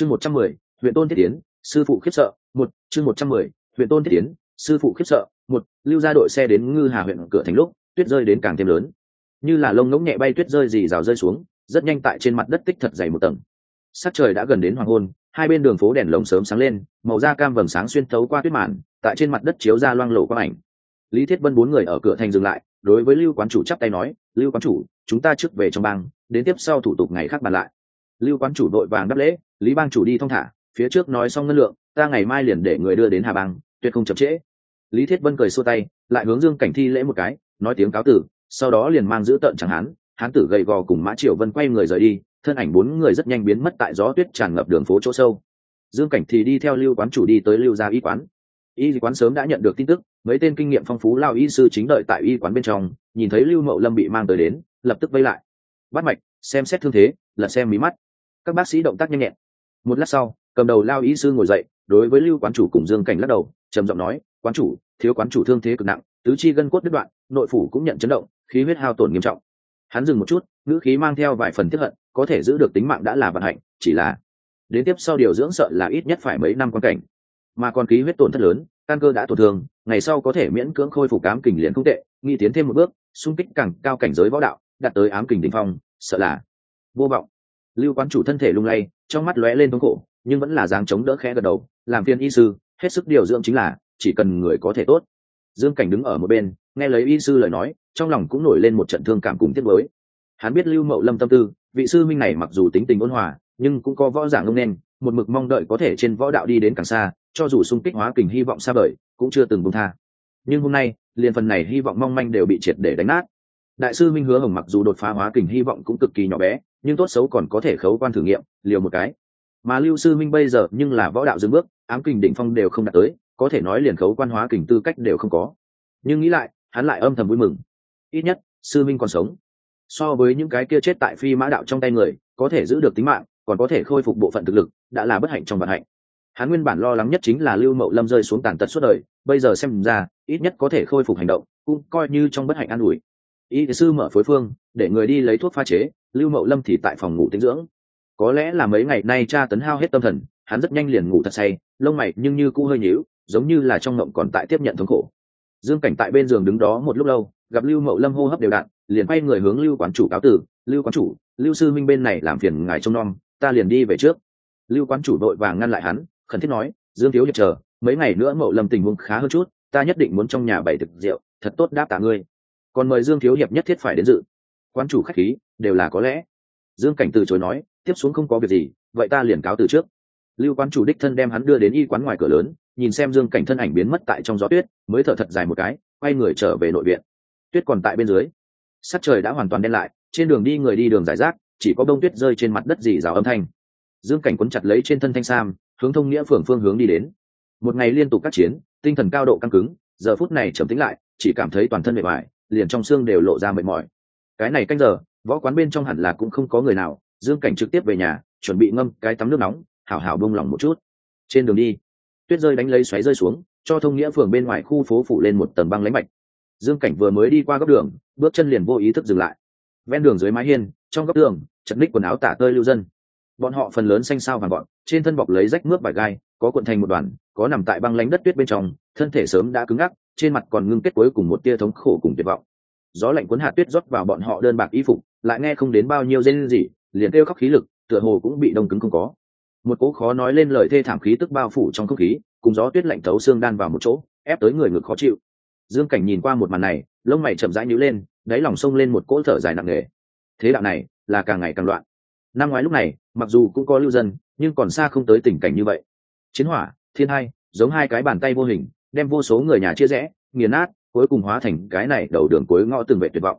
chương một trăm mười, huyện tôn thiết tiến, sư phụ khiếp sợ, một, chương một trăm mười, huyện tôn thiết tiến, sư phụ khiếp sợ, một, lưu ra đội xe đến ngư hà huyện cửa thành lúc, tuyết rơi đến càng thêm lớn. Như là lông ngỗng nhẹ bay tuyết rơi dì rào rơi xuống, rất nhanh tại trên mặt đất tích thật dày một tầng. Sắc trời đã gần đến hoàng hôn, hai bên đường phố đèn lồng sớm sáng lên, màu da cam vầng sáng xuyên thấu qua tuyết màn, tại trên mặt đất chiếu ra loang lộ quang ảnh. Lý thiết vân bốn người ở cửa thành dừng lại, đối với lưu quán chủ chắp tay nói, lưu quán chủ, chúng ta trước về trong bang, đến tiếp sau thủ tục ngày khác bàn lại. Lưu quán chủ đội vàng đáp lễ lý bang chủ đi thong thả, phía trước nói xong ngân lượng, ta ngày mai liền để người đưa đến hà bang, tuyệt không chậm trễ. Lý thiết vân cười xua tay, lại hướng dương cảnh thi lễ một cái, nói tiếng cáo tử, sau đó liền mang giữ tợn chẳng hán hán tử gầy gò cùng mã triều vân quay người rời đi, thân ảnh bốn người rất nhanh biến mất tại gió tuyết tràn ngập đường phố chỗ sâu. Dương cảnh thì đi theo lưu quán chủ đi tới lưu gia y quán. Y quán sớm đã nhận được tin tức, mấy tên kinh nghiệm phong phú lao y sư chính đợi tại y quán bên trong, nhìn thấy lưu mậu lâm bị mang tới đến, lập tức vây lại. Bắt mạch, xem xét thương thế, lật xem mí mắt. Các bác sĩ động tác nhanh nhẹn một lát sau, cầm đầu lao y sư ngồi dậy, đối với lưu quán chủ cùng dương cảnh lắc đầu, trầm giọng nói, quán chủ, thiếu quán chủ thương thế cực nặng, tứ chi gân cốt đứt đoạn, nội phủ cũng nhận chấn động, khí huyết hao tổn nghiêm trọng. Hắn dừng một chút, ngữ khí mang theo vài phần tiếp hận, có thể giữ được tính mạng đã là vận hạnh, chỉ là đến tiếp sau điều dưỡng sợ là ít nhất phải mấy năm quan cảnh. Mà còn khí huyết tổn thất lớn, căn cơ đã tổn thương, ngày sau có thể miễn cưỡng khôi phục ám kình liền không tệ nghi tiến thêm một bước, xung kích càng cao cảnh giới võ đạo, đạt tới ám kình đỉnh phong, sợ là vô vọng lưu quán chủ thân thể lung lay, trong mắt lóe lên thống khổ, nhưng vẫn là dáng chống đỡ khẽ gật đầu, làm phiên y sư, hết sức điều dưỡng chính là, chỉ cần người có thể tốt. Dương cảnh đứng ở một bên, nghe lấy y sư lời nói, trong lòng cũng nổi lên một trận thương cảm cùng tiếc mới hắn biết lưu mậu lâm tâm tư, vị sư minh này mặc dù tính tình ôn hòa, nhưng cũng có võ giả ngông nên, một mực mong đợi có thể trên võ đạo đi đến càng xa, cho dù xung kích hóa kình hy vọng xa vời, cũng chưa từng buông tha. Nhưng hôm nay, liền phần này hy vọng mong manh đều bị triệt để đánh nát. Đại sư minh hứa hồng mặc dù đột phá hóa kình hy vọng cũng cực kỳ nhỏ bé nhưng tốt xấu còn có thể khấu quan thử nghiệm, liều một cái. Mà lưu sư minh bây giờ nhưng là võ đạo dừng bước, ám kình đỉnh phong đều không đạt tới, có thể nói liền khấu quan hóa kình tư cách đều không có. Nhưng nghĩ lại, hắn lại âm thầm vui mừng. Ít nhất, sư minh còn sống. So với những cái kia chết tại phi mã đạo trong tay người, có thể giữ được tính mạng, còn có thể khôi phục bộ phận thực lực, đã là bất hạnh trong vận hạnh. Hắn nguyên bản lo lắng nhất chính là lưu mậu lâm rơi xuống tàn tật suốt đời, bây giờ xem ra, ít nhất có thể khôi phục hành động, cũng coi như trong bất hạnh an ủi y sư mở phối phương, để người đi lấy thuốc pha chế, lưu mậu lâm thì tại phòng ngủ tinh dưỡng. Có lẽ là mấy ngày nay cha tấn hao hết tâm thần, hắn rất nhanh liền ngủ thật say, lông mày nhưng như cũ hơi nhíu, giống như là trong ngộng còn tại tiếp nhận thống khổ. Dương cảnh tại bên giường đứng đó một lúc lâu, gặp lưu mậu lâm hô hấp đều đặn, liền quay người hướng lưu quán chủ cáo tử lưu quán chủ, lưu sư minh bên này làm phiền ngài trông nom, ta liền đi về trước. Lưu quán chủ đội vàng ngăn lại hắn, khẩn thiết nói, dương thiếu hiệp chờ, mấy ngày nữa mậu lâm tình huống khá hơn chút, ta nhất định muốn trong nhà bày thực rượu, thật tốt đáp tạ ngươi còn mời dương thiếu hiệp nhất thiết phải đến dự. Quan chủ khách khí, đều là có lẽ. Dương cảnh từ chối nói, tiếp xuống không có việc gì, vậy ta liền cáo từ trước. Lưu quan chủ đích thân đem hắn đưa đến y quán ngoài cửa lớn, nhìn xem dương cảnh thân ảnh biến mất tại trong gió tuyết, mới thở thật dài một cái, quay người trở về nội viện. Tuyết còn tại bên dưới. Sắc trời đã hoàn toàn đen lại, trên đường đi người đi đường giải rác, chỉ có bông tuyết rơi trên mặt đất dì rào âm thanh. Dương cảnh quấn chặt lấy trên thân thanh sam, hướng thông nghĩa phường phương hướng đi đến. Một ngày liên tục các chiến, tinh thần cao độ căng cứng, giờ phút này trầm tính lại, chỉ cảm thấy toàn thân mệt mỏi liền trong xương đều lộ ra mệt mỏi. Cái này canh giờ, võ quán bên trong hẳn là cũng không có người nào, dương cảnh trực tiếp về nhà, chuẩn bị ngâm cái tắm nước nóng, hảo hảo bông lòng một chút. Trên đường đi, tuyết rơi đánh lấy xoáy rơi xuống, cho thông nghĩa phường bên ngoài khu phố phủ lên một tầng băng lãnh mạch. Dương cảnh vừa mới đi qua góc đường, bước chân liền vô ý thức dừng lại. Ven đường dưới mái hiên, trong góc tường, chật ních quần áo tả tơi lưu dân. Bọn họ phần lớn xanh sao vàng gọn trên thân bọc lấy rách mướp vải gai, có cuộn thành một đoàn, có nằm tại băng lánh đất tuyết bên trong, thân thể sớm đã cứng ngắc trên mặt còn ngưng kết cuối cùng một tia thống khổ cùng tuyệt vọng. Gió lạnh cuốn hạt tuyết rót vào bọn họ đơn bạc y phục, lại nghe không đến bao nhiêu rên gì liền kêu khóc khí lực, tựa hồ cũng bị đông cứng không có. Một cố khó nói lên lời thê thảm khí tức bao phủ trong không khí, cùng gió tuyết lạnh thấu xương đan vào một chỗ, ép tới người ngực khó chịu. Dương cảnh nhìn qua một màn này, lông mày chậm rãi nhíu lên, đáy lòng sông lên một cỗ thở dài nặng nề. Thế đạo này là càng ngày càng loạn. Năm ngoái lúc này, mặc dù cũng có lưu dân, nhưng còn xa không tới tình cảnh như vậy. Chiến hỏa, thiên hai, giống hai cái bàn tay vô hình đem vô số người nhà chia rẽ, nghiền nát, cuối cùng hóa thành cái này đầu đường cuối ngõ từng vệ tuyệt vọng.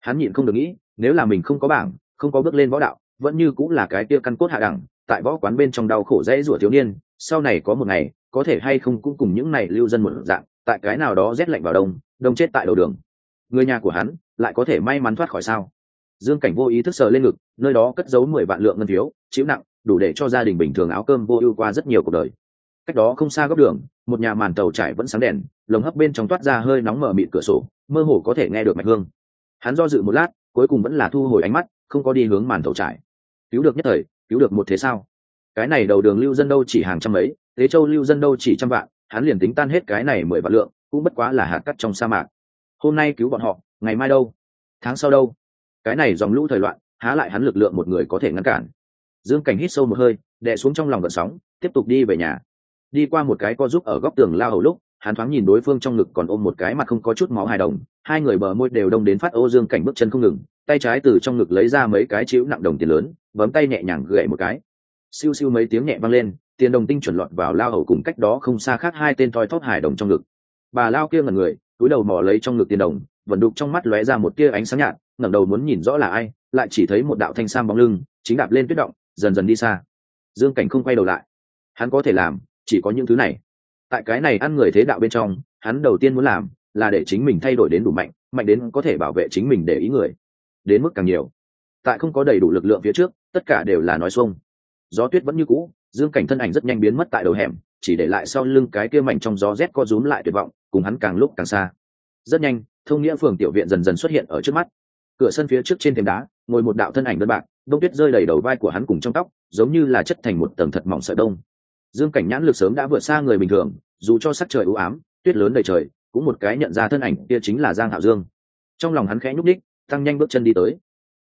Hắn nhịn không được nghĩ, nếu là mình không có bảng, không có bước lên võ đạo, vẫn như cũng là cái kia căn cốt hạ đẳng, tại võ quán bên trong đau khổ dễ rủa thiếu niên, sau này có một ngày, có thể hay không cũng cùng những này lưu dân một dạng, tại cái nào đó rét lạnh vào đông đông chết tại đầu đường. Người nhà của hắn lại có thể may mắn thoát khỏi sao? Dương cảnh vô ý thức sờ lên ngực, nơi đó cất giấu mười vạn lượng ngân phiếu, chịu nặng, đủ để cho gia đình bình thường áo cơm vô ưu qua rất nhiều cuộc đời cách đó không xa góc đường, một nhà màn tàu trải vẫn sáng đèn, lồng hấp bên trong toát ra hơi nóng mở mịt cửa sổ, mơ hồ có thể nghe được mạch hương. Hắn do dự một lát, cuối cùng vẫn là thu hồi ánh mắt, không có đi hướng màn tàu trải. Cứu được nhất thời, cứu được một thế sao? Cái này đầu đường lưu dân đâu chỉ hàng trăm mấy tế châu lưu dân đâu chỉ trăm vạn, hắn liền tính tan hết cái này mười vạn lượng, cũng bất quá là hạt cắt trong sa mạc. Hôm nay cứu bọn họ, ngày mai đâu? Tháng sau đâu? Cái này dòng lũ thời loạn, há lại hắn lực lượng một người có thể ngăn cản. Dương cảnh hít sâu một hơi, đè xuống trong lòng vận sóng, tiếp tục đi về nhà đi qua một cái co giúp ở góc tường lao hầu lúc, hắn thoáng nhìn đối phương trong ngực còn ôm một cái mặt không có chút máu hài đồng, hai người bờ môi đều đông đến phát ô dương cảnh bước chân không ngừng, tay trái từ trong ngực lấy ra mấy cái chịu nặng đồng tiền lớn, bấm tay nhẹ nhàng gậy một cái. Siêu siêu mấy tiếng nhẹ vang lên, tiền đồng tinh chuẩn lọt vào lao hầu cùng cách đó không xa khác hai tên thoi thót hài đồng trong ngực. Bà lao kia ngần người, túi đầu mò lấy trong ngực tiền đồng, vẫn đục trong mắt lóe ra một tia ánh sáng nhạt, ngẩng đầu muốn nhìn rõ là ai, lại chỉ thấy một đạo thanh sam bóng lưng, chính đạp lên tuyết động, dần dần đi xa. Dương cảnh không quay đầu lại. Hắn có thể làm chỉ có những thứ này. Tại cái này ăn người thế đạo bên trong, hắn đầu tiên muốn làm là để chính mình thay đổi đến đủ mạnh mạnh đến có thể bảo vệ chính mình để ý người. Đến mức càng nhiều. Tại không có đầy đủ lực lượng phía trước, tất cả đều là nói xuông. Gió tuyết vẫn như cũ, dương cảnh thân ảnh rất nhanh biến mất tại đầu hẻm, chỉ để lại sau lưng cái kia mạnh trong gió rét co rúm lại tuyệt vọng, cùng hắn càng lúc càng xa. Rất nhanh, thông nghĩa phường tiểu viện dần dần xuất hiện ở trước mắt. Cửa sân phía trước trên thềm đá, ngồi một đạo thân ảnh đơn bạc, đông tuyết rơi đầy đầu vai của hắn cùng trong tóc, giống như là chất thành một tầng thật mỏng sợi đông dương cảnh nhãn lực sớm đã vượt xa người bình thường, dù cho sắc trời ưu ám, tuyết lớn đầy trời, cũng một cái nhận ra thân ảnh kia chính là giang hạo dương. Trong lòng hắn khẽ nhúc đích tăng nhanh bước chân đi tới.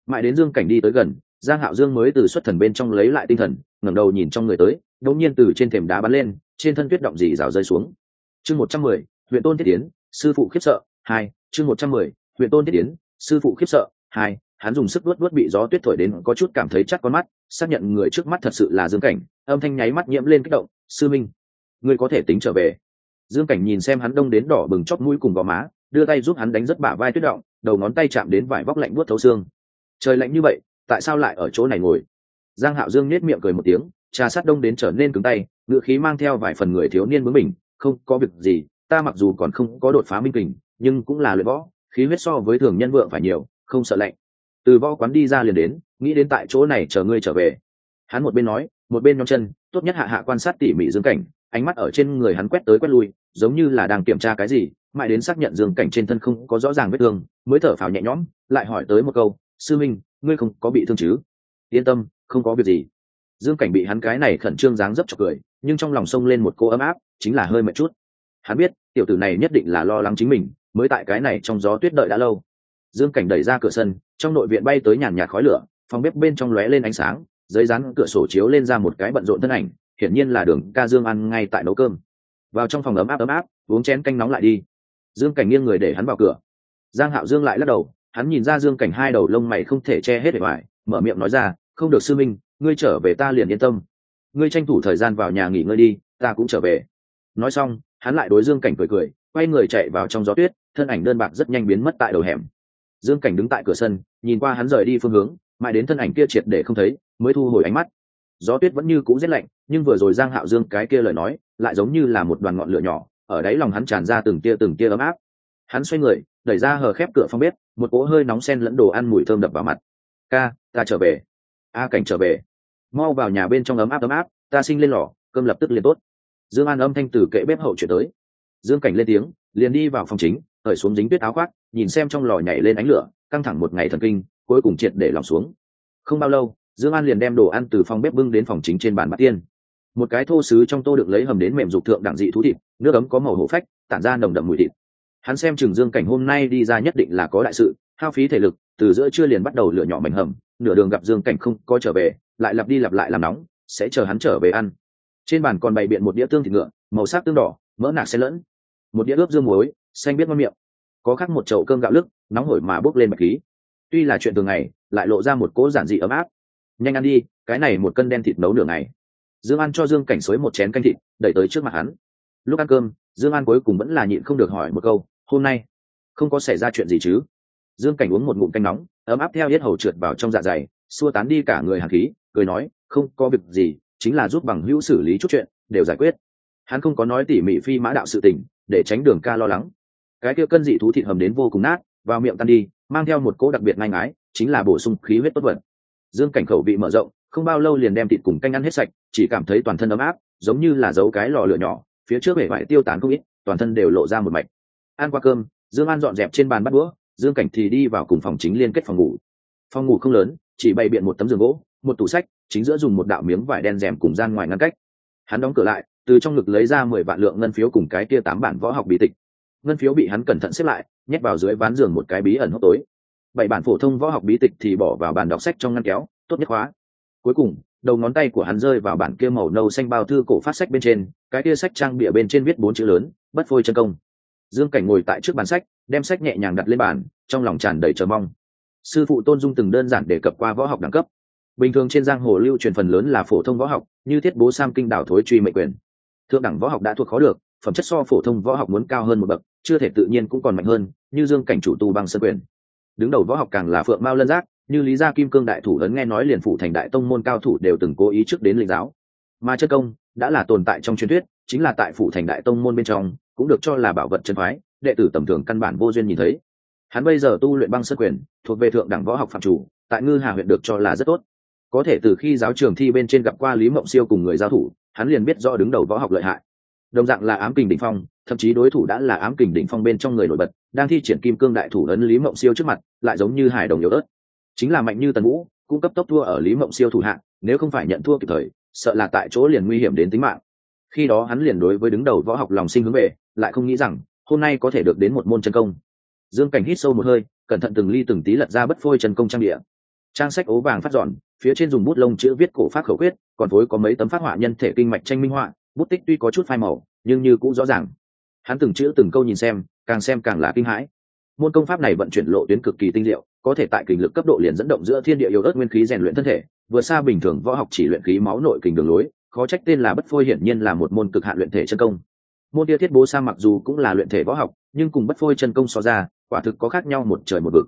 Mãi đến dương cảnh đi tới gần, giang hạo dương mới từ xuất thần bên trong lấy lại tinh thần, ngẩng đầu nhìn trong người tới, đột nhiên từ trên thềm đá bắn lên, trên thân tuyết động dì rào rơi xuống. Chương một trăm mười huyện tôn thiết tiến sư phụ khiếp sợ, hai, chương một trăm mười huyện tôn thiết tiến sư phụ khiếp sợ, hai, hắn dùng sức luốt luốt bị gió tuyết thổi đến có chút cảm thấy chắc con mắt xác nhận người trước mắt thật sự là dương cảnh, âm thanh nháy mắt nhiễm lên kích động, sư minh, ngươi có thể tính trở về. Dương cảnh nhìn xem hắn đông đến đỏ bừng chót mũi cùng gò má, đưa tay giúp hắn đánh rất bả vai tuyết động, đầu ngón tay chạm đến vải vóc lạnh buốt thấu xương. Trời lạnh như vậy, tại sao lại ở chỗ này ngồi? Giang hạo dương nết miệng cười một tiếng, trà sát đông đến trở nên cứng tay, ngựa khí mang theo vài phần người thiếu niên bướng mình không có việc gì, ta mặc dù còn không có đột phá minh kình, nhưng cũng là luyện võ, khí huyết so với thường nhân vượng phải nhiều, không sợ lạnh từ võ quán đi ra liền đến, nghĩ đến tại chỗ này chờ ngươi trở về. Hắn một bên nói, một bên nhóm chân, tốt nhất hạ hạ quan sát tỉ mỉ dương cảnh, ánh mắt ở trên người hắn quét tới quét lui, giống như là đang kiểm tra cái gì, mãi đến xác nhận dương cảnh trên thân không có rõ ràng vết thương, mới thở phào nhẹ nhõm, lại hỏi tới một câu, sư minh, ngươi không có bị thương chứ? Yên tâm, không có việc gì. Dương cảnh bị hắn cái này khẩn trương dáng dấp cho cười, nhưng trong lòng sông lên một cô ấm áp, chính là hơi mệt chút. Hắn biết, tiểu tử này nhất định là lo lắng chính mình, mới tại cái này trong gió tuyết đợi đã lâu dương cảnh đẩy ra cửa sân, trong nội viện bay tới nhàn nhạt khói lửa, phòng bếp bên trong lóe lên ánh sáng giấy rán cửa sổ chiếu lên ra một cái bận rộn thân ảnh, hiển nhiên là đường ca dương ăn ngay tại nấu cơm. Vào trong phòng ấm áp ấm áp, uống chén canh nóng lại đi. Dương cảnh nghiêng người để hắn vào cửa. Giang hạo dương lại lắc đầu, hắn nhìn ra dương cảnh hai đầu lông mày không thể che hết để ngoài, mở miệng nói ra, không được sư minh, ngươi trở về ta liền yên tâm. Ngươi tranh thủ thời gian vào nhà nghỉ ngơi đi, ta cũng trở về. Nói xong, hắn lại đối dương cảnh cười cười, quay người chạy vào trong gió tuyết, thân ảnh đơn bạc rất nhanh biến mất tại đầu hẻm dương cảnh đứng tại cửa sân, nhìn qua hắn rời đi phương hướng, mãi đến thân ảnh kia triệt để không thấy, mới thu hồi ánh mắt. Gió tuyết vẫn như cũ rét lạnh, nhưng vừa rồi giang hạo dương cái kia lời nói, lại giống như là một đoàn ngọn lửa nhỏ, ở đáy lòng hắn tràn ra từng tia từng tia ấm áp. Hắn xoay người, đẩy ra hờ khép cửa phòng bếp, một cỗ hơi nóng sen lẫn đồ ăn mùi thơm đập vào mặt. Ca, ta trở về. A cảnh trở về. Mau vào nhà bên trong ấm áp ấm áp, ta sinh lên lò, cơm lập tức liền tốt. Dương an âm thanh từ kệ bếp hậu chuyển tới. Dương cảnh lên tiếng, liền đi vào phòng chính khởi xuống dính tuyết áo khoác, nhìn xem trong lò nhảy lên ánh lửa, căng thẳng một ngày thần kinh, cuối cùng triệt để lòng xuống. Không bao lâu, dương an liền đem đồ ăn từ phòng bếp bưng đến phòng chính trên bàn bát tiên. Một cái thô sứ trong tô được lấy hầm đến mềm dục thượng đẳng dị thú thịt, nước ấm có màu hổ phách, tản ra nồng đậm mùi thịt. Hắn xem chừng dương cảnh hôm nay đi ra nhất định là có đại sự, hao phí thể lực, từ giữa trưa liền bắt đầu lửa nhỏ mảnh hầm, nửa đường gặp dương cảnh không có trở về, lại lặp đi lặp lại làm nóng, sẽ chờ hắn trở về ăn. Trên bàn còn bày biện một đĩa tương thịt ngựa, màu sắc tương đỏ, mỡ nạc xen lẫn. Một đĩa ướp dương muối xanh biết ngon miệng. Có khắc một chậu cơm gạo lức, nóng hổi mà bốc lên bạch khí. Tuy là chuyện thường ngày, lại lộ ra một cỗ giản dị ấm áp. Nhanh ăn đi, cái này một cân đen thịt nấu nửa ngày. Dương an cho dương cảnh xối một chén canh thịt, đẩy tới trước mặt hắn. Lúc ăn cơm, dương an cuối cùng vẫn là nhịn không được hỏi một câu, hôm nay không có xảy ra chuyện gì chứ? Dương cảnh uống một ngụm canh nóng, ấm áp theo hết hầu trượt vào trong dạ dày, xua tán đi cả người hàn khí, cười nói, không có việc gì, chính là giúp bằng hữu xử lý chút chuyện, đều giải quyết. Hắn không có nói tỉ mỉ phi mã đạo sự tình, để tránh đường ca lo lắng cái kia cân dị thú thịt hầm đến vô cùng nát, vào miệng tan đi, mang theo một cỗ đặc biệt ngang ngái, chính là bổ sung khí huyết tốt vật. Dương cảnh khẩu vị mở rộng, không bao lâu liền đem thịt cùng canh ăn hết sạch, chỉ cảm thấy toàn thân ấm áp, giống như là giấu cái lò lửa nhỏ, phía trước bể vải tiêu tán không ít, toàn thân đều lộ ra một mạch. Ăn qua cơm, dương an dọn dẹp trên bàn bắt đũa, dương cảnh thì đi vào cùng phòng chính liên kết phòng ngủ. Phòng ngủ không lớn, chỉ bày biện một tấm giường gỗ, một tủ sách, chính giữa dùng một đạo miếng vải đen rèm cùng gian ngoài ngăn cách. Hắn đóng cửa lại, từ trong ngực lấy ra mười vạn lượng ngân phiếu cùng cái kia tám bản võ học bí tịch ngân phiếu bị hắn cẩn thận xếp lại, nhét vào dưới ván giường một cái bí ẩn hốc tối. Bảy bản phổ thông võ học bí tịch thì bỏ vào bàn đọc sách trong ngăn kéo, tốt nhất khóa. Cuối cùng, đầu ngón tay của hắn rơi vào bản kia màu nâu xanh bao thư cổ phát sách bên trên, cái kia sách trang bịa bên trên viết bốn chữ lớn, bất phôi chân công. Dương cảnh ngồi tại trước bàn sách, đem sách nhẹ nhàng đặt lên bàn, trong lòng tràn đầy chờ mong. Sư phụ tôn dung từng đơn giản đề cập qua võ học đẳng cấp. Bình thường trên giang hồ lưu truyền phần lớn là phổ thông võ học, như thiết bố sam kinh đảo thối truy mệnh quyền. Thượng đẳng võ học đã thuộc khó được, phẩm chất so phổ thông võ học muốn cao hơn một bậc chưa thể tự nhiên cũng còn mạnh hơn, như dương cảnh chủ tu bằng sân quyền. Đứng đầu võ học càng là phượng mao lân giác, như lý gia kim cương đại thủ lớn nghe nói liền phụ thành đại tông môn cao thủ đều từng cố ý trước đến linh giáo. Mà chất công đã là tồn tại trong truyền thuyết, chính là tại phụ thành đại tông môn bên trong, cũng được cho là bảo vật chân phái, đệ tử tầm thường căn bản vô duyên nhìn thấy. Hắn bây giờ tu luyện băng sơ quyền, thuộc về thượng đẳng võ học phạm chủ, tại ngư hà huyện được cho là rất tốt. Có thể từ khi giáo trường thi bên trên gặp qua lý mộng siêu cùng người giao thủ, hắn liền biết rõ đứng đầu võ học lợi hại. Đồng dạng là ám kình đỉnh phong thậm chí đối thủ đã là ám kình đỉnh phong bên trong người nổi bật, đang thi triển kim cương đại thủ ấn lý mộng siêu trước mặt, lại giống như hải đồng yếu ớt. Chính là mạnh như tần vũ cũng cấp tốc thua ở lý mộng siêu thủ hạng nếu không phải nhận thua kịp thời, sợ là tại chỗ liền nguy hiểm đến tính mạng. Khi đó hắn liền đối với đứng đầu võ học lòng sinh hướng về, lại không nghĩ rằng, hôm nay có thể được đến một môn chân công. Dương cảnh hít sâu một hơi, cẩn thận từng ly từng tí lật ra bất phôi chân công trang địa. Trang sách ố vàng phát dọn, phía trên dùng bút lông chữ viết cổ phát khẩu quyết, còn phối có mấy tấm phát họa nhân thể kinh mạch tranh minh họa, bút tích tuy có chút phai màu, nhưng như cũng rõ ràng hắn từng chữ từng câu nhìn xem, càng xem càng là kinh hãi. Môn công pháp này vận chuyển lộ tuyến cực kỳ tinh diệu, có thể tại kình lực cấp độ liền dẫn động giữa thiên địa yếu ớt nguyên khí rèn luyện thân thể, vừa xa bình thường võ học chỉ luyện khí máu nội kình đường lối, khó trách tên là bất phôi hiển nhiên là một môn cực hạn luyện thể chân công. Môn tia thiết bố sa mặc dù cũng là luyện thể võ học, nhưng cùng bất phôi chân công so ra, quả thực có khác nhau một trời một vực.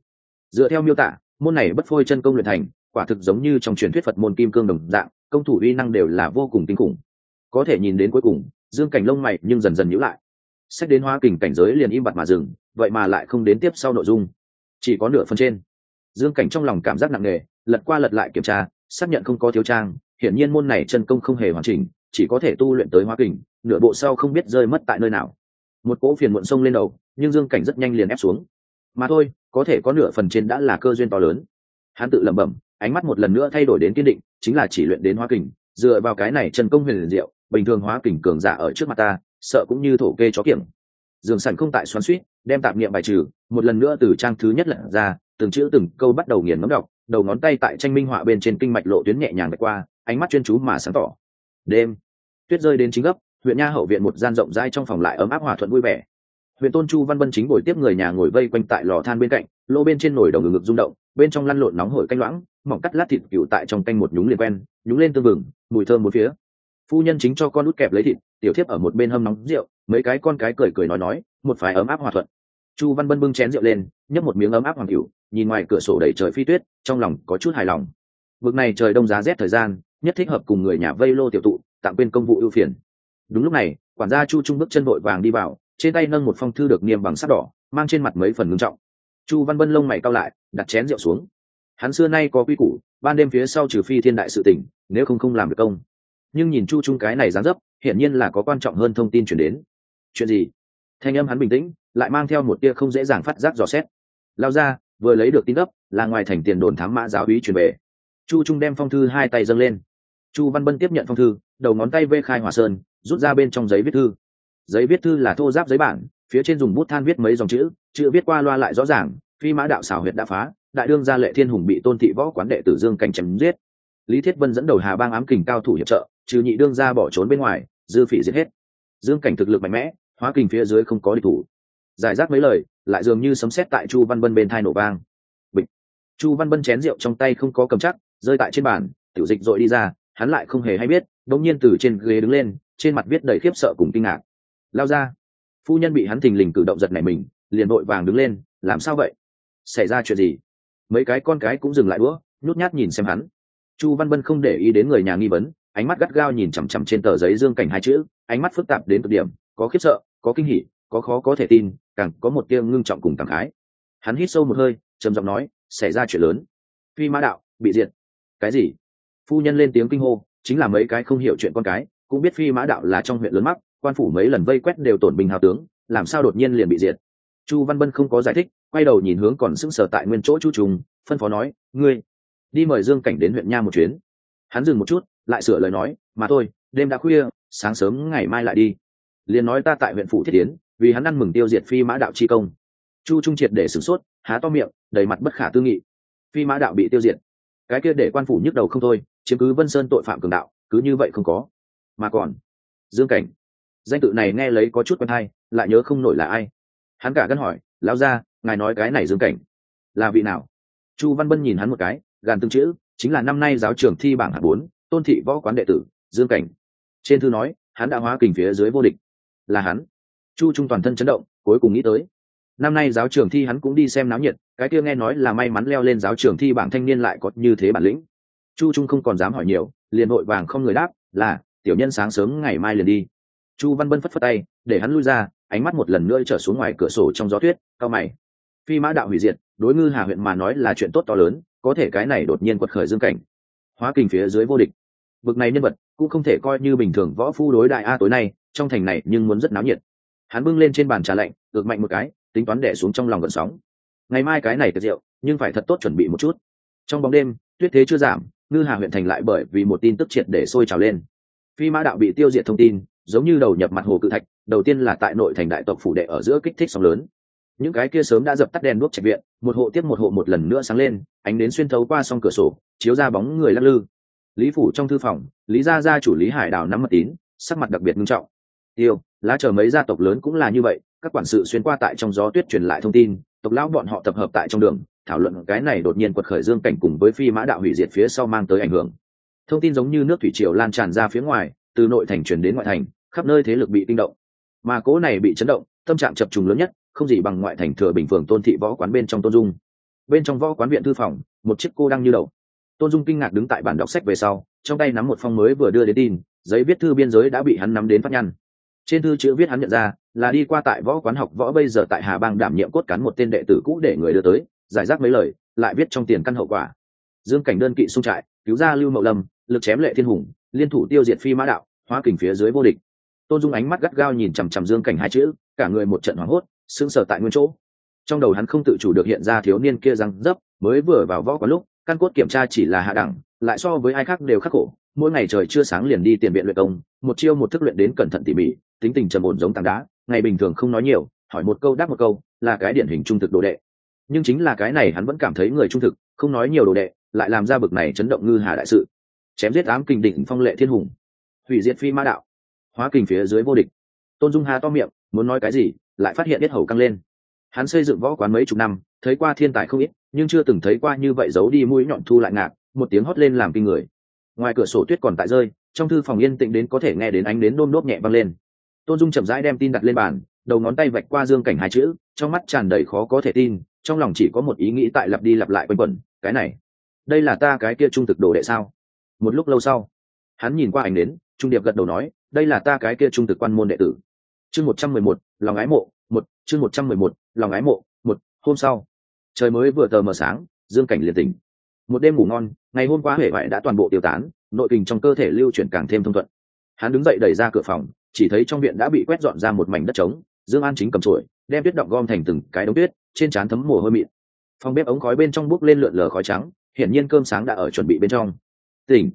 Dựa theo miêu tả, môn này bất phôi chân công luyện thành, quả thực giống như trong truyền thuyết phật môn kim cương đồng dạng, công thủ uy năng đều là vô cùng kinh khủng. Có thể nhìn đến cuối cùng, dương cảnh lông mày nhưng dần dần nhữ lại sách đến hóa kình cảnh giới liền im bặt mà dừng, vậy mà lại không đến tiếp sau nội dung. Chỉ có nửa phần trên. Dương cảnh trong lòng cảm giác nặng nề, lật qua lật lại kiểm tra, xác nhận không có thiếu trang, hiển nhiên môn này chân công không hề hoàn chỉnh, chỉ có thể tu luyện tới hóa kình, nửa bộ sau không biết rơi mất tại nơi nào. Một cỗ phiền muộn sông lên đầu, nhưng dương cảnh rất nhanh liền ép xuống. Mà thôi, có thể có nửa phần trên đã là cơ duyên to lớn. Hắn tự lẩm bẩm, ánh mắt một lần nữa thay đổi đến kiên định, chính là chỉ luyện đến hóa kình, dựa vào cái này chân công huyền liền diệu, bình thường hóa kình cường giả ở trước mặt ta sợ cũng như thổ kê chó kiểm dường sẵn không tại xoắn suýt đem tạp niệm bài trừ, một lần nữa từ trang thứ nhất lận ra, từng chữ từng câu bắt đầu nghiền ngấm đọc, đầu ngón tay tại tranh minh họa bên trên kinh mạch lộ tuyến nhẹ nhàng vạch qua, ánh mắt chuyên chú mà sáng tỏ. Đêm, tuyết rơi đến chính gấp, huyện nha hậu viện một gian rộng rãi trong phòng lại ấm áp hòa thuận vui vẻ. Huyện tôn chu văn vân chính ngồi tiếp người nhà ngồi vây quanh tại lò than bên cạnh, lỗ bên trên nồi đầu ngực rung động, bên trong lăn lộn nóng hổi canh loãng, mỏng cắt lát thịt cựu tại trong canh một nhúng liền quen, nhúng lên tương vừng, mùi thơm một phía phu nhân chính cho con út kẹp lấy thịt, tiểu thiếp ở một bên hâm nóng rượu, mấy cái con cái cười cười nói nói, một phái ấm áp hòa thuận. Chu văn bân bưng chén rượu lên, nhấp một miếng ấm áp hoàng cửu nhìn ngoài cửa sổ đầy trời phi tuyết, trong lòng có chút hài lòng. Vực này trời đông giá rét thời gian, nhất thích hợp cùng người nhà vây lô tiểu tụ, tạm quên công vụ ưu phiền. Đúng lúc này, quản gia chu trung bước chân vội vàng đi vào, trên tay nâng một phong thư được niêm bằng sắt đỏ, mang trên mặt mấy phần ngưng trọng. Chu văn bân lông mày cao lại, đặt chén rượu xuống. Hắn xưa nay có quy củ, ban đêm phía sau trừ phi thiên đại sự tỉnh nếu không không làm được công nhưng nhìn chu trung cái này dáng dấp, hiển nhiên là có quan trọng hơn thông tin chuyển đến. Chuyện gì? Thanh âm hắn bình tĩnh, lại mang theo một tia không dễ dàng phát giác dò xét. Lao ra, vừa lấy được tin gấp, là ngoài thành tiền đồn thám mã giáo úy truyền về. Chu trung đem phong thư hai tay dâng lên. Chu văn bân tiếp nhận phong thư, đầu ngón tay vê khai hòa sơn, rút ra bên trong giấy viết thư. Giấy viết thư là thô giáp giấy bản, phía trên dùng bút than viết mấy dòng chữ chữ viết qua loa lại rõ ràng, phi mã đạo xảo huyệt đã phá, đại đương gia lệ thiên hùng bị tôn thị võ quán đệ tử dương cảnh chém giết. Lý thiết vân dẫn đầu hà bang ám kình cao thủ hiệp trợ trừ nhị đương ra bỏ trốn bên ngoài, dư phỉ giết hết. Dương cảnh thực lực mạnh mẽ, hóa kình phía dưới không có địch thủ. Giải rác mấy lời, lại dường như sấm sét tại chu văn bân bên thai nổ vang. Bịch. Chu văn bân chén rượu trong tay không có cầm chắc, rơi tại trên bàn, tiểu dịch dội đi ra, hắn lại không hề hay biết đống nhiên từ trên ghế đứng lên, trên mặt viết đầy khiếp sợ cùng kinh ngạc. Lao ra. Phu nhân bị hắn thình lình cử động giật nảy mình, liền vội vàng đứng lên, làm sao vậy? Xảy ra chuyện gì? Mấy cái con cái cũng dừng lại đũa, nhút nhát nhìn xem hắn. Chu văn bân không để ý đến người nhà nghi vấn ánh mắt gắt gao nhìn chằm chằm trên tờ giấy dương cảnh hai chữ, ánh mắt phức tạp đến cực điểm, có khiếp sợ, có kinh hỉ, có khó có thể tin, càng có một tia ngưng trọng cùng cảm khái. Hắn hít sâu một hơi, trầm giọng nói, xảy ra chuyện lớn. Phi mã đạo, bị diệt. Cái gì? Phu nhân lên tiếng kinh hô, chính là mấy cái không hiểu chuyện con cái, cũng biết phi mã đạo là trong huyện lớn mắc, quan phủ mấy lần vây quét đều tổn bình hào tướng, làm sao đột nhiên liền bị diệt? Chu văn bân không có giải thích, quay đầu nhìn hướng còn sững sờ tại nguyên chỗ chu trùng, phân phó nói, ngươi, đi mời dương cảnh đến huyện nha một chuyến. Hắn dừng một chút lại sửa lời nói, mà thôi, đêm đã khuya, sáng sớm ngày mai lại đi. Liền nói ta tại huyện phủ thiết tiến vì hắn ăn mừng tiêu diệt phi mã đạo chi công. Chu trung triệt để sửng sốt, há to miệng, đầy mặt bất khả tư nghị. Phi mã đạo bị tiêu diệt. Cái kia để quan phủ nhức đầu không thôi, chiếm cứ vân sơn tội phạm cường đạo, cứ như vậy không có. Mà còn, dương cảnh, danh tự này nghe lấy có chút quen hay, lại nhớ không nổi là ai. Hắn cả gân hỏi lao ra ngài nói cái này dương cảnh là vị nào? Chu văn bân nhìn hắn một cái, gàn tương chữ, chính là năm nay giáo trưởng thi bảng hạng bốn tôn thị võ quán đệ tử, dương cảnh. Trên thư nói, hắn đã hóa kình phía dưới vô địch. Là hắn. Chu trung toàn thân chấn động, cuối cùng nghĩ tới. Năm nay giáo trường thi hắn cũng đi xem náo nhiệt, cái kia nghe nói là may mắn leo lên giáo trường thi bảng thanh niên lại có như thế bản lĩnh. Chu trung không còn dám hỏi nhiều, liền vội vàng không người đáp, là, tiểu nhân sáng sớm ngày mai liền đi. Chu văn bân phất phất tay, để hắn lui ra, ánh mắt một lần nữa trở xuống ngoài cửa sổ trong gió tuyết, cao mày. Phi mã đạo hủy diệt, đối ngư hà huyện mà nói là chuyện tốt to lớn, có thể cái này đột nhiên quật khởi dương cảnh hóa kình phía dưới vô địch. Bực này nhân vật, cũng không thể coi như bình thường võ phu đối đại a tối nay, trong thành này nhưng muốn rất náo nhiệt. Hắn bưng lên trên bàn trà lạnh ược mạnh một cái, tính toán đẻ xuống trong lòng gần sóng. Ngày mai cái này tiệc rượu, nhưng phải thật tốt chuẩn bị một chút. Trong bóng đêm, tuyết thế chưa giảm, ngư hà huyện thành lại bởi vì một tin tức triệt để sôi trào lên. Phi mã đạo bị tiêu diệt thông tin, giống như đầu nhập mặt hồ cự thạch, đầu tiên là tại nội thành đại tộc phủ đệ ở giữa kích thích sóng lớn những cái kia sớm đã dập tắt đèn đuốc trạch viện, một hộ tiếp một hộ một lần nữa sáng lên, ánh đến xuyên thấu qua song cửa sổ, chiếu ra bóng người lắc lư. Lý phủ trong thư phòng, lý gia gia chủ lý hải đào nắm mật tín, sắc mặt đặc biệt nghiêm trọng. Tiêu, lá chờ mấy gia tộc lớn cũng là như vậy, các quản sự xuyên qua tại trong gió tuyết truyền lại thông tin, tộc lão bọn họ tập hợp tại trong đường, thảo luận cái này đột nhiên quật khởi dương cảnh cùng với phi mã đạo hủy diệt phía sau mang tới ảnh hưởng. Thông tin giống như nước thủy triều lan tràn ra phía ngoài, từ nội thành truyền đến ngoại thành, khắp nơi thế lực bị kinh động. Mà cố này bị chấn động, tâm trạng chập trùng lớn nhất không gì bằng ngoại thành thừa bình phường tôn thị võ quán bên trong tôn dung bên trong võ quán viện thư phòng một chiếc cô đang như đầu tôn dung kinh ngạc đứng tại bản đọc sách về sau trong tay nắm một phong mới vừa đưa đến tin giấy viết thư biên giới đã bị hắn nắm đến phát nhăn trên thư chữ viết hắn nhận ra là đi qua tại võ quán học võ bây giờ tại hà bang đảm nhiệm cốt cán một tên đệ tử cũ để người đưa tới giải rác mấy lời lại viết trong tiền căn hậu quả dương cảnh đơn kỵ xung trại cứu ra lưu mậu lâm lực chém lệ thiên hùng liên thủ tiêu diệt phi mã đạo hóa kình phía dưới vô địch tôn dung ánh mắt gắt gao nhìn chằm chằm dương cảnh hai chữ cả người một trận hoảng hốt sững sờ tại nguyên chỗ. Trong đầu hắn không tự chủ được hiện ra thiếu niên kia răng dấp, mới vừa vào võ quán lúc, căn cốt kiểm tra chỉ là hạ đẳng, lại so với ai khác đều khắc khổ. Mỗi ngày trời chưa sáng liền đi tiền viện luyện công, một chiêu một thức luyện đến cẩn thận tỉ mỉ, tính tình trầm ổn giống tảng đá, ngày bình thường không nói nhiều, hỏi một câu đáp một câu, là cái điển hình trung thực đồ đệ. Nhưng chính là cái này hắn vẫn cảm thấy người trung thực, không nói nhiều đồ đệ, lại làm ra bực này chấn động ngư hà đại sự. Chém giết ám kình đỉnh phong lệ thiên hùng, hủy diệt phi ma đạo, hóa kình phía dưới vô địch. Tôn dung hà to miệng, muốn nói cái gì? Lại phát hiện biết hầu căng lên. Hắn xây dựng võ quán mấy chục năm, thấy qua thiên tài không ít, nhưng chưa từng thấy qua như vậy giấu đi mũi nhọn thu lại ngạc, một tiếng hót lên làm kinh người. Ngoài cửa sổ tuyết còn tại rơi, trong thư phòng yên tĩnh đến có thể nghe đến ánh đến nôm nốt nhẹ văng lên. Tôn dung chậm rãi đem tin đặt lên bàn, đầu ngón tay vạch qua dương cảnh hai chữ, trong mắt tràn đầy khó có thể tin, trong lòng chỉ có một ý nghĩ tại lặp đi lặp lại quanh quẩn, cái này, đây là ta cái kia trung thực đồ đệ sao? Một lúc lâu sau, hắn nhìn qua ảnh đến trung điệp gật đầu nói, đây là ta cái kia trung thực quan môn đệ tử chương một trăm mười một, lòng ái mộ, một, chương một trăm mười một, lòng ái mộ, một, hôm sau. Trời mới vừa tờ mờ sáng, dương cảnh liền tỉnh. Một đêm ngủ ngon, ngày hôm qua huệ vải đã toàn bộ tiêu tán, nội kình trong cơ thể lưu chuyển càng thêm thông thuận. Hắn đứng dậy đẩy ra cửa phòng, chỉ thấy trong viện đã bị quét dọn ra một mảnh đất trống, dương an chính cầm trổi đem tuyết động gom thành từng cái đống tuyết, trên trán thấm mồ hôi mịn. Phòng bếp ống khói bên trong bốc lên lượn lờ khói trắng, hiển nhiên cơm sáng đã ở chuẩn bị bên trong. Tỉnh.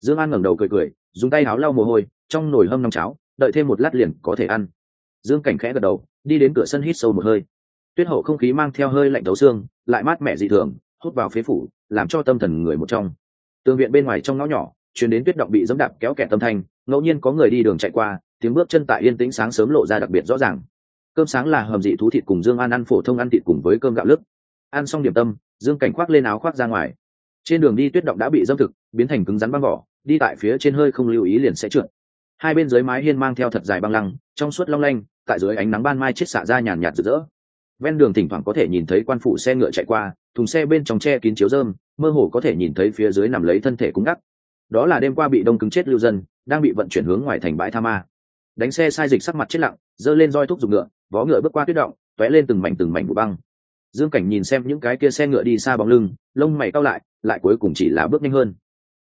Dương an ngẩng đầu cười cười, dùng tay áo lau mồ hôi, trong nồi hâm nóng cháo đợi thêm một lát liền có thể ăn. Dương cảnh khẽ gật đầu, đi đến cửa sân hít sâu một hơi. Tuyết hậu không khí mang theo hơi lạnh đấu xương, lại mát mẻ dị thường, hút vào phế phủ, làm cho tâm thần người một trong. Tường viện bên ngoài trong ngõ nhỏ chuyển đến tuyết động bị dẫm đạp kéo kẻ tâm thanh, ngẫu nhiên có người đi đường chạy qua, tiếng bước chân tại yên tĩnh sáng sớm lộ ra đặc biệt rõ ràng. Cơm sáng là hầm dị thú thịt cùng dương an ăn phổ thông ăn thịt cùng với cơm gạo lứt. Ăn xong điểm tâm, dương cảnh khoác lên áo khoác ra ngoài. Trên đường đi tuyết động đã bị dâm thực, biến thành cứng rắn băng vỏ, đi tại phía trên hơi không lưu ý liền sẽ trượt hai bên dưới mái hiên mang theo thật dài băng lăng, trong suốt long lanh, tại dưới ánh nắng ban mai chết xạ ra nhàn nhạt rực rỡ. Ven đường thỉnh thoảng có thể nhìn thấy quan phủ xe ngựa chạy qua, thùng xe bên trong tre kín chiếu rơm, mơ hồ có thể nhìn thấy phía dưới nằm lấy thân thể cúng gắt đó là đêm qua bị đông cứng chết lưu dân, đang bị vận chuyển hướng ngoài thành bãi tha ma. Đánh xe sai dịch sắc mặt chết lặng, giơ lên roi thúc dùng ngựa, vó ngựa bước qua tuyết động, tóe lên từng mảnh từng mảnh của băng. Dương cảnh nhìn xem những cái kia xe ngựa đi xa bóng lưng, lông mày cao lại lại cuối cùng chỉ là bước nhanh hơn.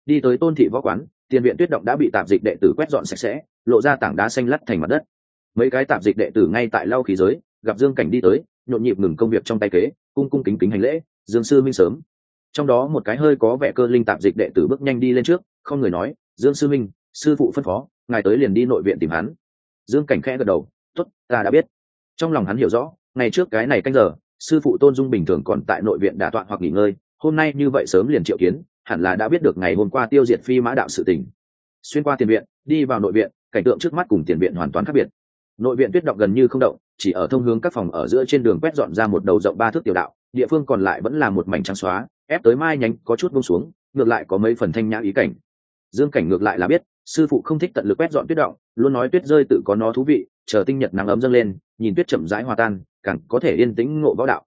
Đi tới tôn thị võ quán tiền viện tuyết động đã bị tạp dịch đệ tử quét dọn sạch sẽ, lộ ra tảng đá xanh lắt thành mặt đất. Mấy cái tạp dịch đệ tử ngay tại lau khí giới, gặp dương cảnh đi tới, nhộn nhịp ngừng công việc trong tay kế, cung cung kính kính hành lễ, dương sư minh sớm. Trong đó một cái hơi có vẻ cơ linh tạp dịch đệ tử bước nhanh đi lên trước, không người nói, dương sư minh, sư phụ phân phó, ngài tới liền đi nội viện tìm hắn. Dương cảnh khẽ gật đầu t ố t ta đã biết. Trong lòng hắn hiểu rõ, ngày trước cái này canh giờ, sư phụ tôn dung bình thường còn tại nội viện đả tọa hoặc nghỉ ngơi, hôm nay như vậy sớm liền triệu kiến hẳn là đã biết được ngày hôm qua tiêu diệt phi mã đạo sự tình. Xuyên qua tiền viện, đi vào nội viện, cảnh tượng trước mắt cùng tiền viện hoàn toàn khác biệt. Nội viện tuyết động gần như không động, chỉ ở thông hướng các phòng ở giữa trên đường quét dọn ra một đầu rộng ba thước tiểu đạo, địa phương còn lại vẫn là một mảnh trắng xóa, ép tới mai nhánh có chút bông xuống, ngược lại có mấy phần thanh nhã ý cảnh. Dương cảnh ngược lại là biết, sư phụ không thích tận lực quét dọn tuyết động, luôn nói tuyết rơi tự có nó thú vị, chờ tinh nhật nắng ấm dâng lên, nhìn tuyết chậm rãi hòa tan, càng có thể yên tĩnh ngộ võ đạo.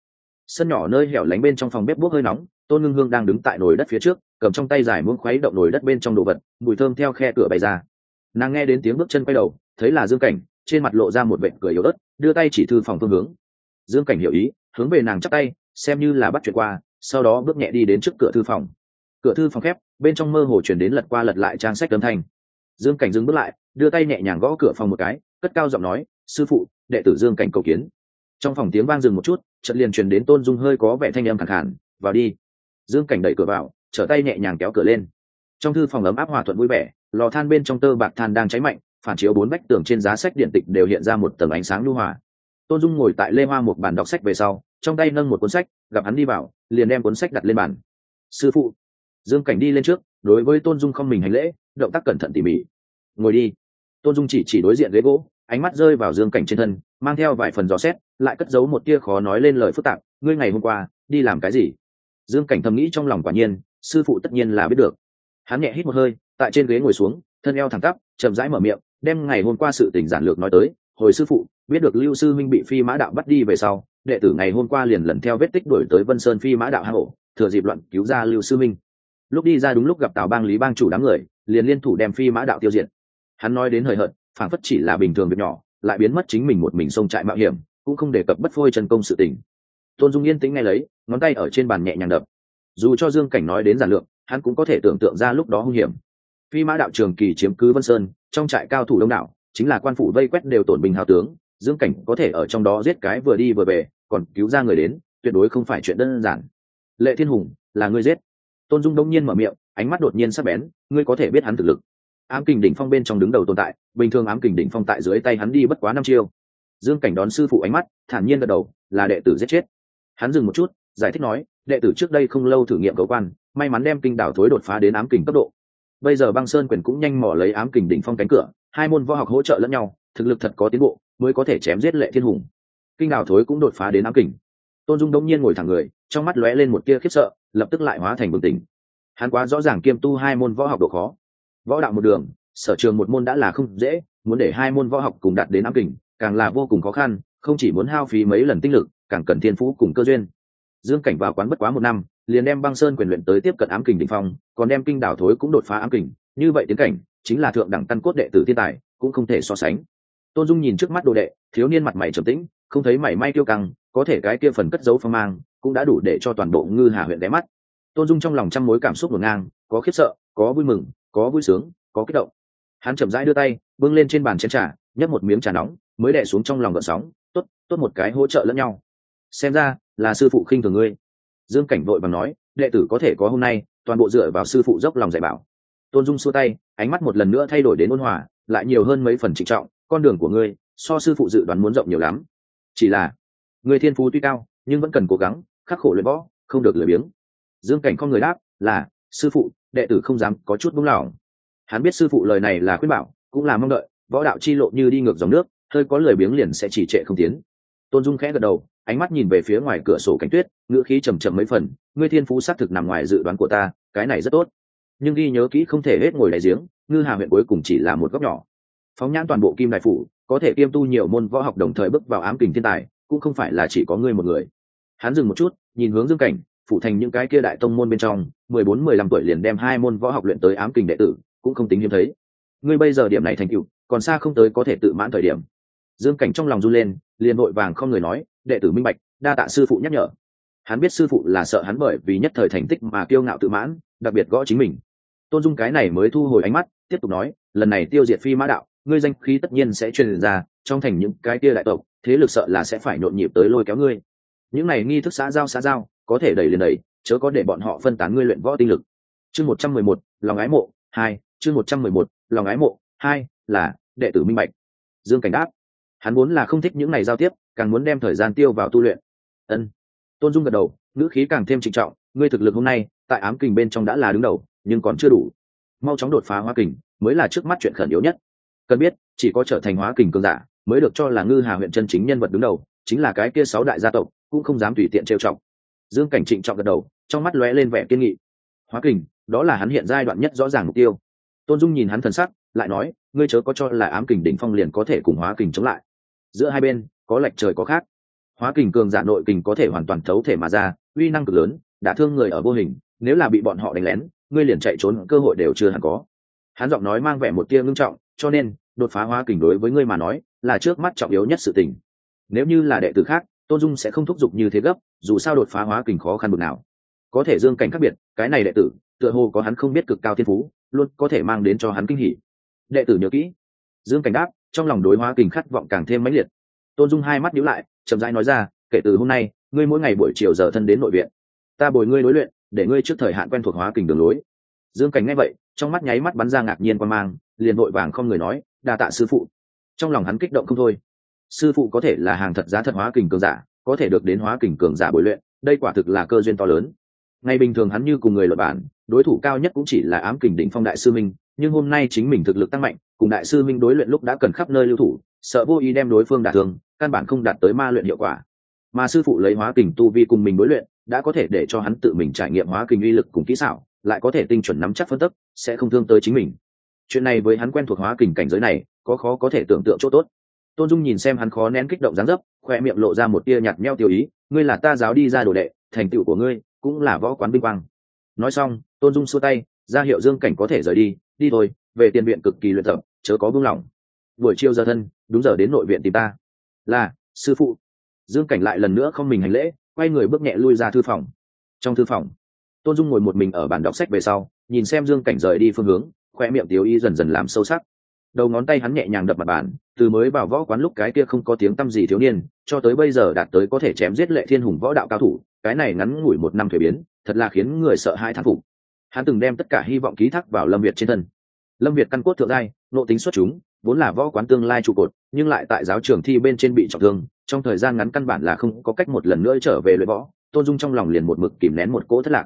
Sân nhỏ nơi hẻo lánh bên trong phòng bếp bốc hơi nóng tôn ngưng hương đang đứng tại nồi đất phía trước, cầm trong tay dài muỗng khuấy động nồi đất bên trong đồ vật, mùi thơm theo khe cửa bày ra. Nàng nghe đến tiếng bước chân quay đầu, thấy là dương cảnh, trên mặt lộ ra một vệt cười yếu ớt, đưa tay chỉ thư phòng phương hướng. Dương cảnh hiểu ý, hướng về nàng chắp tay, xem như là bắt chuyện qua, sau đó bước nhẹ đi đến trước cửa thư phòng. Cửa thư phòng khép, bên trong mơ hồ chuyển đến lật qua lật lại trang sách âm thanh. Dương cảnh dừng bước lại, đưa tay nhẹ nhàng gõ cửa phòng một cái, cất cao giọng nói, sư phụ, đệ tử dương cảnh cầu kiến. Trong phòng tiếng vang dừng một chút trận liền truyền đến tôn dung hơi có vẻ thanh âm khẳng khản vào đi dương cảnh đẩy cửa vào, trở tay nhẹ nhàng kéo cửa lên. Trong thư phòng ấm áp hòa thuận vui vẻ, lò than bên trong tơ bạc than đang cháy mạnh, phản chiếu bốn vách tường trên giá sách điện tịch đều hiện ra một tầng ánh sáng lưu hòa. Tôn dung ngồi tại lê hoa một bàn đọc sách về sau, trong tay nâng một cuốn sách, gặp hắn đi vào, liền đem cuốn sách đặt lên bàn. Sư phụ. Dương cảnh đi lên trước, đối với tôn dung không mình hành lễ, động tác cẩn thận tỉ mỉ. Ngồi đi. Tôn dung chỉ chỉ đối diện ghế gỗ, ánh mắt rơi vào dương cảnh trên thân, mang theo vài phần dò xét, lại cất giấu một tia khó nói lên lời phức tạp. Ngươi ngày hôm qua, đi làm cái gì? Dương cảnh thầm nghĩ trong lòng quả nhiên, sư phụ tất nhiên là biết được. Hắn nhẹ hít một hơi, tại trên ghế ngồi xuống, thân eo thẳng tắp, chậm rãi mở miệng, đem ngày hôm qua sự tình giản lược nói tới. Hồi sư phụ, biết được lưu sư minh bị phi mã đạo bắt đi về sau, đệ tử ngày hôm qua liền lần theo vết tích đuổi tới vân sơn phi mã đạo hang ổ, thừa dịp loạn cứu ra lưu sư minh. Lúc đi ra đúng lúc gặp tào bang lý bang chủ đám người, liền liên thủ đem phi mã đạo tiêu diệt. Hắn nói đến hời hợt phản phất chỉ là bình thường việc nhỏ, lại biến mất chính mình một mình xông trại mạo hiểm, cũng không đề cập bất phôi chân công sự tình tôn dung yên tĩnh nghe lấy, ngón tay ở trên bàn nhẹ nhàng đập. Dù cho dương cảnh nói đến giản lượng hắn cũng có thể tưởng tượng ra lúc đó hung hiểm. Phi mã đạo trường kỳ chiếm cứ vân sơn, trong trại cao thủ đông đảo, chính là quan phủ vây quét đều tổn bình hào tướng, dương cảnh có thể ở trong đó giết cái vừa đi vừa về, còn cứu ra người đến, tuyệt đối không phải chuyện đơn giản. Lệ thiên hùng, là ngươi giết. Tôn dung đông nhiên mở miệng, ánh mắt đột nhiên sắc bén, ngươi có thể biết hắn thực lực. Ám kình đỉnh phong bên trong đứng đầu tồn tại, bình thường ám kình đỉnh phong tại dưới tay hắn đi bất quá năm chiêu. Dương cảnh đón sư phụ ánh mắt, thản nhiên gật đầu, là đệ tử giết chết hắn dừng một chút, giải thích nói, đệ tử trước đây không lâu thử nghiệm cấu quan, may mắn đem kinh đảo thối đột phá đến ám kình cấp độ. Bây giờ băng sơn quyền cũng nhanh mỏ lấy ám kình đỉnh phong cánh cửa, hai môn võ học hỗ trợ lẫn nhau, thực lực thật có tiến bộ, mới có thể chém giết lệ thiên hùng. Kinh đảo thối cũng đột phá đến ám kình. Tôn dung đông nhiên ngồi thẳng người, trong mắt lóe lên một tia khiếp sợ, lập tức lại hóa thành bừng tỉnh. Hắn quá rõ ràng kiêm tu hai môn võ học độ khó. Võ đạo một đường, sở trường một môn đã là không dễ, muốn để hai môn võ học cùng đạt đến ám kình, càng là vô cùng khó khăn, không chỉ muốn hao phí mấy lần tinh lực càng cần thiên phú cùng cơ duyên. Dương cảnh vào quán bất quá một năm, liền đem băng sơn quyền luyện tới tiếp cận ám kình đ ỉ n h phong, còn đem kinh đảo thối cũng đột phá ám kình. Như vậy tiến cảnh, chính là thượng đẳng căn cốt đệ tử thiên tài, cũng không thể so sánh. Tôn dung nhìn trước mắt đồ đệ, thiếu niên mặt mày trầm tĩnh, không thấy mảy may tiêu căng, có thể cái kia phần cất giấu phong mang, cũng đã đủ để cho toàn bộ ngư hà huyện ghé mắt. Tôn dung trong lòng trăm mối cảm xúc ngổn ngang, có khiếp sợ, có vui mừng, có vui sướng, có kích động. Hắn chậm rãi đưa tay, bưng lên trên bàn chén trà, nhấp một miếng trà nóng, mới đè xuống trong lòng gợn sóng. Tốt tốt một cái hỗ trợ lẫn nhau xem ra, là sư phụ khinh thường ngươi. Dương cảnh vội bằng nói, đệ tử có thể có hôm nay, toàn bộ dựa vào sư phụ dốc lòng dạy bảo. Tôn dung xua tay, ánh mắt một lần nữa thay đổi đến ôn hòa, lại nhiều hơn mấy phần trịnh trọng, con đường của ngươi, so sư phụ dự đoán muốn rộng nhiều lắm. Chỉ là người thiên phú tuy cao, nhưng vẫn cần cố gắng, khắc khổ luyện võ, không được lười biếng. Dương cảnh con người đáp, là, sư phụ, đệ tử không dám có chút buông lỏng. Hắn biết sư phụ lời này là khuyên bảo, cũng là mong đợi, võ đạo chi lộ như đi ngược dòng nước, hơi có lười biếng liền sẽ chỉ trệ không tiến. Tôn dung khẽ gật đầu ánh mắt nhìn về phía ngoài cửa sổ cánh tuyết, ngữ khí trầm trầm mấy phần, ngươi thiên phú xác thực nằm ngoài dự đoán của ta, cái này rất tốt. Nhưng ghi nhớ kỹ không thể hết ngồi đại giếng, ngư hà huyện cuối cùng chỉ là một góc nhỏ. Phóng nhãn toàn bộ kim đại phủ, có thể kiêm tu nhiều môn võ học đồng thời bước vào ám kình thiên tài, cũng không phải là chỉ có ngươi một người. Hắn dừng một chút, nhìn hướng dương cảnh phụ thành những cái kia đại tông môn bên trong, mười bốn, mười lăm tuổi liền đem hai môn võ học luyện tới ám kình đệ tử, cũng không tính hiếm thấy. Ngươi bây giờ điểm này thành cựu còn xa không tới có thể tự mãn thời điểm. Dương cảnh trong lòng run lên liền vội vàng không người nói, đệ tử minh bạch, đa tạ sư phụ nhắc nhở. Hắn biết sư phụ là sợ hắn bởi vì nhất thời thành tích mà kiêu ngạo tự mãn, đặc biệt gõ chính mình. Tôn dung cái này mới thu hồi ánh mắt, tiếp tục nói, lần này tiêu diệt phi mã đạo, ngươi danh khí tất nhiên sẽ truyền ra, trong thành những cái kia đại tộc, thế lực sợ là sẽ phải nhộn nhịp tới lôi kéo ngươi. Những này nghi thức xã giao xã giao, có thể đẩy liền đẩy, chớ có để bọn họ phân tán ngươi luyện võ tinh lực. Chương một trăm mười một, lòng ái mộ, hai, chương một trăm mười một, lòng ái mộ, hai, là đệ tử minh bạch. Dương cảnh đáp hắn muốn là không thích những ngày giao tiếp, càng muốn đem thời gian tiêu vào tu luyện. Ân. Tôn dung gật đầu, ngữ khí càng thêm trịnh trọng, ngươi thực lực hôm nay, tại ám kình bên trong đã là đứng đầu, nhưng còn chưa đủ. Mau chóng đột phá hóa kình, mới là trước mắt chuyện khẩn yếu nhất. Cần biết, chỉ có trở thành hóa kình cường giả, mới được cho là ngư hà huyện chân chính nhân vật đứng đầu, chính là cái kia sáu đại gia tộc, cũng không dám tùy tiện trêu trọng dương cảnh trịnh trọng gật đầu, trong mắt lóe lên vẻ kiên nghị. Hóa kình, đó là hắn hiện giai đoạn nhất rõ ràng mục tiêu. Tôn dung nhìn hắn thần sắc, lại nói, ngươi chớ có cho là ám kình đỉnh phong liền có thể cùng hóa kình chống lại giữa hai bên, có lệch trời có khác. Hóa kình cường giả nội kình có thể hoàn toàn thấu thể mà ra, uy năng cực lớn đã thương người ở vô hình, nếu là bị bọn họ đánh lén, ngươi liền chạy trốn, cơ hội đều chưa hẳn có. Hắn giọng nói mang vẻ một tia ngưng trọng, cho nên, đột phá hóa kình đối với ngươi mà nói, là trước mắt trọng yếu nhất sự tình. Nếu như là đệ tử khác, tôn dung sẽ không thúc giục như thế gấp, dù sao đột phá hóa kình khó khăn bực nào. Có thể dương cảnh khác biệt, cái này đệ tử, tựa hồ có hắn không biết cực cao thiên phú, luôn có thể mang đến cho hắn kinh hỉ. Đệ tử nhớ kỹ. Dương cảnh đáp trong lòng đối hóa kình khát vọng càng thêm mãnh liệt. Tôn dung hai mắt nhíu lại, chậm rãi nói ra, kể từ hôm nay, ngươi mỗi ngày buổi chiều giờ thân đến nội viện. Ta bồi ngươi đối luyện, để ngươi trước thời hạn quen thuộc hóa kình đường lối. Dương cảnh nghe vậy, trong mắt nháy mắt bắn ra ngạc nhiên quan mang, liền vội vàng không người nói, đa tạ sư phụ. Trong lòng hắn kích động không thôi. Sư phụ có thể là hàng thật giá thật hóa kình cường giả, có thể được đến hóa kình cường giả bồi luyện, đây quả thực là cơ duyên to lớn. Ngày bình thường hắn như cùng người luật bản, đối thủ cao nhất cũng chỉ là ám kình đỉnh phong đại sư minh, nhưng hôm nay chính mình thực lực tăng mạnh cùng đại sư minh đối luyện lúc đã cần khắp nơi lưu thủ, sợ vô ý đem đối phương đả thương, căn bản không đạt tới ma luyện hiệu quả. Mà sư phụ lấy hóa kình tu vi cùng mình đối luyện, đã có thể để cho hắn tự mình trải nghiệm hóa kình uy lực cùng kỹ xảo, lại có thể tinh chuẩn nắm chắc phân tức, sẽ không thương tới chính mình. Chuyện này với hắn quen thuộc hóa kình cảnh giới này, có khó có thể tưởng tượng chỗ tốt. Tôn dung nhìn xem hắn khó nén kích động dáng dấp, khoe miệng lộ ra một tia nhạt meo tiêu ý, ngươi là ta giáo đi ra đồ đệ, thành tựu của ngươi cũng là võ quán binh quang. Nói xong, tôn dung xua tay, ra hiệu dương cảnh có thể rời đi đi thôi, về tiền viện cực kỳ luyện tập chớ có buông lỏng. Buổi chiều giờ thân, đúng giờ đến nội viện tìm ta. Là, sư phụ. Dương cảnh lại lần nữa không mình hành lễ, quay người bước nhẹ lui ra thư phòng. Trong thư phòng, tôn dung ngồi một mình ở bàn đọc sách về sau, nhìn xem dương cảnh rời đi phương hướng, khoe miệng tiếu y dần dần làm sâu sắc. Đầu ngón tay hắn nhẹ nhàng đập mặt bàn, từ mới vào võ quán lúc cái kia không có tiếng t â m gì thiếu niên, cho tới bây giờ đạt tới có thể chém giết lệ thiên hùng võ đạo cao thủ, cái này ngắn ngủi một năm thuế biến, thật là khiến người sợ hãi thán phục. Hắn từng đem tất cả hy vọng ký thác vào lâm việt trên thân. Lâm việt căn cốt thượng giai nộ tính xuất chúng, vốn là võ quán tương lai trụ cột, nhưng lại tại giáo trường thi bên trên bị trọng thương, trong thời gian ngắn căn bản là không có cách một lần nữa trở về luyện võ, tôn dung trong lòng liền một mực kìm nén một cỗ thất lạc.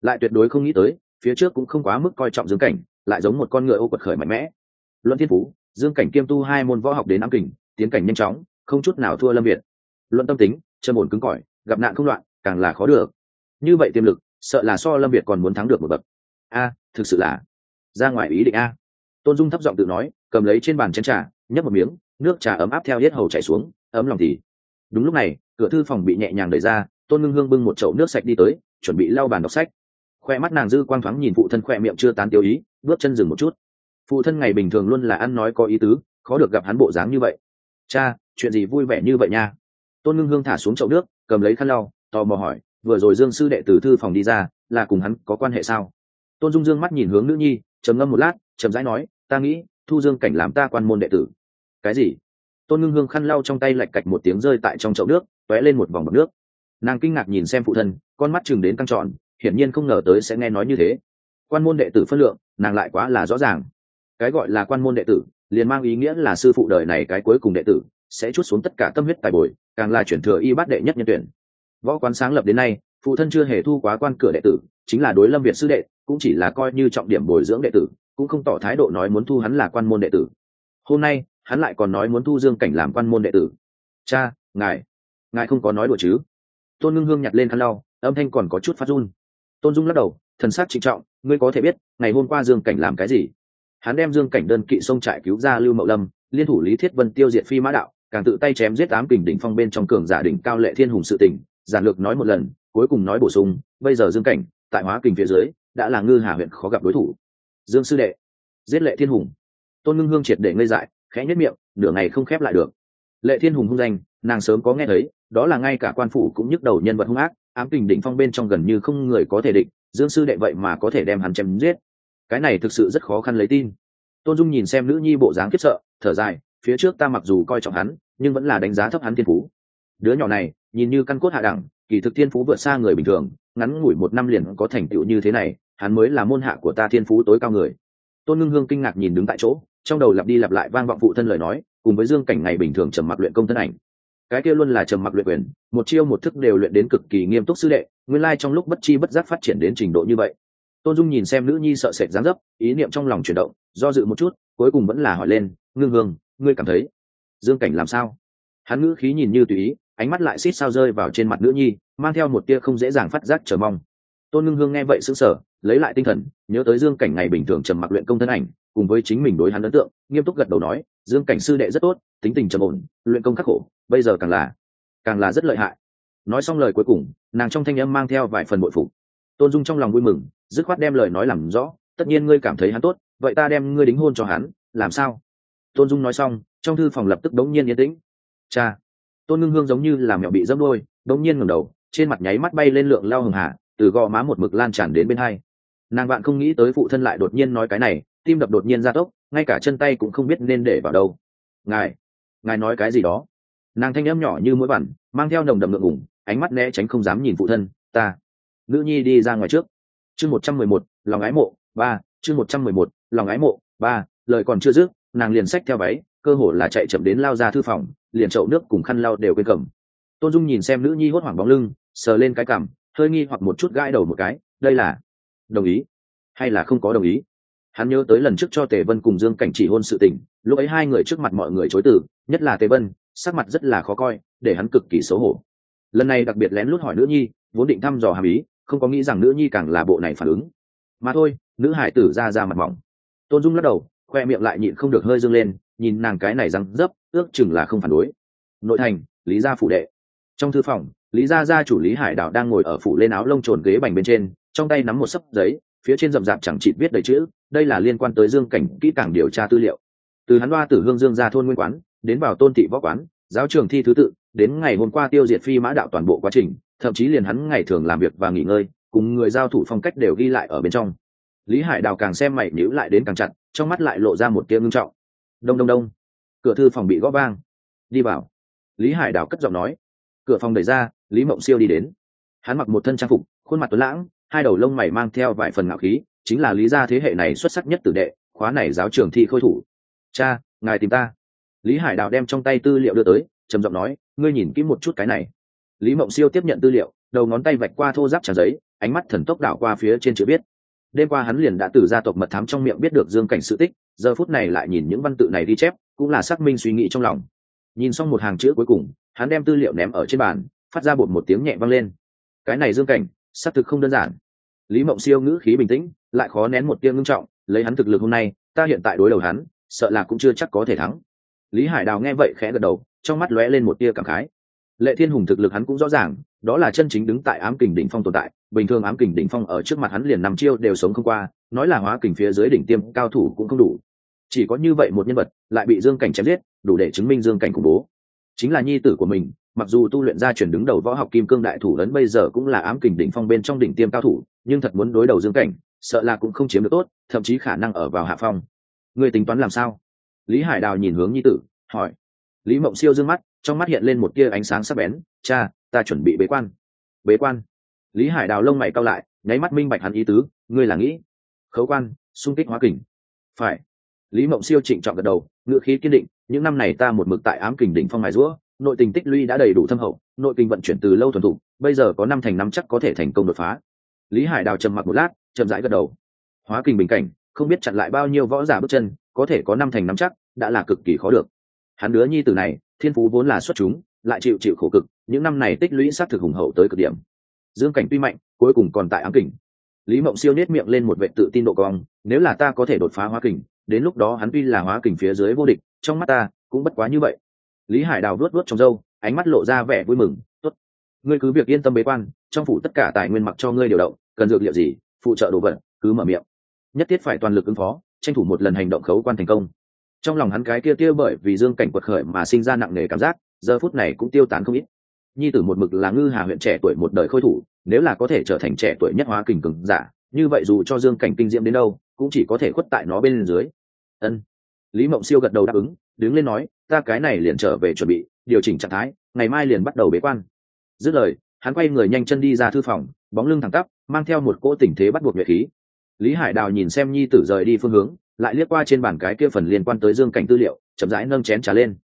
Lại tuyệt đối không nghĩ tới, phía trước cũng không quá mức coi trọng dương cảnh, lại giống một con ngựa ô quật khởi mạnh mẽ. Luận thiên phú, dương cảnh kiêm tu hai môn võ học đến ám kình, tiến cảnh nhanh chóng, không chút nào thua lâm việt. Luận tâm tính chân ổn cứng cỏi, gặp nạn không loạn, càng là khó được. Như vậy tiềm lực, sợ là so lâm việt còn muốn thắng được một bậc. A, thực sự là ra ngoài ý định a tôn dung thấp giọng tự nói, cầm lấy trên bàn chén trà, nhấp một miếng, nước trà ấm áp theo hết hầu chảy xuống, ấm lòng thì. Đúng lúc này, cửa thư phòng bị nhẹ nhàng đẩy ra, tôn ngưng hương bưng một chậu nước sạch đi tới, chuẩn bị lau bàn đọc sách. Khoe mắt nàng dư quang thoáng nhìn phụ thân khoe miệng chưa tán tiêu ý, bước chân dừng một chút. Phụ thân ngày bình thường luôn là ăn nói có ý tứ, khó được gặp hắn bộ dáng như vậy. Cha, chuyện gì vui vẻ như vậy nha? Tôn ngưng hương thả xuống chậu nước, cầm lấy khăn lau, tò mò hỏi, vừa rồi dương sư đệ từ thư phòng đi ra, là cùng hắn có quan hệ sao? Tôn dung dương mắt nhìn hướng nữ nhi, trầm ngâm một lát, chậm rãi nói ta nghĩ, thu dương cảnh làm ta quan môn đệ tử. Cái gì? Tôn ngưng hương khăn lau trong tay lạch cạch một tiếng rơi tại trong chậu nước t ó é lên một vòng bọc nước. Nàng kinh ngạc nhìn xem phụ thân, con mắt chừng đến căng trọn hiển nhiên không ngờ tới sẽ nghe nói như thế. Quan môn đệ tử phân lượng, nàng lại quá là rõ ràng. Cái gọi là quan môn đệ tử, liền mang ý nghĩa là sư phụ đời này cái cuối cùng đệ tử, sẽ chút xuống tất cả tâm huyết tài bồi, càng là chuyển thừa y bát đệ nhất nhân tuyển. Võ quán sáng lập đến nay, phụ thân chưa hề thu quá quan cửa đệ tử, chính là đối lâm việt sư đệ, cũng chỉ là coi như trọng điểm bồi dưỡng đệ tử cũng không tỏ thái độ nói muốn thu hắn là quan môn đệ tử. Hôm nay, hắn lại còn nói muốn thu dương cảnh làm quan môn đệ tử. Cha, ngài ngài không có nói đùa chứ? Tôn ngưng hương nhặt lên khăn lau, âm thanh còn có chút phát run. Tôn dung lắc đầu, thần sát trịnh trọng, ngươi có thể biết, ngày hôm qua dương cảnh làm cái gì? Hắn đem dương cảnh đơn kỵ sông trại cứu ra lưu mậu lâm, liên thủ lý thiết vân tiêu diệt phi mã đạo, càng tự tay chém giết tám kình đỉnh phong bên trong cường giả đỉnh cao lệ thiên hùng sự tỉnh giản lược nói một lần, cuối cùng nói bổ sung, bây giờ dương cảnh, tại hóa kình phía dưới, đã là ngư hà huyện khó gặp đối thủ dương sư đệ, giết lệ thiên hùng. Tôn ngưng hương triệt để ngây dại, khẽ nhất miệng, nửa ngày không khép lại được. Lệ thiên hùng hung danh, nàng sớm có nghe thấy, đó là ngay cả quan phủ cũng nhức đầu nhân vật hung ác, ám kình đỉnh phong bên trong gần như không người có thể định dương sư đệ vậy mà có thể đem hắn chém giết. Cái này thực sự rất khó khăn lấy tin. Tôn dung nhìn xem nữ nhi bộ dáng khiếp sợ, thở dài, phía trước ta mặc dù coi trọng hắn, nhưng vẫn là đánh giá thấp hắn thiên phú. Đứa nhỏ này, nhìn như căn cốt hạ đẳng, kỳ thực thiên phú vượt xa người bình thường, ngắn ngủi một năm liền có thành tựu như thế này hắn mới là môn hạ của ta thiên phú tối cao người. Tôn ngưng hương kinh ngạc nhìn đứng tại chỗ, trong đầu lặp đi lặp lại vang vọng phụ thân lời nói, cùng với dương cảnh ngày bình thường trầm mặc luyện công thân ảnh. Cái kia luôn là trầm mặc luyện quyền, một chiêu một thức đều luyện đến cực kỳ nghiêm túc sư đệ, nguyên lai trong lúc bất chi bất giác phát triển đến trình độ như vậy. Tôn dung nhìn xem nữ nhi sợ sệt dáng dấp, ý niệm trong lòng chuyển động, do dự một chút, cuối cùng vẫn là hỏi lên, ngưng hương, ngươi cảm thấy dương cảnh làm sao? Hắn ngữ khí nhìn như tùy ý, ánh mắt lại xít sao rơi vào trên mặt nữ nhi, mang theo một tia không dễ dàng phát giác chờ mong. Tôn ngưng hương nghe vậy xứng sở lấy lại tinh thần, nhớ tới dương cảnh ngày bình thường trầm mặc luyện công thân ảnh, cùng với chính mình đối hắn ấn tượng, nghiêm túc gật đầu nói, dương cảnh sư đệ rất tốt, tính tình trầm ổn, luyện công khắc khổ, bây giờ càng là càng là rất lợi hại. Nói xong lời cuối cùng, nàng trong thanh âm mang theo vài phần bội phục. Tôn dung trong lòng vui mừng, dứt khoát đem lời nói làm rõ, tất nhiên ngươi cảm thấy hắn tốt, vậy ta đem ngươi đính hôn cho hắn, làm sao? Tôn dung nói xong, trong thư phòng lập tức đống nhiên yên tĩnh. Cha. Tôn ngưng hương giống như là mẹo bị dâm đôi đống nhiên ngẩng đầu, trên mặt nháy mắt bay lên lượng lao hừng hạ, từ gò má một mực lan tràn đến bên hai nàng bạn không nghĩ tới phụ thân lại đột nhiên nói cái này tim đập đột nhiên ra tốc ngay cả chân tay cũng không biết nên để vào đâu. Ngài ngài nói cái gì đó? Nàng thanh em nhỏ như mũi bản, mang theo nồng đậm ngượng ngủng ánh mắt né tránh không dám nhìn phụ thân ta nữ nhi đi ra ngoài trước. Chương một trăm mười một lòng ái mộ ba chương một trăm mười một lòng ái mộ ba lời còn chưa dứt nàng liền xách theo váy cơ hồ là chạy chậm đến lao ra thư phòng liền chậu nước cùng khăn lau đều quên cầm. Tôn dung nhìn xem nữ nhi hốt hoảng bóng lưng sờ lên cái cằm hơi nghi hoặc một chút gãi đầu một cái đây là đồng ý. Hay là không có đồng ý? Hắn nhớ tới lần trước cho tề vân cùng dương cảnh chỉ hôn sự tình, lúc ấy hai người trước mặt mọi người chối từ, nhất là tề vân, sắc mặt rất là khó coi, để hắn cực kỳ xấu hổ. Lần này đặc biệt lén lút hỏi nữ nhi, vốn định thăm dò hàm ý, không có nghĩ rằng nữ nhi càng là bộ này phản ứng. Mà thôi, nữ hải tử ra ra mặt mỏng. Tôn dung lắc đầu, khoe miệng lại nhịn không được hơi dâng lên, nhìn nàng cái này răng dấp, ước chừng là không phản đối. Nội thành, lý gia phủ đệ. Trong thư phòng, lý gia gia chủ lý hải đảo đang ngồi ở phủ lên áo lông trồn ghế bành bên trên trong tay nắm một sấp giấy, phía trên rậm rạp chẳng chịt viết đầy chữ, đây là liên quan tới dương cảnh kỹ càng điều tra tư liệu. Từ hắn đoa tử hương dương ra thôn nguyên quán, đến vào tôn thị võ quán, giáo trường thi thứ tự, đến ngày hôm qua tiêu diệt phi mã đạo toàn bộ quá trình, thậm chí liền hắn ngày thường làm việc và nghỉ ngơi, cùng người giao thủ phong cách đều ghi lại ở bên trong. Lý hải đào càng xem mày níu lại đến càng chặt, trong mắt lại lộ ra một tia ngưng trọng. Đông đông đông. Cửa thư phòng bị gõ vang. Đi vào. Lý hải đào cất giọng nói. Cửa phòng đẩy ra, lý mộng siêu đi đến. Hắn mặc một thân trang phục, khuôn mặt tuấn lãng hai đầu lông mày mang theo vài phần ngạo khí, chính là lý gia thế hệ này xuất sắc nhất tử đệ, khóa này giáo trường thi khôi thủ. Cha, ngài tìm ta. Lý hải đào đem trong tay tư liệu đưa tới, trầm giọng nói, ngươi nhìn kỹ một chút cái này. Lý mộng siêu tiếp nhận tư liệu, đầu ngón tay vạch qua thô giáp tràn giấy, ánh mắt thần tốc đảo qua phía trên chữ biết đêm qua hắn liền đã từ gia tộc mật thám trong miệng biết được dương cảnh sự tích, giờ phút này lại nhìn những văn tự này đi chép, cũng là xác minh suy nghĩ trong lòng. Nhìn xong một hàng chữ cuối cùng, hắn đem tư liệu ném ở trên bàn, phát ra bột một tiếng nhẹ vang lên. Cái này dương cảnh xác thực không đơn giản. Lý mộng siêu ngữ khí bình tĩnh, lại khó nén một tiếng ngưng trọng, lấy hắn thực lực hôm nay, ta hiện tại đối đầu hắn, sợ là cũng chưa chắc có thể thắng. Lý hải đào nghe vậy khẽ gật đầu, trong mắt lóe lên một tia cảm khái. Lệ thiên hùng thực lực hắn cũng rõ ràng, đó là chân chính đứng tại ám kình đỉnh phong tồn tại, bình thường ám kình đỉnh phong ở trước mặt hắn liền nằm chiêu đều sống không qua, nói là hóa kình phía dưới đỉnh tiêm cao thủ cũng không đủ. Chỉ có như vậy một nhân vật, lại bị dương cảnh chém giết, đủ để chứng minh dương cảnh khủng bố. Chính là nhi tử của mình mặc dù tu luyện ra chuyển đứng đầu võ học kim cương đại thủ lớn bây giờ cũng là ám kình đỉnh phong bên trong đỉnh tiêm cao thủ, nhưng thật muốn đối đầu dương cảnh, sợ là cũng không chiếm được tốt, thậm chí khả năng ở vào hạ phong. Người tính toán làm sao? Lý hải đào nhìn hướng nhi tử, hỏi. Lý mộng siêu d ư ơ n g mắt, trong mắt hiện lên một tia ánh sáng sắc bén. Cha, ta chuẩn bị bế quan. Bế quan? Lý hải đào lông mày cao lại, nháy mắt minh bạch hắn ý tứ. Ngươi là nghĩ? Khấu quan sung kích hóa kình. Phải. Lý mộng siêu trịnh trọng gật đầu ngựa khí kiên định. Những năm này ta một mực tại ám kình đỉnh phong mài rũa nội tình tích lũy đã đầy đủ thâm hậu, nội kinh vận chuyển từ lâu thuần thục, bây giờ có năm thành năm chắc có thể thành công đột phá. Lý hải đào trầm mặc một lát, chậm rãi gật đầu. Hóa kinh bình cảnh, không biết chặn lại bao nhiêu võ giả bước chân, có thể có năm thành năm chắc, đã là cực kỳ khó được. Hắn đứa nhi tử này, thiên phú vốn là xuất chúng, lại chịu chịu khổ cực, những năm này tích lũy sát thực hùng hậu tới cực điểm. Dương cảnh tuy mạnh, cuối cùng còn tại ám kình. Lý mộng siêu nết miệng lên một vệ tự tin độ cong, nếu là ta có thể đột phá hóa kình, đến lúc đó hắn tuy là hóa kình phía dưới vô địch, trong mắt ta cũng bất quá như vậy lý hải đào vớt vớt trong râu, ánh mắt lộ ra vẻ vui mừng, tốt, ngươi cứ việc yên tâm bế quan, trong phủ tất cả tài nguyên mặc cho ngươi điều động, cần dược liệu gì, phụ trợ đồ vật, cứ mở miệng. Nhất thiết phải toàn lực ứng phó, tranh thủ một lần hành động khấu quan thành công. Trong lòng hắn cái kia tia bởi vì dương cảnh quật khởi mà sinh ra nặng nề cảm giác, giờ phút này cũng tiêu tán không ít. Nhi tử một mực là ngư hà huyện trẻ tuổi một đời khôi thủ, nếu là có thể trở thành trẻ tuổi nhất hóa kình cường giả, như vậy dù cho dương cảnh kinh diễm đến đâu, cũng chỉ có thể khuất tại nó bên dưới. Ân. Lý mộng siêu gật đầu đáp ứng đứng lên nói, ta cái này liền trở về chuẩn bị, điều chỉnh trạng thái, ngày mai liền bắt đầu bế quan. Dứt lời, hắn quay người nhanh chân đi ra thư phòng, bóng lưng thẳng tắp, mang theo một cỗ tình thế bắt buộc nhuệ khí. Lý hải đào nhìn xem nhi tử rời đi phương hướng, lại liếc qua trên bàn cái kia phần liên quan tới dương cảnh tư liệu, chậm rãi nâng chén trà lên.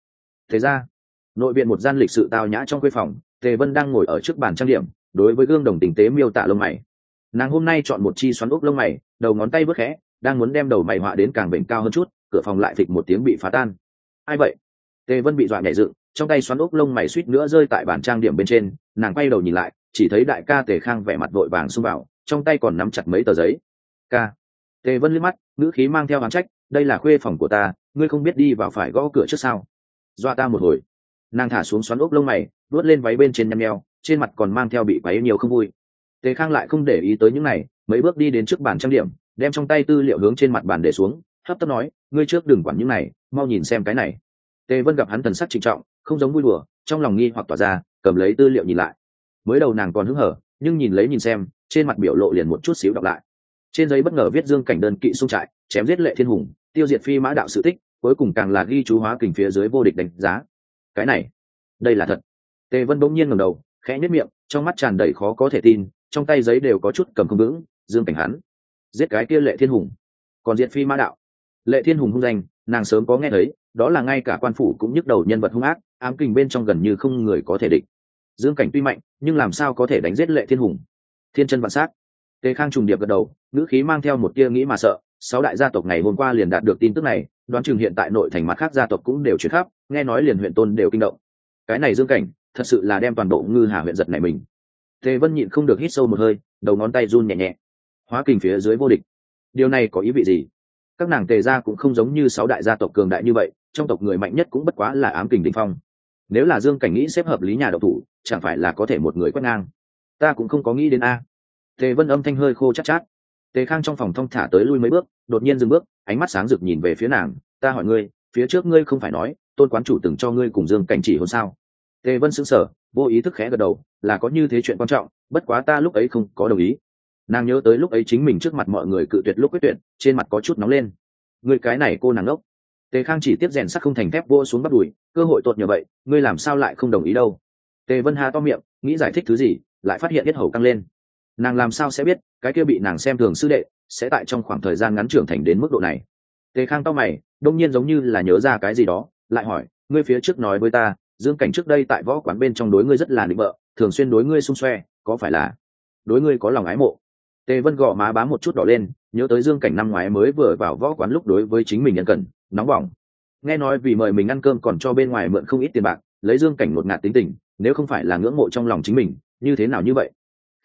Thế ra, nội viện một gian lịch sự tao nhã trong khuê phòng, tề vân đang ngồi ở trước bàn trang điểm, đối với gương đồng tình tế miêu tả lông mày. Nàng hôm nay chọn một chi xoắn úp lông mày, đầu ngón tay bước khẽ, đang muốn đem đầu mày họa đến càng bệnh cao hơn chút, cửa phòng lại phịch một tiếng bị phá tan ai vậy? Tề vân bị dọa nhảy dựng, trong tay xoắn úp lông mày suýt nữa rơi tại bàn trang điểm bên trên, nàng quay đầu nhìn lại, chỉ thấy đại ca tề khang vẻ mặt vội vàng xung vào, trong tay còn nắm chặt mấy tờ giấy. Ca. Tề vân liếc mắt, ngữ khí mang theo hán trách, đây là khuê phòng của ta, ngươi không biết đi vào phải gõ cửa trước sao? Dọa ta một hồi. Nàng thả xuống xoắn úp lông mày vớt lên váy bên trên nhăn nheo, trên mặt còn mang theo bị váy nhiều không vui. Tề khang lại không để ý tới những này, mấy bước đi đến trước bàn trang điểm, đem trong tay tư liệu hướng trên mặt bàn để xuống hấp tấp nói, ngươi trước đừng quản những này, mau nhìn xem cái này. Tề vân gặp hắn thần sắc trịnh trọng, không giống vui đùa, trong lòng nghi hoặc tỏa ra, cầm lấy tư liệu nhìn lại. Mới đầu nàng còn hứng hở, nhưng nhìn lấy nhìn xem, trên mặt biểu lộ liền một chút xíu đọc lại. Trên giấy bất ngờ viết dương cảnh đơn kỵ xung trại, chém giết lệ thiên hùng, tiêu diệt phi mã đạo sự tích, cuối cùng càng là ghi chú hóa kình phía dưới vô địch đánh giá. Cái này, đây là thật. Tề vân bỗng nhiên ngẩng đầu, khẽ nhất miệng, trong mắt tràn đầy khó có thể tin, trong tay giấy đều có chút cầm không vững, dương cảnh hắn giết cái kia lệ thiên hùng, còn diện phi mã đạo lệ thiên hùng hung danh, nàng sớm có nghe thấy, đó là ngay cả quan phủ cũng nhức đầu nhân vật hung ác, ám kình bên trong gần như không người có thể địch. Dương cảnh tuy mạnh, nhưng làm sao có thể đánh giết lệ thiên hùng? Thiên chân vạn sát. Tề khang trùng điệp gật đầu, ngữ khí mang theo một tia nghĩ mà sợ, sáu đại gia tộc ngày hôm qua liền đạt được tin tức này, đoán chừng hiện tại nội thành mặt khác gia tộc cũng đều chuyển khắp, nghe nói liền huyện tôn đều kinh động. Cái này dương cảnh, thật sự là đem toàn bộ ngư hà huyện giật này mình. Tề vân nhịn không được hít sâu một hơi, đầu ngón tay run nhẹ nhẹ. Hóa kình phía dưới vô địch. Điều này có ý vị gì? Các nàng tề gia cũng không giống như sáu đại gia tộc cường đại như vậy trong tộc người mạnh nhất cũng bất quá là ám kình đình phong. Nếu là dương cảnh nghĩ xếp hợp lý nhà độc thủ chẳng phải là có thể một người quét ngang? Ta cũng không có nghĩ đến a. Tề vân âm thanh hơi khô chắc chát, chát. Tề khang trong phòng thong thả tới lui mấy bước đột nhiên dừng bước ánh mắt sáng rực nhìn về phía nàng ta hỏi ngươi phía trước ngươi không phải nói tôn quán chủ từng cho ngươi cùng dương cảnh chỉ hôn sao? Tề vân sững sờ vô ý thức khẽ gật đầu là có như thế chuyện quan trọng bất quá ta lúc ấy không có đồng ý nàng nhớ tới lúc ấy chính mình trước mặt mọi người cự tuyệt lúc quyết tuyệt, trên mặt có chút nóng lên. Người cái này cô nàng ốc tề khang chỉ tiếp rèn sắc không thành thép vô xuống bắt đùi, cơ hội tốt như vậy, ngươi làm sao lại không đồng ý đâu? Tề vân hà to miệng, nghĩ giải thích thứ gì, lại phát hiện hết hầu căng lên. Nàng làm sao sẽ biết, cái kia bị nàng xem thường sư đệ, sẽ tại trong khoảng thời gian ngắn trưởng thành đến mức độ này? Tề khang to mày, đông nhiên giống như là nhớ ra cái gì đó, lại hỏi, ngươi phía trước nói với ta, dương cảnh trước đây tại võ quán bên trong đối ngươi rất là nịnh bợ, thường xuyên đối ngươi xung xoe, có phải là đối ngươi có lòng ái mộ? Tề vân gõ má bám một chút đỏ lên, nhớ tới dương cảnh năm ngoái mới vừa vào võ quán lúc đối với chính mình nhân cần, nóng bỏng. Nghe nói vì mời mình ăn cơm còn cho bên ngoài mượn không ít tiền bạc, lấy dương cảnh một ngạt tính tình, nếu không phải là ngưỡng mộ trong lòng chính mình, như thế nào như vậy?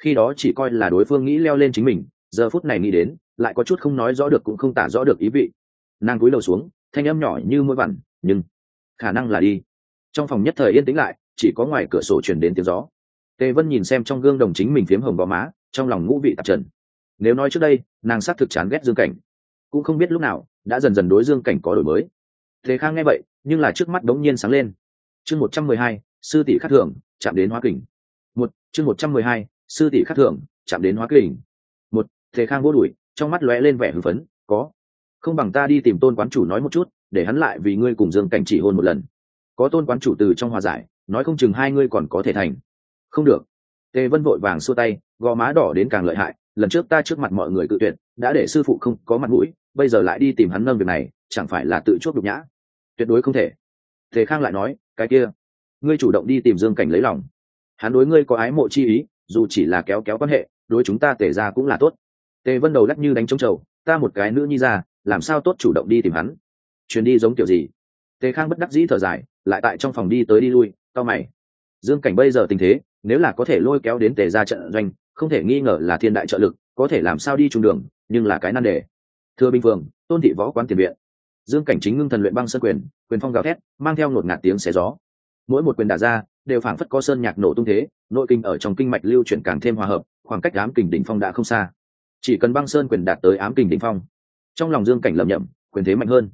Khi đó chỉ coi là đối phương nghĩ leo lên chính mình, giờ phút này nghĩ đến, lại có chút không nói rõ được cũng không tả rõ được ý vị. Nàng cúi đầu xuống, thanh âm nhỏ như mũi vằn, nhưng khả năng là đi. Trong phòng nhất thời yên tĩnh lại, chỉ có ngoài cửa sổ chuyển đến tiếng gió. Tề vân nhìn xem trong gương đồng chính mình phiếm hồng gò má trong lòng ngũ vị tạp trần. Nếu nói trước đây, nàng xác thực chán ghét dương cảnh. Cũng không biết lúc nào, đã dần dần đối dương cảnh có đổi mới. Thế khang nghe vậy, nhưng là trước mắt đống nhiên sáng lên. Chương một trăm mười hai, sư tỷ khắc thưởng, chạm đến hóa kình. Một, chương một trăm mười hai, sư tỷ khắc thưởng, chạm đến hóa kình. Một, thế khang vô đùi trong mắt lóe lên vẻ hưng phấn, có. Không bằng ta đi tìm tôn quán chủ nói một chút, để hắn lại vì ngươi cùng dương cảnh chỉ hôn một lần. Có tôn quán chủ từ trong hòa giải, nói không chừng hai ngươi còn có thể thành. Không được tề vân vội vàng xua tay, gò má đỏ đến càng lợi hại, lần trước ta trước mặt mọi người cự tuyệt, đã để sư phụ không có mặt mũi, bây giờ lại đi tìm hắn nâng việc này, chẳng phải là tự chuốc đục nhã? Tuyệt đối không thể. Tề khang lại nói, cái kia, ngươi chủ động đi tìm dương cảnh lấy lòng. Hắn đối ngươi có ái mộ chi ý, dù chỉ là kéo kéo quan hệ, đối chúng ta tề ra cũng là tốt. Tề vân đầu lắc như đánh trống trầu, ta một cái nữ nhi ra, làm sao tốt chủ động đi tìm hắn? Chuyến đi giống kiểu gì? Tề khang bất đắc dĩ thở dài, lại tại trong phòng đi tới đi lui cao mày dương cảnh bây giờ tình thế, nếu là có thể lôi kéo đến tề ra trận doanh, không thể nghi ngờ là thiên đại trợ lực, có thể làm sao đi trung đường, nhưng là cái nan đề. Thưa bình phương tôn thị võ quán tiền viện. Dương cảnh chính ngưng thần luyện băng sơn quyền quyền phong gào thét, mang theo ngột ngạt tiếng xé gió. Mỗi một quyền đả ra, đều phảng phất có sơn nhạc nổ tung thế, nội kinh ở trong kinh mạch lưu chuyển càng thêm hòa hợp, khoảng cách ám kình đỉnh phong đã không xa. Chỉ cần băng sơn quyền đạt tới ám kình đỉnh phong, trong lòng dương cảnh lầm nhầm quyền thế mạnh hơn.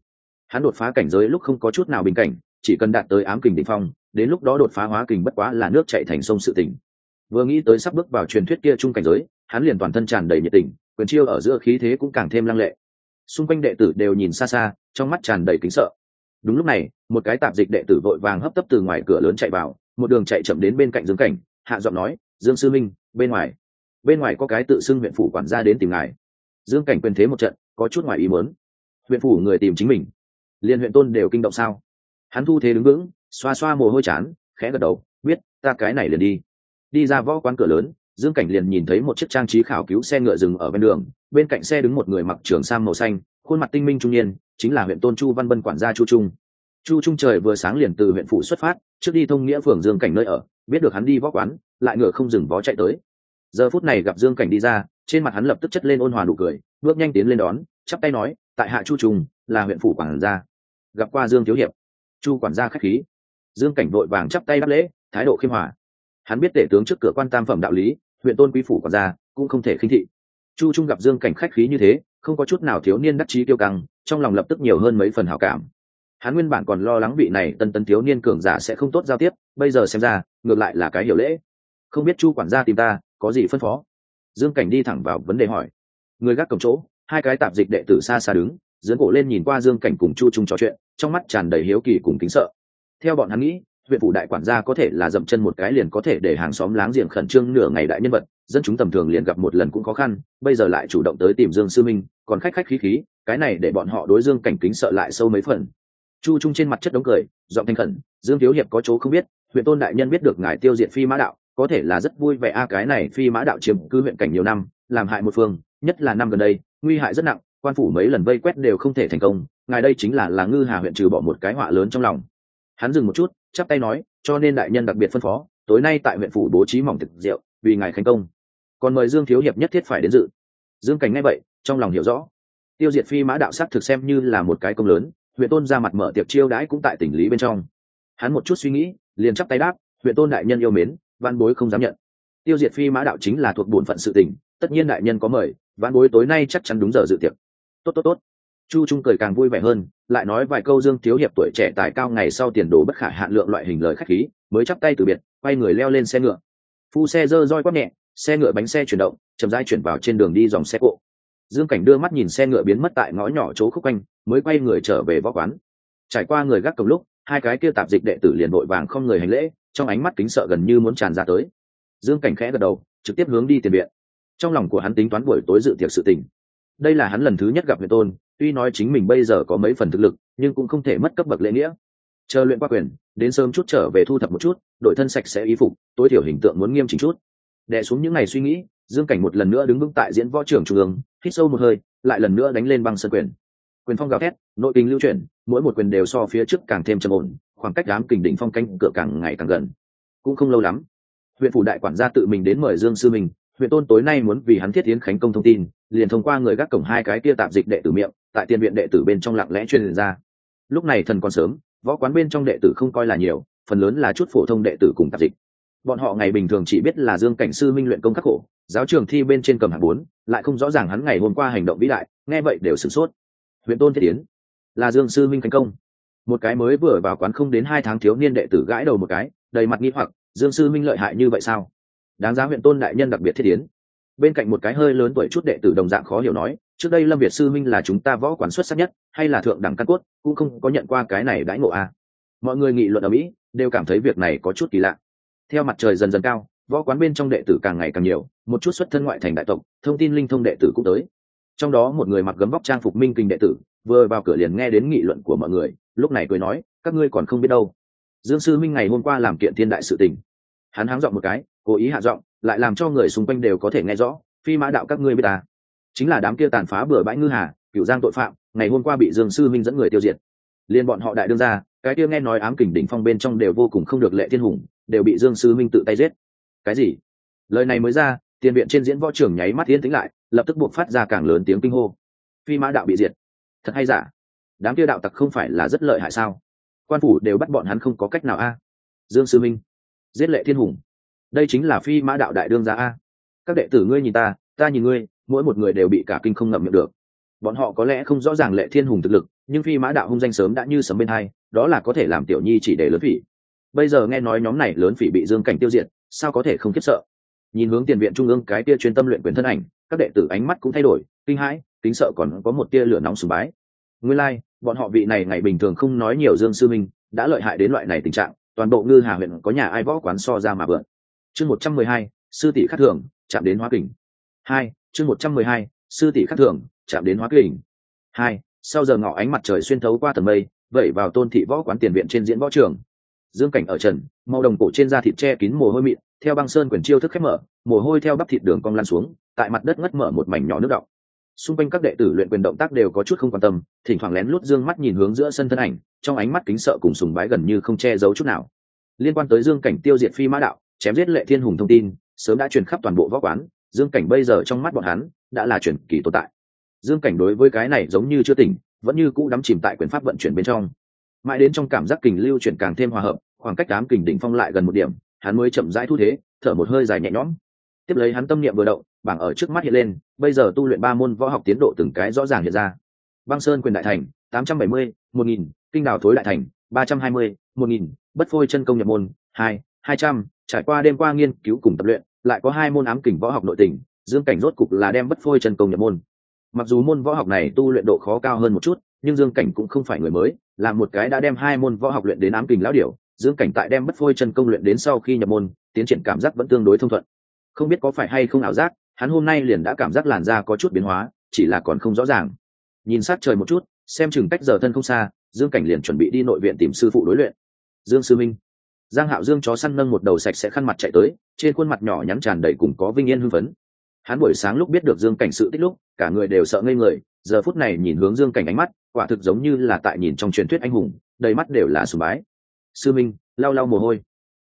Hắn đột phá cảnh giới lúc không có chút nào bình cảnh, chỉ cần đạt tới ám kình đỉnh phong đến lúc đó đột phá hóa kình bất quá là nước chạy thành sông sự tỉnh. Vừa nghĩ tới sắp bước vào truyền thuyết kia chung cảnh giới, hắn liền toàn thân tràn đầy nhiệt tình, quyền chiêu ở giữa khí thế cũng càng thêm lăng lệ. Xung quanh đệ tử đều nhìn xa xa, trong mắt tràn đầy kính sợ. Đúng lúc này, một cái tạp dịch đệ tử vội vàng hấp tấp từ ngoài cửa lớn chạy vào, một đường chạy chậm đến bên cạnh dương cảnh, hạ giọng nói, dương sư minh, bên ngoài. Bên ngoài có cái tự xưng huyện phủ quản gia đến tìm ngài. Dương cảnh quyền thế một trận, có chút ngoài ý muốn. Huyện phủ người tìm chính mình. Liên huyện tôn đều kinh động sao? Hắn thu thế đứng vững xoa xoa mồ hôi chán, khẽ gật đầu, biết, ta cái này liền đi. Đi ra võ quán cửa lớn, dương cảnh liền nhìn thấy một chiếc trang trí khảo cứu xe ngựa dừng ở bên đường, bên cạnh xe đứng một người mặc trường sam màu xanh, khuôn mặt tinh minh trung niên, chính là huyện tôn chu văn bân quản gia chu trung. Chu trung trời vừa sáng liền từ huyện phủ xuất phát, trước đi thông nghĩa phường dương cảnh nơi ở, biết được hắn đi võ quán, lại ngựa không dừng vó chạy tới. Giờ phút này gặp dương cảnh đi ra, trên mặt hắn lập tức chất lên ôn hòa nụ cười, bước nhanh tiến lên đón, chắp tay nói, tại hạ chu trung, là huyện phủ quản gia. Gặp qua dương thiếu hiệp, chu quản gia khách khí dương cảnh vội vàng chắp tay đáp lễ, thái độ khiêm hòa. Hắn biết tể tướng trước cửa quan tam phẩm đạo lý, huyện tôn quý phủ quản gia cũng không thể khinh thị. Chu trung gặp dương cảnh khách khí như thế, không có chút nào thiếu niên đắc chí tiêu căng, trong lòng lập tức nhiều hơn mấy phần hảo cảm. Hắn nguyên bản còn lo lắng vị này tân tân thiếu niên cường giả sẽ không tốt giao tiếp, bây giờ xem ra, ngược lại là cái hiểu lễ. Không biết chu quản gia tìm ta, có gì phân phó? Dương cảnh đi thẳng vào vấn đề hỏi. Người gác cổng chỗ, hai cái tạp dịch đệ tử xa xa đứng dưỡng cổ lên nhìn qua dương cảnh cùng chu trung trò chuyện, trong mắt tràn đầy hiếu kỳ cùng kính sợ theo bọn hắn nghĩ, huyện phủ đại quản gia có thể là dậm chân một cái liền có thể để hàng xóm láng giềng khẩn trương nửa ngày đại nhân vật, dân chúng tầm thường liền gặp một lần cũng khó khăn, bây giờ lại chủ động tới tìm dương sư minh, còn khách khách khí khí, cái này để bọn họ đối dương cảnh kính sợ lại sâu mấy phần. Chu trung trên mặt chất đống cười, giọng thanh khẩn, dương thiếu hiệp có chỗ không biết, huyện tôn đại nhân biết được ngài tiêu diệt phi mã đạo, có thể là rất vui vẻ a, cái này phi mã đạo chiếm cư huyện cảnh nhiều năm, làm hại một phương, nhất là năm gần đây, nguy hại rất nặng, quan phủ mấy lần vây quét đều không thể thành công, ngài đây chính là là ngư hà huyện trừ bỏ một cái họa lớn trong lòng hắn dừng một chút, chắp tay nói, cho nên đại nhân đặc biệt phân phó, tối nay tại huyện phủ bố trí mỏng thực rượu, vì ngài khánh công. Còn mời dương thiếu hiệp nhất thiết phải đến dự. Dương cảnh ngay vậy, trong lòng hiểu rõ. Tiêu diệt phi mã đạo sắc thực xem như là một cái công lớn, huyện tôn ra mặt mở tiệc chiêu đãi cũng tại tỉnh lý bên trong. Hắn một chút suy nghĩ, liền chắp tay đáp, huyện tôn đại nhân yêu mến, văn bối không dám nhận. Tiêu diệt phi mã đạo chính là thuộc bổn phận sự tỉnh tất nhiên đại nhân có mời, văn bối tối nay chắc chắn đúng giờ dự tiệc. Tốt tốt tốt chu trung cười càng vui vẻ hơn, lại nói vài câu dương thiếu hiệp tuổi trẻ tài cao ngày sau tiền đồ bất khả hạn lượng loại hình lời khách khí, mới chắp tay từ biệt, quay người leo lên xe ngựa. Phu xe dơ roi quát nhẹ, xe ngựa bánh xe chuyển động, chậm rãi chuyển vào trên đường đi dòng xe cộ. Dương cảnh đưa mắt nhìn xe ngựa biến mất tại ngõ nhỏ chỗ khúc quanh, mới quay người trở về võ quán. Trải qua người gác cầm lúc, hai cái kia tạp dịch đệ tử liền vội vàng không người hành lễ, trong ánh mắt kính sợ gần như muốn tràn ra tới. Dương cảnh khẽ gật đầu, trực tiếp hướng đi tiền viện. Trong lòng của hắn tính toán buổi tối dự tiệc sự tình đây là hắn lần thứ nhất gặp huyện tôn, tuy nói chính mình bây giờ có mấy phần thực lực, nhưng cũng không thể mất cấp bậc lễ nghĩa. Chờ luyện qua quyền, đến sớm chút trở về thu thập một chút, đội thân sạch sẽ y phục, tối thiểu hình tượng muốn nghiêm chỉnh chút. Đè xuống những ngày suy nghĩ, dương cảnh một lần nữa đứng vững tại diễn võ trưởng trung ương, hít sâu một hơi, lại lần nữa đánh lên băng sân quyền. Quyền phong gào thét, nội kinh lưu chuyển, mỗi một quyền đều so phía trước càng thêm trầm ổn, khoảng cách đám kình đỉnh phong canh cửa càng ngày càng gần. Cũng không lâu lắm, huyện phủ đại quản gia tự mình đến mời dương sư mình huyện tôn tối nay muốn vì hắn thiết tiến khánh công thông tin, liền thông qua người gác cổng hai cái kia tạp dịch đệ tử miệng, tại tiền viện đệ tử bên trong lặng lẽ truyền ra. Lúc này thần còn sớm, võ quán bên trong đệ tử không coi là nhiều, phần lớn là chút phổ thông đệ tử cùng tạp dịch. Bọn họ ngày bình thường chỉ biết là dương cảnh sư minh luyện công khắc khổ, giáo trường thi bên trên cầm hạng bốn, lại không rõ ràng hắn ngày hôm qua hành động vĩ đại, nghe vậy đều sửng sốt. Huyện tôn thiết tiến, là dương sư minh khánh công. Một cái mới vừa vào quán không đến hai tháng thiếu niên đệ tử gãi đầu một cái, đầy mặt nghi hoặc, dương sư minh lợi hại như vậy sao? Đáng giá huyện tôn đại nhân đặc biệt thiết tiến bên cạnh một cái hơi lớn tuổi chút đệ tử đồng dạng khó hiểu nói, trước đây lâm việt sư minh là chúng ta võ quán xuất sắc nhất, hay là thượng đẳng căn cốt, cũng không có nhận qua cái này đãi ngộ à. mọi người nghị luận ở mỹ, đều cảm thấy việc này có chút kỳ lạ. Theo mặt trời dần dần cao, võ quán bên trong đệ tử càng ngày càng nhiều, một chút xuất thân ngoại thành đại tộc, thông tin linh thông đệ tử cũng tới. Trong đó một người mặc gấm vóc trang phục minh kinh đệ tử, vừa vào cửa liền nghe đến nghị luận của mọi người, lúc này cười nói, các ngươi còn không biết đâu. Dương sư minh ngày hôm qua làm kiện thiên đại sự tình. Hắn háng dọn một cái cố ý hạ giọng, lại làm cho người xung quanh đều có thể nghe rõ, phi mã đạo, các ngươi biết ta? Chính là đám kia tàn phá bừa bãi ngư hà cựu giang tội phạm, ngày hôm qua bị dương sư minh dẫn người tiêu diệt. Liên bọn họ đại đương ra cái kia nghe nói ám kình đỉnh phong bên trong đều vô cùng không được lệ thiên hùng, đều bị dương sư minh tự tay giết. Cái gì? Lời này mới ra, tiền viện trên diễn võ trưởng nháy mắt tiến tính lại, lập tức buộc phát ra càng lớn tiếng kinh hô. Phi mã đạo bị diệt. Thật hay giả? Đám kia đạo tặc không phải là rất lợi hại sao? Quan phủ đều bắt bọn hắn không có cách nào a. Dương sư minh. Giết lệ thiên hùng đây chính là phi mã đạo đại đương gia a. Các đệ tử ngươi nhìn ta ta nhìn ngươi mỗi một người đều bị cả kinh không ngậm miệng được. Bọn họ có lẽ không rõ ràng lệ thiên hùng thực lực nhưng phi mã đạo hung danh sớm đã như sấm bên hai đó là có thể làm tiểu nhi chỉ để lớn phỉ. Bây giờ nghe nói nhóm này lớn phỉ bị dương cảnh tiêu diệt sao có thể không khiếp sợ? Nhìn hướng tiền viện trung ương cái tia chuyên tâm luyện quyền thân ảnh các đệ tử ánh mắt cũng thay đổi kinh hãi kính sợ còn có một tia lửa nóng sùng bái. Nguyên lai、like, bọn họ vị này ngày bình thường không nói nhiều dương sư minh đã lợi hại đến loại này tình trạng toàn bộ ngư hà huyện có nhà ai võ quán so ra mà vượn chương một trăm mười hai, sư tỷ khắc thường chạm đến hóa kình. Hai, chương một trăm mười hai, sư tỷ khắc thường chạm đến hóa kình. Hai, sau giờ ngọ ánh mặt trời xuyên thấu qua tầng mây, vẩy vào tôn thị võ quán tiền viện trên diễn võ trường. Dương cảnh ở trần, màu đồng cổ trên da thịt che kín mồ hôi mịn, theo băng sơn quyền chiêu thức khép mở, mồ hôi theo bắp thịt đường cong lan xuống, tại mặt đất ngất mở một mảnh nhỏ nước động xung quanh các đệ tử luyện quyền động tác đều có chút không quan tâm, thỉnh thoảng lén lút dương mắt nhìn hướng giữa sân thân ảnh, trong ánh mắt kính sợ cùng sùng bái gần như không che giấu chút nào. Liên quan tới dương cảnh tiêu diệt phi mã đạo chém giết lệ thiên hùng thông tin, sớm đã truyền khắp toàn bộ võ quán, dương cảnh bây giờ trong mắt bọn hắn đã là truyền kỳ tồn tại. Dương cảnh đối với cái này giống như chưa tỉnh, vẫn như cũ đắm chìm tại quyền pháp vận chuyển bên trong. Mãi đến trong cảm giác kình lưu chuyển càng thêm hòa hợp, khoảng cách đám kình đỉnh phong lại gần một điểm, hắn mới chậm rãi thu thế, thở một hơi dài nhẹ nhõm. Tiếp lấy hắn tâm niệm vừa động, bảng ở trước mắt hiện lên, bây giờ tu luyện ba môn võ học tiến độ từng cái rõ ràng hiện ra. Băng sơn quyền đại thành, tám trăm bảy mươi, một nghìn, kinh đào thối đại thành, ba trăm hai mươi, một nghìn, bất phôi chân công nhập môn, hai hai trăm trải qua đêm qua nghiên cứu cùng tập luyện, lại có hai môn ám kình võ học nội tình, dương cảnh rốt cục là đem bất phôi chân công nhập môn. Mặc dù môn võ học này tu luyện độ khó cao hơn một chút, nhưng dương cảnh cũng không phải người mới, là một cái đã đem hai môn võ học luyện đến ám kình lão điểu, dương cảnh tại đem bất phôi chân công luyện đến sau khi nhập môn, tiến triển cảm giác vẫn tương đối thông thuận. Không biết có phải hay không ảo giác, hắn hôm nay liền đã cảm giác làn da có chút biến hóa, chỉ là còn không rõ ràng. Nhìn sát trời một chút, xem chừng cách giờ thân không xa, dương cảnh liền chuẩn bị đi nội viện tìm sư phụ đối luyện. Dương sư minh giang hạo dương chó săn nâng một đầu sạch sẽ khăn mặt chạy tới, trên khuôn mặt nhỏ nhắn tràn đầy cùng có vinh yên hưng phấn. Hắn buổi sáng lúc biết được dương cảnh sự tích lúc, cả người đều sợ ngây người, giờ phút này nhìn hướng dương cảnh ánh mắt, quả thực giống như là tại nhìn trong truyền thuyết anh hùng, đầy mắt đều là sùng bái. Sư minh, lau lau mồ hôi.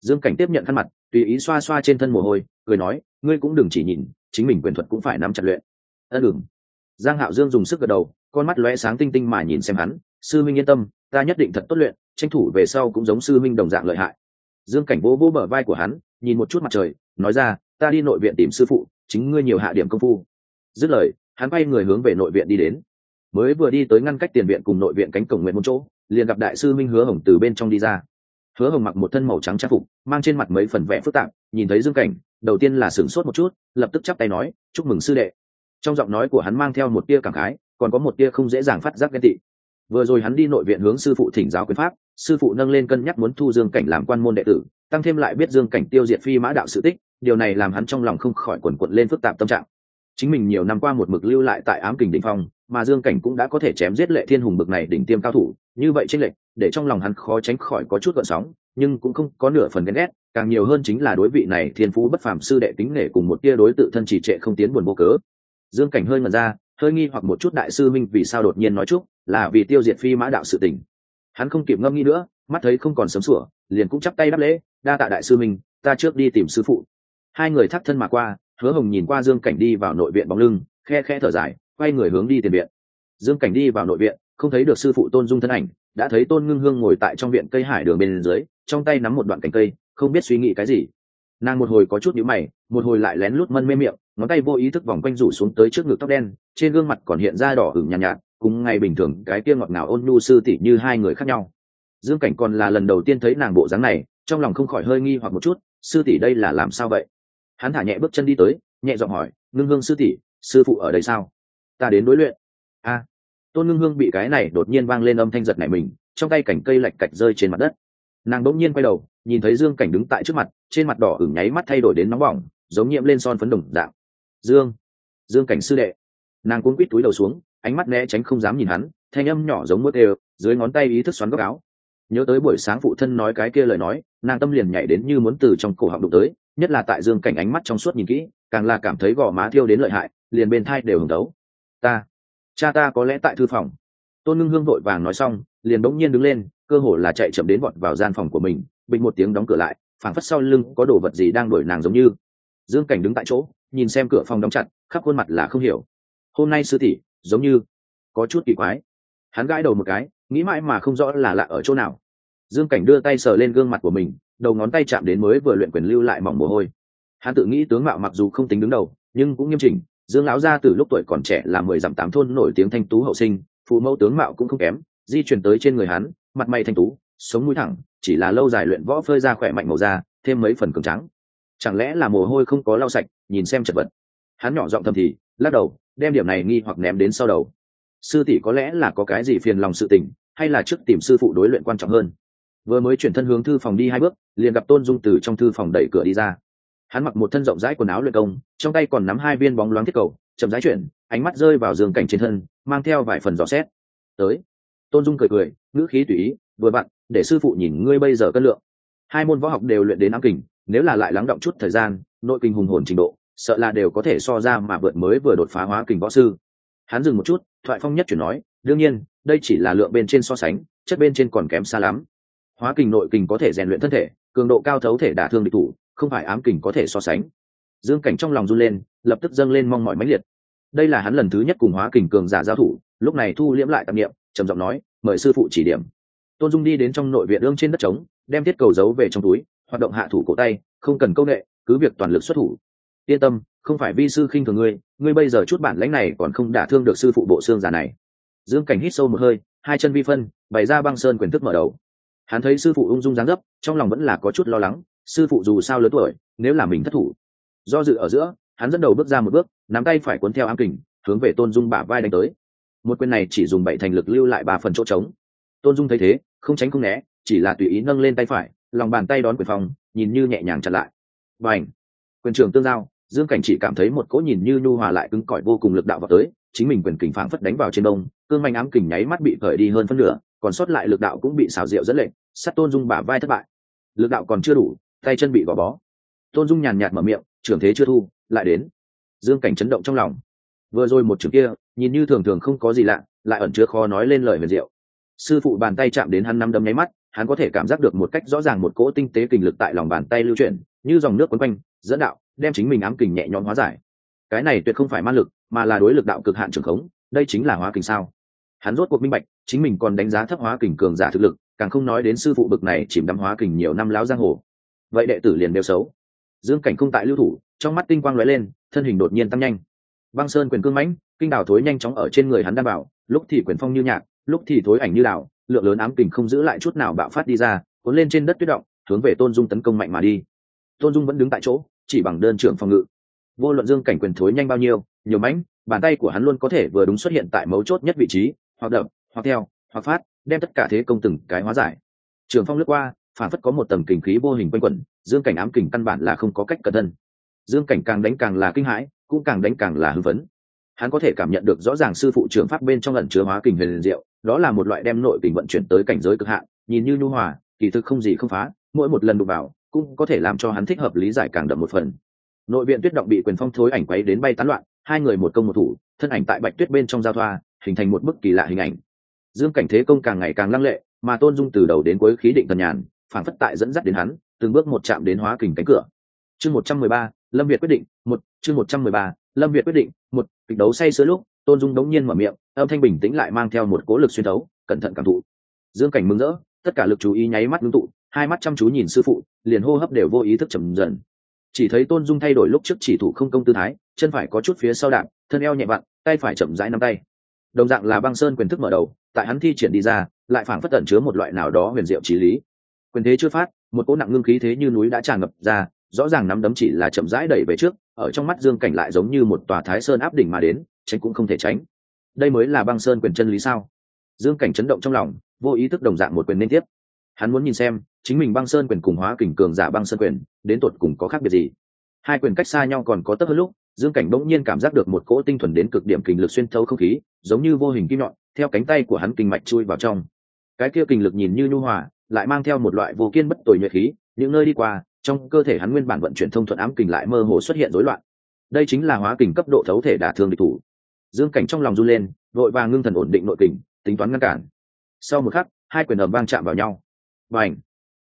Dương cảnh tiếp nhận khăn mặt, tùy ý xoa xoa trên thân mồ hôi, cười nói, ngươi cũng đừng chỉ nhìn, chính mình quyền thuật cũng phải nắm chặt luyện. Ân đừng giang hạo dương dùng sức gật đầu, con mắt lóe sáng tinh tinh mà nhìn xem hắn, sư minh yên tâm, ta nhất định thật tốt luyện, tranh thủ về sau cũng giống sư minh đồng dạng lợi hại dương cảnh vỗ vỗ bờ vai của hắn, nhìn một chút mặt trời, nói ra, ta đi nội viện tìm sư phụ, chính ngươi nhiều hạ điểm công phu. Dứt lời, hắn bay người hướng về nội viện đi đến. Mới vừa đi tới ngăn cách tiền viện cùng nội viện cánh cổng nguyện một chỗ, liền gặp đại sư minh hứa hồng từ bên trong đi ra. Hứa hồng mặc một thân màu trắng trang phục, mang trên mặt mấy phần vẽ phức tạp, nhìn thấy dương cảnh, đầu tiên là sửng sốt một chút, lập tức chắp tay nói, chúc mừng sư đệ. Trong giọng nói của hắn mang theo một tia cảm khái, còn có một tia không dễ dàng phát giác ghen tị. Vừa rồi hắn đi nội viện hướng sư phụ thỉnh giáo quyền pháp sư phụ nâng lên cân nhắc muốn thu dương cảnh làm quan môn đệ tử, tăng thêm lại biết dương cảnh tiêu diệt phi mã đạo sự tích, điều này làm hắn trong lòng không khỏi quần quận lên phức tạp tâm trạng. Chính mình nhiều năm qua một mực lưu lại tại ám kình đỉnh phong, mà dương cảnh cũng đã có thể chém giết lệ thiên hùng bực này đỉnh tiêm cao thủ, như vậy tranh lệch, để trong lòng hắn khó tránh khỏi có chút gợn sóng, nhưng cũng không có nửa phần ghen ghét, càng nhiều hơn chính là đối vị này thiên phú bất phàm sư đệ tính nể cùng một tia đối tự thân trì trệ không tiến buồn vô cớ. Dương cảnh hơi ngần ra, hơi nghi hoặc một chút đại sư minh vì sao đột nhiên nói chúc, là vì tiêu diệt phi mã đạo sự tình hắn không kịp ngâm nghĩ nữa, mắt thấy không còn sớm sủa, liền cũng chắp tay đáp lễ, đa tạ đại sư minh, ta trước đi tìm sư phụ. Hai người thắt thân mà qua, hứa hồng nhìn qua dương cảnh đi vào nội viện bóng lưng, khe khe thở dài, quay người hướng đi tiền viện. Dương cảnh đi vào nội viện, không thấy được sư phụ tôn dung thân ảnh, đã thấy tôn ngưng hương ngồi tại trong viện cây hải đường bên dưới, trong tay nắm một đoạn cành cây, không biết suy nghĩ cái gì. Nàng một hồi có chút nhíu mày, một hồi lại lén lút mân mê miệng ngón tay vô ý thức vòng quanh rủ xuống tới trước ngực tóc đen trên gương mặt còn hiện ra đỏ ửng nhàn nhạt, nhạt cùng ngày bình thường cái kia ngọt ngào ôn nhu sư tỷ như hai người khác nhau. Dương cảnh còn là lần đầu tiên thấy nàng bộ dáng này trong lòng không khỏi hơi nghi hoặc một chút sư tỷ đây là làm sao vậy? Hắn thả nhẹ bước chân đi tới nhẹ giọng hỏi ngưng hương sư tỷ sư phụ ở đây sao? Ta đến đối luyện. A. Tôn ngưng hương bị cái này đột nhiên vang lên âm thanh giật này mình trong tay cảnh cây lạch cạch rơi trên mặt đất. Nàng bỗng nhiên quay đầu nhìn thấy dương cảnh đứng tại trước mặt trên mặt đỏ ửng nháy mắt thay đổi đến nóng bỏng giống nhiễm lên son phấn đồng dạng dương. Dương cảnh sư đệ. Nàng cuốn quít túi đầu xuống, ánh mắt né tránh không dám nhìn hắn, thanh âm nhỏ giống mốt đều, dưới ngón tay ý thức xoắn góc áo. Nhớ tới buổi sáng phụ thân nói cái kia lời nói, nàng tâm liền nhảy đến như muốn từ trong cổ họng đụng tới, nhất là tại dương cảnh ánh mắt trong suốt nhìn kỹ, càng là cảm thấy gò má thiêu đến lợi hại, liền bên thai đều hưởng đấu ta, cha ta có lẽ tại thư phòng. Tôn ngưng hương vội vàng nói xong, liền bỗng nhiên đứng lên, cơ hồ là chạy chậm đến vọt vào gian phòng của mình, bình một tiếng đóng cửa lại, phảng phất sau lưng có đồ vật gì đang đuổi nàng giống như. Dương cảnh đứng tại chỗ nhìn xem cửa phòng đóng chặt, khắp khuôn mặt là không hiểu. Hôm nay sư tỷ, giống như có chút kỳ quái. Hắn gãi đầu một cái, nghĩ mãi mà không rõ là lạ ở chỗ nào. Dương cảnh đưa tay sờ lên gương mặt của mình, đầu ngón tay chạm đến mới vừa luyện quyền lưu lại mỏng mồ hôi. Hắn tự nghĩ tướng mạo mặc dù không tính đứng đầu, nhưng cũng nghiêm chỉnh, dương lão gia từ lúc tuổi còn trẻ là mười dặm tám thôn nổi tiếng thanh tú hậu sinh, phụ mẫu tướng mạo cũng không kém, di chuyển tới trên người hắn, mặt mày thanh tú, sống mũi thẳng, chỉ là lâu dài luyện võ phơi ra khỏe mạnh màu da, thêm mấy phần cường trắng chẳng lẽ là mồ hôi không có lau sạch nhìn xem chật vật. Hắn nhỏ giọng thầm thì, lắc đầu, đem điểm này nghi hoặc ném đến sau đầu. Sư tỷ có lẽ là có cái gì phiền lòng sự tình, hay là trước tìm sư phụ đối luyện quan trọng hơn. Vừa mới chuyển thân hướng thư phòng đi hai bước, liền gặp tôn dung từ trong thư phòng đẩy cửa đi ra. Hắn mặc một thân rộng rãi quần áo luyện công, trong tay còn nắm hai viên bóng loáng thiết cầu, chậm rãi chuyển, ánh mắt rơi vào giường cảnh trên thân, mang theo vài phần dò xét. Tới. Tôn dung cười cười, ngữ khí tùy ý, vừa vặn để sư phụ nhìn ngươi bây giờ cân lượng. Hai môn võ học đều luyện đến ám kình, nếu là lại lắng động chút thời gian, nội kinh hùng hồn trình độ sợ là đều có thể so ra mà vượt mới vừa đột phá hóa kình võ sư. Hắn dừng một chút, thoại phong nhất chuyển nói, đương nhiên, đây chỉ là lượng bên trên so sánh, chất bên trên còn kém xa lắm. Hóa kình nội kình có thể rèn luyện thân thể, cường độ cao thấu thể đả thương địch thủ, không phải ám kình có thể so sánh. Dương cảnh trong lòng run lên, lập tức dâng lên mong mỏi mãnh liệt. Đây là hắn lần thứ nhất cùng hóa kình cường giả giao thủ, lúc này thu liễm lại tạp nghiệm trầm giọng nói, mời sư phụ chỉ điểm. Tôn dung đi đến trong nội viện ương trên đất trống, đem thiết cầu giấu về trong túi, hoạt động hạ thủ cổ tay, không cần công nghệ cứ việc toàn lực xuất thủ yên tâm, không phải vi sư khinh thường ngươi ngươi bây giờ chút bản lãnh này còn không đả thương được sư phụ bộ xương giả này. Dương cảnh hít sâu một hơi, hai chân vi phân, bày ra băng sơn quyền thức mở đầu. Hắn thấy sư phụ ung dung dáng dấp, trong lòng vẫn là có chút lo lắng, sư phụ dù sao lớn tuổi, nếu là mình thất thủ. Do dự ở giữa, hắn dẫn đầu bước ra một bước, nắm tay phải cuốn theo ám kình, hướng về tôn dung bả vai đánh tới. Một quyền này chỉ dùng bảy thành lực lưu lại ba phần chỗ trống. Tôn dung thấy thế, không tránh không né, chỉ là tùy ý nâng lên tay phải, lòng bàn tay đón quyền phòng nhìn như nhẹ nhàng chặn lại. Và ảnh quyền trường tương giao dương cảnh chỉ cảm thấy một cỗ nhìn như nhu hòa lại cứng cỏi vô cùng lực đạo vào tới, chính mình quyền kình phảng phất đánh vào trên đông, cương manh ám kình nháy mắt bị khởi đi hơn phân nửa, còn sót lại lực đạo cũng bị xào rượu dẫn lệnh sắt tôn dung bả vai thất bại. Lực đạo còn chưa đủ, tay chân bị gò bó. Tôn dung nhàn nhạt mở miệng, trưởng thế chưa thu, lại đến. Dương cảnh chấn động trong lòng. Vừa rồi một trường kia, nhìn như thường thường không có gì lạ, lại ẩn chứa khó nói lên lời huyền diệu sư phụ bàn tay chạm đến hắn năm đấm nháy mắt, hắn có thể cảm giác được một cách rõ ràng một cỗ tinh tế kình lực tại lòng bàn tay lưu chuyển, như dòng nước quấn quanh, dẫn đạo đem chính mình ám kình nhẹ nhõm hóa giải. Cái này tuyệt không phải ma lực, mà là đối lực đạo cực hạn trường khống, đây chính là hóa kình sao? Hắn rốt cuộc minh bạch, chính mình còn đánh giá thấp hóa kình cường giả thực lực, càng không nói đến sư phụ bực này chìm đắm hóa kình nhiều năm láo giang hồ. Vậy đệ tử liền đều xấu. Dương cảnh không tại lưu thủ, trong mắt tinh quang lóe lên, thân hình đột nhiên tăng nhanh. Băng sơn quyền cương mãnh, kinh đào thối nhanh chóng ở trên người hắn đảm bảo, lúc thì quyền phong như nhạc, lúc thì thối ảnh như đảo, lượng lớn ám kình không giữ lại chút nào bạo phát đi ra, cuốn lên trên đất tuyết động, hướng về tôn dung tấn công mạnh mà đi. Tôn dung vẫn đứng tại chỗ chỉ bằng đơn trưởng phòng ngự. Vô luận dương cảnh quyền thối nhanh bao nhiêu, nhiều mãnh, bàn tay của hắn luôn có thể vừa đúng xuất hiện tại mấu chốt nhất vị trí, hoặc đập, hoặc theo, hoặc phát, đem tất cả thế công từng cái hóa giải. Trường phong lướt qua, phản phất có một tầm kình khí vô hình quanh quẩn, dương cảnh ám kình căn bản là không có cách cẩn thân dương cảnh càng đánh càng là kinh hãi, cũng càng đánh càng là hưng phấn. Hắn có thể cảm nhận được rõ ràng sư phụ trường pháp bên trong ẩn chứa hóa kình huyền diệu, đó là một loại đem nội kình vận chuyển tới cảnh giới cực hạn, nhìn như nhu hòa, kỳ thực không gì không phá, mỗi một lần đụng vào cũng có thể làm cho hắn thích hợp lý giải càng đậm một phần. Nội viện tuyết động bị quyền phong thối ảnh quấy đến bay tán loạn hai người một công một thủ thân ảnh tại bạch tuyết bên trong giao thoa hình thành một bức kỳ lạ hình ảnh. Dương cảnh thế công càng ngày càng lăng lệ mà tôn dung từ đầu đến cuối khí định thần nhàn phản phất tại dẫn dắt đến hắn từng bước một chạm đến hóa kình cánh cửa. Chương một trăm mười ba lâm việt quyết định một chương một trăm mười ba lâm việt quyết định một kịch đấu say sưa lúc tôn dung đống nhiên mở miệng âm thanh bình tĩnh lại mang theo một cố lực xuyên đấu, cẩn thận cảm thụ. Dương cảnh mừng rỡ tất cả lực chú ý nháy mắt ngưng tụ hai mắt chăm chú nhìn sư phụ, liền hô hấp đều vô ý thức chầm dần. Chỉ thấy tôn dung thay đổi lúc trước chỉ thủ không công tư thái, chân phải có chút phía sau đạp, thân eo nhẹ vặn, tay phải chậm rãi nắm tay. Đồng dạng là băng sơn quyền thức mở đầu, tại hắn thi triển đi ra, lại phảng phất tẩn chứa một loại nào đó huyền diệu trí lý. Quyền thế chưa phát, một cỗ nặng ngưng khí thế như núi đã tràn ngập ra, rõ ràng nắm đấm chỉ là chậm rãi đẩy về trước, ở trong mắt dương cảnh lại giống như một tòa thái sơn áp đỉnh mà đến, tránh cũng không thể tránh. Đây mới là băng sơn quyền chân lý sao? Dương cảnh chấn động trong lòng, vô ý thức đồng dạng một quyền liên tiếp. Hắn muốn nhìn xem chính mình băng sơn quyền cùng hóa kình cường giả băng sơn quyền, đến tột cùng có khác biệt gì? Hai quyền cách xa nhau còn có tấp hơn lúc, dương cảnh bỗng nhiên cảm giác được một cỗ tinh thuần đến cực điểm kình lực xuyên thấu không khí, giống như vô hình kim nhọn, theo cánh tay của hắn kinh mạch chui vào trong. Cái kia kình lực nhìn như nhu hòa, lại mang theo một loại vô kiên bất tồi nhuệ khí, những nơi đi qua, trong cơ thể hắn nguyên bản vận chuyển thông thuận ám kình lại mơ hồ xuất hiện rối loạn. Đây chính là hóa kình cấp độ thấu thể đả thương địch thủ. Dương cảnh trong lòng run lên, vội vàng ngưng thần ổn định nội kình, tính toán ngăn cản. Sau một khắc, hai quyền ầm vang chạm vào nhau. Và ảnh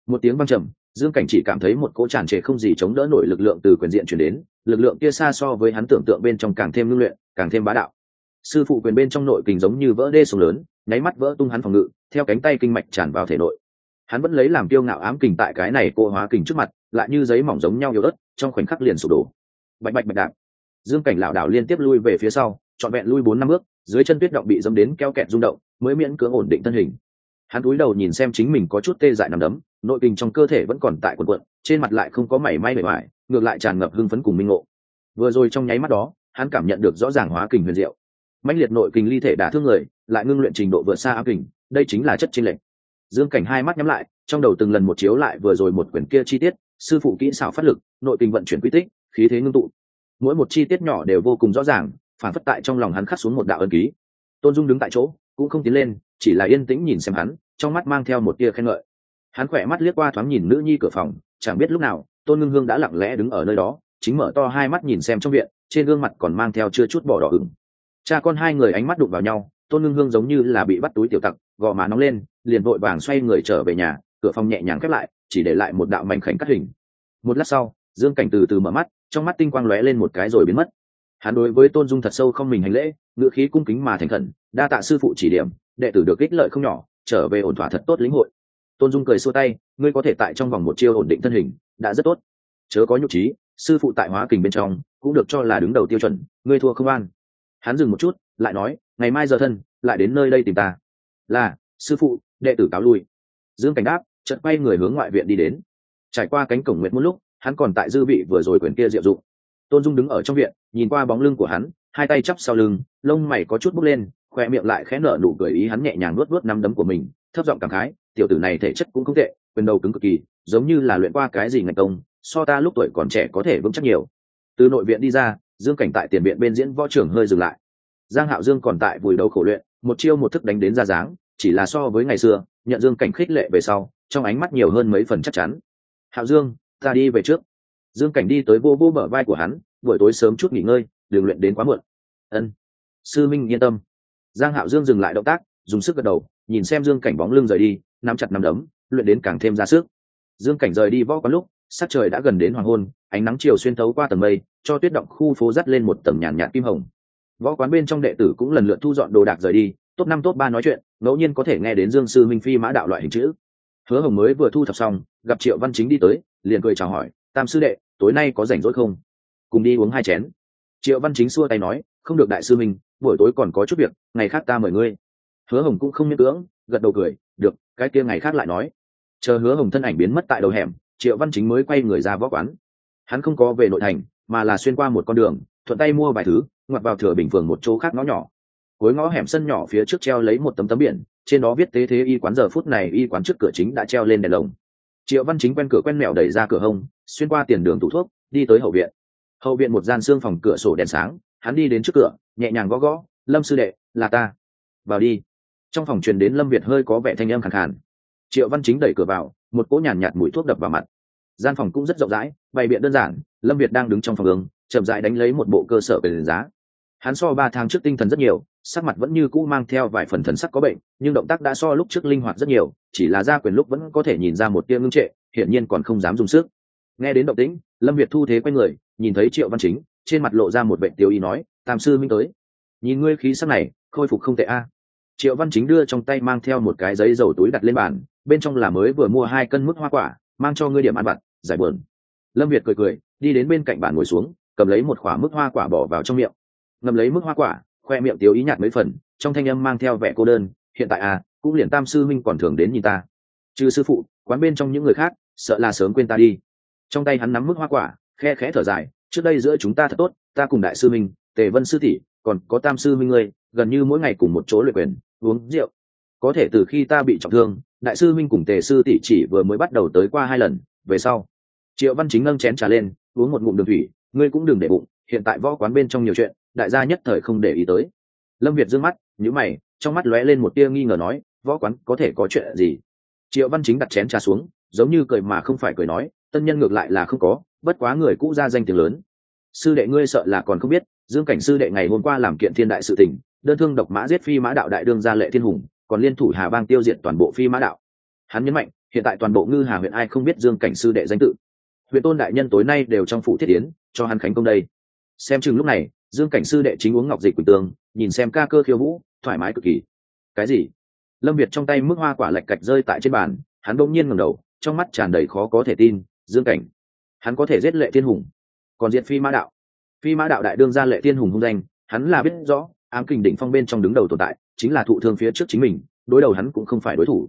một tiếng vang trầm, dương cảnh chỉ cảm thấy một cỗ tràn trề không gì chống đỡ nổi lực lượng từ quyền diện chuyển đến, lực lượng kia xa so với hắn tưởng tượng bên trong càng thêm ngưng luyện, càng thêm bá đạo. Sư phụ quyền bên trong nội kình giống như vỡ đê sông lớn, nháy mắt vỡ tung hắn phòng ngự, theo cánh tay kinh mạch tràn vào thể nội. Hắn vẫn lấy làm kiêu ngạo ám kình tại cái này cô hóa kình trước mặt, lại như giấy mỏng giống nhau yếu ớt, trong khoảnh khắc liền sụp đổ. Bạch bạch bạch đạp. Dương cảnh lảo đảo liên tiếp lui về phía sau, trọn vẹn lui bốn năm bước, dưới chân tuyết động bị dâm đến keo kẹt rung động, mới miễn cưỡng ổn định thân hình. Hắn cúi đầu nhìn xem chính mình có chút tê dại nằm đấm nội tình trong cơ thể vẫn còn tại quần quận, trên mặt lại không có mảy may bề ngoài, ngược lại tràn ngập hưng phấn cùng minh ngộ. Vừa rồi trong nháy mắt đó, hắn cảm nhận được rõ ràng hóa kình huyền diệu. Mạnh liệt nội kình ly thể đả thương người, lại ngưng luyện trình độ vượt xa áp kình, đây chính là chất chênh lệch. Dương cảnh hai mắt nhắm lại, trong đầu từng lần một chiếu lại vừa rồi một quyển kia chi tiết, sư phụ kỹ xảo phát lực, nội kinh vận chuyển quy tích, khí thế ngưng tụ. Mỗi một chi tiết nhỏ đều vô cùng rõ ràng, phản phất tại trong lòng hắn khắc xuống một đạo ân ký. Tôn dung đứng tại chỗ, cũng không tiến lên, chỉ là yên tĩnh nhìn xem hắn, trong mắt mang theo một tia khen ngợi hắn khỏe mắt liếc qua thoáng nhìn nữ nhi cửa phòng, chẳng biết lúc nào, tôn ngưng hương đã lặng lẽ đứng ở nơi đó, chính mở to hai mắt nhìn xem trong viện, trên gương mặt còn mang theo chưa chút bỏ đỏ ửng. Cha con hai người ánh mắt đụng vào nhau, tôn ngưng hương giống như là bị bắt túi tiểu tặc, gò má nóng lên, liền vội vàng xoay người trở về nhà, cửa phòng nhẹ nhàng khép lại, chỉ để lại một đạo mảnh khảnh cắt hình. Một lát sau, dương cảnh từ từ mở mắt, trong mắt tinh quang lóe lên một cái rồi biến mất. Hắn đối với tôn dung thật sâu không mình hành lễ, ngựa khí cung kính mà thành khẩn, đa tạ sư phụ chỉ điểm, đệ tử được ích lợi không nhỏ, trở về ổn thỏa thật tốt lĩnh hội tôn dung cười xua tay ngươi có thể tại trong vòng một chiêu ổn định thân hình đã rất tốt chớ có nhục trí sư phụ tại hóa kình bên trong cũng được cho là đứng đầu tiêu chuẩn ngươi thua không an hắn dừng một chút lại nói ngày mai giờ thân lại đến nơi đây tìm ta là sư phụ đệ tử cáo lui dương cảnh đáp chợt quay người hướng ngoại viện đi đến trải qua cánh cổng nguyệt một lúc hắn còn tại dư vị vừa rồi quyển kia diệu dụng tôn dung đứng ở trong viện nhìn qua bóng lưng của hắn hai tay chắp sau lưng lông mày có chút bốc lên khoe miệng lại khẽ nở nụ cười ý hắn nhẹ nhàng nuốt nuốt năm đấm của mình thấp giọng cảm khái tiểu tử này thể chất cũng không tệ, quyền đầu cứng cực kỳ, giống như là luyện qua cái gì ngành công, so ta lúc tuổi còn trẻ có thể vững chắc nhiều. Từ nội viện đi ra, dương cảnh tại tiền viện bên diễn võ trưởng hơi dừng lại. Giang hạo dương còn tại vùi đầu khổ luyện, một chiêu một thức đánh đến ra dáng, chỉ là so với ngày xưa, nhận dương cảnh khích lệ về sau, trong ánh mắt nhiều hơn mấy phần chắc chắn. Hạo dương, ta đi về trước. Dương cảnh đi tới vô vô mở vai của hắn, buổi tối sớm chút nghỉ ngơi, đường luyện đến quá muộn. Ân, sư minh yên tâm. Giang hạo dương dừng lại động tác, dùng sức gật đầu, nhìn xem dương cảnh bóng lưng rời đi nắm chặt nắm đấm luyện đến càng thêm ra sức. Dương cảnh rời đi võ quán lúc sắc trời đã gần đến hoàng hôn ánh nắng chiều xuyên thấu qua tầng mây cho tuyết động khu phố dắt lên một tầng nhàn nhạt, kim hồng. Võ quán bên trong đệ tử cũng lần lượt thu dọn đồ đạc rời đi top năm top ba nói chuyện ngẫu nhiên có thể nghe đến dương sư minh phi mã đạo loại hình chữ. Hứa hồng mới vừa thu thập xong gặp triệu văn chính đi tới liền cười chào hỏi tam sư đệ tối nay có rảnh rỗi không? Cùng đi uống hai chén. Triệu văn chính xua tay nói không được đại sư minh buổi tối còn có chút việc ngày khác ta mời ngươi. Hứa hồng cũng không miễn cưỡng gật đầu cười được, cái kia ngày khác lại nói. Chờ hứa hồng thân ảnh biến mất tại đầu hẻm, triệu văn chính mới quay người ra võ quán. Hắn không có về nội thành, mà là xuyên qua một con đường, thuận tay mua vài thứ, ngoặt vào thừa bình phường một chỗ khác ngõ nhỏ. Cuối ngõ hẻm sân nhỏ phía trước treo lấy một tấm tấm biển, trên đó viết tế thế y quán giờ phút này y quán trước cửa chính đã treo lên đèn lồng. Triệu văn chính quen cửa quen mẹo đẩy ra cửa hông, xuyên qua tiền đường tủ thuốc, đi tới hậu viện. Hậu viện một gian xương phòng cửa sổ đèn sáng, hắn đi đến trước cửa, nhẹ nhàng gõ gõ, lâm sư đệ, là ta. Vào đi trong phòng truyền đến lâm việt hơi có vẻ thanh âm khẳng khàn. Triệu văn chính đẩy cửa vào một cỗ nhàn nhạt, nhạt thuốc đập vào mặt. Gian phòng cũng rất rộng rãi bày biện đơn giản lâm việt đang đứng trong phòng hướng chậm dại đánh lấy một bộ cơ sở về giá. Hắn so ba tháng trước tinh thần rất nhiều sắc mặt vẫn như cũ mang theo vài phần thần sắc có bệnh nhưng động tác đã so lúc trước linh hoạt rất nhiều chỉ là ra quyền lúc vẫn có thể nhìn ra một tia ngưng trệ hiển nhiên còn không dám dùng sức. Nghe đến động tĩnh lâm việt thu thế q u a y người nhìn thấy triệu văn chính trên mặt lộ ra một vệ tiêu ý nói tam sư minh tới. Nhìn ngươi khí sắc này khôi phục không tệ a triệu văn chính đưa trong tay mang theo một cái giấy dầu túi đặt lên bàn, bên trong là mới vừa mua hai cân mức hoa quả, mang cho ngươi điểm ăn vặt, giải bờn lâm việt cười cười, đi đến bên cạnh bàn ngồi xuống, cầm lấy một khoả mức hoa quả bỏ vào trong miệng. Ngầm lấy mức hoa quả, khoe miệng tiếu ý nhạt mấy phần, trong thanh âm mang theo vẻ cô đơn, hiện tại à cũng liền tam sư minh còn thường đến nhìn ta. Trừ sư phụ, quán bên trong những người khác, sợ là sớm quên ta đi. Trong tay hắn nắm mức hoa quả, khe khẽ thở dài, trước đây giữa chúng ta thật tốt, ta cùng đại sư minh tề vân sư tỷ, còn có tam sư minh ngươi, gần như mỗi ngày cùng một chỗ luyện quyền uống rượu. Có thể từ khi ta bị trọng thương, đại sư minh cùng tề sư tỷ chỉ vừa mới bắt đầu tới qua hai lần, về sau. Triệu văn chính nâng chén trà lên, uống một ngụm đường thủy, ngươi cũng đừng để bụng, hiện tại võ quán bên trong nhiều chuyện, đại gia nhất thời không để ý tới. Lâm việt d mắt nhữ mày, trong mắt lóe lên một tia nghi ngờ nói, võ quán có thể có chuyện gì? Triệu văn chính đặt chén trà xuống, giống như cười mà không phải cười nói, tân nhân ngược lại là không có, bất quá người cũ ra danh tiếng lớn. Sư đệ ngươi sợ là còn không biết, dương cảnh sư đệ ngày hôm qua làm kiện thiên đại sự tình đơn thương độc mã giết phi mã đạo đại đương gia lệ thiên hùng, còn liên thủ hà bang tiêu diệt toàn bộ phi mã đạo. Hắn nhấn mạnh, hiện tại toàn bộ ngư hà huyện ai không biết dương cảnh sư đệ danh tự. Huyện tôn đại nhân tối nay đều trong phủ thiết tiến cho hắn khánh công đây. Xem chừng lúc này, dương cảnh sư đệ chính uống ngọc dịch quỳnh tường, nhìn xem ca cơ khiêu vũ, thoải mái cực kỳ. Cái gì? Lâm việt trong tay mức hoa quả lạch cạch rơi tại trên bàn, hắn bỗng nhiên ngầm đầu, trong mắt tràn đầy khó có thể tin, dương cảnh, hắn có thể giết lệ thiên hùng, còn diện phi mã đạo. Phi mã đạo đại đương ra lệ thiên hùng hung danh, hắn là biết rõ ám kình đỉnh phong bên trong đứng đầu tồn tại, chính là thụ thương phía trước chính mình, đối đầu hắn cũng không phải đối thủ.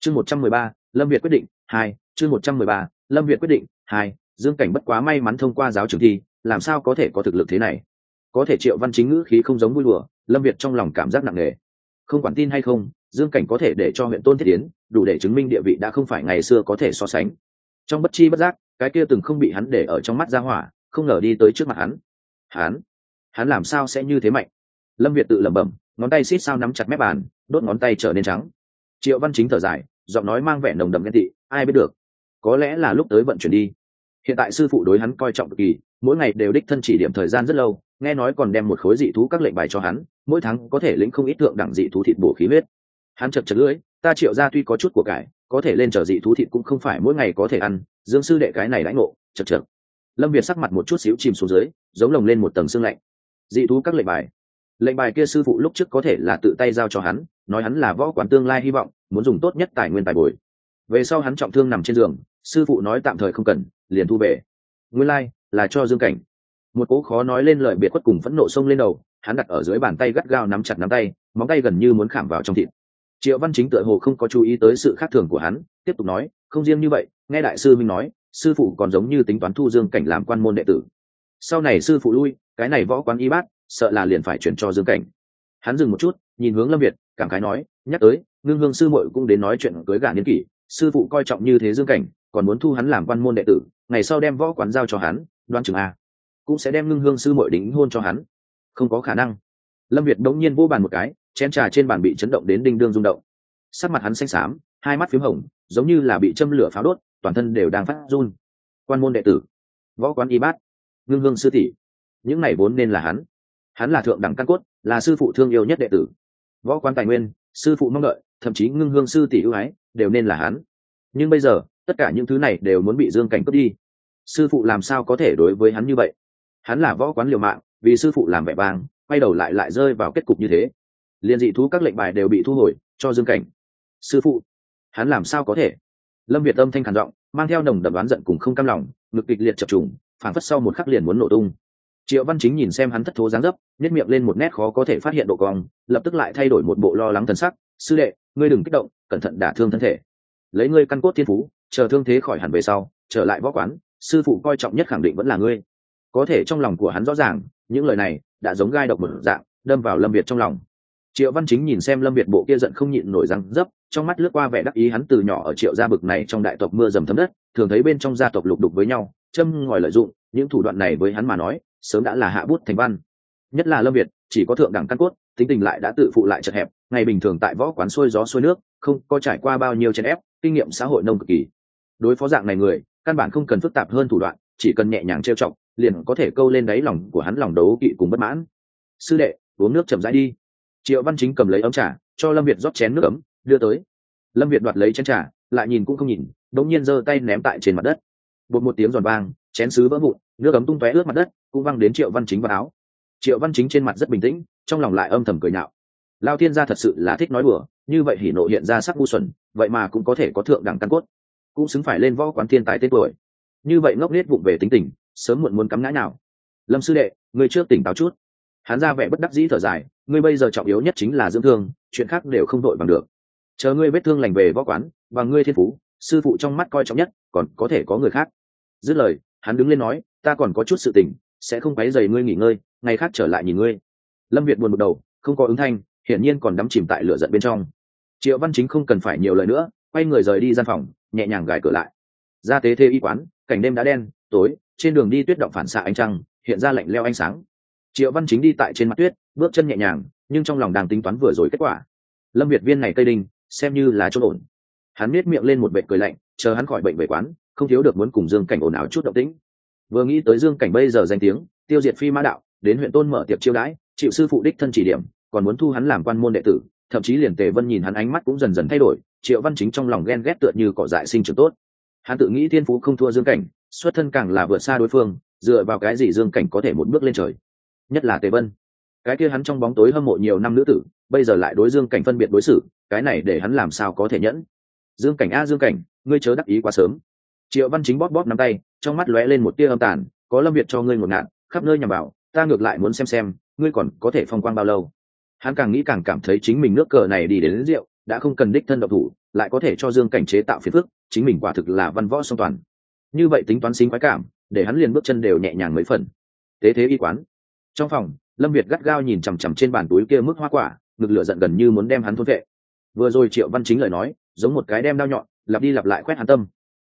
Chương một trăm mười ba, lâm việt quyết định, hai, chương một trăm mười ba, lâm việt quyết định, hai, dương cảnh bất quá may mắn thông qua giáo trường thi, làm sao có thể có thực lực thế này? Có thể triệu văn chính ngữ khí không giống vui đùa, lâm việt trong lòng cảm giác nặng nề. Không quản tin hay không, dương cảnh có thể để cho huyện tôn thiết tiến đủ để chứng minh địa vị đã không phải ngày xưa có thể so sánh. Trong bất chi bất giác, cái kia từng không bị hắn để ở trong mắt ra hỏa, không ngờ đi tới trước mặt hắn. Hắn? Hắn làm sao sẽ như thế mạnh? Lâm việt tự lẩm bẩm, ngón tay xít sao nắm chặt mép bàn, đốt ngón tay trở nên trắng. Triệu văn chính thở dài, giọng nói mang vẻ nồng đầm ghen tị, ai biết được, có lẽ là lúc tới vận chuyển đi. Hiện tại sư phụ đối hắn coi trọng cực kỳ, mỗi ngày đều đích thân chỉ điểm thời gian rất lâu, nghe nói còn đem một khối dị thú các lệnh bài cho hắn, mỗi tháng có thể lĩnh không ít thượng đẳng dị thú thịt bổ khí huyết. Hắn chật chật lưỡi, ta triệu ra tuy có chút của cải, có thể lên chở dị thú thịt cũng không phải mỗi ngày có thể ăn, dương sư đệ cái này lãnh ngộ, chật chật. Lâm việt sắc mặt một chút xíu chìm xuống dưới, giống lồng lên một tầng xương lạnh. Dị thú các lệnh bài lệnh bài kia sư phụ lúc trước có thể là tự tay giao cho hắn nói hắn là võ quán tương lai hy vọng muốn dùng tốt nhất tài nguyên tài bồi. Về sau hắn trọng thương nằm trên giường sư phụ nói tạm thời không cần liền thu về. Nguyên lai、like, là cho dương cảnh. Một cố khó nói lên lời biệt khuất cùng phẫn nộ xông lên đầu hắn đặt ở dưới bàn tay gắt gao nắm chặt nắm tay móng tay gần như muốn khảm vào trong thịt. Triệu văn chính tựa hồ không có chú ý tới sự khác thường của hắn tiếp tục nói không riêng như vậy nghe đại sư minh nói sư phụ còn giống như tính toán thu dương cảnh làm quan môn đệ tử. Sau này sư phụ lui cái này võ quán y bát sợ là liền phải chuyển cho dương cảnh. Hắn dừng một chút, nhìn hướng lâm việt, cảm khái nói, nhắc tới, ngưng hương sư muội cũng đến nói chuyện cưới gà niên kỷ, sư phụ coi trọng như thế dương cảnh, còn muốn thu hắn làm quan môn đệ tử, ngày sau đem võ quán giao cho hắn đoan trường a, cũng sẽ đem ngưng hương sư muội đính hôn cho hắn. Không có khả năng. Lâm việt đống nhiên vô bàn một cái, chén trà trên bàn bị chấn động đến đinh đương rung động. Sắc mặt hắn xanh xám, hai mắt p h í m hồng, giống như là bị châm lửa pháo đốt, toàn thân đều đang phát run. Quan môn đệ tử, võ quán y bát, ngưng hương sư tỷ, những này vốn nên là hắn hắn là thượng đẳng căn cốt, là sư phụ thương yêu nhất đệ tử. Võ quán tài nguyên, sư phụ mong đợi, thậm chí ngưng hương sư tỷ ưu ái, đều nên là hắn. Nhưng bây giờ, tất cả những thứ này đều muốn bị dương cảnh cướp đi. Sư phụ làm sao có thể đối với hắn như vậy? Hắn là võ quán liều mạng, vì sư phụ làm vẻ vang, quay đầu lại lại rơi vào kết cục như thế. Liền dị thú các lệnh bài đều bị thu hồi, cho dương cảnh. Sư phụ, hắn làm sao có thể? Lâm việt âm thanh khản giọng, mang theo nồng đậm đoán giận cùng không cam lòng, ngực kịch liệt chập trùng phản phất sau một khắc liền muốn nổ tung triệu văn chính nhìn xem hắn thất thố dáng dấp nhét miệng lên một nét khó có thể phát hiện độ cong, lập tức lại thay đổi một bộ lo lắng thần sắc. Sư đệ, ngươi đừng kích động, cẩn thận đả thương thân thể. Lấy ngươi căn cốt thiên phú, chờ thương thế khỏi hẳn về sau, trở lại võ quán, sư phụ coi trọng nhất khẳng định vẫn là ngươi. Có thể trong lòng của hắn rõ ràng, những lời này đã giống gai độc một dạng, đâm vào lâm việt trong lòng. Triệu văn chính nhìn xem lâm việt bộ kia giận không nhịn nổi răng dấp, trong mắt lướt qua vẻ đắc ý hắn từ nhỏ ở triệu gia bực này trong đại tộc mưa dầm thấm đất, thường thấy bên trong gia tộc lục đục với nhau, châm ngòi lợi dụng, những thủ đoạn này với hắn mà nói sớm đã là hạ bút thành văn. Nhất là lâm việt, chỉ có thượng đẳng căn cốt, tính tình lại đã tự phụ lại chật hẹp, ngày bình thường tại võ quán xuôi gió xuôi nước, không có trải qua bao nhiêu chèn ép, kinh nghiệm xã hội nông cực kỳ. Đối phó dạng này người, căn bản không cần phức tạp hơn thủ đoạn, chỉ cần nhẹ nhàng trêu chọc, liền có thể câu lên đáy lòng của hắn lòng đấu kỵ cùng bất mãn. Sư đệ, uống nước chậm rãi đi. Triệu văn chính cầm lấy ấm trà, cho lâm việt rót chén nước ấm, đưa tới. Lâm việt đoạt lấy chén trà, lại nhìn cũng không nhìn đ ỗ n g nhiên giơ tay ném tại trên mặt đất. Bột một tiếng giòn vang, chén xứ vỡ vụn nước ấm tung tóe ướt mặt đất, cũng văng đến triệu văn chính vào áo. Triệu văn chính trên mặt rất bình tĩnh, trong lòng lại âm thầm cười nhạo. Lao thiên gia thật sự là thích nói đùa, như vậy hỉ nộ hiện ra sắc ngu xuẩn, vậy mà cũng có thể có thượng đẳng căn cốt, cũng xứng phải lên võ quán thiên tài tên tuổi. Như vậy ngốc nết vụng về tính tình, sớm muộn muốn cắm ngã nào. Lâm sư đệ, ngươi trước tỉnh táo chút. Hắn ra vẻ bất đắc dĩ thở dài, ngươi bây giờ trọng yếu nhất chính là dưỡng thương, chuyện khác đều không đội bằng được. Chờ ngươi vết thương lành về võ quán, và ngươi thiên phú, sư phụ trong mắt coi trọng nhất, còn có thể có người khác. Dứt lời hắn đứng lên nói, ta còn có chút sự tình, sẽ không quấy dày ngươi nghỉ ngơi, ngày khác trở lại nhìn ngươi. Lâm việt buồn một đầu, không có ứng thanh, hiển nhiên còn đắm chìm tại lửa giận bên trong. Triệu văn chính không cần phải nhiều lời nữa, quay người rời đi gian phòng, nhẹ nhàng gài cửa lại. Ra tế thê y quán, cảnh đêm đã đen, tối, trên đường đi tuyết động phản xạ ánh trăng, hiện ra lạnh leo ánh sáng. Triệu văn chính đi tại trên mặt tuyết, bước chân nhẹ nhàng, nhưng trong lòng đang tính toán vừa rồi kết quả. Lâm việt viên này tây đinh, xem như là chỗ ổn. Hắn miết miệng lên một bệnh cười lạnh, chờ hắn khỏi bệnh về quán không thiếu được muốn cùng dương cảnh ồn ào chút động tĩnh. Vừa nghĩ tới dương cảnh bây giờ danh tiếng, tiêu diệt phi mã đạo, đến huyện tôn mở tiệp chiêu đãi, chịu sư phụ đích thân chỉ điểm, còn muốn thu hắn làm quan môn đệ tử, thậm chí liền tề vân nhìn hắn ánh mắt cũng dần dần thay đổi, triệu văn chính trong lòng ghen ghét tựa như cỏ dại sinh trưởng tốt. Hắn tự nghĩ thiên phú không thua dương cảnh, xuất thân càng là vượt xa đối phương, dựa vào cái gì dương cảnh có thể một bước lên trời? Nhất là tề vân. Cái kia hắn trong bóng tối hâm mộ nhiều năm nữ tử, bây giờ lại đối dương cảnh phân biệt đối xử, cái này để hắn làm sao có thể nhẫn? Dương cảnh a dương cảnh, ngươi chớ đắc ý quá sớm triệu văn chính bóp bóp nắm tay trong mắt lóe lên một tia âm tàn có lâm việt cho ngươi ngột ngạt khắp nơi nhằm bảo ta ngược lại muốn xem xem ngươi còn có thể phong quang bao lâu. Hắn càng nghĩ càng cảm thấy chính mình nước cờ này đi đến, đến rượu đã không cần đích thân độc thủ lại có thể cho dương cảnh chế tạo phiền phức chính mình quả thực là văn võ song toàn. Như vậy tính toán sinh khoái cảm để hắn liền bước chân đều nhẹ nhàng mấy phần. Tế thế y quán. Trong phòng lâm việt gắt gao nhìn chằm chằm trên bàn túi kia mức hoa quả ngực lửa giận gần như muốn đem hắn thốt vệ. Vừa rồi triệu văn chính lời nói giống một cái đem đao nhọn lặp đi lặp lại quét hắn tâm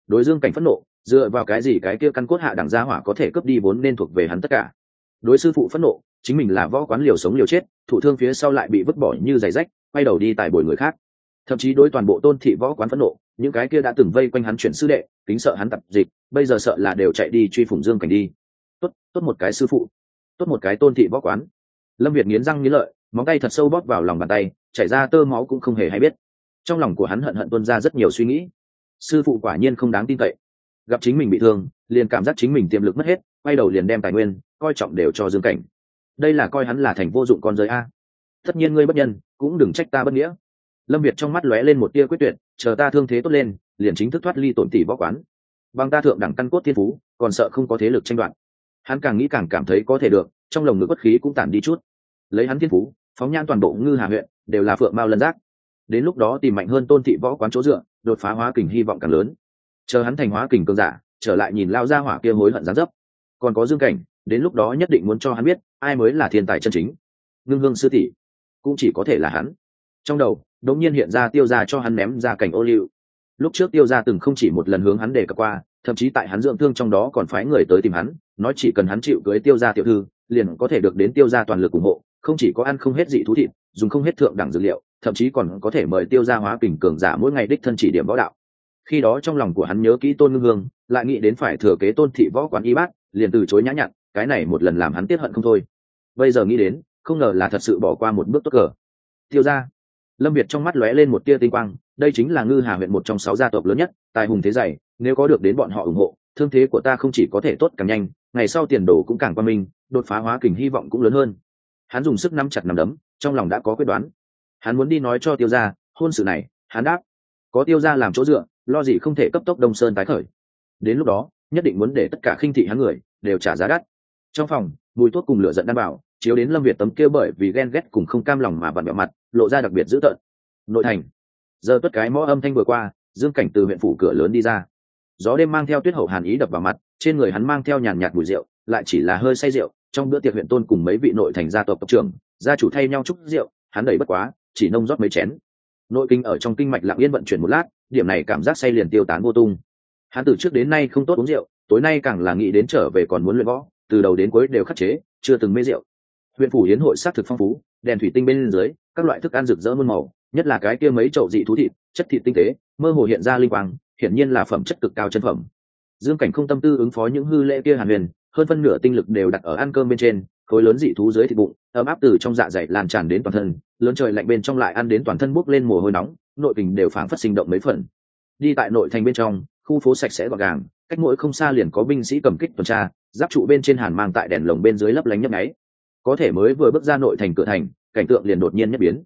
đối dương cảnh phẫn nộ, dựa vào cái gì cái kia căn cốt hạ đẳng gia hỏa có thể cướp đi vốn nên thuộc về hắn tất cả. Đối sư phụ phẫn nộ, chính mình là võ quán liều sống liều chết, thủ thương phía sau lại bị vứt bỏ như giày rách, quay đầu đi tại bồi người khác. Thậm chí đối toàn bộ tôn thị võ quán phẫn nộ, những cái kia đã từng vây quanh hắn chuyển sư đệ, kính sợ hắn tập dịch, bây giờ sợ là đều chạy đi truy phủng dương cảnh đi. Tốt tốt một cái sư phụ, tốt một cái tôn thị võ quán. Lâm việt nghiến răng nghiến lợi, móng tay thật sâu bóp vào lòng bàn tay, chảy ra tơ máu cũng không hề hay biết. Trong lòng của hắn hận hận tuân ra rất nhiều suy nghĩ sư phụ quả nhiên không đáng tin cậy. Gặp chính mình bị thương, liền cảm giác chính mình tiềm lực mất hết, quay đầu liền đem tài nguyên, coi trọng đều cho dương cảnh. Đây là coi hắn là thành vô dụng con giới a. Tất nhiên ngươi bất nhân, cũng đừng trách ta bất nghĩa. Lâm việt trong mắt lóe lên một tia quyết tuyệt, chờ ta thương thế tốt lên, liền chính thức thoát ly tổn tỷ võ quán. Bằng ta thượng đẳng căn cốt thiên phú, còn sợ không có thế lực tranh đoạt. Hắn càng nghĩ càng cảm thấy có thể được, trong lồng ngực bất khí cũng tản đi chút. Lấy hắn thiên phú, phóng nhan toàn bộ ngư hà huyện, đều là phượng mao lân giác đến lúc đó tìm mạnh hơn tôn thị võ quán chỗ dựa, đột phá hóa kình hy vọng càng lớn. Chờ hắn thành hóa kình cơn giả, trở lại nhìn lao ra hỏa kia hối hận gián dấp. Còn có dương cảnh, đến lúc đó nhất định muốn cho hắn biết, ai mới là thiên tài chân chính. Ngưng hương sư tỷ, cũng chỉ có thể là hắn. Trong đầu đống nhiên hiện ra tiêu ra cho hắn ném ra cảnh ô liu. Lúc trước tiêu ra từng không chỉ một lần hướng hắn để cập qua, thậm chí tại hắn dưỡng thương trong đó còn phái người tới tìm hắn, nói chỉ cần hắn chịu cưới tiêu ra tiểu thư, liền có thể được đến tiêu ra toàn lực ủng hộ, không chỉ có ăn không hết dị thú thịt, dùng không hết thượng đẳng dược liệu thậm chí còn có thể mời tiêu gia hóa kình cường giả mỗi ngày đích thân chỉ điểm võ đạo. Khi đó trong lòng của hắn nhớ kỹ tôn ngưng hương, lại nghĩ đến phải thừa kế tôn thị võ quán y bát, liền từ chối nhã nhặn, cái này một lần làm hắn tiếp hận không thôi. Bây giờ nghĩ đến, không ngờ là thật sự bỏ qua một bước tốt cờ. Tiêu ra lâm việt trong mắt lóe lên một tia tinh quang, đây chính là ngư hà huyện một trong sáu gia tộc lớn nhất, tài hùng thế dày, nếu có được đến bọn họ ủng hộ, thương thế của ta không chỉ có thể tốt càng nhanh, ngày sau tiền đồ cũng càng qua minh, đột phá hóa kình hy vọng cũng lớn hơn. Hắn dùng sức nắm chặt nắm đấm, trong lòng đã có quyết đoán hắn muốn đi nói cho tiêu gia, hôn sự này, hắn đáp, có tiêu gia làm chỗ dựa, lo gì không thể cấp tốc đông sơn tái khởi. Đến lúc đó, nhất định muốn để tất cả khinh thị hắn người, đều trả giá đắt. Trong phòng, mùi thuốc cùng lửa giận đan bảo chiếu đến lâm việt tấm kêu bởi vì ghen ghét cùng không cam lòng mà vặn bẹo mặt, lộ ra đặc biệt dữ tợn. Nội thành. Giờ tuất cái mõ âm thanh vừa qua, dương cảnh từ huyện phủ cửa lớn đi ra. Gió đêm mang theo tuyết hậu hàn ý đập vào mặt, trên người hắn mang theo nhàn nhạt mùi rượu, lại chỉ là hơi say rượu, trong bữa tiệc huyện tôn cùng mấy vị nội thành gia tộc tộc trưởng, gia chủ thay nhau chúc rượu, hắn đẩy bất quá chỉ nông rót mấy chén. Nội kinh ở trong kinh mạch lặng yên vận chuyển một lát, điểm này cảm giác say liền tiêu tán vô tung. Hắn từ trước đến nay không tốt uống rượu, tối nay càng là nghĩ đến trở về còn muốn luyện võ, từ đầu đến cuối đều khắc chế, chưa từng mê rượu. Huyện phủ hiến hội xác thực phong phú, đèn thủy tinh bên dưới, các loại thức ăn rực rỡ muôn màu, nhất là cái kia mấy chậu dị thú thịt, chất thịt tinh tế, mơ hồ hiện ra linh quang, hiển nhiên là phẩm chất cực cao chân phẩm. Dương cảnh không tâm tư ứng phó những hư lễ kia hàn huyền, hơn phân nửa tinh lực đều đặt ở ăn cơm bên trên khối lớn dị thú dưới thịt bụng, ấm áp từ trong dạ dày lan tràn đến toàn thân, lớn trời lạnh bên trong lại ăn đến toàn thân bốc lên mồ hôi nóng, nội tình đều phảng phất sinh động mấy phần. Đi tại nội thành bên trong, khu phố sạch sẽ gọn gàng, cách mỗi không xa liền có binh sĩ cầm kích tuần tra, giáp trụ bên trên hàn mang tại đèn lồng bên dưới lấp lánh nhấp nháy. Có thể mới vừa bước ra nội thành cửa thành, cảnh tượng liền đột nhiên nhất biến.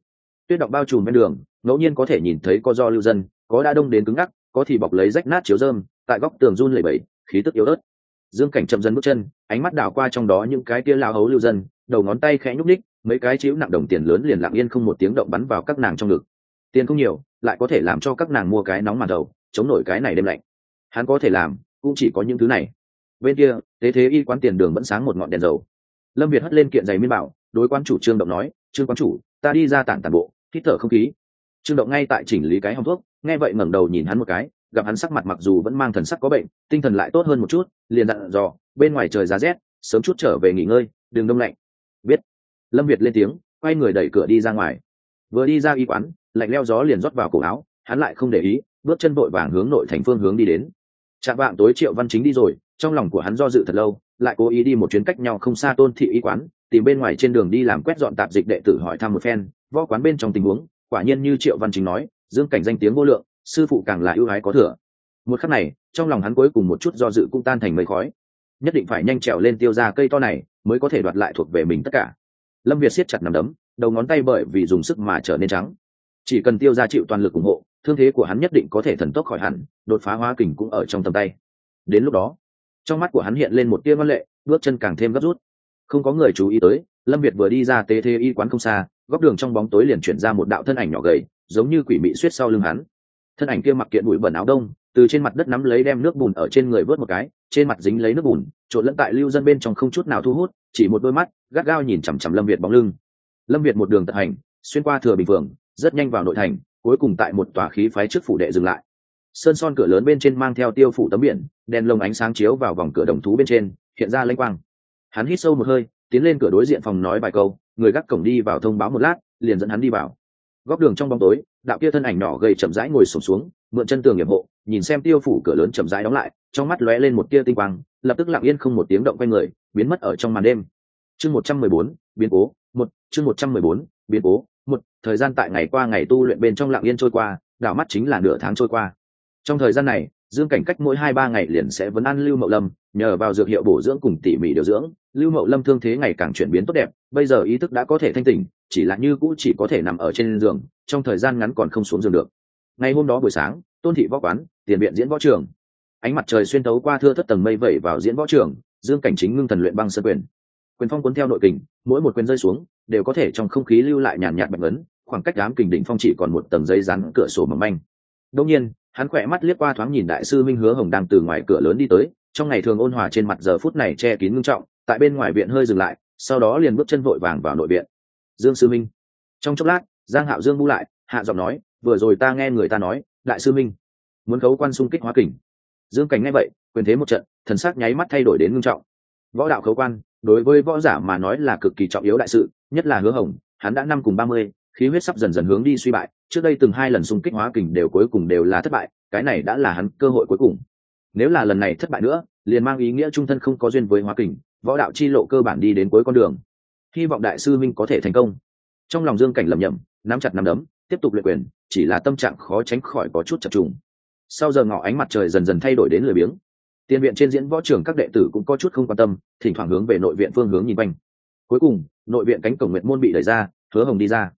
Tuyết động bao trùm bên đường, ngẫu nhiên có thể nhìn thấy có do lưu dân, có đã đông đến cứng ngắc, có thì bọc lấy rách nát chiếu rơm, tại góc tường run lẩy bẩy, khí tức yếu ớt dương cảnh chậm dần bước chân, ánh mắt đảo qua trong đó những cái tia lao hấu lưu dân, đầu ngón tay khẽ nhúc ních mấy cái chiếu nặng đồng tiền lớn liền lặng yên không một tiếng động bắn vào các nàng trong ngực. Tiền không nhiều, lại có thể làm cho các nàng mua cái nóng màn đầu, chống nổi cái này đêm lạnh. Hắn có thể làm, cũng chỉ có những thứ này. Bên kia, thế thế y quán tiền đường vẫn sáng một ngọn đèn dầu. Lâm việt hất lên kiện giày miên bảo, đối quan chủ trương động nói, trương quán chủ, ta đi ra tản tàn bộ, hít thở không khí. Trương động ngay tại chỉnh lý cái hòng thuốc, nghe vậy ngẩng đầu nhìn hắn một cái gặp hắn sắc mặt mặc dù vẫn mang thần sắc có bệnh, tinh thần lại tốt hơn một chút, liền dặn dò, bên ngoài trời giá rét, sớm chút trở về nghỉ ngơi, đừng đông lạnh. Biết. Lâm việt lên tiếng, quay người đẩy cửa đi ra ngoài. Vừa đi ra y quán, lạnh leo gió liền rót vào cổ áo, hắn lại không để ý, bước chân vội vàng hướng nội thành phương hướng đi đến. Chạm vạng tối triệu văn chính đi rồi, trong lòng của hắn do dự thật lâu, lại cố ý đi một chuyến cách nhau không xa tôn thị y quán, tìm bên ngoài trên đường đi làm quét dọn tạp dịch đệ tử hỏi thăm một phen, võ quán bên trong tình huống, quả nhiên như triệu văn chính nói, dương cảnh danh tiếng vô lượng sư phụ càng là ưu ái có thừa. Một khắc này, trong lòng hắn cuối cùng một chút do dự cũng tan thành mây khói. Nhất định phải nhanh trèo lên tiêu ra cây to này, mới có thể đoạt lại thuộc về mình tất cả. Lâm việt siết chặt nằm đấm, đầu ngón tay bởi vì dùng sức mà trở nên trắng. Chỉ cần tiêu ra chịu toàn lực ủng hộ, thương thế của hắn nhất định có thể thần tốc khỏi hẳn, đột phá hóa kình cũng ở trong tầm tay. Đến lúc đó, trong mắt của hắn hiện lên một tia văn lệ, bước chân càng thêm gấp rút. Không có người chú ý tới, lâm việt vừa đi ra tế thế y quán không xa, góc đường trong bóng tối liền chuyển ra một đạo thân ảnh nhỏ gầy, giống như quỷ mị suýt sau lưng hắn thân ảnh kia mặc kiện bụi bẩn áo đông, từ trên mặt đất nắm lấy đem nước bùn ở trên người vớt một cái, trên mặt dính lấy nước bùn, trộn lẫn tại lưu dân bên trong không chút nào thu hút, chỉ một đôi mắt, gắt gao nhìn chằm chằm lâm việt bóng lưng. Lâm việt một đường tận hành, xuyên qua thừa bình phường, rất nhanh vào nội thành, cuối cùng tại một tòa khí phái trước phủ đệ dừng lại. Sơn son cửa lớn bên trên mang theo tiêu phủ tấm biển, đèn lồng ánh sáng chiếu vào vòng cửa đồng thú bên trên, hiện ra lênh quang. Hắn hít sâu một hơi, tiến lên cửa đối diện phòng nói vài câu, người gác cổng đi vào thông báo một lát, liền dẫn hắn đi vào góc đường trong bóng tối đạo kia thân ảnh nhỏ gầy chậm rãi ngồi sụp xuống, xuống mượn chân tường nghiệp hộ nhìn xem tiêu phủ cửa lớn chậm rãi đóng lại trong mắt lóe lên một tia tinh quang lập tức lặng yên không một tiếng động quay người biến mất ở trong màn đêm. Chương một trăm mười bốn biến cố một chương một trăm mười bốn biến cố một thời gian tại ngày qua ngày tu luyện bên trong lặng yên trôi qua đảo mắt chính là nửa tháng trôi qua. Trong thời gian này dương cảnh cách mỗi hai ba ngày liền sẽ vấn ăn lưu mậu lâm, nhờ vào dược hiệu bổ dưỡng cùng tỉ mỉ điều dưỡng, lưu mậu lâm thương thế ngày càng chuyển biến tốt đẹp, bây giờ ý thức đã có thể thanh tỉnh, chỉ là như cũ chỉ có thể nằm ở trên giường, trong thời gian ngắn còn không xuống giường được. Ngày hôm đó buổi sáng, tôn thị võ quán, tiền viện diễn võ trường. Ánh mặt trời xuyên tấu qua thưa thất tầng mây vẩy vào diễn võ trường, dương cảnh chính ngưng thần luyện băng sơ quyền. Quyền phong cuốn theo nội kình, mỗi một quyền rơi xuống, đều có thể trong không khí lưu lại nhàn nhạt bạch ấn khoảng cách đám kình đỉnh phong chỉ còn một tầng dây rắn cửa sổ mầm manh. Đông nhiên hắn khỏe mắt liếc qua thoáng nhìn đại sư minh hứa hồng đang từ ngoài cửa lớn đi tới, trong ngày thường ôn hòa trên mặt giờ phút này che kín ngưng trọng, tại bên ngoài viện hơi dừng lại, sau đó liền bước chân vội vàng vào nội viện. Dương sư minh. Trong chốc lát, giang hạo dương bu lại, hạ giọng nói, vừa rồi ta nghe người ta nói, đại sư minh muốn khấu quan xung kích hóa kình. Dương cảnh nghe vậy, quyền thế một trận, thần sắc nháy mắt thay đổi đến ngưng trọng. Võ đạo khấu quan, đối với võ giả mà nói là cực kỳ trọng yếu đại sự, nhất là hứa hồng, hắn đã năm cùng ba mươi khí huyết sắp dần dần hướng đi suy bại, trước đây từng hai lần xung kích hóa kình đều cuối cùng đều là thất bại, cái này đã là hắn cơ hội cuối cùng. Nếu là lần này thất bại nữa, liền mang ý nghĩa trung thân không có duyên với hóa kình, võ đạo chi lộ cơ bản đi đến cuối con đường. Hy vọng đại sư minh có thể thành công. Trong lòng dương cảnh lầm nhầm nắm chặt nắm đấm, tiếp tục luyện quyền, chỉ là tâm trạng khó tránh khỏi có chút chập trùng. Sau giờ ngọ ánh mặt trời dần dần thay đổi đến lười biếng. Tiền viện trên diễn võ trường các đệ tử cũng có chút không quan tâm, thỉnh thoảng hướng về nội viện phương hướng nhìn quanh. Cuối cùng, nội viện cánh cổng nguyện môn bị đẩy ra, hứa hồng đi ra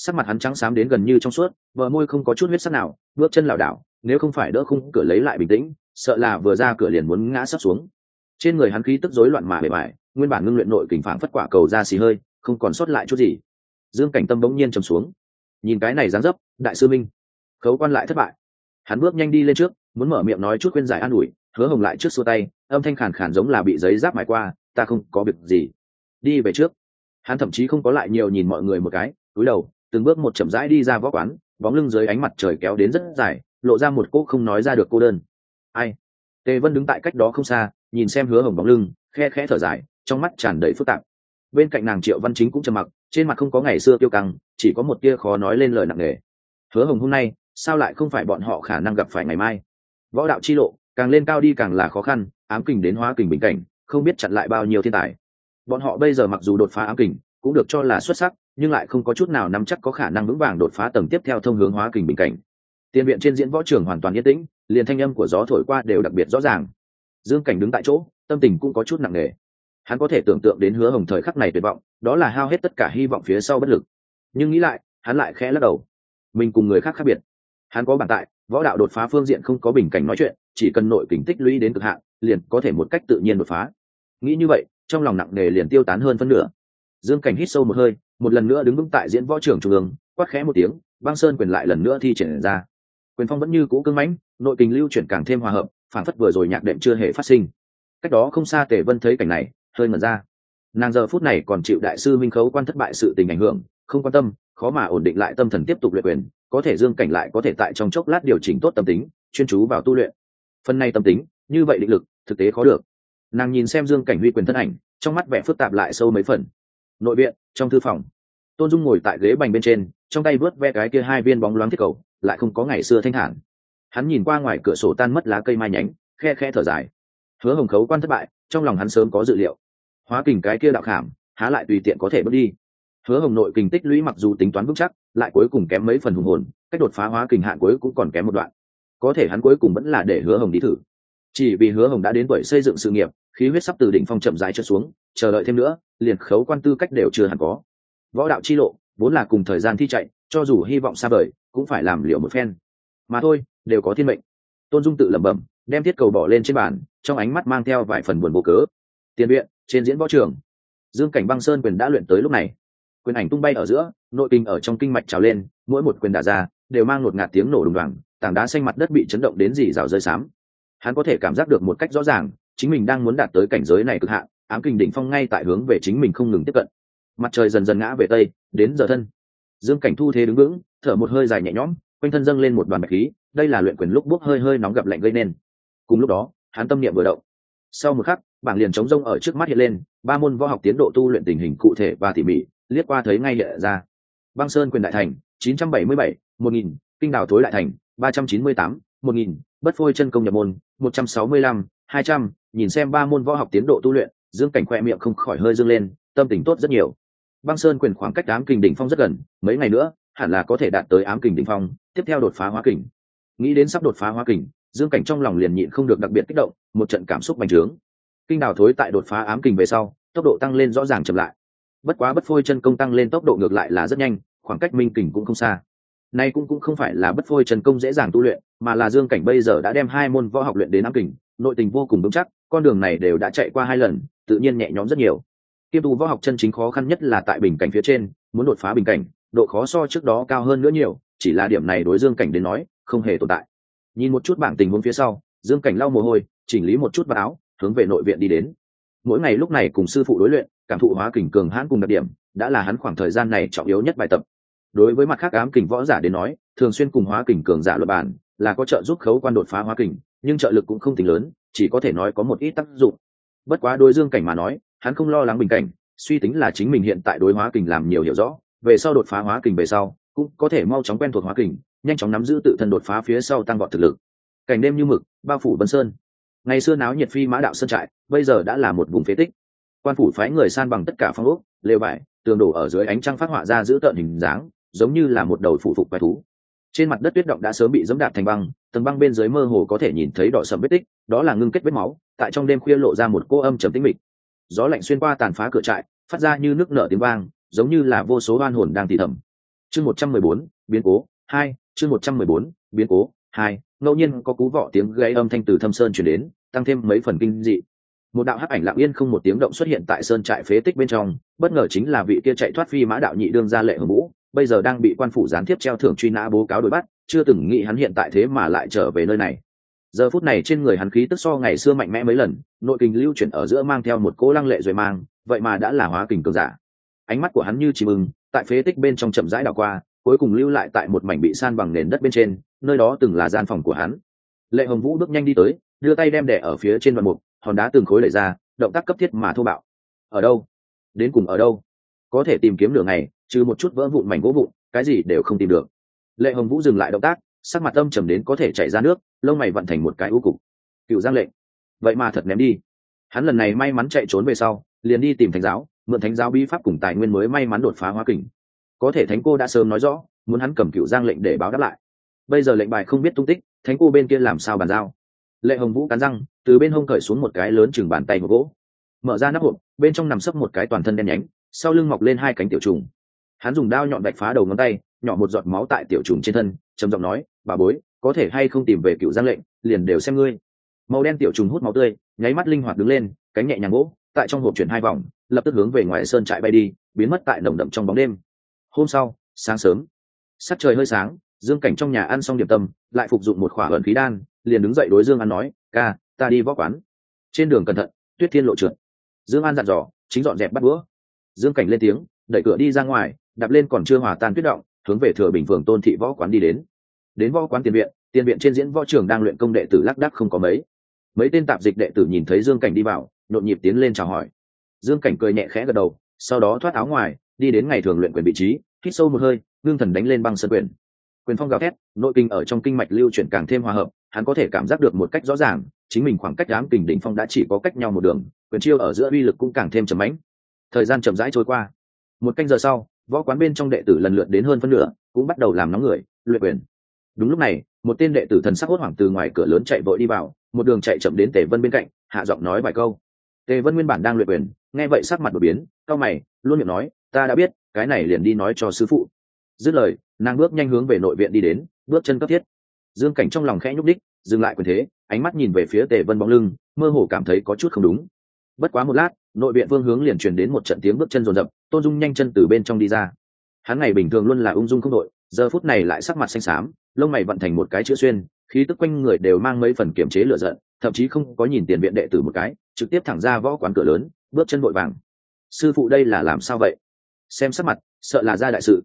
sắc mặt hắn trắng xám đến gần như trong suốt, bờ môi không có chút huyết sắc nào, bước chân lảo đảo, nếu không phải đỡ khung cửa lấy lại bình tĩnh, sợ là vừa ra cửa liền muốn ngã sắp xuống. Trên người hắn khí tức rối loạn mà bề mải nguyên bản ngưng luyện nội kình phản phất quả cầu ra xì hơi, không còn sót lại chút gì. Dương cảnh tâm bỗng nhiên trầm xuống. Nhìn cái này dáng dấp, đại sư minh, khấu quan lại thất bại. Hắn bước nhanh đi lên trước, muốn mở miệng nói chút khuyên giải an ủi, hứa hồng lại trước xua tay, âm thanh khàn khàn giống là bị giấy giáp mài qua, ta không có việc gì. Đi về trước. Hắn thậm chí không có lại nhiều nhìn mọi người một cái, túi đầu từng bước một chậm rãi đi ra võ quán, bóng lưng dưới ánh mặt trời kéo đến rất dài, lộ ra một cô không nói ra được cô đơn. Ai? Tề vân đứng tại cách đó không xa, nhìn xem hứa hồng bóng lưng, khe khẽ thở dài, trong mắt tràn đầy phức tạp. Bên cạnh nàng triệu văn chính cũng trầm mặc, trên mặt không có ngày xưa tiêu căng, chỉ có một tia khó nói lên lời nặng nề. Hứa hồng hôm nay, sao lại không phải bọn họ khả năng gặp phải ngày mai? Võ đạo chi lộ, càng lên cao đi càng là khó khăn, ám kình đến hóa kình bình cảnh, không biết chặn lại bao nhiêu thiên tài. Bọn họ bây giờ mặc dù đột phá ám kình, cũng được cho là xuất sắc nhưng lại không có chút nào nắm chắc có khả năng vững vàng đột phá tầng tiếp theo thông hướng hóa kình bình cảnh. Tiền viện trên diễn võ trường hoàn toàn yên tĩnh, liền thanh âm của gió thổi qua đều đặc biệt rõ ràng. Dương cảnh đứng tại chỗ, tâm tình cũng có chút nặng nề. Hắn có thể tưởng tượng đến hứa hồng thời khắc này tuyệt vọng, đó là hao hết tất cả hy vọng phía sau bất lực. Nhưng nghĩ lại, hắn lại khẽ lắc đầu. Mình cùng người khác khác biệt. Hắn có bản tại, võ đạo đột phá phương diện không có bình cảnh nói chuyện, chỉ cần nội kình tích lũy đến cực hạn, liền có thể một cách tự nhiên đột phá. Nghĩ như vậy, trong lòng nặng nề liền tiêu tán hơn phân nửa. Dương cảnh hít sâu một hơi một lần nữa đứng vững tại diễn võ trưởng trung ương, quát khẽ một tiếng, băng sơn quyền lại lần nữa thi triển ra. Quyền phong vẫn như cũ cưng mãnh, nội kình lưu chuyển càng thêm hòa hợp phản phất vừa rồi nhạc đệm chưa hề phát sinh. Cách đó không xa tề vân thấy cảnh này, hơi ngẩn ra. Nàng giờ phút này còn chịu đại sư minh khấu quan thất bại sự tình ảnh hưởng, không quan tâm, khó mà ổn định lại tâm thần tiếp tục luyện quyền, có thể dương cảnh lại có thể tại trong chốc lát điều chỉnh tốt tâm tính, chuyên chú vào tu luyện. Phần này tâm tính, như vậy định lực, thực tế khó được. Nàng nhìn xem dương cảnh huy quyền thân ảnh, trong mắt vẻ phức tạp lại sâu mấy phần nội viện, trong thư phòng. Tôn dung ngồi tại ghế bành bên trên, trong tay vớt ve cái kia hai viên bóng loáng thiết cầu, lại không có ngày xưa thanh thản. Hắn nhìn qua ngoài cửa sổ tan mất lá cây mai nhánh, khe khe thở dài. Hứa hồng khấu quan thất bại, trong lòng hắn sớm có dự liệu. Hóa kình cái kia đạo khảm, há lại tùy tiện có thể bước đi. Hứa hồng nội kình tích lũy mặc dù tính toán vững chắc, lại cuối cùng kém mấy phần hùng hồn, cách đột phá hóa kình hạn cuối cũng còn kém một đoạn. Có thể hắn cuối cùng vẫn là để hứa hồng đi thử. Chỉ vì hứa hồng đã đến tuổi xây dựng sự nghiệp khí huyết sắp từ đỉnh phong chậm dài trượt xuống, chờ đợi thêm nữa, liền khấu quan tư cách đều chưa hẳn có. Võ đạo chi lộ, vốn là cùng thời gian thi chạy, cho dù hy vọng xa vời, cũng phải làm liệu một phen. Mà thôi, đều có thiên mệnh. Tôn dung tự lẩm bẩm, đem thiết cầu bỏ lên trên bàn, trong ánh mắt mang theo vài phần buồn vô cớ. Tiền viện, trên diễn võ trường. Dương cảnh băng sơn quyền đã luyện tới lúc này. Quyền ảnh tung bay ở giữa, nội kinh ở trong kinh mạch trào lên, mỗi một quyền đả ra, đều mang một ngạt tiếng nổ đùng đoàng, tảng đá xanh mặt đất bị chấn động đến dì rào rơi xám. Hắn có thể cảm giác được một cách rõ ràng chính mình đang muốn đạt tới cảnh giới này cực hạn ám kinh đỉnh phong ngay tại hướng về chính mình không ngừng tiếp cận. Mặt trời dần dần ngã về tây đến giờ thân. Dương cảnh thu thế đứng vững thở một hơi dài nhẹ nhõm quanh thân dâng lên một đoàn bạch khí đây là luyện quyền lúc bốc hơi hơi nóng gặp lạnh gây nên. Cùng lúc đó hắn tâm niệm vừa động. Sau một khắc bảng liền chống rông ở trước mắt hiện lên ba môn võ học tiến độ tu luyện tình hình cụ thể và tỉ mỉ liếc qua thấy ngay hiện ra. Băng sơn quyền đại thành 977, 1000, kinh đào thối đại thành 398, 1000, bất phôi chân công nhập môn 165, 200, nhìn xem ba môn võ học tiến độ tu luyện, dương cảnh khoe miệng không khỏi hơi dương lên, tâm tình tốt rất nhiều. Băng sơn quyền khoảng cách ám kình đỉnh phong rất gần, mấy ngày nữa, hẳn là có thể đạt tới ám kình đỉnh phong, tiếp theo đột phá hóa kình. Nghĩ đến sắp đột phá hóa kình, dương cảnh trong lòng liền nhịn không được đặc biệt kích động, một trận cảm xúc bành trướng. Kinh đào thối tại đột phá ám kình về sau, tốc độ tăng lên rõ ràng chậm lại. Bất quá bất phôi chân công tăng lên tốc độ ngược lại là rất nhanh, khoảng cách minh kình cũng không xa. Nay cũng cũng không phải là bất phôi chân công dễ dàng tu luyện, mà là dương cảnh bây giờ đã đem hai môn võ học luyện đến ám kình, nội tình vô cùng vững chắc con đường này đều đã chạy qua hai lần, tự nhiên nhẹ nhõm rất nhiều. Kiêm tu võ học chân chính khó khăn nhất là tại bình cảnh phía trên, muốn đột phá bình cảnh, độ khó so trước đó cao hơn nữa nhiều, chỉ là điểm này đối dương cảnh đến nói, không hề tồn tại. Nhìn một chút bảng tình huống phía sau, dương cảnh lau mồ hôi, chỉnh lý một chút vào áo, hướng về nội viện đi đến. Mỗi ngày lúc này cùng sư phụ đối luyện, cảm thụ hóa kình cường hãn cùng đặc điểm, đã là hắn khoảng thời gian này trọng yếu nhất bài tập. Đối với mặt khác ám kình võ giả đến nói, thường xuyên cùng hóa kình cường giả luật bản là có trợ giúp khấu quan đột phá hóa kình, nhưng trợ lực cũng không tính lớn chỉ có thể nói có một ít tác dụng. Bất quá đối dương cảnh mà nói, hắn không lo lắng bình cảnh, suy tính là chính mình hiện tại đối hóa kình làm nhiều hiểu rõ, về sau đột phá hóa kình về sau, cũng có thể mau chóng quen thuộc hóa kình, nhanh chóng nắm giữ tự thân đột phá phía sau tăng vọt thực lực. Cảnh đêm như mực, bao phủ bân sơn. Ngày xưa náo nhiệt phi mã đạo sơn trại, bây giờ đã là một vùng phế tích. Quan phủ phái người san bằng tất cả phong ốc, lều vải tường đổ ở dưới ánh trăng phát họa ra giữ tợn hình dáng, giống như là một đầu phụ phục quái thú. Trên mặt đất tuyết động đã sớm bị dẫm đạp thành băng, tầng băng bên dưới mơ hồ có thể nhìn thấy đỏ sầm vết tích đó là ngưng kết vết máu, tại trong đêm khuya lộ ra một cô âm trầm tĩnh mịch. Gió lạnh xuyên qua tàn phá cửa trại, phát ra như nước nở tiếng vang, giống như là vô số oan hồn đang thì thầm. Chương một trăm mười bốn, biến cố, hai, chương một trăm mười bốn, biến cố, hai, ngẫu nhiên có cú vọ tiếng gây âm thanh từ thâm sơn chuyển đến, tăng thêm mấy phần kinh dị. Một đạo hắc ảnh lặng yên không một tiếng động xuất hiện tại sơn trại phế tích bên trong, bất ngờ chính là vị kia chạy thoát phi mã đạo nhị đương gia lệ hồng vũ, bây giờ đang bị quan phủ gián tiếp treo thưởng truy nã bố cáo đối bắt, chưa từng nghĩ hắn hiện tại thế mà lại trở về nơi này giờ phút này trên người hắn khí tức so ngày xưa mạnh mẽ mấy lần, nội kinh lưu chuyển ở giữa mang theo một cỗ lăng lệ rồi mang, vậy mà đã là hóa kình cường giả. Ánh mắt của hắn như chỉ mừng, tại phế tích bên trong chậm rãi đảo qua, cuối cùng lưu lại tại một mảnh bị san bằng nền đất bên trên, nơi đó từng là gian phòng của hắn. Lệ hồng vũ bước nhanh đi tới, đưa tay đem đẻ ở phía trên đoạn mục, hòn đá từng khối lệ ra, động tác cấp thiết mà thô bạo. Ở đâu? Đến cùng ở đâu? Có thể tìm kiếm đường này trừ một chút vỡ vụn mảnh gỗ vụn, cái gì đều không tìm được. Lệ hồng vũ dừng lại động tác sắc mặt âm trầm đến có thể chảy ra nước, lông mày vận thành một cái u cục. Cựu giang lệnh, vậy mà thật ném đi. Hắn lần này may mắn chạy trốn về sau, liền đi tìm thánh giáo, mượn thánh giáo bi pháp cùng tài nguyên mới may mắn đột phá hoa kình. Có thể thánh cô đã sớm nói rõ, muốn hắn cầm cựu giang lệnh để báo đáp lại. Bây giờ lệnh bài không biết tung tích, thánh cô bên kia làm sao bàn giao? Lệ hồng vũ cắn răng, từ bên hông cởi xuống một cái lớn chừng bàn tay một gỗ. Mở ra nắp hộp, bên trong nằm sấp một cái toàn thân đen nhánh, sau lưng mọc lên hai cánh tiểu trùng. Hắn dùng đao nhọn đạch phá đầu ngón tay, nhỏ một giọt máu tại tiểu trùng trên thân trầm giọng nói, bà bối, có thể hay không tìm về cựu giang lệnh, liền đều xem ngươi. Màu đen tiểu trùng hút máu tươi, nháy mắt linh hoạt đứng lên, cánh nhẹ nhàng gỗ, tại trong hộp chuyển hai vòng, lập tức hướng về ngoài sơn trại bay đi, biến mất tại nồng đậm trong bóng đêm. Hôm sau, sáng sớm, sắc trời hơi sáng, dương cảnh trong nhà ăn xong điểm tâm, lại phục dụng một khỏa ẩn khí đan, liền đứng dậy đối dương an nói, ca, ta đi võ quán. Trên đường cẩn thận, tuyết thiên lộ trượt. Dương an dặn dò, chính dọn dẹp bắt bữa. Dương cảnh lên tiếng, đẩy cửa đi ra ngoài, đạp lên còn chưa hòa tan tuyết động hướng về thừa bình phường tôn thị võ quán đi đến. Đến võ quán tiền viện tiền viện trên diễn võ trường đang luyện công đệ tử lác đắc không có mấy. Mấy tên tạp dịch đệ tử nhìn thấy dương cảnh đi vào, nhộn nhịp tiến lên chào hỏi. Dương cảnh cười nhẹ khẽ gật đầu, sau đó thoát áo ngoài, đi đến ngày thường luyện quyền vị trí, hít sâu một hơi, ngưng thần đánh lên băng sân quyền. Quyền phong gào thét, nội kinh ở trong kinh mạch lưu chuyển càng thêm hòa hợp, hắn có thể cảm giác được một cách rõ ràng, chính mình khoảng cách đám kình đỉnh phong đã chỉ có cách nhau một đường, quyền chiêu ở giữa uy lực cũng càng thêm chầm mãnh. Thời gian chậm rãi trôi qua. Một canh giờ sau võ quán bên trong đệ tử lần lượt đến hơn phân nửa, cũng bắt đầu làm nóng người, luyện quyền. Đúng lúc này, một tên đệ tử thần sắc hốt hoảng từ ngoài cửa lớn chạy vội đi vào, một đường chạy chậm đến tề vân bên cạnh, hạ giọng nói vài câu. Tề vân nguyên bản đang luyện quyền, nghe vậy sắc mặt đột biến cao mày, luôn miệng nói, ta đã biết, cái này liền đi nói cho sư phụ. Dứt lời, nàng bước nhanh hướng về nội viện đi đến, bước chân cấp thiết. Dương cảnh trong lòng khẽ nhúc đích dừng lại quyền thế, ánh mắt nhìn về phía tề vân bóng lưng, mơ hồ cảm thấy có chút không đúng. Bất quá một lát nội viện vương hướng liền truyền đến một trận tiếng bước chân rồn rập tôn dung nhanh chân từ bên trong đi ra. Hắn ngày bình thường luôn là ung dung không đội, giờ phút này lại sắc mặt xanh xám, lông mày vận thành một cái chữ xuyên, khí tức quanh người đều mang mấy phần kiểm chế lựa giận, thậm chí không có nhìn tiền viện đệ tử một cái, trực tiếp thẳng ra võ quán cửa lớn, bước chân vội vàng. Sư phụ đây là làm sao vậy? Xem sắc mặt, sợ là ra đại sự.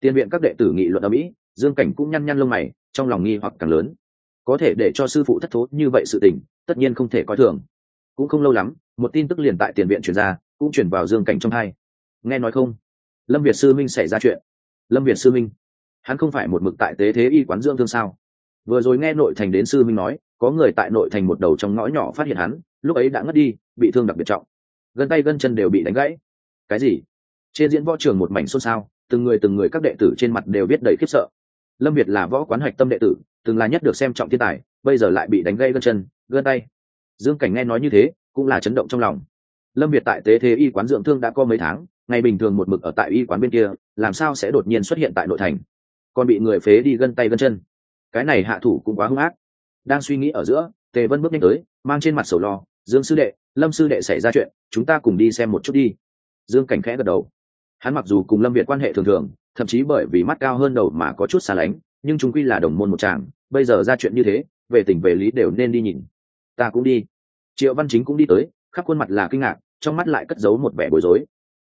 Tiền viện các đệ tử nghị luận ở mỹ dương cảnh cũng nhăn nhăn lông mày, trong lòng nghi hoặc càng lớn. Có thể để cho sư phụ thất thố như vậy sự tình, tất nhiên không thể coi thường. Cũng không lâu lắm một tin tức liền tại tiền viện truyền ra, cũng chuyển vào dương cảnh trong hai. Nghe nói không? Lâm việt sư minh xảy ra chuyện. Lâm việt sư minh? Hắn không phải một mực tại tế thế y quán dưỡng thương sao? Vừa rồi nghe nội thành đến sư minh nói, có người tại nội thành một đầu trong ngõ nhỏ phát hiện hắn, lúc ấy đã ngất đi, bị thương đặc biệt trọng. Gân tay gân chân đều bị đánh gãy. Cái gì? Trên diễn võ trường một mảnh xôn xao, từng người từng người các đệ tử trên mặt đều biết đầy khiếp sợ. Lâm việt là võ quán hạch tâm đệ tử, từng là nhất được xem trọng thiên tài, bây giờ lại bị đánh gãy gân chân, gân tay. Dương cảnh nghe nói như thế cũng là chấn động trong lòng. Lâm việt tại tế thế y quán dưỡng thương đã có mấy tháng, ngày bình thường một mực ở tại y quán bên kia, làm sao sẽ đột nhiên xuất hiện tại nội thành? Còn bị người phế đi gân tay gân chân. Cái này hạ thủ cũng quá hung ác. Đang suy nghĩ ở giữa, tề vân bước nhanh tới, mang trên mặt sầu lo, dương sư đệ, lâm sư đệ xảy ra chuyện, chúng ta cùng đi xem một chút đi. Dương cảnh khẽ gật đầu. Hắn mặc dù cùng lâm việt quan hệ thường thường, thậm chí bởi vì mắt cao hơn đầu mà có chút xa lánh, nhưng chúng quy là đồng môn một chàng, bây giờ ra chuyện như thế, về tình về lý đều nên đi nhìn. Ta cũng đi triệu văn chính cũng đi tới, khắp khuôn mặt là kinh ngạc, trong mắt lại cất giấu một vẻ bối rối.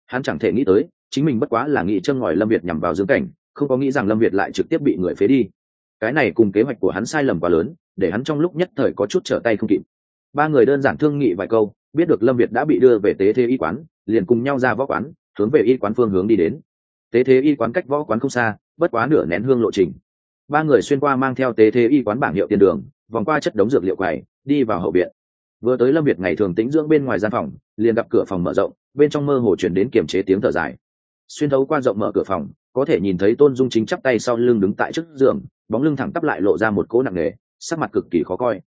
Hắn chẳng thể nghĩ tới, chính mình bất quá là nghĩ chân ngòi lâm việt nhằm vào dương cảnh, không có nghĩ rằng lâm việt lại trực tiếp bị người phế đi. Cái này cùng kế hoạch của hắn sai lầm quá lớn, để hắn trong lúc nhất thời có chút trở tay không kịp. Ba người đơn giản thương nghị vài câu, biết được lâm việt đã bị đưa về tế thế y quán, liền cùng nhau ra võ quán, hướng về y quán phương hướng đi đến. Tế thế y quán cách võ quán không xa, bất quá nửa nén hương lộ trình. Ba người xuyên qua mang theo tế thế y quán bảng hiệu tiền đường, vòng qua chất đống dược liệu quầy, đi vào hậu viện vừa tới lâm việt ngày thường tĩnh dưỡng bên ngoài gian phòng, liền gặp cửa phòng mở rộng, bên trong mơ hồ chuyển đến kiềm chế tiếng thở dài. Xuyên thấu qua rộng mở cửa phòng, có thể nhìn thấy tôn dung chính chắp tay sau lưng đứng tại trước giường, bóng lưng thẳng tắp lại lộ ra một cỗ nặng nề, sắc mặt cực kỳ khó coi.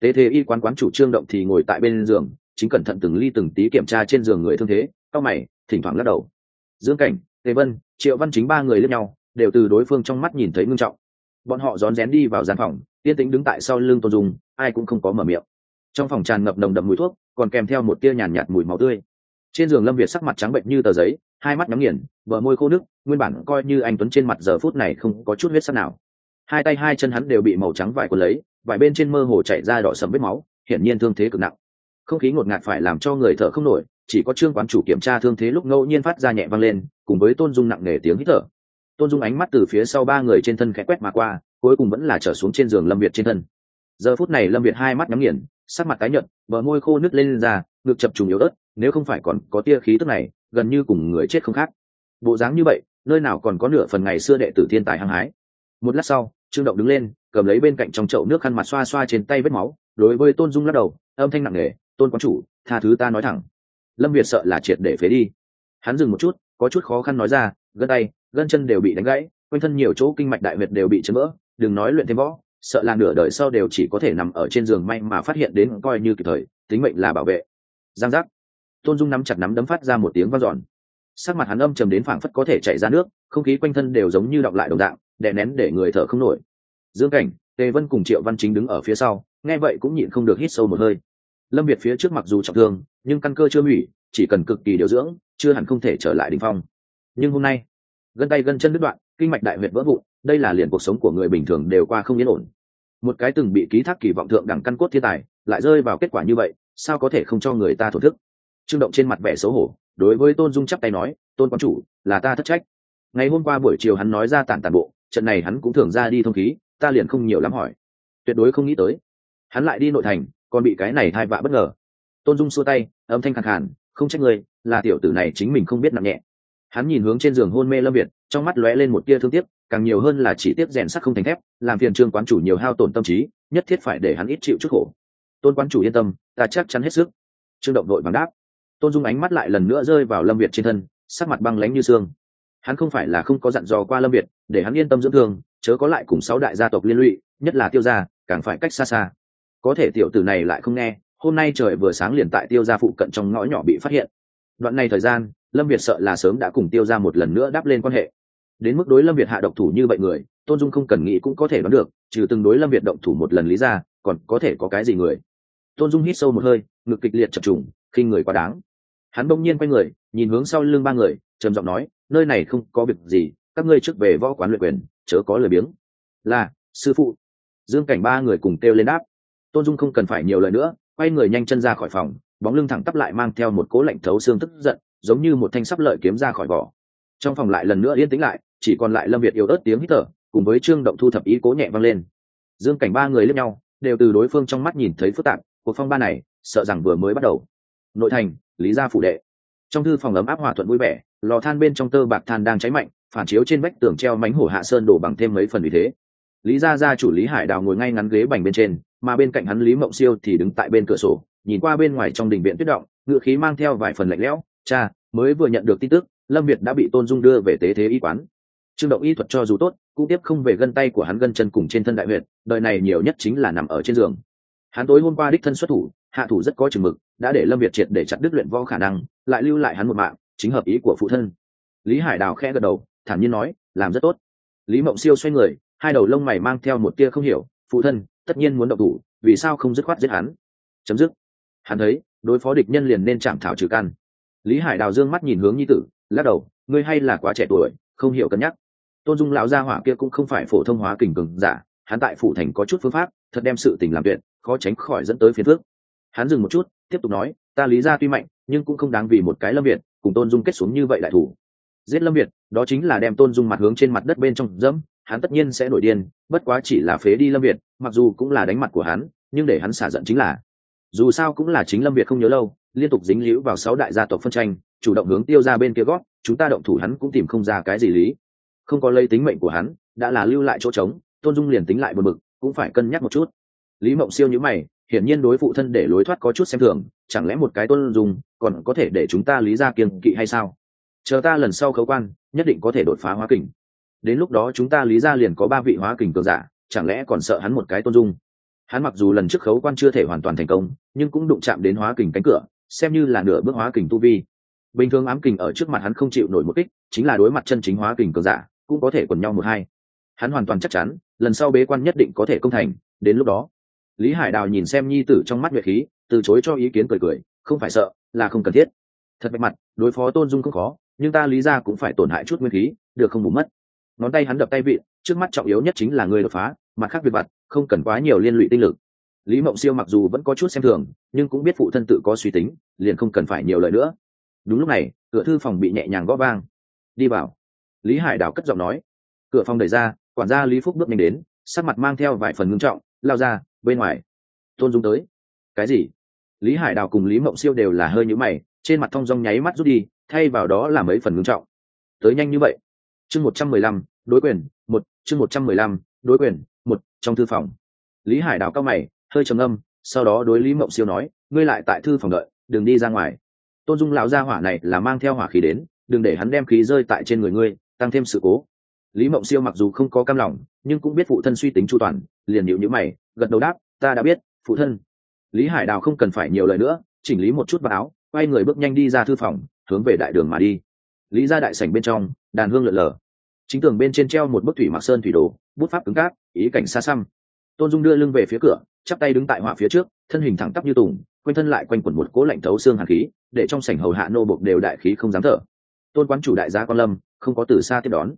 Tế thế y quán quán chủ trương động thì ngồi tại bên giường, chính cẩn thận từng ly từng tí kiểm tra trên giường người thương thế, cao mày, thỉnh thoảng lắc đầu. Dương cảnh, tề vân, triệu văn chính ba người lên nhau, đều từ đối phương trong mắt nhìn thấy ngưng trọng. Bọn họ rón rén đi vào gian phòng, yên tĩnh đứng tại sau lưng tôn dung, ai cũng không có mở miệng trong phòng tràn ngập nồng đậm mùi thuốc còn kèm theo một tia nhàn nhạt, nhạt mùi máu tươi. Trên giường lâm việt sắc mặt trắng bệnh như tờ giấy hai mắt nhắm nghiền vợ môi khô nước nguyên bản coi như anh tuấn trên mặt giờ phút này không có chút huyết sắc nào. Hai tay hai chân hắn đều bị màu trắng vải quần lấy vải bên trên mơ hồ chảy ra đỏ sầm vết máu hiển nhiên thương thế cực nặng. Không khí ngột ngạt phải làm cho người thở không nổi chỉ có trương quán chủ kiểm tra thương thế lúc ngẫu nhiên phát ra nhẹ vang lên cùng với tôn dung nặng nề tiếng hít thở. Tôn dung ánh mắt từ phía sau ba người trên thân khẽ quét mà qua cuối cùng vẫn là trở xuống trên giường lâm việt trên thân. Giờ phút này lâm việt hai mắt nhắm nghiền sắc mặt tái nhợt bờ môi khô nứt lên, lên ra ngực chập trùng yếu ớt nếu không phải còn có tia khí tức này gần như cùng người chết không khác. Bộ dáng như vậy nơi nào còn có nửa phần ngày xưa đệ tử thiên tài hăng hái. Một lát sau trương động đứng lên cầm lấy bên cạnh trong chậu nước khăn mặt xoa xoa trên tay vết máu đối với tôn dung lắc đầu âm thanh nặng nề tôn quán chủ tha thứ ta nói thẳng. Lâm việt sợ là triệt để phế đi. Hắn dừng một chút có chút khó khăn nói ra gân tay gân chân đều bị đánh gãy quanh thân nhiều chỗ kinh mạch đại huyệt đều bị chấn vỡ đừng nói luyện thêm võ sợ là nửa đời sau đều chỉ có thể nằm ở trên giường may mà phát hiện đến coi như kịp thời, tính mệnh là bảo vệ. Giang giác. Tôn dung nắm chặt nắm đấm phát ra một tiếng vang dọn. Sắc mặt hắn âm trầm đến phảng phất có thể chảy ra nước, không khí quanh thân đều giống như đọng lại đồng dạng, đè nén để người thở không nổi. Dương cảnh, tề vân cùng triệu văn chính đứng ở phía sau, nghe vậy cũng nhịn không được hít sâu một hơi. Lâm việt phía trước mặc dù trọng thương, nhưng căn cơ chưa hủy, chỉ cần cực kỳ điều dưỡng, chưa hẳn không thể trở lại đình phong. Nhưng hôm nay, gân tay gân chân đứt đoạn, kinh mạch đại huyệt vỡ vụn, đây là liền cuộc sống của người bình thường đều qua không yên ổn một cái từng bị ký thác kỳ vọng thượng đẳng căn cốt thiên tài, lại rơi vào kết quả như vậy, sao có thể không cho người ta thổ thức? Trương động trên mặt vẻ xấu hổ, đối với tôn dung chắp tay nói, tôn quán chủ, là ta thất trách. Ngày hôm qua buổi chiều hắn nói ra tản tàn bộ, trận này hắn cũng thường ra đi thông khí, ta liền không nhiều lắm hỏi. Tuyệt đối không nghĩ tới. Hắn lại đi nội thành, còn bị cái này thai vạ bất ngờ. Tôn dung xua tay, âm thanh khẳng khàn, không trách người là tiểu tử này chính mình không biết nặng nhẹ. Hắn nhìn hướng trên giường hôn mê lâm việt, trong mắt lóe lên một tia thương tiếc càng nhiều hơn là chỉ tiếp rèn sắc không thành thép, làm phiền trương quán chủ nhiều hao tổn tâm trí, nhất thiết phải để hắn ít chịu chút khổ. Tôn quán chủ yên tâm, ta chắc chắn hết sức. Trương động đội bằng đáp. Tôn dung ánh mắt lại lần nữa rơi vào lâm việt trên thân, sắc mặt băng lánh như xương. Hắn không phải là không có dặn dò qua lâm việt, để hắn yên tâm dưỡng thương, chớ có lại cùng sáu đại gia tộc liên lụy, nhất là tiêu gia, càng phải cách xa xa. Có thể tiểu tử này lại không nghe, hôm nay trời vừa sáng liền tại tiêu gia phụ cận trong ngõ nhỏ bị phát hiện. Đoạn này thời gian, lâm việt sợ là sớm đã cùng tiêu gia một lần nữa đáp lên quan hệ đến mức đối lâm việt hạ độc thủ như vậy người, tôn dung không cần nghĩ cũng có thể đoán được, trừ từng đối lâm việt động thủ một lần lý ra, còn có thể có cái gì người. Tôn dung hít sâu một hơi, ngực kịch liệt chập trùng, khi người quá đáng. Hắn bỗng nhiên quay người, nhìn hướng sau lưng ba người, trầm giọng nói, nơi này không có việc gì, các ngươi trước về võ quán luyện quyền, chớ có lời biếng. Là, sư phụ. Dương cảnh ba người cùng kêu lên đáp. Tôn dung không cần phải nhiều lời nữa, quay người nhanh chân ra khỏi phòng, bóng lưng thẳng tắp lại mang theo một cố lạnh thấu xương tức giận, giống như một thanh sắp lợi kiếm ra khỏi vỏ. Trong phòng lại lần nữa yên tĩnh lại chỉ còn lại lâm việt yếu ớt tiếng hít thở, cùng với trương động thu thập ý cố nhẹ vang lên. Dương cảnh ba người lướt nhau, đều từ đối phương trong mắt nhìn thấy phức tạp, cuộc phong ba này, sợ rằng vừa mới bắt đầu. Nội thành, lý gia phủ đệ. Trong thư phòng ấm áp hòa thuận vui vẻ, lò than bên trong tơ bạc than đang cháy mạnh, phản chiếu trên vách tường treo mánh hổ hạ sơn đổ bằng thêm mấy phần vì thế. Lý gia gia chủ lý hải đào ngồi ngay ngắn ghế bành bên trên, mà bên cạnh hắn lý mộng siêu thì đứng tại bên cửa sổ, nhìn qua bên ngoài trong đình viện tuyết động, ngựa khí mang theo vài phần lạnh lẽo. Cha, mới vừa nhận được tin tức, lâm việt đã bị tôn dung đưa về tế thế y quán trương động y thuật cho dù tốt, cũng tiếp không về gân tay của hắn gân chân cùng trên thân đại huyện đời này nhiều nhất chính là nằm ở trên giường. Hắn tối hôm qua đích thân xuất thủ, hạ thủ rất có chừng mực, đã để lâm việt triệt để chặt đứt luyện võ khả năng, lại lưu lại hắn một mạng, chính hợp ý của phụ thân. Lý hải đào khẽ gật đầu, thản nhiên nói, làm rất tốt. Lý mộng siêu xoay người, hai đầu lông mày mang theo một tia không hiểu, phụ thân, tất nhiên muốn động thủ, vì sao không dứt khoát giết hắn? Chấm dứt. Hắn thấy, đối phó địch nhân liền nên chạm thảo trừ căn. Lý hải đào dương mắt nhìn hướng nhi tử, lắc đầu, ngươi hay là quá trẻ tuổi, không hiểu cân nhắc tôn dung lão gia hỏa kia cũng không phải phổ thông hóa kình cường giả, hắn tại phủ thành có chút phương pháp, thật đem sự tình làm tuyệt, khó tránh khỏi dẫn tới phiền phước hắn dừng một chút, tiếp tục nói, ta lý ra tuy mạnh, nhưng cũng không đáng vì một cái lâm việt, cùng tôn dung kết xuống như vậy đại thủ. Giết lâm việt, đó chính là đem tôn dung mặt hướng trên mặt đất bên trong dẫm, hắn tất nhiên sẽ nổi điên, bất quá chỉ là phế đi lâm việt, mặc dù cũng là đánh mặt của hắn, nhưng để hắn xả giận chính là, dù sao cũng là chính lâm việt không nhớ lâu, liên tục dính líu vào sáu đại gia tộc phân tranh, chủ động hướng tiêu ra bên kia gót chúng ta động thủ hắn cũng tìm không ra cái gì lý không có lấy tính mệnh của hắn, đã là lưu lại chỗ trống, tôn dung liền tính lại một mực cũng phải cân nhắc một chút. Lý mộng siêu nhữ mày, hiển nhiên đối phụ thân để lối thoát có chút xem thường, chẳng lẽ một cái tôn dung còn có thể để chúng ta lý ra kiêng kỵ hay sao? Chờ ta lần sau khấu quan, nhất định có thể đột phá hóa kình. Đến lúc đó chúng ta lý ra liền có ba vị hóa kình cường giả, chẳng lẽ còn sợ hắn một cái tôn dung? Hắn mặc dù lần trước khấu quan chưa thể hoàn toàn thành công, nhưng cũng đụng chạm đến hóa kình cánh cửa, xem như là nửa bước hóa kình tu vi. Bình thường ám kình ở trước mặt hắn không chịu nổi một kích, chính là đối mặt chân chính hóa kình cường giả cũng có thể quần nhau một hai. Hắn hoàn toàn chắc chắn, lần sau bế quan nhất định có thể công thành, đến lúc đó. Lý hải đào nhìn xem nhi tử trong mắt nhuệ khí, từ chối cho ý kiến cười cười, không phải sợ, là không cần thiết. Thật bạch mặt, đối phó tôn dung không khó, nhưng ta lý ra cũng phải tổn hại chút nguyên khí, được không bù mất. Ngón tay hắn đập tay vị, trước mắt trọng yếu nhất chính là người đột phá, mặt khác việc vặt, không cần quá nhiều liên lụy tinh lực. Lý mộng siêu mặc dù vẫn có chút xem thường, nhưng cũng biết phụ thân tự có suy tính, liền không cần phải nhiều lời nữa. Đúng lúc này, cửa thư phòng bị nhẹ nhàng gõ vang. Đi vào lý hải đào cất giọng nói. Cửa phòng đẩy ra, quản gia lý phúc bước nhanh đến, sắc mặt mang theo vài phần ngưng trọng, lao ra, bên ngoài. Tôn dung tới. Cái gì? Lý hải đào cùng lý mộng siêu đều là hơi nhữ mày, trên mặt thong dong nháy mắt rút đi, thay vào đó là mấy phần ngưng trọng. Tới nhanh như vậy. Chương một trăm mười lăm, đối quyền, một, chương một trăm mười lăm, đối quyền, một, trong thư phòng. Lý hải đào cao mày, hơi trầm âm sau đó đối lý mộng siêu nói, ngươi lại tại thư phòng đợi, đừng đi ra ngoài. Tôn dung lão gia hỏa này là mang theo hỏa khí đến, đừng để hắn đem khí rơi tại trên người ngươi tăng thêm sự cố. Lý mộng siêu mặc dù không có cam lòng, nhưng cũng biết phụ thân suy tính chu toàn, liền nhịu nhữ mày, gật đầu đáp, ta đã biết, phụ thân. Lý hải đào không cần phải nhiều lời nữa, chỉnh lý một chút vào áo, quay người bước nhanh đi ra thư phòng, hướng về đại đường mà đi. Lý ra đại sảnh bên trong, đàn hương lượn lờ. Chính tường bên trên treo một bức thủy mặc sơn thủy đồ, bút pháp cứng cáp, ý cảnh xa xăm. Tôn dung đưa lưng về phía cửa, chắp tay đứng tại họa phía trước, thân hình thẳng tắp như tùng, quanh thân lại quanh quẩn một cố lạnh thấu xương hàn khí, để trong sảnh hầu hạ nô bộc đều đại khí không dám thở. Tôn quán chủ đại gia quan lâm không có từ xa tiếp đón.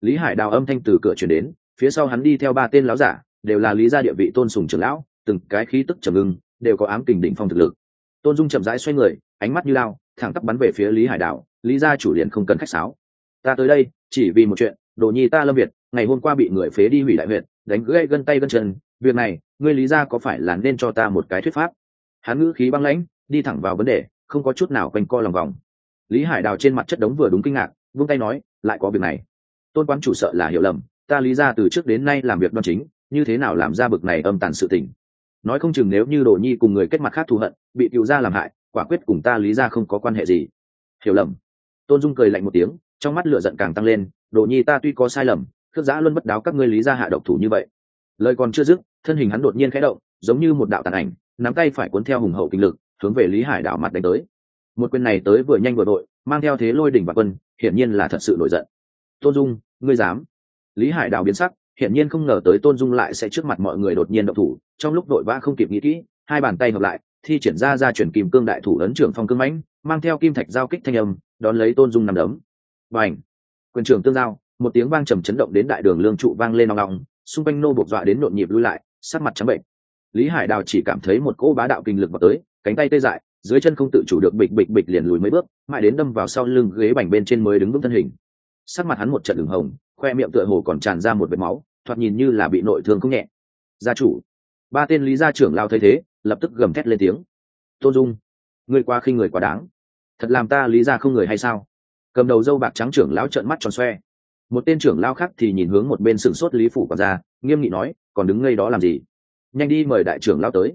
Lý hải đào âm thanh từ cửa chuyển đến, phía sau hắn đi theo ba tên láo giả, đều là lý gia địa vị tôn sùng trưởng lão, từng cái khí tức trầm ngưng, đều có ám kình đỉnh phong thực lực. Tôn dung chậm rãi xoay người, ánh mắt như lao, thẳng tắp bắn về phía lý hải Đào. lý gia chủ liền không cần khách sáo. Ta tới đây, chỉ vì một chuyện, đồ nhi ta lâm việt, ngày hôm qua bị người phế đi hủy đại huyện đánh gãy gân tay gân chân, việc này, ngươi lý gia có phải là nên cho ta một cái thuyết pháp? Hắn ngữ khí băng lãnh, đi thẳng vào vấn đề, không có chút nào quanh co lòng vòng. Lý hải đào trên mặt chất đống vừa đúng kinh ngạc vung tay nói, lại có việc này. Tôn quán chủ sợ là hiểu lầm, ta lý ra từ trước đến nay làm việc đoan chính, như thế nào làm ra bực này âm tàn sự tình? Nói không chừng nếu như đồ nhi cùng người kết mặt khác thù hận, bị cựu gia làm hại, quả quyết cùng ta lý ra không có quan hệ gì. Hiểu lầm. Tôn dung cười lạnh một tiếng, trong mắt lửa giận càng tăng lên, đồ nhi ta tuy có sai lầm, khước giã luôn bất đáo các ngươi lý ra hạ độc thủ như vậy. Lời còn chưa dứt, thân hình hắn đột nhiên khẽ động, giống như một đạo tàn ảnh, nắm tay phải cuốn theo hùng hậu kinh lực, hướng về lý hải đảo mặt đánh tới. Một quyền này tới vừa nhanh vừa đội, mang theo thế lôi đỉnh và quân hiển nhiên là thật sự nổi giận. Tôn dung, ngươi dám? Lý hải Đào biến sắc, hiển nhiên không ngờ tới tôn dung lại sẽ trước mặt mọi người đột nhiên động thủ, trong lúc đội vã không kịp nghĩ kỹ, hai bàn tay hợp lại, thi triển ra ra chuyển kim cương đại thủ ấn trưởng phong cương mãnh, mang theo kim thạch giao kích thanh âm, đón lấy tôn dung nằm đấm. Và ảnh quyền trưởng tương giao, một tiếng vang trầm chấn động đến đại đường lương trụ vang lên nòng nòng xung quanh nô buộc dọa đến nhộn nhịp lui lại, sắc mặt trắng bệnh. Lý hải đào chỉ cảm thấy một cỗ bá đạo kinh lực vào tới, cánh tay tê dại dưới chân không tự chủ được bịch bịch bịch liền lùi mấy bước, mãi đến đâm vào sau lưng ghế bành bên trên mới đứng vững thân hình. Sắc mặt hắn một trận đường hồng, khoe miệng tựa hồ còn tràn ra một vệt máu, thoạt nhìn như là bị nội thương không nhẹ. Gia chủ. Ba tên lý gia trưởng lao thấy thế, lập tức gầm thét lên tiếng. Tôn dung người qua khi người quá đáng. Thật làm ta lý gia không người hay sao? Cầm đầu dâu bạc trắng trưởng lão trợn mắt tròn xoe. Một tên trưởng lao khác thì nhìn hướng một bên sửng sốt lý phủ quản gia, nghiêm nghị nói, còn đứng ngay đó làm gì? Nhanh đi mời đại trưởng lao tới.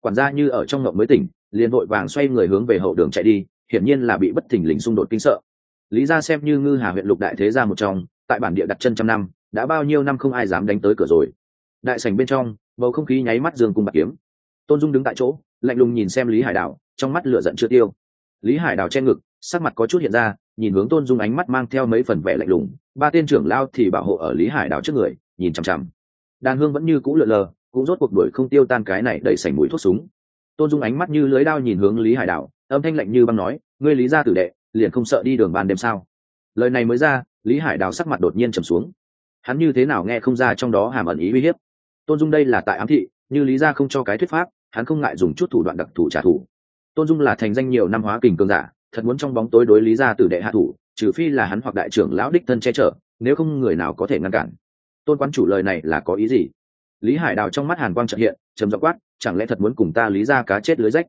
Quản gia như ở trong ngộng mới tỉnh liền vội vàng xoay người hướng về hậu đường chạy đi, hiển nhiên là bị bất thình lình xung đột kinh sợ. Lý gia xem như ngư hà huyện lục đại thế gia một trong, tại bản địa đặt chân trăm năm, đã bao nhiêu năm không ai dám đánh tới cửa rồi. Đại sảnh bên trong, bầu không khí nháy mắt dương cung bạc kiếm. Tôn dung đứng tại chỗ, lạnh lùng nhìn xem lý hải đảo, trong mắt lửa giận chưa tiêu. Lý hải đảo che ngực, sắc mặt có chút hiện ra, nhìn hướng tôn dung ánh mắt mang theo mấy phần vẻ lạnh lùng. Ba tên trưởng lao thì bảo hộ ở lý hải đảo trước người, nhìn chằm chằm. Đàn hương vẫn như cũ lượn lờ, cũng rốt cuộc đuổi không tiêu tan cái này đẩy sảnh mũi thuốc súng tôn dung ánh mắt như lưới đao nhìn hướng lý hải đảo, âm thanh lạnh như băng nói, ngươi lý gia tử đệ, liền không sợ đi đường ban đêm sao? Lời này mới ra, lý hải đào sắc mặt đột nhiên trầm xuống. Hắn như thế nào nghe không ra trong đó hàm ẩn ý uy hiếp? Tôn dung đây là tại ám thị, như lý gia không cho cái thuyết pháp, hắn không ngại dùng chút thủ đoạn đặc thù trả thù. Tôn dung là thành danh nhiều năm hóa kình cường giả, thật muốn trong bóng tối đối lý gia tử đệ hạ thủ, trừ phi là hắn hoặc đại trưởng lão đích thân che chở, nếu không người nào có thể ngăn cản. Tôn quán chủ lời này là có ý gì? Lý hải đào trong mắt hàn quang trợ hiện, trầm dọ quát, chẳng lẽ thật muốn cùng ta lý ra cá chết lưới rách?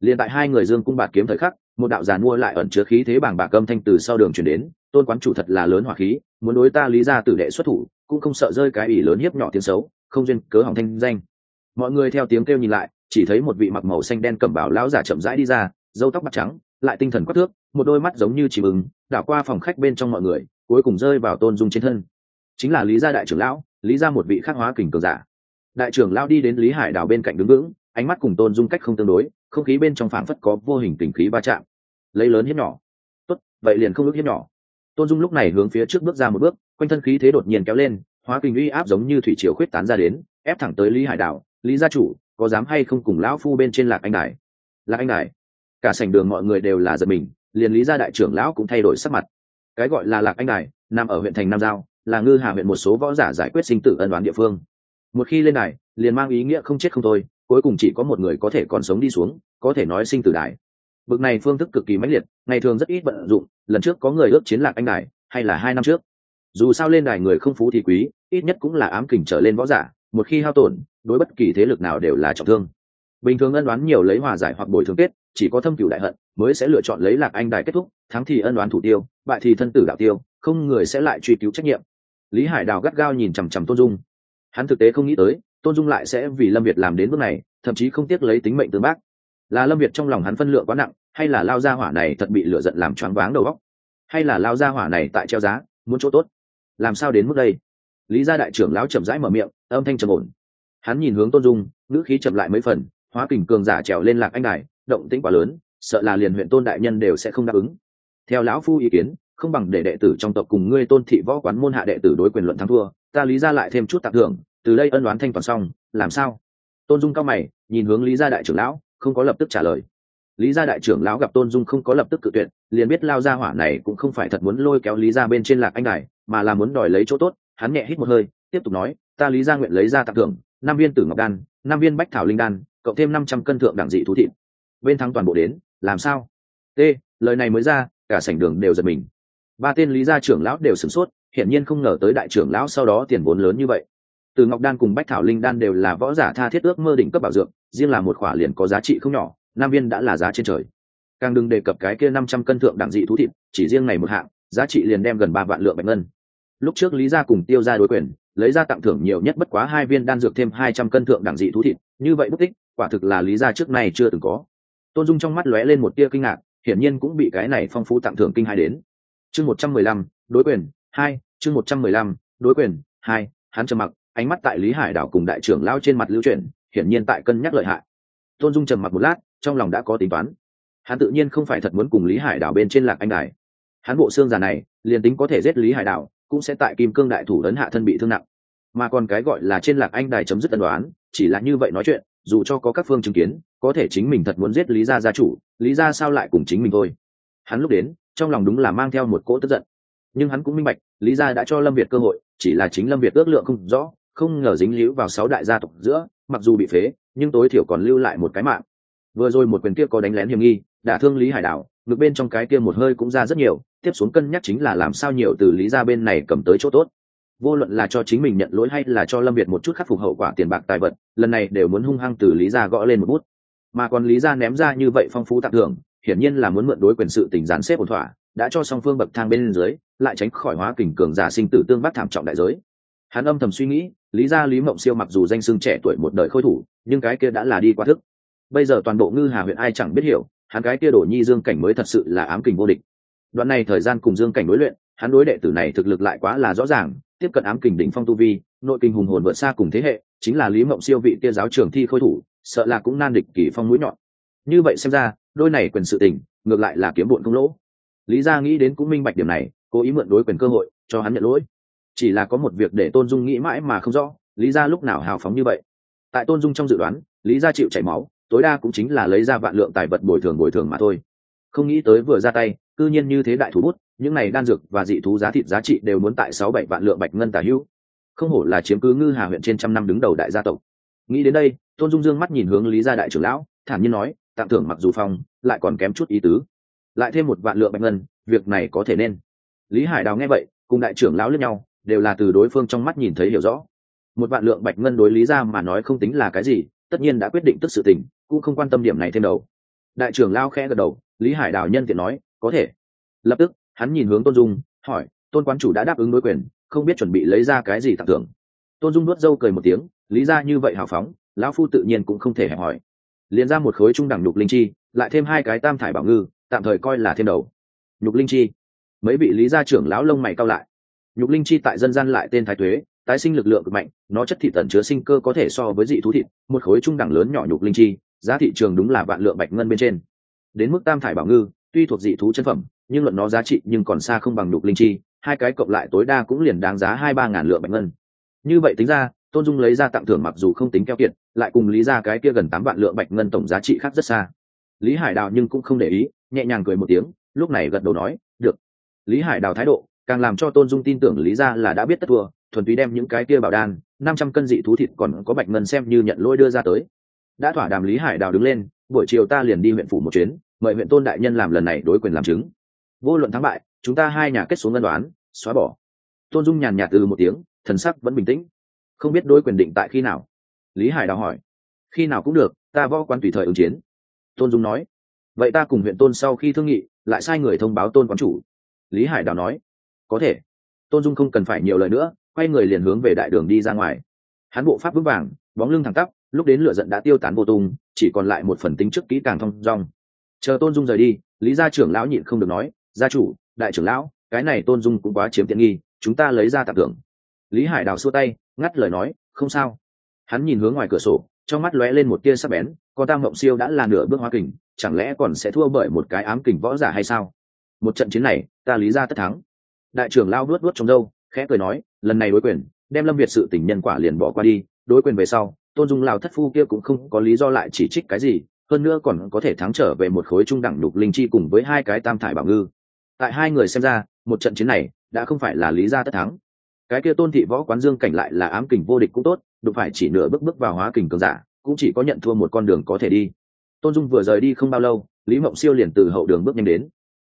Liền tại hai người dương cung bạt kiếm thời khắc, một đạo giàn mua lại ẩn chứa khí thế bảng bạc âm thanh từ sau đường chuyển đến, tôn quán chủ thật là lớn hỏa khí, muốn đối ta lý ra tử đệ xuất thủ, cũng không sợ rơi cái ủy lớn hiếp nhỏ tiếng xấu, không duyên cớ hỏng thanh danh. Mọi người theo tiếng kêu nhìn lại, chỉ thấy một vị mặc màu xanh đen cẩm bảo lão giả chậm rãi đi ra dâu tóc bạc trắng, lại tinh thần quắc thước, một đôi mắt giống như chỉ bừng, đảo qua phòng khách bên trong mọi người, cuối cùng rơi vào tôn dung trên thân. Chính là lý gia đại trưởng lão lý gia một vị khắc hóa kình cường giả. Đại trưởng lão đi đến lý hải đảo bên cạnh đứng vững, ánh mắt cùng tôn dung cách không tương đối, không khí bên trong phảng phất có vô hình tình khí va chạm. Lấy lớn hiếp nhỏ. Tốt, vậy liền không ước hiếp nhỏ. Tôn dung lúc này hướng phía trước bước ra một bước, quanh thân khí thế đột nhiên kéo lên, hóa kình uy áp giống như thủy triều khuyết tán ra đến, ép thẳng tới lý hải đảo lý gia chủ, có dám hay không cùng lão phu bên trên lạc anh đài? Lạc anh đài? Cả sảnh đường mọi người đều là giật mình, liền lý gia đại trưởng lão cũng thay đổi sắc mặt. Cái gọi là lạc anh đài, nằm ở huyện thành nam giao là ngư hà huyện một số võ giả giải quyết sinh tử ân đoán địa phương. Một khi lên đài, liền mang ý nghĩa không chết không thôi, cuối cùng chỉ có một người có thể còn sống đi xuống, có thể nói sinh tử đài. Bực này phương thức cực kỳ mãnh liệt, ngày thường rất ít vận dụng, lần trước có người ước chiến lạc anh đài, hay là hai năm trước. Dù sao lên đài người không phú thì quý, ít nhất cũng là ám kình trở lên võ giả, một khi hao tổn, đối bất kỳ thế lực nào đều là trọng thương. Bình thường ân đoán nhiều lấy hòa giải hoặc bồi thường kết, chỉ có thâm cửu đại hận mới sẽ lựa chọn lấy lạc anh đài kết thúc, thắng thì ân đoán thủ tiêu, bại thì thân tử đạo tiêu, không người sẽ lại truy cứu trách nhiệm lý hải đào gắt gao nhìn chằm chằm tôn dung. Hắn thực tế không nghĩ tới, tôn dung lại sẽ vì lâm việt làm đến bước này, thậm chí không tiếc lấy tính mệnh tương bác. Là lâm việt trong lòng hắn phân lượng quá nặng, hay là lao gia hỏa này thật bị lựa giận làm choáng váng đầu óc? Hay là lao gia hỏa này tại treo giá, muốn chỗ tốt? Làm sao đến mức đây? Lý gia đại trưởng lão chậm rãi mở miệng, âm thanh trầm ổn. Hắn nhìn hướng tôn dung, ngữ khí chậm lại mấy phần, hóa kình cường giả trèo lên lạc anh đài, động tĩnh quá lớn, sợ là liền huyện tôn đại nhân đều sẽ không đáp ứng. Theo lão phu ý kiến không bằng để đệ tử trong tộc cùng ngươi tôn thị võ quán môn hạ đệ tử đối quyền luận thắng thua, ta lý ra lại thêm chút tặng thưởng, từ đây ân đoán thanh toàn xong, làm sao? Tôn dung cao mày, nhìn hướng lý gia đại trưởng lão, không có lập tức trả lời. Lý gia đại trưởng lão gặp tôn dung không có lập tức cự tuyệt, liền biết lao ra hỏa này cũng không phải thật muốn lôi kéo lý gia bên trên lạc anh đài, mà là muốn đòi lấy chỗ tốt, hắn nhẹ hít một hơi, tiếp tục nói, ta lý gia nguyện lấy ra tặng thưởng, năm viên tử ngọc đan, năm viên bách thảo linh đan, cộng thêm năm trăm cân thượng đẳng dị thú thịt. Bên thắng toàn bộ đến, làm sao? T lời này mới ra, cả sảnh đường đều giật mình ba tên lý gia trưởng lão đều sửng sốt, hiển nhiên không ngờ tới đại trưởng lão sau đó tiền vốn lớn như vậy. Từ ngọc đan cùng bách thảo linh đan đều là võ giả tha thiết ước mơ đỉnh cấp bảo dược riêng là một khỏa liền có giá trị không nhỏ, nam viên đã là giá trên trời. Càng đừng đề cập cái kia năm trăm cân thượng đẳng dị thú thịt, chỉ riêng này một hạng, giá trị liền đem gần ba vạn lượng bạch ngân. Lúc trước lý gia cùng tiêu ra đối quyền, lấy ra tặng thưởng nhiều nhất bất quá hai viên đan dược thêm hai trăm cân thượng đẳng dị thú thịt, như vậy bất tích, quả thực là lý gia trước này chưa từng có. Tôn dung trong mắt lóe lên một tia kinh ngạc, hiển nhiên cũng bị cái này phong phú tặng thưởng kinh hai đến chương một trăm mười lăm, đối quyền, hai, chương một trăm mười lăm, đối quyền, hai, hắn trầm mặc, ánh mắt tại lý hải đảo cùng đại trưởng lao trên mặt lưu chuyển, hiển nhiên tại cân nhắc lợi hại. Tôn dung trầm mặc một lát, trong lòng đã có tính toán. Hắn tự nhiên không phải thật muốn cùng lý hải đảo bên trên lạc anh đài. Hắn bộ xương già này, liền tính có thể giết lý hải đảo, cũng sẽ tại kim cương đại thủ lớn hạ thân bị thương nặng. Mà còn cái gọi là trên lạc anh đài chấm dứt tân đoán, chỉ là như vậy nói chuyện, dù cho có các phương chứng kiến, có thể chính mình thật muốn giết lý gia gia chủ, lý gia sao lại cùng chính mình thôi? Hắn lúc đến trong lòng đúng là mang theo một cỗ tức giận. Nhưng hắn cũng minh bạch, lý gia đã cho lâm việt cơ hội, chỉ là chính lâm việt ước lượng không rõ, không ngờ dính líu vào sáu đại gia tộc giữa, mặc dù bị phế, nhưng tối thiểu còn lưu lại một cái mạng. Vừa rồi một quyền kia có đánh lén hiểm nghi, đả thương lý hải đảo, ngược bên trong cái kia một hơi cũng ra rất nhiều, tiếp xuống cân nhắc chính là làm sao nhiều từ lý ra bên này cầm tới chỗ tốt. Vô luận là cho chính mình nhận lỗi hay là cho lâm việt một chút khắc phục hậu quả tiền bạc tài vật, lần này đều muốn hung hăng từ lý gia gõ lên một bút. Mà còn lý gia ném ra như vậy phong phú tặng thưởng hiển nhiên là muốn mượn đối quyền sự tình gián xếp ổn thỏa, đã cho song phương bậc thang bên dưới, lại tránh khỏi hóa kình cường giả sinh tử tương bác thảm trọng đại giới. Hắn âm thầm suy nghĩ, lý gia lý mộng siêu mặc dù danh xưng trẻ tuổi một đời khôi thủ, nhưng cái kia đã là đi qua thức. Bây giờ toàn bộ ngư hà huyện ai chẳng biết hiểu, hắn cái kia đổ nhi dương cảnh mới thật sự là ám kình vô địch. Đoạn này thời gian cùng dương cảnh đối luyện, hắn đối đệ tử này thực lực lại quá là rõ ràng, tiếp cận ám kình đỉnh phong tu vi, nội kinh hùng hồn vượt xa cùng thế hệ, chính là lý mộng siêu vị kia giáo trường thi khôi thủ, sợ là cũng nan địch kỳ phong mũi nhọn như vậy xem ra, đôi này quyền sự tình, ngược lại là kiếm bụn không lỗ. Lý gia nghĩ đến cũng minh bạch điểm này, cố ý mượn đối quyền cơ hội, cho hắn nhận lỗi. Chỉ là có một việc để tôn dung nghĩ mãi mà không rõ, lý gia lúc nào hào phóng như vậy? Tại tôn dung trong dự đoán, lý gia chịu chảy máu, tối đa cũng chính là lấy ra vạn lượng tài vật bồi thường bồi thường mà thôi. Không nghĩ tới vừa ra tay, cư nhiên như thế đại thú bút, những này đan dược và dị thú giá thịt giá trị đều muốn tại sáu bảy vạn lượng bạch ngân tả hữu. Không hổ là chiếm cứ ngư hà huyện trên trăm năm đứng đầu đại gia tộc. Nghĩ đến đây, tôn dung dương mắt nhìn hướng lý gia đại trưởng lão, thản nhiên nói tặng thưởng mặc dù phong, lại còn kém chút ý tứ. Lại thêm một vạn lượng bạch ngân, việc này có thể nên. Lý hải đào nghe vậy, cùng đại trưởng lão lẫn nhau, đều là từ đối phương trong mắt nhìn thấy hiểu rõ. Một vạn lượng bạch ngân đối lý ra mà nói không tính là cái gì, tất nhiên đã quyết định tức sự tình, cũng không quan tâm điểm này thêm đầu. Đại trưởng lao khẽ gật đầu, lý hải đào nhân tiện nói, có thể. Lập tức, hắn nhìn hướng tôn dung, hỏi, tôn quán chủ đã đáp ứng đối quyền, không biết chuẩn bị lấy ra cái gì tặng thưởng? Tôn dung nuốt dâu cười một tiếng, lý ra như vậy hào phóng, lão phu tự nhiên cũng không thể hẹp hỏi liền ra một khối trung đẳng nhục linh chi, lại thêm hai cái tam thải bảo ngư, tạm thời coi là thêm đầu. Nhục linh chi. Mấy vị lý gia trưởng lão lông mày cao lại. Nhục linh chi tại dân gian lại tên thái tuế, tái sinh lực lượng cực mạnh, nó chất thị tần chứa sinh cơ có thể so với dị thú thịt, một khối trung đẳng lớn nhỏ nhục linh chi, giá thị trường đúng là vạn lượng bạch ngân bên trên. Đến mức tam thải bảo ngư, tuy thuộc dị thú chân phẩm, nhưng luận nó giá trị nhưng còn xa không bằng nhục linh chi, hai cái cộng lại tối đa cũng liền đáng giá hai ba ngàn lượng bạch ngân. Như vậy tính ra, tôn dung lấy ra tặng thưởng mặc dù không tính keo kiệt lại cùng lý ra cái kia gần tám vạn lượng bạch ngân tổng giá trị khác rất xa. Lý hải đào nhưng cũng không để ý, nhẹ nhàng cười một tiếng, lúc này gật đầu nói, được. Lý hải đào thái độ, càng làm cho tôn dung tin tưởng lý ra là đã biết tất thua, thuần túy đem những cái kia bảo đan, năm trăm cân dị thú thịt còn có bạch ngân xem như nhận lôi đưa ra tới. Đã thỏa đàm lý hải đào đứng lên, buổi chiều ta liền đi huyện phủ một chuyến, mời huyện tôn đại nhân làm lần này đối quyền làm chứng. Vô luận thắng bại, chúng ta hai nhà kết xuống ngân đoán, xóa bỏ. Tôn dung nhàn nhạt từ một tiếng, thần sắc vẫn bình tĩnh. Không biết đối quyền định tại khi nào lý hải đào hỏi. Khi nào cũng được, ta võ quán tùy thời ứng chiến. Tôn dung nói. Vậy ta cùng huyện tôn sau khi thương nghị, lại sai người thông báo tôn quán chủ. Lý hải đào nói. Có thể. Tôn dung không cần phải nhiều lời nữa, quay người liền hướng về đại đường đi ra ngoài. Hắn bộ pháp vững vàng, bóng lưng thẳng tắp, lúc đến lửa giận đã tiêu tán vô tung, chỉ còn lại một phần tính trước kỹ càng thong dong. Chờ tôn dung rời đi, lý gia trưởng lão nhịn không được nói, gia chủ, đại trưởng lão, cái này tôn dung cũng quá chiếm tiện nghi, chúng ta lấy ra tạm thưởng. Lý hải đào xua tay, ngắt lời nói, không sao hắn nhìn hướng ngoài cửa sổ, trong mắt lóe lên một tia sắc bén, con tam mộng siêu đã là nửa bước hoa kình, chẳng lẽ còn sẽ thua bởi một cái ám kình võ giả hay sao? Một trận chiến này, ta lý ra tất thắng. Đại trưởng lao đuốt đuốt trong dâu khẽ cười nói, lần này đối quyền, đem lâm việt sự tình nhân quả liền bỏ qua đi, đối quyền về sau, tôn dung lao thất phu kia cũng không có lý do lại chỉ trích cái gì, hơn nữa còn có thể thắng trở về một khối trung đẳng đục linh chi cùng với hai cái tam thải bảo ngư. Tại hai người xem ra, một trận chiến này đã không phải là lý gia tất thắng cái kia tôn thị võ quán dương cảnh lại là ám kình vô địch cũng tốt, đụng phải chỉ nửa bước bước vào hóa kình cường giả, cũng chỉ có nhận thua một con đường có thể đi. Tôn dung vừa rời đi không bao lâu, lý mộng siêu liền từ hậu đường bước nhanh đến.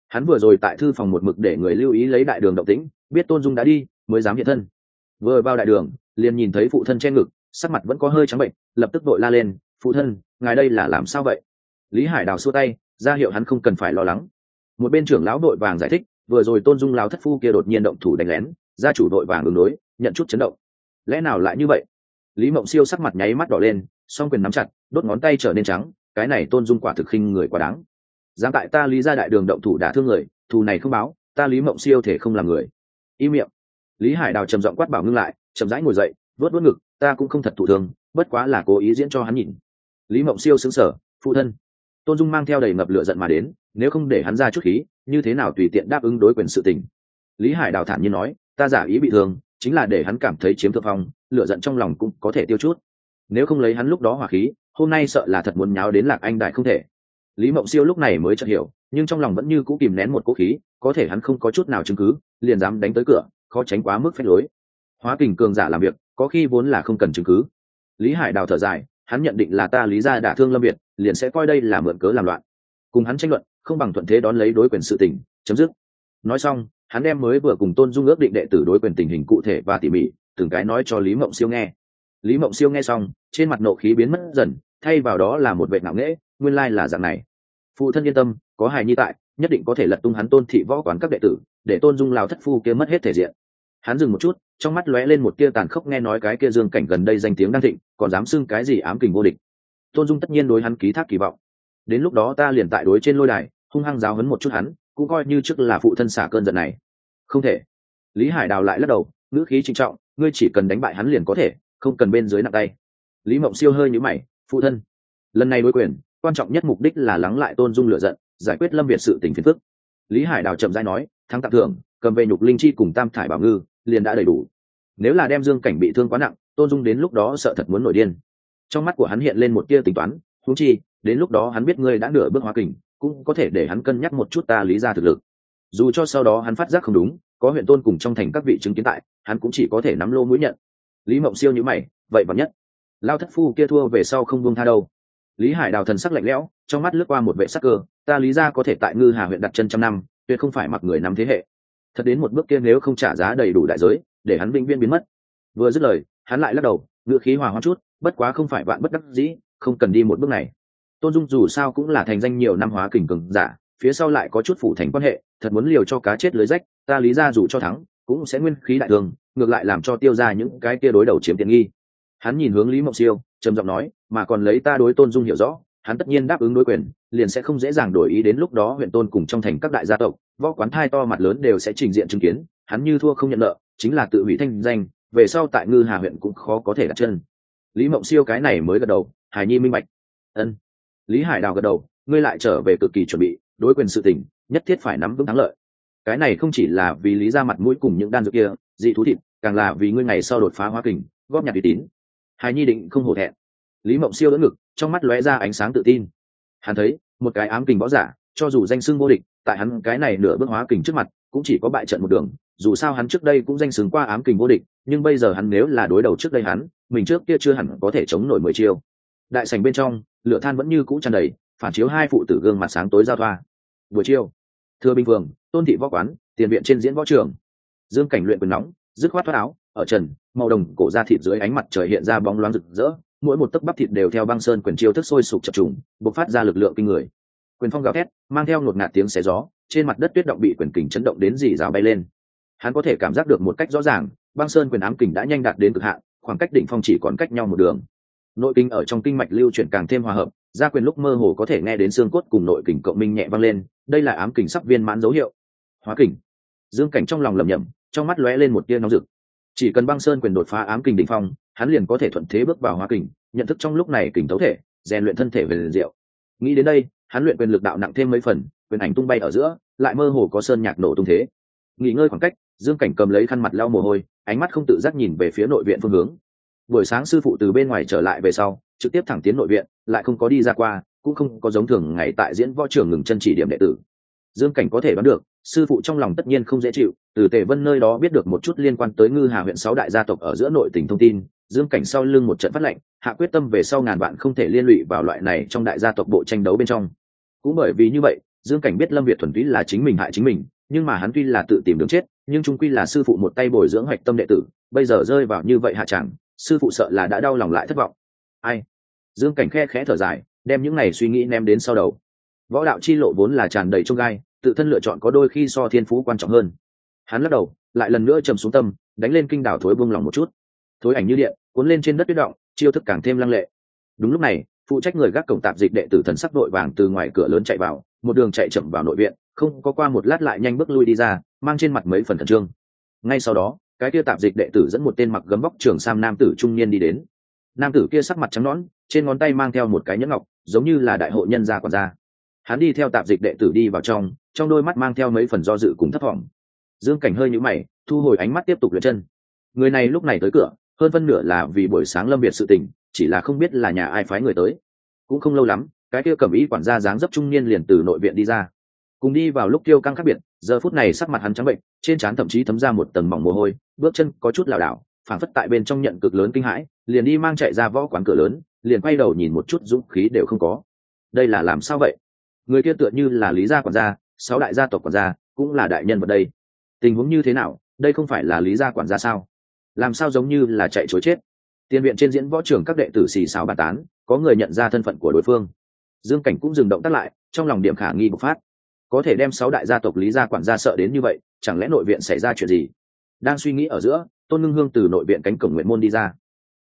Hắn vừa rồi tại thư phòng một mực để người lưu ý lấy đại đường động tĩnh, biết tôn dung đã đi, mới dám hiện thân. Vừa vào đại đường, liền nhìn thấy phụ thân che ngực, sắc mặt vẫn có hơi trắng bệnh, lập tức vội la lên, phụ thân, ngài đây là làm sao vậy? Lý hải đào xua tay, ra hiệu hắn không cần phải lo lắng. Một bên trưởng lão đội vàng giải thích, vừa rồi tôn dung lao thất phu kia đột nhiên động thủ đánh lén gia chủ đội vàng ứng đối, nhận chút chấn động. Lẽ nào lại như vậy? Lý mộng siêu sắc mặt nháy mắt đỏ lên, song quyền nắm chặt, đốt ngón tay trở nên trắng, cái này tôn dung quả thực khinh người quá đáng. Dám tại ta lý ra đại đường động thủ đả thương người, thù này không báo, ta lý mộng siêu thể không làm người. Im miệng. Lý hải đào trầm giọng quát bảo ngưng lại, chậm rãi ngồi dậy vớt vớt ngực, ta cũng không thật thụ thương, bất quá là cố ý diễn cho hắn nhìn. Lý mộng siêu xứng sở phụ thân. Tôn dung mang theo đầy ngập lửa giận mà đến, nếu không để hắn ra chút khí, như thế nào tùy tiện đáp ứng đối quyền sự tình? Lý hải đào thản nhiên nói ta giả ý bị thương, chính là để hắn cảm thấy chiếm thượng phong, lửa giận trong lòng cũng có thể tiêu chút. Nếu không lấy hắn lúc đó hỏa khí, hôm nay sợ là thật muốn nháo đến lạc anh đại không thể. Lý mộng siêu lúc này mới chợt hiểu, nhưng trong lòng vẫn như cũ kìm nén một cỗ khí, có thể hắn không có chút nào chứng cứ, liền dám đánh tới cửa, khó tránh quá mức phép lối. Hóa kình cường giả làm việc, có khi vốn là không cần chứng cứ. Lý hải đào thở dài, hắn nhận định là ta lý ra đả thương lâm việt, liền sẽ coi đây là mượn cớ làm loạn. Cùng hắn tranh luận, không bằng thuận thế đón lấy đối quyền sự tình, chấm dứt. Nói xong hắn đem mới vừa cùng tôn dung ước định đệ tử đối quyền tình hình cụ thể và tỉ mỉ, từng cái nói cho lý mộng siêu nghe. Lý mộng siêu nghe xong, trên mặt nộ khí biến mất dần, thay vào đó là một vệ ngạo nghễ, nguyên lai là dạng này. Phụ thân yên tâm, có hài nhi tại, nhất định có thể lật tung hắn tôn thị võ quán các đệ tử, để tôn dung lào thất phu kia mất hết thể diện. Hắn dừng một chút, trong mắt lóe lên một tia tàn khốc nghe nói cái kia dương cảnh gần đây danh tiếng đang thịnh, còn dám xưng cái gì ám kình vô địch. Tôn dung tất nhiên đối hắn ký thác kỳ vọng. Đến lúc đó ta liền tại đối trên lôi đài, hung hăng giáo hấn một chút hắn cũng coi như trước là phụ thân xả cơn giận này. Không thể. Lý hải đào lại lắc đầu, ngữ khí trinh trọng, ngươi chỉ cần đánh bại hắn liền có thể, không cần bên dưới nặng tay. Lý mộng siêu hơi nhữ mày, phụ thân. Lần này đối quyền, quan trọng nhất mục đích là lắng lại tôn dung lựa giận, giải quyết lâm việt sự tình phiền phức. Lý hải đào chậm rãi nói, thắng tặng thưởng, cầm về nhục linh chi cùng tam thải bảo ngư, liền đã đầy đủ. Nếu là đem dương cảnh bị thương quá nặng, tôn dung đến lúc đó sợ thật muốn nổi điên. Trong mắt của hắn hiện lên một tia tính toán thú chi, đến lúc đó hắn biết ngươi đã nửa bước hóa kình cũng có thể để hắn cân nhắc một chút ta lý ra thực lực. Dù cho sau đó hắn phát giác không đúng, có huyện tôn cùng trong thành các vị chứng kiến tại, hắn cũng chỉ có thể nắm lô mũi nhận. Lý mộng siêu nhữ mày, vậy và nhất. Lao thất phu kia thua về sau không buông tha đâu. Lý hải đào thần sắc lạnh lẽo, trong mắt lướt qua một vệ sắc cơ, ta lý ra có thể tại ngư hà huyện đặt chân trăm năm, tuyệt không phải mặc người nắm thế hệ. Thật đến một bước kia nếu không trả giá đầy đủ đại giới, để hắn vĩnh viên biến mất. Vừa dứt lời, hắn lại lắc đầu ngựa khí hòa hoa chút, bất quá không phải bạn bất đắc dĩ, không cần đi một bước này tôn dung dù sao cũng là thành danh nhiều năm hóa kình cường giả, phía sau lại có chút phủ thành quan hệ, thật muốn liều cho cá chết lưới rách, ta lý ra dù cho thắng, cũng sẽ nguyên khí đại thương ngược lại làm cho tiêu ra những cái kia đối đầu chiếm tiện nghi. Hắn nhìn hướng lý mộng siêu, trầm giọng nói, mà còn lấy ta đối tôn dung hiểu rõ, hắn tất nhiên đáp ứng đối quyền, liền sẽ không dễ dàng đổi ý đến lúc đó huyện tôn cùng trong thành các đại gia tộc, võ quán thai to mặt lớn đều sẽ trình diện chứng kiến, hắn như thua không nhận nợ, chính là tự hủy thanh danh, về sau tại ngư hà huyện cũng khó có thể đặt chân. Lý mộng siêu cái này mới gật đầu hải nhi minh bạch. Ân lý hải đào gật đầu, ngươi lại trở về cực kỳ chuẩn bị, đối quyền sự tình, nhất thiết phải nắm vững thắng lợi. Cái này không chỉ là vì lý ra mặt mũi cùng những đan dược kia, dị thú thịt, càng là vì ngươi ngày sau đột phá hoa kình, góp nhặt uy tín. Hải nhi định không hổ thẹn. Lý mộng siêu đỡ ngực, trong mắt lóe ra ánh sáng tự tin. Hắn thấy, một cái ám kình võ giả, cho dù danh xưng vô địch, tại hắn cái này nửa bước hóa kình trước mặt, cũng chỉ có bại trận một đường. Dù sao hắn trước đây cũng danh xứng qua ám kình vô địch, nhưng bây giờ hắn nếu là đối đầu trước đây hắn, mình trước kia chưa hẳn có thể chống nổi mười chiêu. Đại sành bên trong lửa than vẫn như cũ tràn đầy, phản chiếu hai phụ tử gương mặt sáng tối giao thoa. Buổi chiều, thưa bình vương, tôn thị võ quán, tiền viện trên diễn võ trường. Dương cảnh luyện quyền nóng, dứt khoát thoát áo, ở trần, màu đồng cổ ra thịt dưới ánh mặt trời hiện ra bóng loáng rực rỡ, mỗi một tấc bắp thịt đều theo băng sơn quyền chiêu thức sôi sục chập trùng, bộc phát ra lực lượng kinh người. Quyền phong gào thét, mang theo ngột ngạt tiếng xé gió, trên mặt đất tuyết động bị quyền kình chấn động đến dì rào bay lên. Hắn có thể cảm giác được một cách rõ ràng, băng sơn quyền ám kình đã nhanh đạt đến cực hạn, khoảng cách đỉnh phong chỉ còn cách nhau một đường nội kinh ở trong kinh mạch lưu chuyển càng thêm hòa hợp, gia quyền lúc mơ hồ có thể nghe đến xương cốt cùng nội kình cộng minh nhẹ vang lên, đây là ám kình sắp viên mãn dấu hiệu. Hóa kình. Dương cảnh trong lòng lầm nhầm trong mắt lóe lên một tia nóng rực. Chỉ cần băng sơn quyền đột phá ám kình đỉnh phong, hắn liền có thể thuận thế bước vào hóa kình, nhận thức trong lúc này kình tấu thể, rèn luyện thân thể về liền diệu. Nghĩ đến đây, hắn luyện quyền lực đạo nặng thêm mấy phần, quyền ảnh tung bay ở giữa, lại mơ hồ có sơn nhạc nổ tung thế. Nghỉ ngơi khoảng cách, dương cảnh cầm lấy khăn mặt lau mồ hôi, ánh mắt không tự giác nhìn về phía nội viện phương hướng buổi sáng sư phụ từ bên ngoài trở lại về sau, trực tiếp thẳng tiến nội viện, lại không có đi ra qua, cũng không có giống thường ngày tại diễn võ trường ngừng chân chỉ điểm đệ tử. Dương cảnh có thể đoán được, sư phụ trong lòng tất nhiên không dễ chịu, từ tề vân nơi đó biết được một chút liên quan tới ngư hà huyện sáu đại gia tộc ở giữa nội tỉnh thông tin, dương cảnh sau lưng một trận phát lệnh, hạ quyết tâm về sau ngàn bạn không thể liên lụy vào loại này trong đại gia tộc bộ tranh đấu bên trong. Cũng bởi vì như vậy, dương cảnh biết lâm việt thuần túy là chính mình hại chính mình, nhưng mà hắn tuy là tự tìm đường chết, nhưng trung quy là sư phụ một tay bồi dưỡng hoạch tâm đệ tử, bây giờ rơi vào như vậy hạ chẳng sư phụ sợ là đã đau lòng lại thất vọng. Ai? Dương cảnh khe khẽ thở dài, đem những này suy nghĩ ném đến sau đầu. Võ đạo chi lộ vốn là tràn đầy trông gai, tự thân lựa chọn có đôi khi so thiên phú quan trọng hơn. Hắn lắc đầu, lại lần nữa trầm xuống tâm, đánh lên kinh đảo thối buông lòng một chút. Thối ảnh như điện, cuốn lên trên đất tuyết động, chiêu thức càng thêm lăng lệ. Đúng lúc này, phụ trách người gác cổng tạp dịch đệ tử thần sắc đội vàng từ ngoài cửa lớn chạy vào, một đường chạy chậm vào nội viện, không có qua một lát lại nhanh bước lui đi ra, mang trên mặt mấy phần thần trương. Ngay sau đó cái kia tạp dịch đệ tử dẫn một tên mặc gấm vóc trường sam nam tử trung niên đi đến. Nam tử kia sắc mặt trắng nõn, trên ngón tay mang theo một cái nhẫn ngọc, giống như là đại hội nhân gia còn ra hắn đi theo tạp dịch đệ tử đi vào trong trong đôi mắt mang theo mấy phần do dự cùng thất vọng. Dương cảnh hơi nhũ mày, thu hồi ánh mắt tiếp tục lượt chân. Người này lúc này tới cửa, hơn phân nửa là vì buổi sáng lâm biệt sự tình, chỉ là không biết là nhà ai phái người tới. Cũng không lâu lắm, cái kia cầm ý quản gia dáng dấp trung niên liền từ nội viện đi ra. Cùng đi vào lúc tiêu căng khác biệt, giờ phút này sắc mặt hắn trắng bệnh, trên trán thậm chí thấm ra một tầng mỏng mồ hôi bước chân có chút lảo đảo phản phất tại bên trong nhận cực lớn kinh hãi, liền đi mang chạy ra võ quán cửa lớn, liền quay đầu nhìn một chút dũng khí đều không có. Đây là làm sao vậy? Người kia tựa như là lý gia quản gia, sáu đại gia tộc quản gia, cũng là đại nhân vật đây. Tình huống như thế nào? Đây không phải là lý gia quản gia sao? Làm sao giống như là chạy chối chết? Tiền viện trên diễn võ trường các đệ tử xì xào bàn tán, có người nhận ra thân phận của đối phương. Dương cảnh cũng dừng động tác lại, trong lòng điểm khả nghi bộc phát. Có thể đem sáu đại gia tộc lý gia quản gia sợ đến như vậy, chẳng lẽ nội viện xảy ra chuyện gì? Đang suy nghĩ ở giữa, tôn ngưng hương từ nội viện cánh cổng nguyện môn đi ra.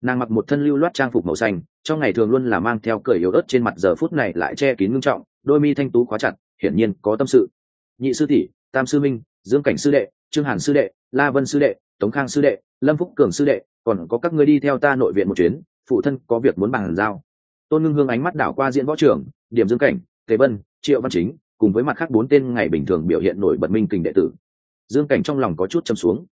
Nàng mặc một thân lưu loát trang phục màu xanh, trong ngày thường luôn là mang theo cởi yếu ớt trên mặt giờ phút này lại che kín ngưng trọng, đôi mi thanh tú khóa chặt, hiển nhiên có tâm sự. Nhị sư tỷ, tam sư minh, dương cảnh sư đệ, trương hàn sư đệ, la vân sư đệ, tống khang sư đệ, lâm phúc cường sư đệ, còn có các ngươi đi theo ta nội viện một chuyến, phụ thân có việc muốn bàn giao. Tôn ngưng hương ánh mắt đảo qua diễn võ trưởng điểm dương cảnh, tề vân, triệu văn chính, cùng với mặt khác bốn tên ngày bình thường biểu hiện nổi bật minh kình đệ tử. Dương cảnh trong lòng có chút châm xuống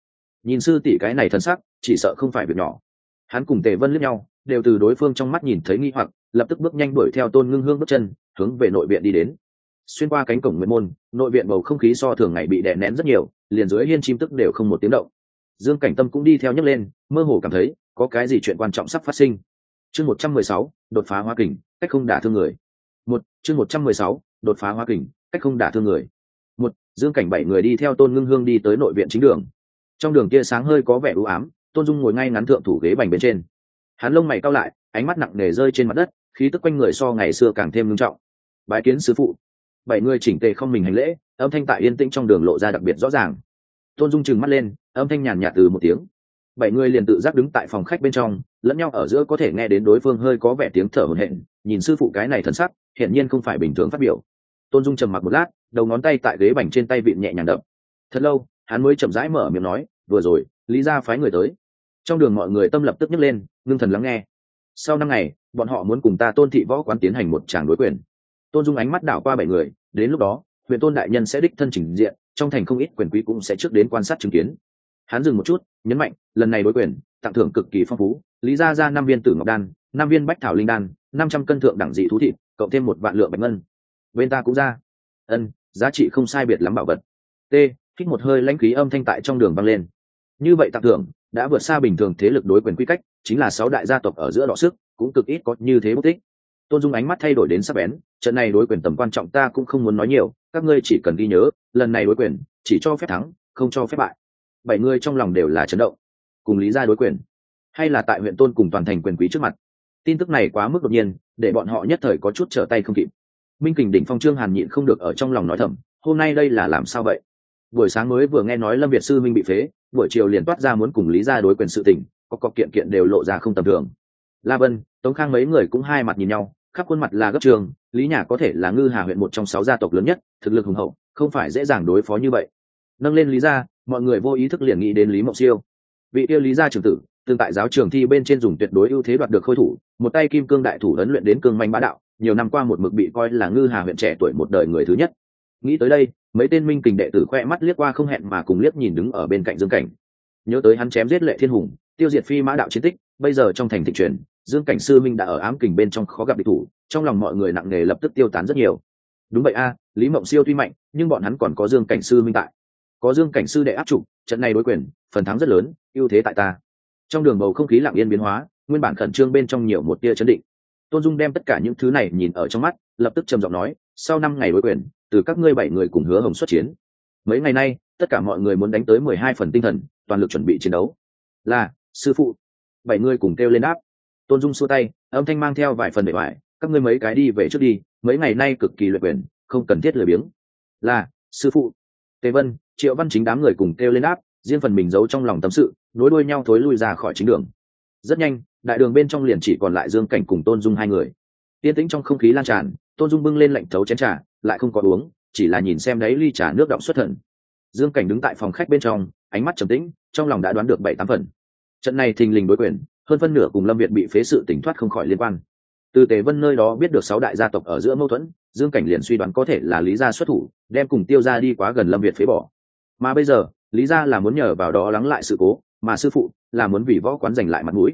nhìn sư tỷ cái này thân sắc, chỉ sợ không phải việc nhỏ. Hắn cùng tề vân liếc nhau, đều từ đối phương trong mắt nhìn thấy nghi hoặc, lập tức bước nhanh đuổi theo tôn ngưng hương bước chân, hướng về nội viện đi đến. Xuyên qua cánh cổng nguyên môn, nội viện bầu không khí so thường ngày bị đè nén rất nhiều, liền dưới hiên chim tức đều không một tiếng động. Dương cảnh tâm cũng đi theo nhấc lên, mơ hồ cảm thấy, có cái gì chuyện quan trọng sắp phát sinh. Chương một trăm mười sáu, đột phá hoa kình, cách không đả thương người. Một, chương một trăm mười sáu, đột phá hoa kình, cách không đả thương người. Một, dương cảnh bảy người đi theo tôn ngưng hương đi tới nội viện chính đường trong đường kia sáng hơi có vẻ u ám, tôn dung ngồi ngay ngắn thượng thủ ghế bành bên trên. Hắn lông mày cao lại, ánh mắt nặng nề rơi trên mặt đất, khí tức quanh người so ngày xưa càng thêm ngưng trọng. Bái kiến sứ phụ. Bảy người chỉnh tề không mình hành lễ, âm thanh tại yên tĩnh trong đường lộ ra đặc biệt rõ ràng. Tôn dung trừng mắt lên, âm thanh nhàn nhạt từ một tiếng. Bảy người liền tự giác đứng tại phòng khách bên trong, lẫn nhau ở giữa có thể nghe đến đối phương hơi có vẻ tiếng thở hổn hển, nhìn sư phụ cái này thần sắc, hiển nhiên không phải bình thường phát biểu. Tôn dung trầm mặc một lát, đầu ngón tay tại ghế bành trên tay vịn nhẹ nhàng đậm thật lâu hắn mới chậm rãi mở miệng nói, vừa rồi, lý ra phái người tới. Trong đường mọi người tâm lập tức nhấc lên, ngưng thần lắng nghe. Sau năm ngày, bọn họ muốn cùng ta tôn thị võ quán tiến hành một tràng đối quyền. Tôn dung ánh mắt đảo qua bảy người, đến lúc đó, huyện tôn đại nhân sẽ đích thân trình diện, trong thành không ít quyền quý cũng sẽ trước đến quan sát chứng kiến. Hắn dừng một chút, nhấn mạnh, lần này đối quyền, tặng thưởng cực kỳ phong phú, lý ra ra năm viên tử ngọc đan, năm viên bách thảo linh đan, năm trăm cân thượng đẳng dị thú thịt, cộng thêm một vạn lượng bạch ngân. Bên ta cũng ra. Ân, giá trị không sai biệt lắm bảo vật. T hít một hơi lãnh khí âm thanh tại trong đường vang lên. Như vậy tặng thưởng, đã vượt xa bình thường thế lực đối quyền quy cách, chính là sáu đại gia tộc ở giữa đọ sức, cũng cực ít có như thế bất tích. Tôn dung ánh mắt thay đổi đến sắc bén, trận này đối quyền tầm quan trọng ta cũng không muốn nói nhiều, các ngươi chỉ cần ghi nhớ, lần này đối quyền, chỉ cho phép thắng, không cho phép bại. Bảy người trong lòng đều là chấn động, cùng lý ra đối quyền, hay là tại huyện tôn cùng toàn thành quyền quý trước mặt. Tin tức này quá mức đột nhiên, để bọn họ nhất thời có chút trở tay không kịp. Minh kình đỉnh phong trương hàn nhịn không được ở trong lòng nói thầm, hôm nay đây là làm sao vậy? Buổi sáng mới vừa nghe nói lâm việt sư minh bị phế, buổi chiều liền toát ra muốn cùng lý ra đối quyền sự tình, có cọc kiện kiện đều lộ ra không tầm thường. La vân, tống khang mấy người cũng hai mặt nhìn nhau, khắp khuôn mặt là gấp trường, lý nhà có thể là ngư hà huyện một trong sáu gia tộc lớn nhất, thực lực hùng hậu, không phải dễ dàng đối phó như vậy. Nâng lên lý gia, mọi người vô ý thức liền nghĩ đến lý mộng siêu. Vị tiêu lý gia trường tử, tương tại giáo trường thi bên trên dùng tuyệt đối ưu thế đoạt được khôi thủ, một tay kim cương đại thủ ấn luyện đến cương manh bá đạo, nhiều năm qua một mực bị coi là ngư hà huyện trẻ tuổi một đời người thứ nhất nghĩ tới đây, mấy tên minh kình đệ tử khoe mắt liếc qua không hẹn mà cùng liếc nhìn đứng ở bên cạnh dương cảnh. Nhớ tới hắn chém giết lệ thiên hùng, tiêu diệt phi mã đạo chiến tích, bây giờ trong thành thị truyền, dương cảnh sư minh đã ở ám kình bên trong khó gặp địch thủ, trong lòng mọi người nặng nề lập tức tiêu tán rất nhiều. Đúng vậy a, lý mộng siêu tuy mạnh, nhưng bọn hắn còn có dương cảnh sư minh tại. Có dương cảnh sư đệ áp trục trận này đối quyền, phần thắng rất lớn, ưu thế tại ta. Trong đường bầu không khí lặng yên biến hóa, nguyên bản khẩn trương bên trong nhiều một tia chấn định. Tôn dung đem tất cả những thứ này nhìn ở trong mắt, lập tức trầm giọng nói sau năm ngày đối quyền, từ các ngươi bảy người cùng hứa hồng xuất chiến. Mấy ngày nay, tất cả mọi người muốn đánh tới mười hai phần tinh thần, toàn lực chuẩn bị chiến đấu. Là, sư phụ. Bảy người cùng kêu lên áp tôn dung xua tay, âm thanh mang theo vài phần bề hoài các ngươi mấy cái đi về trước đi, mấy ngày nay cực kỳ luyện quyền, không cần thiết lười biếng. Là, sư phụ. Tề vân, triệu văn chính đám người cùng kêu lên áp riêng phần mình giấu trong lòng tâm sự, nối đuôi nhau thối lui ra khỏi chính đường. Rất nhanh, đại đường bên trong liền chỉ còn lại dương cảnh cùng tôn dung hai người. Tiên tĩnh trong không khí lan tràn tôn dung bưng lên lạnh thấu chén trà, lại không có uống, chỉ là nhìn xem đấy ly trà nước động xuất thần. Dương cảnh đứng tại phòng khách bên trong, ánh mắt trầm tĩnh, trong lòng đã đoán được bảy tám phần. Trận này thình lình đối quyền, hơn phân nửa cùng lâm việt bị phế sự tỉnh thoát không khỏi liên quan. Từ tề vân nơi đó biết được sáu đại gia tộc ở giữa mâu thuẫn, dương cảnh liền suy đoán có thể là lý gia xuất thủ, đem cùng tiêu gia đi quá gần lâm việt phế bỏ. Mà bây giờ, lý gia là muốn nhờ vào đó lắng lại sự cố, mà sư phụ là muốn vì võ quán giành lại mặt mũi.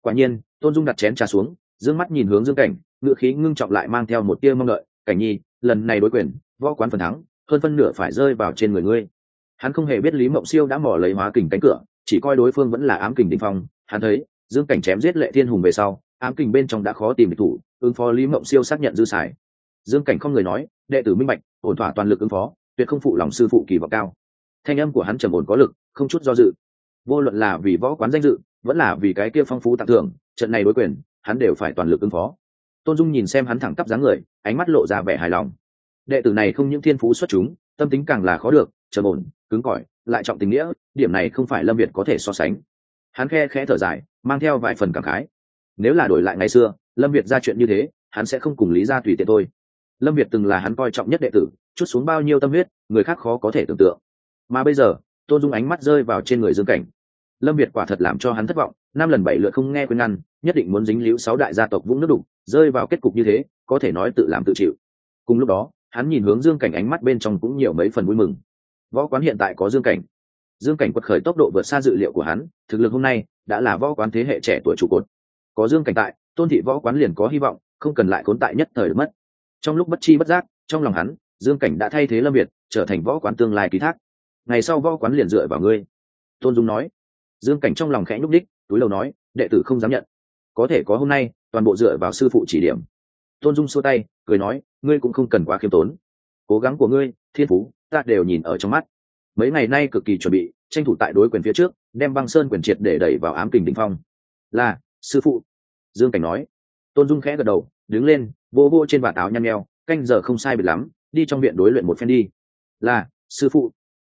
Quả nhiên, tôn dung đặt chén trà xuống dương mắt nhìn hướng dương cảnh ngựa khí ngưng trọng lại mang theo một tia mong đợi. Cảnh nhi, lần này đối quyền, võ quán phần thắng, hơn phân nửa phải rơi vào trên người ngươi. Hắn không hề biết lý mộng siêu đã mỏ lấy hóa kình cánh cửa, chỉ coi đối phương vẫn là ám kình đình phong. Hắn thấy, dương cảnh chém giết lệ thiên hùng về sau, ám kình bên trong đã khó tìm được thủ, ứng phó lý mộng siêu xác nhận dư sải dương cảnh không người nói, đệ tử minh bạch, ổn thỏa toàn lực ứng phó, tuyệt không phụ lòng sư phụ kỳ vọng cao. Thanh âm của hắn trầm ổn có lực, không chút do dự. Vô luận là vì võ quán danh dự, vẫn là vì cái kia phong phú tặng thưởng, trận này đối quyền hắn đều phải toàn lực ứng phó. Tôn dung nhìn xem hắn thẳng tắp dáng người, ánh mắt lộ ra vẻ hài lòng. Đệ tử này không những thiên phú xuất chúng, tâm tính càng là khó được, trầm ổn, cứng cỏi, lại trọng tình nghĩa, điểm này không phải lâm việt có thể so sánh. Hắn khe khẽ thở dài, mang theo vài phần cảm khái. Nếu là đổi lại ngày xưa, lâm việt ra chuyện như thế, hắn sẽ không cùng lý ra tùy tiện thôi. Lâm việt từng là hắn coi trọng nhất đệ tử, chút xuống bao nhiêu tâm huyết, người khác khó có thể tưởng tượng. Mà bây giờ, tôn dung ánh mắt rơi vào trên người dương cảnh lâm việt quả thật làm cho hắn thất vọng, năm lần bảy lượt không nghe khuyên ngăn, nhất định muốn dính líu sáu đại gia tộc vũng nước đục, rơi vào kết cục như thế, có thể nói tự làm tự chịu. Cùng lúc đó, hắn nhìn hướng dương cảnh ánh mắt bên trong cũng nhiều mấy phần vui mừng. Võ quán hiện tại có dương cảnh. Dương cảnh quật khởi tốc độ vượt xa dự liệu của hắn, thực lực hôm nay đã là võ quán thế hệ trẻ tuổi trụ cột. Có dương cảnh tại, tôn thị võ quán liền có hy vọng, không cần lại khốn tại nhất thời mất. Trong lúc bất chi bất giác, trong lòng hắn, dương cảnh đã thay thế lâm việt, trở thành võ quán tương lai ký thác. Ngày sau võ quán liền dựa vào ngươi. Tôn dung nói dương cảnh trong lòng khẽ nhúc đích túi đầu nói, đệ tử không dám nhận. Có thể có hôm nay, toàn bộ dựa vào sư phụ chỉ điểm. Tôn dung xua tay, cười nói, ngươi cũng không cần quá khiêm tốn. Cố gắng của ngươi, thiên phú, ta đều nhìn ở trong mắt. Mấy ngày nay cực kỳ chuẩn bị, tranh thủ tại đối quyền phía trước, đem băng sơn quyền triệt để đẩy vào ám kình đình phong. Là, sư phụ. Dương cảnh nói. Tôn dung khẽ gật đầu, đứng lên, vô vô trên vạt áo nhăn nheo, canh giờ không sai biệt lắm, đi trong viện đối luyện một phen đi. Là, sư phụ.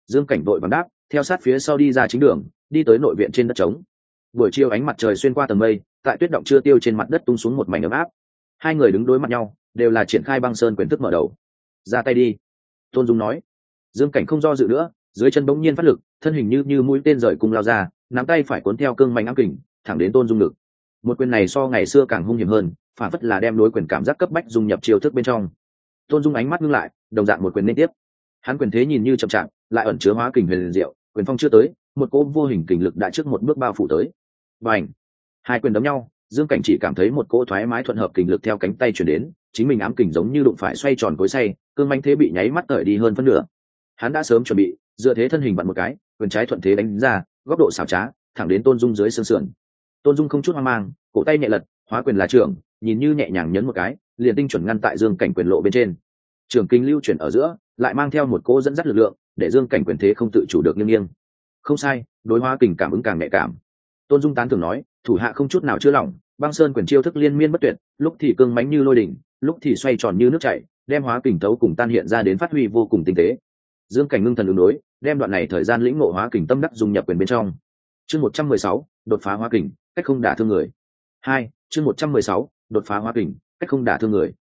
Dương cảnh vội vàng đáp, theo sát phía sau đi ra chính đường đi tới nội viện trên đất trống. Buổi chiều ánh mặt trời xuyên qua tầng mây, tại tuyết động chưa tiêu trên mặt đất tung xuống một mảnh ấm áp. Hai người đứng đối mặt nhau, đều là triển khai băng sơn quyền thức mở đầu. Ra tay đi. Tôn dung nói. Dương cảnh không do dự nữa, dưới chân bỗng nhiên phát lực, thân hình như như mũi tên rời cung lao ra, nắm tay phải cuốn theo cương mạnh ám kình, thẳng đến tôn dung lực một quyền này so ngày xưa càng hung hiểm hơn, phản phất là đem đối quyền cảm giác cấp bách dung nhập chiêu thức bên trong. Tôn dung ánh mắt ngưng lại, đồng dạng một quyền liên tiếp. Hắn quyền thế nhìn như chậm chạp, lại ẩn chứa hóa kình huyền diệu, quyền phong chưa tới một cỗ vô hình kình lực đã trước một bước bao phủ tới. Và ảnh hai quyền đấm nhau, dương cảnh chỉ cảm thấy một cỗ thoải mái thuận hợp kình lực theo cánh tay chuyển đến, chính mình ám kình giống như đụng phải xoay tròn cối say cương manh thế bị nháy mắt tởi đi hơn phân nửa. Hắn đã sớm chuẩn bị, dựa thế thân hình vặn một cái, quyền trái thuận thế đánh ra, góc độ xảo trá, thẳng đến tôn dung dưới xương sườn. Tôn dung không chút hoang mang, cổ tay nhẹ lật, hóa quyền là trưởng, nhìn như nhẹ nhàng nhấn một cái, liền tinh chuẩn ngăn tại dương cảnh quyền lộ bên trên. Trường kinh lưu chuyển ở giữa, lại mang theo một cỗ dẫn dắt lực lượng, để dương cảnh quyền thế không tự chủ được nghiêng nghiêng không sai, đối hóa kình cảm ứng càng nhạy cảm. Tôn dung tán thường nói, thủ hạ không chút nào chưa lỏng, băng sơn quyền chiêu thức liên miên bất tuyệt, lúc thì cương mánh như lôi đỉnh, lúc thì xoay tròn như nước chảy, đem hóa kình tấu cùng tan hiện ra đến phát huy vô cùng tinh tế. Dương cảnh ngưng thần ứng đối, đem đoạn này thời gian lĩnh ngộ hóa kình tâm đắc dung nhập quyền bên trong. Chương một trăm mười sáu, đột phá hóa kình, cách không đả thương người. Hai, chương một trăm mười sáu, đột phá hóa kình, cách không đả thương người.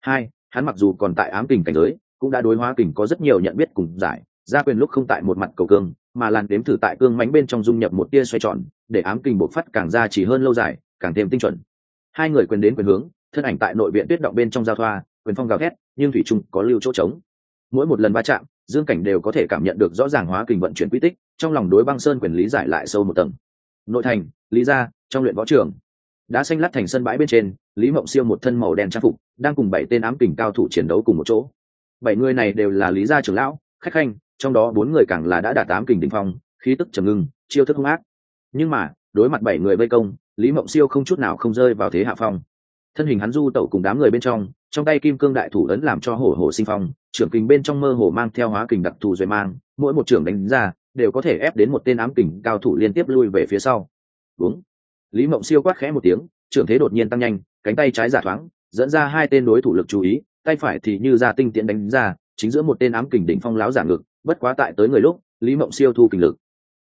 Hai, hắn mặc dù còn tại ám kình cảnh giới, cũng đã đối hóa kình có rất nhiều nhận biết cùng giải ra quyền lúc không tại một mặt cầu cương mà làn đếm thử tại cương mánh bên trong dung nhập một tia xoay tròn, để ám kình bộc phát càng ra chỉ hơn lâu dài, càng thêm tinh chuẩn. Hai người quyền đến quyền hướng, thân ảnh tại nội viện tuyết động bên trong giao thoa, quyền phong gào thét, nhưng thủy trung có lưu chỗ trống. Mỗi một lần va chạm, dương cảnh đều có thể cảm nhận được rõ ràng hóa kình vận chuyển quy tích, trong lòng đối băng sơn quyền lý giải lại sâu một tầng. Nội thành, lý gia, trong luyện võ trường. Đã xanh lát thành sân bãi bên trên, lý mộng siêu một thân màu đen trang phục, đang cùng bảy tên ám kình cao thủ chiến đấu cùng một chỗ. Bảy người này đều là lý gia trưởng lão, khách khanh trong đó bốn người càng là đã đạt tám kình đình phong, khí tức trầm ngưng, chiêu thức hung ác. Nhưng mà, đối mặt bảy người vây công, lý mộng siêu không chút nào không rơi vào thế hạ phong. Thân hình hắn du tẩu cùng đám người bên trong trong tay kim cương đại thủ ấn làm cho hổ hổ sinh phong, trưởng kình bên trong mơ hồ mang theo hóa kình đặc thù dội mang, mỗi một trưởng đánh ra, đều có thể ép đến một tên ám kình cao thủ liên tiếp lui về phía sau. Đúng. Lý mộng siêu quát khẽ một tiếng, trưởng thế đột nhiên tăng nhanh, cánh tay trái giả thoáng, dẫn ra hai tên đối thủ lực chú ý, tay phải thì như ra tinh tiễn đánh ra, chính giữa một tên ám kình đỉnh phong láo giả ngực bất quá tại tới người lúc, lý mộng siêu thu kinh lực.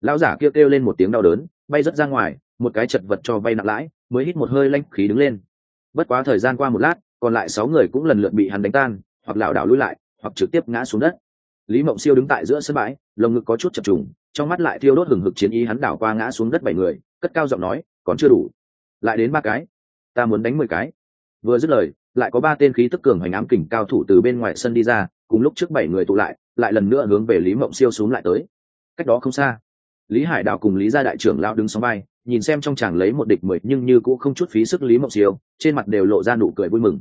Lão giả kêu kêu lên một tiếng đau đớn, bay rất ra ngoài, một cái chật vật cho vay nặng lãi, mới hít một hơi lanh khí đứng lên. Bất quá thời gian qua một lát, còn lại sáu người cũng lần lượt bị hắn đánh tan, hoặc lảo đảo lui lại, hoặc trực tiếp ngã xuống đất. Lý mộng siêu đứng tại giữa sân bãi, lồng ngực có chút chập trùng, trong mắt lại thiêu đốt hừng hực chiến ý hắn đảo qua ngã xuống đất bảy người, cất cao giọng nói, còn chưa đủ. Lại đến ba cái. Ta muốn đánh mười cái. Vừa dứt lời, lại có ba tên khí tức cường hoành ám kỉnh cao thủ từ bên ngoài sân đi ra, cùng lúc trước bảy người tụ lại lại lần nữa hướng về lý mộng siêu xuống lại tới. Cách đó không xa, lý hải đạo cùng lý gia đại trưởng lao đứng sóng vai, nhìn xem trong chàng lấy một địch mười nhưng như cũng không chút phí sức lý mộng siêu, trên mặt đều lộ ra nụ cười vui mừng.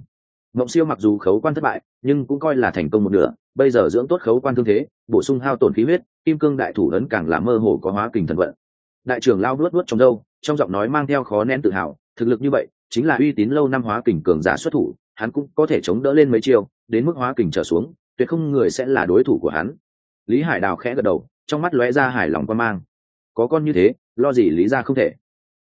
Mộng siêu mặc dù khấu quan thất bại, nhưng cũng coi là thành công một nửa, bây giờ dưỡng tốt khấu quan thương thế, bổ sung hao tổn khí huyết, kim cương đại thủ ấn càng là mơ hồ có hóa kình thần vận. Đại trưởng lao luốt luốt trong đâu trong giọng nói mang theo khó nén tự hào, thực lực như vậy, chính là uy tín lâu năm hóa kình cường giả xuất thủ, hắn cũng có thể chống đỡ lên mấy chiều đến mức hóa kình trở xuống tuyệt không người sẽ là đối thủ của hắn. Lý hải đào khẽ gật đầu, trong mắt lóe ra hài lòng quan mang. Có con như thế, lo gì lý ra không thể?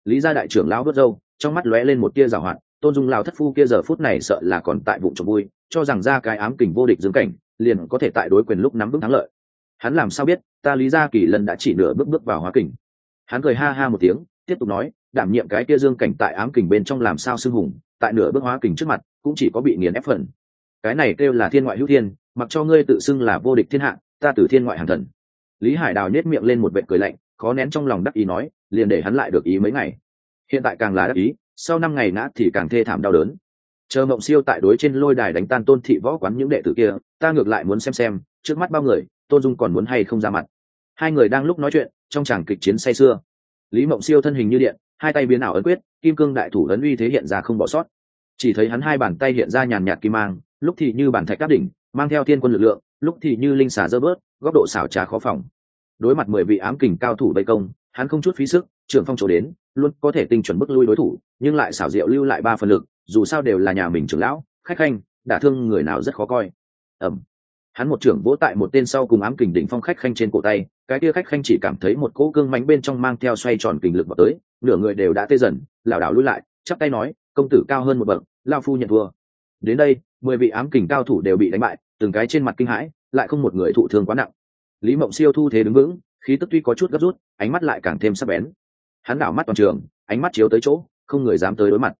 Lý gia đại trưởng lão vớt râu trong mắt lóe lên một tia rào hoạt, tôn dung lao thất phu kia giờ phút này sợ là còn tại vụ trộm vui, cho rằng ra cái ám kình vô địch dương cảnh, liền có thể tại đối quyền lúc nắm vững thắng lợi. Hắn làm sao biết, ta lý gia kỳ lần đã chỉ nửa bước bước vào hóa kình. Hắn cười ha ha một tiếng, tiếp tục nói, đảm nhiệm cái kia dương cảnh tại ám kình bên trong làm sao xưng hùng, tại nửa bước hóa kình trước mặt, cũng chỉ có bị nghiền ép phần. Cái này kêu là thiên ngoại hữu thiên mặc cho ngươi tự xưng là vô địch thiên hạ, ta từ thiên ngoại hàng thần. Lý hải đào nhét miệng lên một vệ cười lạnh, khó nén trong lòng đắc ý nói, liền để hắn lại được ý mấy ngày. Hiện tại càng là đắc ý, sau năm ngày ngã thì càng thê thảm đau đớn. Chờ mộng siêu tại đối trên lôi đài đánh tan tôn thị võ quán những đệ tử kia, ta ngược lại muốn xem xem, trước mắt bao người, tôn dung còn muốn hay không ra mặt. Hai người đang lúc nói chuyện, trong tràng kịch chiến say xưa lý mộng siêu thân hình như điện, hai tay biến ảo ấn quyết, kim cương đại thủ ấn uy thế hiện ra không bỏ sót. Chỉ thấy hắn hai bàn tay hiện ra nhàn nhạt kim mang, lúc thì như bàn thạch đáp đỉnh mang theo thiên quân lực lượng, lúc thì như linh xà dơ bớt, góc độ xảo trá khó phòng. Đối mặt mười vị ám kình cao thủ vây công, hắn không chút phí sức, trưởng phong chỗ đến, luôn có thể tinh chuẩn bức lui đối thủ, nhưng lại xảo diệu lưu lại ba phần lực, dù sao đều là nhà mình trưởng lão, khách khanh, đả thương người nào rất khó coi. Ẩm hắn một trưởng vỗ tại một tên sau cùng ám kình đỉnh phong khách khanh trên cổ tay, cái kia khách khanh chỉ cảm thấy một cỗ cương mánh bên trong mang theo xoay tròn kình lực vào tới, nửa người đều đã tê dần, lảo đảo lui lại, chắp tay nói, công tử cao hơn một bậc lao phu nhận thua. Đến đây mười vị ám kình cao thủ đều bị đánh bại, từng cái trên mặt kinh hãi, lại không một người thụ thương quá nặng. Lý mộng siêu thu thế đứng vững, khí tức tuy có chút gấp rút, ánh mắt lại càng thêm sắc bén. Hắn đảo mắt toàn trường, ánh mắt chiếu tới chỗ, không người dám tới đối mặt.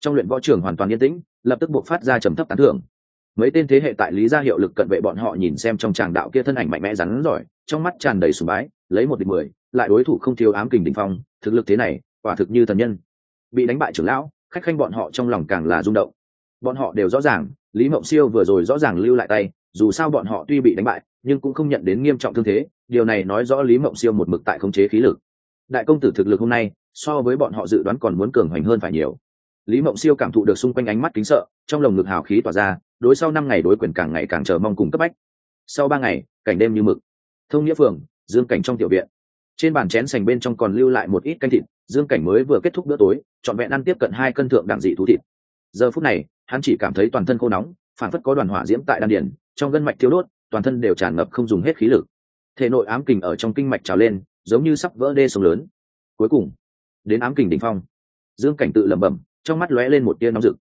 Trong luyện võ trường hoàn toàn yên tĩnh, lập tức buộc phát ra trầm thấp tán thưởng. Mấy tên thế hệ tại lý gia hiệu lực cận vệ bọn họ nhìn xem trong tràng đạo kia thân ảnh mạnh mẽ rắn giỏi, trong mắt tràn đầy sùng bái, lấy một địch mười, lại đối thủ không thiếu ám kình đình phong, thực lực thế này, quả thực như thần nhân. Bị đánh bại trưởng lão, khách khanh bọn họ trong lòng càng là rung động. Bọn họ đều rõ ràng lý mộng siêu vừa rồi rõ ràng lưu lại tay, dù sao bọn họ tuy bị đánh bại, nhưng cũng không nhận đến nghiêm trọng thương thế, điều này nói rõ lý mộng siêu một mực tại khống chế khí lực. Đại công tử thực lực hôm nay, so với bọn họ dự đoán còn muốn cường hoành hơn phải nhiều. Lý mộng siêu cảm thụ được xung quanh ánh mắt kính sợ, trong lồng ngực hào khí tỏa ra, đối sau năm ngày đối quyền càng ngày càng chờ mong cùng cấp bách. Sau ba ngày, cảnh đêm như mực. Thông nghĩa phường, dương cảnh trong tiểu viện. Trên bàn chén sành bên trong còn lưu lại một ít canh thịt, dương cảnh mới vừa kết thúc bữa tối, trọn vẹn ăn tiếp cận hai cân thượng đẳng dị thú thịt giờ phút này, hắn chỉ cảm thấy toàn thân khô nóng phản phất có đoàn hỏa diễm tại đan điển trong gân mạch thiếu đốt, toàn thân đều tràn ngập không dùng hết khí lực. Thể nội ám kình ở trong kinh mạch trào lên, giống như sắp vỡ đê sông lớn. Cuối cùng, đến ám kình đ ỉ n h phong. Dương cảnh tự lẩm bẩm, trong mắt lóe lên một tia nóng rực.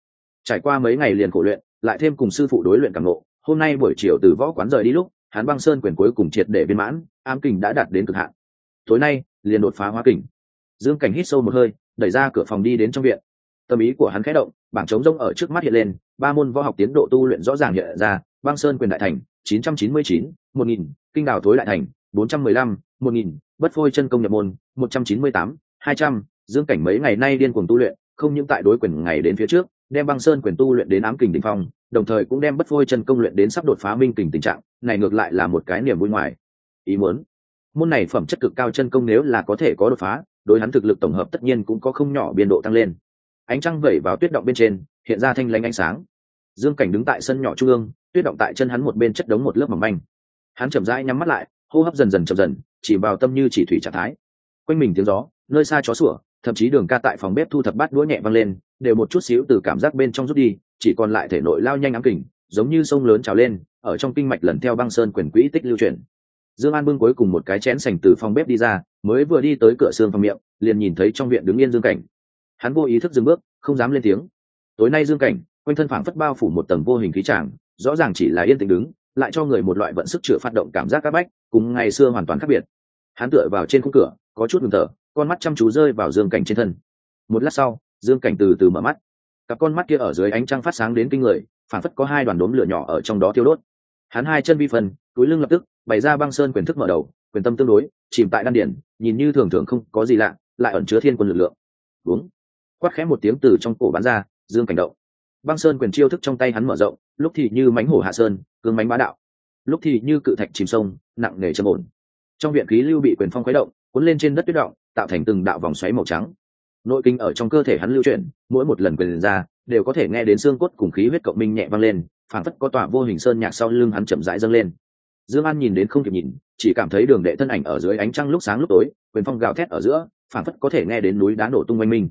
Trải qua mấy ngày liền khổ luyện, lại thêm cùng sư phụ đối luyện càng lộ hôm nay buổi chiều từ võ quán rời đi lúc, hắn băng sơn quyền cuối cùng triệt để viên mãn, ám kình đã đạt đến cực hạn. Tối nay, liền đột phá hóa kình. Dương cảnh hít sâu một hơi, đẩy ra cửa phòng đi đến trong viện. Tâm ý của hắn khẽ động bảng trống rông ở trước mắt hiện lên ba môn võ học tiến độ tu luyện rõ ràng hiện ra băng sơn quyền đại thành 999, 1000, kinh đào thối đại thành 415, 1000, bất phôi chân công nhập môn 198, 200, dương cảnh mấy ngày nay điên cuồng tu luyện không những tại đối quyền ngày đến phía trước đem băng sơn quyền tu luyện đến ám kình đỉnh phong đồng thời cũng đem bất phôi chân công luyện đến sắp đột phá minh kình tình trạng này ngược lại là một cái niềm vui ngoài. Ý muốn môn này phẩm chất cực cao chân công nếu là có thể có đột phá đối hắn thực lực tổng hợp tất nhiên cũng có không nhỏ biên độ tăng lên ánh trăng vẩy vào tuyết động bên trên, hiện ra thanh lanh ánh sáng. Dương cảnh đứng tại sân nhỏ trung ương, tuyết động tại chân hắn một bên chất đống một lớp mỏng manh. Hắn chậm rãi nhắm mắt lại, hô hấp dần dần chậm dần, chỉ vào tâm như chỉ thủy trạng thái. Quanh mình tiếng gió, nơi xa chó sủa, thậm chí đường ca tại phòng bếp thu thập bát đũa nhẹ văng lên, đều một chút xíu từ cảm giác bên trong rút đi, chỉ còn lại thể nội lao nhanh ám kình, giống như sông lớn trào lên, ở trong kinh mạch lần theo băng sơn quyền quỹ tích lưu truyền. Dương an bưng cuối cùng một cái chén sành từ phòng bếp đi ra, mới vừa đi tới cửa xương phòng miệng, liền nhìn thấy trong viện đứng yên dương cảnh hắn vô ý thức dừng bước, không dám lên tiếng. Tối nay dương cảnh, quanh thân phảng phất bao phủ một tầng vô hình khí tràng, rõ ràng chỉ là yên tĩnh đứng, lại cho người một loại vận sức chữa phát động cảm giác các bách, cùng ngày xưa hoàn toàn khác biệt. Hắn tựa vào trên khung cửa, có chút ngừng thở, con mắt chăm chú rơi vào dương cảnh trên thân. Một lát sau, dương cảnh từ từ mở mắt. Cặp con mắt kia ở dưới ánh trăng phát sáng đến kinh người, phảng phất có hai đoàn đốm lửa nhỏ ở trong đó tiêu đốt. Hắn hai chân vi phần, túi lưng lập tức, bày ra băng sơn quyền thức mở đầu, quyền tâm tương đối, chìm tại đan điển nhìn như thường thường không có gì lạ, lại ẩn chứa thiên quân lực lượng. Đúng quát khẽ một tiếng từ trong cổ bắn ra, dương cảnh động. Băng sơn quyền chiêu thức trong tay hắn mở rộng, lúc thì như mánh hổ hạ sơn, cương mánh bá đạo. Lúc thì như cự thạch chìm sông, nặng nề trầm ổn. Trong viện khí lưu bị quyền phong khuấy động, cuốn lên trên đất tuyết động, tạo thành từng đạo vòng xoáy màu trắng. Nội kinh ở trong cơ thể hắn lưu chuyển, mỗi một lần quyền ra, đều có thể nghe đến xương cốt cùng khí huyết cộng minh nhẹ vang lên, phảng phất có tỏa vô hình sơn nhạc sau lưng hắn chậm rãi dâng lên. Dương an nhìn đến không kịp nhìn, chỉ cảm thấy đường đệ thân ảnh ở dưới ánh trăng lúc sáng lúc tối, quyền phong gào thét ở giữa, phảng phất có thể nghe đến núi đá nổ tung oanh minh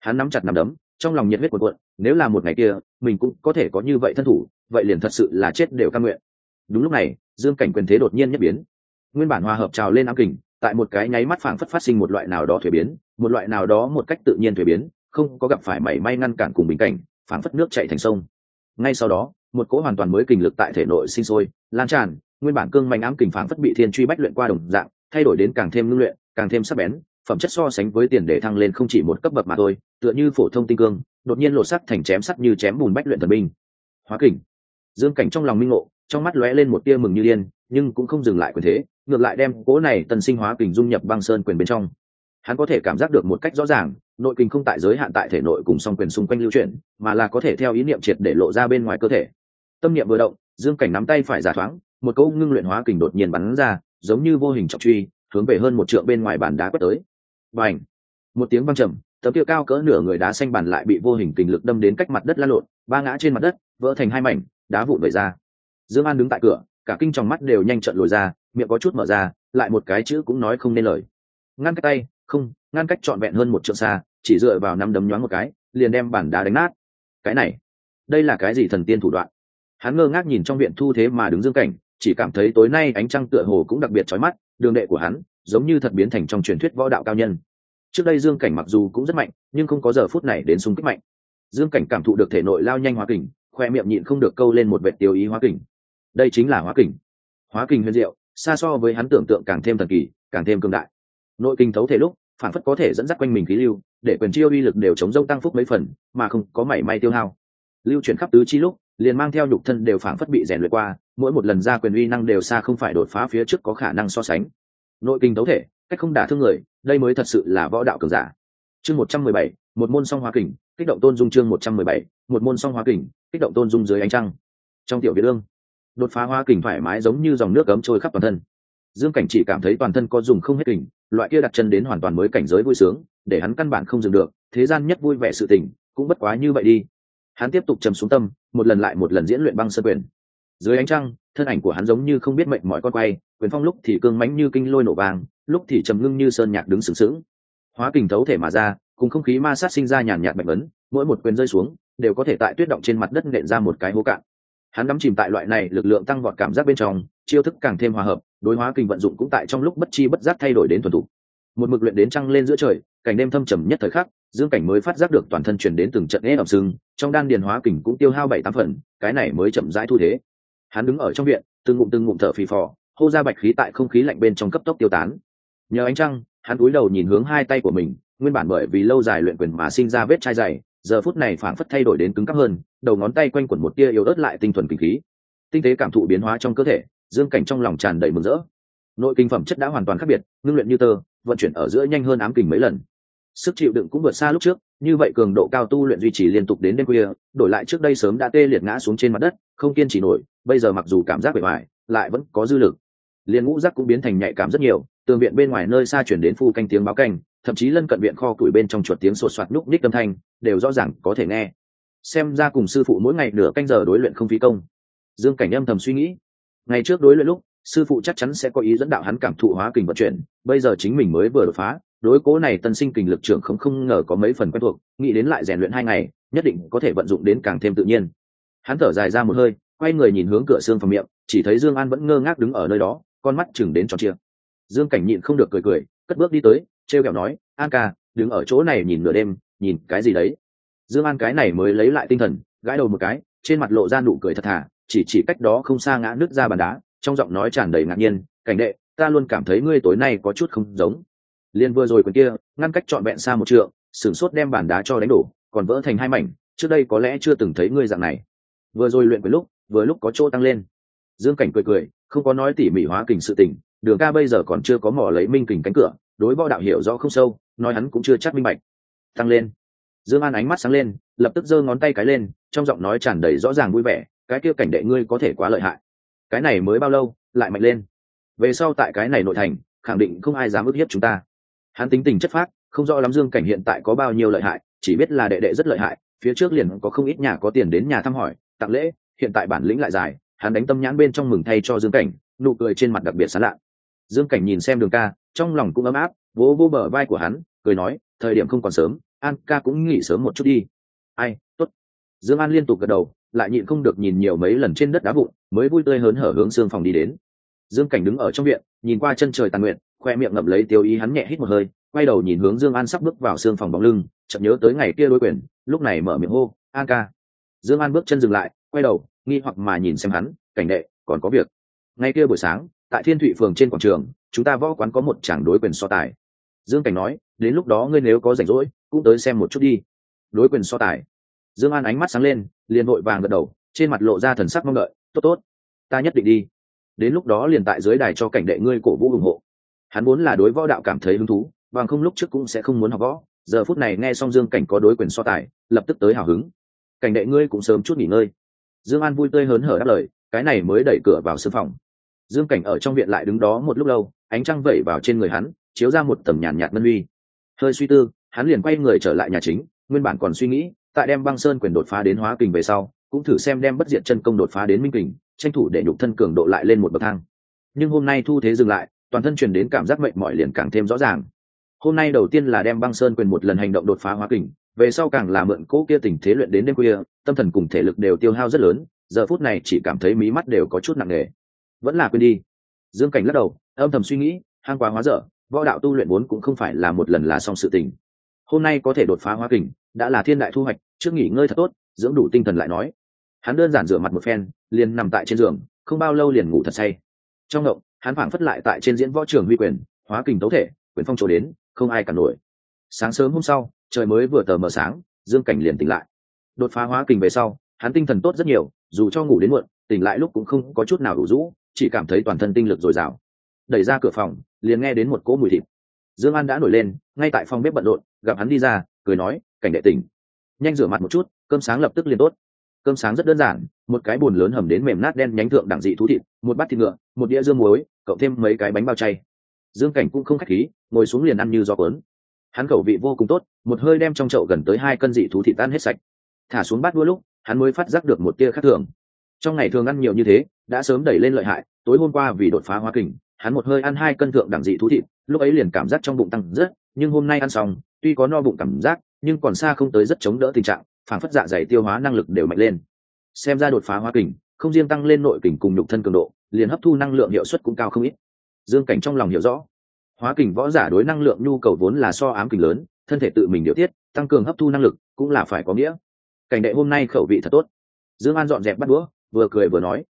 hắn nắm chặt nằm đấm, trong lòng nhiệt huyết cuộn cuộn, nếu là một ngày kia, mình cũng có thể có như vậy thân thủ, vậy liền thật sự là chết đều cam nguyện. Đúng lúc này, dương cảnh quyền thế đột nhiên nhất biến. Nguyên bản hòa hợp trào lên ám kình, tại một cái nháy mắt phảng phất phát sinh một loại nào đó thuế biến, một loại nào đó một cách tự nhiên thuế biến, không có gặp phải mảy may ngăn cản cùng bình cảnh, phảng phất nước chạy thành sông. Ngay sau đó, một cỗ hoàn toàn mới kình lực tại thể nội sinh sôi, lan tràn, nguyên bản cương mạnh ám kình phảng phất bị thiên truy bách luyện qua đồng dạng, thay đổi đến càng thêm ngưng luyện, càng thêm sắc bén phẩm chất so sánh với tiền để thăng lên không chỉ một cấp bậc mà thôi, tựa như phổ thông tinh cương, đột nhiên lộ sắc thành chém sắt như chém bùn bách luyện thần binh. Hóa kình. Dương cảnh trong lòng minh ngộ, trong mắt lóe lên một tia mừng như điên, nhưng cũng không dừng lại quyền thế, ngược lại đem cố này tần sinh hóa kình dung nhập băng sơn quyền bên trong. Hắn có thể cảm giác được một cách rõ ràng, nội kình không tại giới hạn tại thể nội cùng song quyền xung quanh lưu chuyển, mà là có thể theo ý niệm triệt để lộ ra bên ngoài cơ thể. Tâm niệm vừa động, dương cảnh nắm tay phải giả thoáng, một câu ngưng luyện hóa kình đột nhiên bắn ra, giống như vô hình trọng truy, hướng về hơn một trượng bên ngoài bàn đá quét tới và ảnh. Một tiếng văng trầm, tấm kia cao cỡ nửa người đá xanh bàn lại bị vô hình kình lực đâm đến cách mặt đất la lộn, ba ngã trên mặt đất, vỡ thành hai mảnh, đá vụn vẩy ra. Dương an đứng tại cửa, cả kinh trong mắt đều nhanh trận lồi ra, miệng có chút mở ra, lại một cái chữ cũng nói không nên lời. Ngăn cách tay, không, ngăn cách trọn vẹn hơn một trượng xa, chỉ dựa vào năm đấm nhoáng một cái, liền đem bản đá đánh nát. Cái này, đây là cái gì thần tiên thủ đoạn? Hắn ngơ ngác nhìn trong viện thu thế mà đứng dương cảnh, chỉ cảm thấy tối nay ánh trăng tựa hồ cũng đặc biệt trói mắt, đường đệ của hắn giống như thật biến thành trong truyền thuyết võ đạo cao nhân. Trước đây dương cảnh mặc dù cũng rất mạnh, nhưng không có giờ phút này đến sung kích mạnh. Dương cảnh cảm thụ được thể nội lao nhanh hóa kình, khoe miệng nhịn không được câu lên một vệ tiêu ý hóa kình. Đây chính là hóa kình. Hóa kình huyền diệu, xa so với hắn tưởng tượng càng thêm thần kỳ, càng thêm cương đại. Nội kinh thấu thể lúc, phản phất có thể dẫn dắt quanh mình khí lưu, để quyền chiêu uy lực đều chống dông tăng phúc mấy phần, mà không có mảy may tiêu hao. Lưu chuyển khắp tứ chi lúc, liền mang theo nhục thân đều phản phất bị rèn luyện qua, mỗi một lần ra quyền uy năng đều xa không phải đột phá phía trước có khả năng so sánh nội kinh tấu thể, cách không đả thương người, đây mới thật sự là võ đạo cường giả. Chương một trăm mười bảy, một môn song hóa kình, kích động tôn dung chương một trăm mười bảy, một môn song hóa kình, kích động tôn dung dưới ánh trăng. Trong tiểu việt ương đột phá hoa kình thoải mái giống như dòng nước cấm trôi khắp toàn thân. Dương cảnh chỉ cảm thấy toàn thân có dùng không hết kình, loại kia đặt chân đến hoàn toàn mới cảnh giới vui sướng, để hắn căn bản không dừng được, thế gian nhất vui vẻ sự tình cũng bất quá như vậy đi. Hắn tiếp tục trầm xuống tâm, một lần lại một lần diễn luyện băng sơ quyền dưới ánh trăng, thân ảnh của hắn giống như không biết mệnh mọi con quay, quyền phong lúc thì cương mánh như kinh lôi nổ vàng, lúc thì trầm ngưng như sơn nhạc đứng sừng sững. Hóa kình thấu thể mà ra, cùng không khí ma sát sinh ra nhàn nhạt mạnh ấn, mỗi một quyền rơi xuống, đều có thể tại tuyết động trên mặt đất nện ra một cái hố cạn. Hắn đắm chìm tại loại này lực lượng tăng vọt cảm giác bên trong, chiêu thức càng thêm hòa hợp, đối hóa kình vận dụng cũng tại trong lúc bất chi bất giác thay đổi đến thuần thủ một mực luyện đến trăng lên giữa trời, cảnh đêm thâm trầm nhất thời khắc, dương cảnh mới phát giác được toàn thân truyền đến từng trận ế ẩm sưng trong đan điền hóa kình cũng tiêu hao bảy tám phần, cái này mới chậm rãi thu thế hắn đứng ở trong viện, từng ngụm từng ngụm thở phì phò, hô ra bạch khí tại không khí lạnh bên trong cấp tốc tiêu tán. Nhờ ánh trăng, hắn cúi đầu nhìn hướng hai tay của mình, nguyên bản bởi vì lâu dài luyện quyền mà sinh ra vết chai dày, giờ phút này phảng phất thay đổi đến cứng cắp hơn, đầu ngón tay quanh quẩn một tia yếu ớt lại tinh thuần kinh khí. Tinh tế cảm thụ biến hóa trong cơ thể, dương cảnh trong lòng tràn đầy mừng rỡ. Nội kinh phẩm chất đã hoàn toàn khác biệt, ngưng luyện như tơ, vận chuyển ở giữa nhanh hơn ám kình mấy lần. Sức chịu đựng cũng vượt xa lúc trước như vậy cường độ cao tu luyện duy trì liên tục đến đêm khuya, đổi lại trước đây sớm đã tê liệt ngã xuống trên mặt đất, không kiên trì nổi, bây giờ mặc dù cảm giác bề ngoài, lại vẫn có dư lực. Liền ngũ giác cũng biến thành nhạy cảm rất nhiều, tường viện bên ngoài nơi xa chuyển đến phu canh tiếng báo canh, thậm chí lân cận viện kho củi bên trong chuột tiếng sột soạt núc ních âm thanh, đều rõ ràng có thể nghe. Xem ra cùng sư phụ mỗi ngày nửa canh giờ đối luyện không phí công. Dương cảnh âm thầm suy nghĩ. Ngày trước đối luyện lúc, sư phụ chắc chắn sẽ có ý dẫn đạo hắn cảm thụ hóa kình vận chuyển, bây giờ chính mình mới vừa đột phá đối cố này tân sinh kình lực trưởng không không ngờ có mấy phần quen thuộc, nghĩ đến lại rèn luyện hai ngày, nhất định có thể vận dụng đến càng thêm tự nhiên. Hắn thở dài ra một hơi, quay người nhìn hướng cửa xương phòng miệng, chỉ thấy dương an vẫn ngơ ngác đứng ở nơi đó, con mắt chừng đến tròn chia dương cảnh nhịn không được cười cười, cất bước đi tới t r e o kẹo nói, an ca, đứng ở chỗ này nhìn nửa đêm, nhìn cái gì đấy? Dương an cái này mới lấy lại tinh thần, gãi đầu một cái, trên mặt lộ ra nụ cười thật thà, chỉ chỉ cách đó không xa ngã nước ra bàn đá, trong giọng nói tràn đầy ngạc nhiên, cảnh đệ, ta luôn cảm thấy ngươi tối nay có chút không giống liền vừa rồi quyền kia, ngăn cách trọn vẹn xa một trượng, sửng sốt đem bàn đá cho đánh đổ, còn vỡ thành hai mảnh, trước đây có lẽ chưa từng thấy ngươi dạng này. Vừa rồi luyện quyền lúc, vừa lúc có chỗ tăng lên. Dương cảnh cười cười, không có nói tỉ mỉ hóa kình sự tình, đường ca bây giờ còn chưa có mỏ lấy minh kình cánh cửa, đối võ đạo hiểu rõ không sâu, nói hắn cũng chưa chắc minh bạch. Tăng lên. Dương an ánh mắt sáng lên, lập tức giơ ngón tay cái lên, trong giọng nói tràn đầy rõ ràng vui vẻ, cái kia cảnh đệ ngươi có thể quá lợi hại. Cái này mới bao lâu, lại mạnh lên. Về sau tại cái này nội thành, khẳng định không ai dám ức hiếp chúng ta hắn tính tình chất phác, không rõ lắm dương cảnh hiện tại có bao nhiêu lợi hại, chỉ biết là đệ đệ rất lợi hại, phía trước liền có không ít nhà có tiền đến nhà thăm hỏi, tặng lễ, hiện tại bản lĩnh lại dài, hắn đánh tâm nhãn bên trong mừng thay cho dương cảnh, nụ cười trên mặt đặc biệt sán lạ. Dương cảnh nhìn xem đường ca, trong lòng cũng ấm áp, vỗ vỗ bờ vai của hắn, cười nói, thời điểm không còn sớm, an ca cũng nghỉ sớm một chút đi. Ai t ố t dương an liên tục gật đầu, lại nhịn không được nhìn nhiều mấy lần trên đất đá vụn, mới vui tươi hớn hở hướng xương phòng đi đến. Dương cảnh đứng ở trong viện, nhìn qua chân trời tàn nguyện khoe miệng ngậm lấy tiêu ý hắn nhẹ hít một hơi, quay đầu nhìn hướng dương an sắp bước vào xương phòng bóng lưng chậm nhớ tới ngày kia đối quyền, lúc này mở miệng hô an ca. Dương an bước chân dừng lại, quay đầu, nghi hoặc mà nhìn xem hắn, cảnh đệ, còn có việc. Ngay kia buổi sáng, tại thiên thụy phường trên quảng trường, chúng ta võ quán có một chàng đối quyền so tài. Dương cảnh nói, đến lúc đó ngươi nếu có rảnh rỗi, cũng tới xem một chút đi. Đối quyền so tài. Dương an ánh mắt sáng lên, liền vội vàng gật đầu, trên mặt lộ ra thần sắc mong đợi, tốt tốt, ta nhất định đi. Đến lúc đó liền tại dưới đài cho cảnh đệ ngươi cổ vũ ủng hộ hắn muốn là đối võ đạo cảm thấy hứng thú, bằng không lúc trước cũng sẽ không muốn học võ. Giờ phút này nghe xong dương cảnh có đối quyền so tài, lập tức tới hào hứng. Cảnh đệ ngươi cũng sớm chút nghỉ ngơi. Dương an vui tươi hớn hở đáp lời, cái này mới đẩy cửa vào sân phòng. Dương cảnh ở trong viện lại đứng đó một lúc lâu, ánh trăng vẩy vào trên người hắn, chiếu ra một tầm nhàn nhạt ngân huy hơi suy tư, hắn liền quay người trở lại nhà chính, nguyên bản còn suy nghĩ, tại đem băng sơn quyền đột phá đến hóa kình về sau, cũng thử xem đem bất diệt chân công đột phá đến minh kình, tranh thủ để nhục thân cường độ lại lên một bậc thang. Nhưng hôm nay thu thế dừng lại toàn thân truyền đến cảm giác mệnh mỏi liền càng thêm rõ ràng. Hôm nay đầu tiên là đem băng sơn quyền một lần hành động đột phá hóa kình, về sau càng là mượn cỗ kia tình thế luyện đến đêm khuya, tâm thần cùng thể lực đều tiêu hao rất lớn, giờ phút này chỉ cảm thấy mí mắt đều có chút nặng nề. Vẫn là quên đi. Dương cảnh lắc đầu, âm thầm suy nghĩ, hang quá hóa dở, võ đạo tu luyện vốn cũng không phải là một lần là xong sự tình. Hôm nay có thể đột phá hóa kình, đã là thiên đại thu hoạch, trước nghỉ ngơi thật tốt, dưỡng đủ tinh thần lại nói. Hắn đơn giản rửa mặt một phen, liền nằm tại trên giường, không bao lâu liền ngủ thật say. Trong động hắn phảng phất lại tại trên diễn võ trường huy quyền, hóa kình tấu thể, quyền phong trổ đến, không ai cả nổi. Sáng sớm hôm sau, trời mới vừa tờ mờ sáng, dương cảnh liền tỉnh lại. Đột phá hóa kình về sau, hắn tinh thần tốt rất nhiều, dù cho ngủ đến muộn, tỉnh lại lúc cũng không có chút nào đủ rũ, chỉ cảm thấy toàn thân tinh lực dồi dào. Đẩy ra cửa phòng, liền nghe đến một cỗ mùi thịt. Dương an đã nổi lên, ngay tại phòng bếp bận rộn, gặp hắn đi ra, cười nói, cảnh đệ tỉnh. Nhanh rửa mặt một chút, cơm sáng lập tức liền tốt cơm sáng rất đơn giản, một cái bồn lớn hầm đến mềm nát đen nhánh thượng đẳng dị thú thịt, một bát thịt ngựa, một đĩa dương muối, cộng thêm mấy cái bánh bao chay. Dương cảnh cũng không khách khí, ngồi xuống liền ăn như gió cuốn. Hắn khẩu vị vô cùng tốt, một hơi đem trong chậu gần tới hai cân dị thú thịt tan hết sạch. Thả xuống bát đua lúc, hắn mới phát giác được một tia khác thường. Trong ngày thường ăn nhiều như thế, đã sớm đẩy lên lợi hại, tối hôm qua vì đột phá hoa kình, hắn một hơi ăn hai cân thượng đẳng dị thú thịt, lúc ấy liền cảm giác trong bụng tăng rất, nhưng hôm nay ăn xong, tuy có no bụng cảm giác, nhưng còn xa không tới rất chống đỡ tình trạng phản phất dạ dày tiêu hóa năng lực đều mạnh lên. Xem ra đột phá hóa kình, không riêng tăng lên nội kình cùng nhục thân cường độ, liền hấp thu năng lượng hiệu suất cũng cao không ít. Dương cảnh trong lòng hiểu rõ, hóa kình võ giả đối năng lượng nhu cầu vốn là so ám kình lớn, thân thể tự mình điều tiết, tăng cường hấp thu năng lực cũng là phải có nghĩa. Cảnh đệ hôm nay khẩu vị thật tốt. Dương an dọn dẹp bắt đũa, vừa cười vừa nói.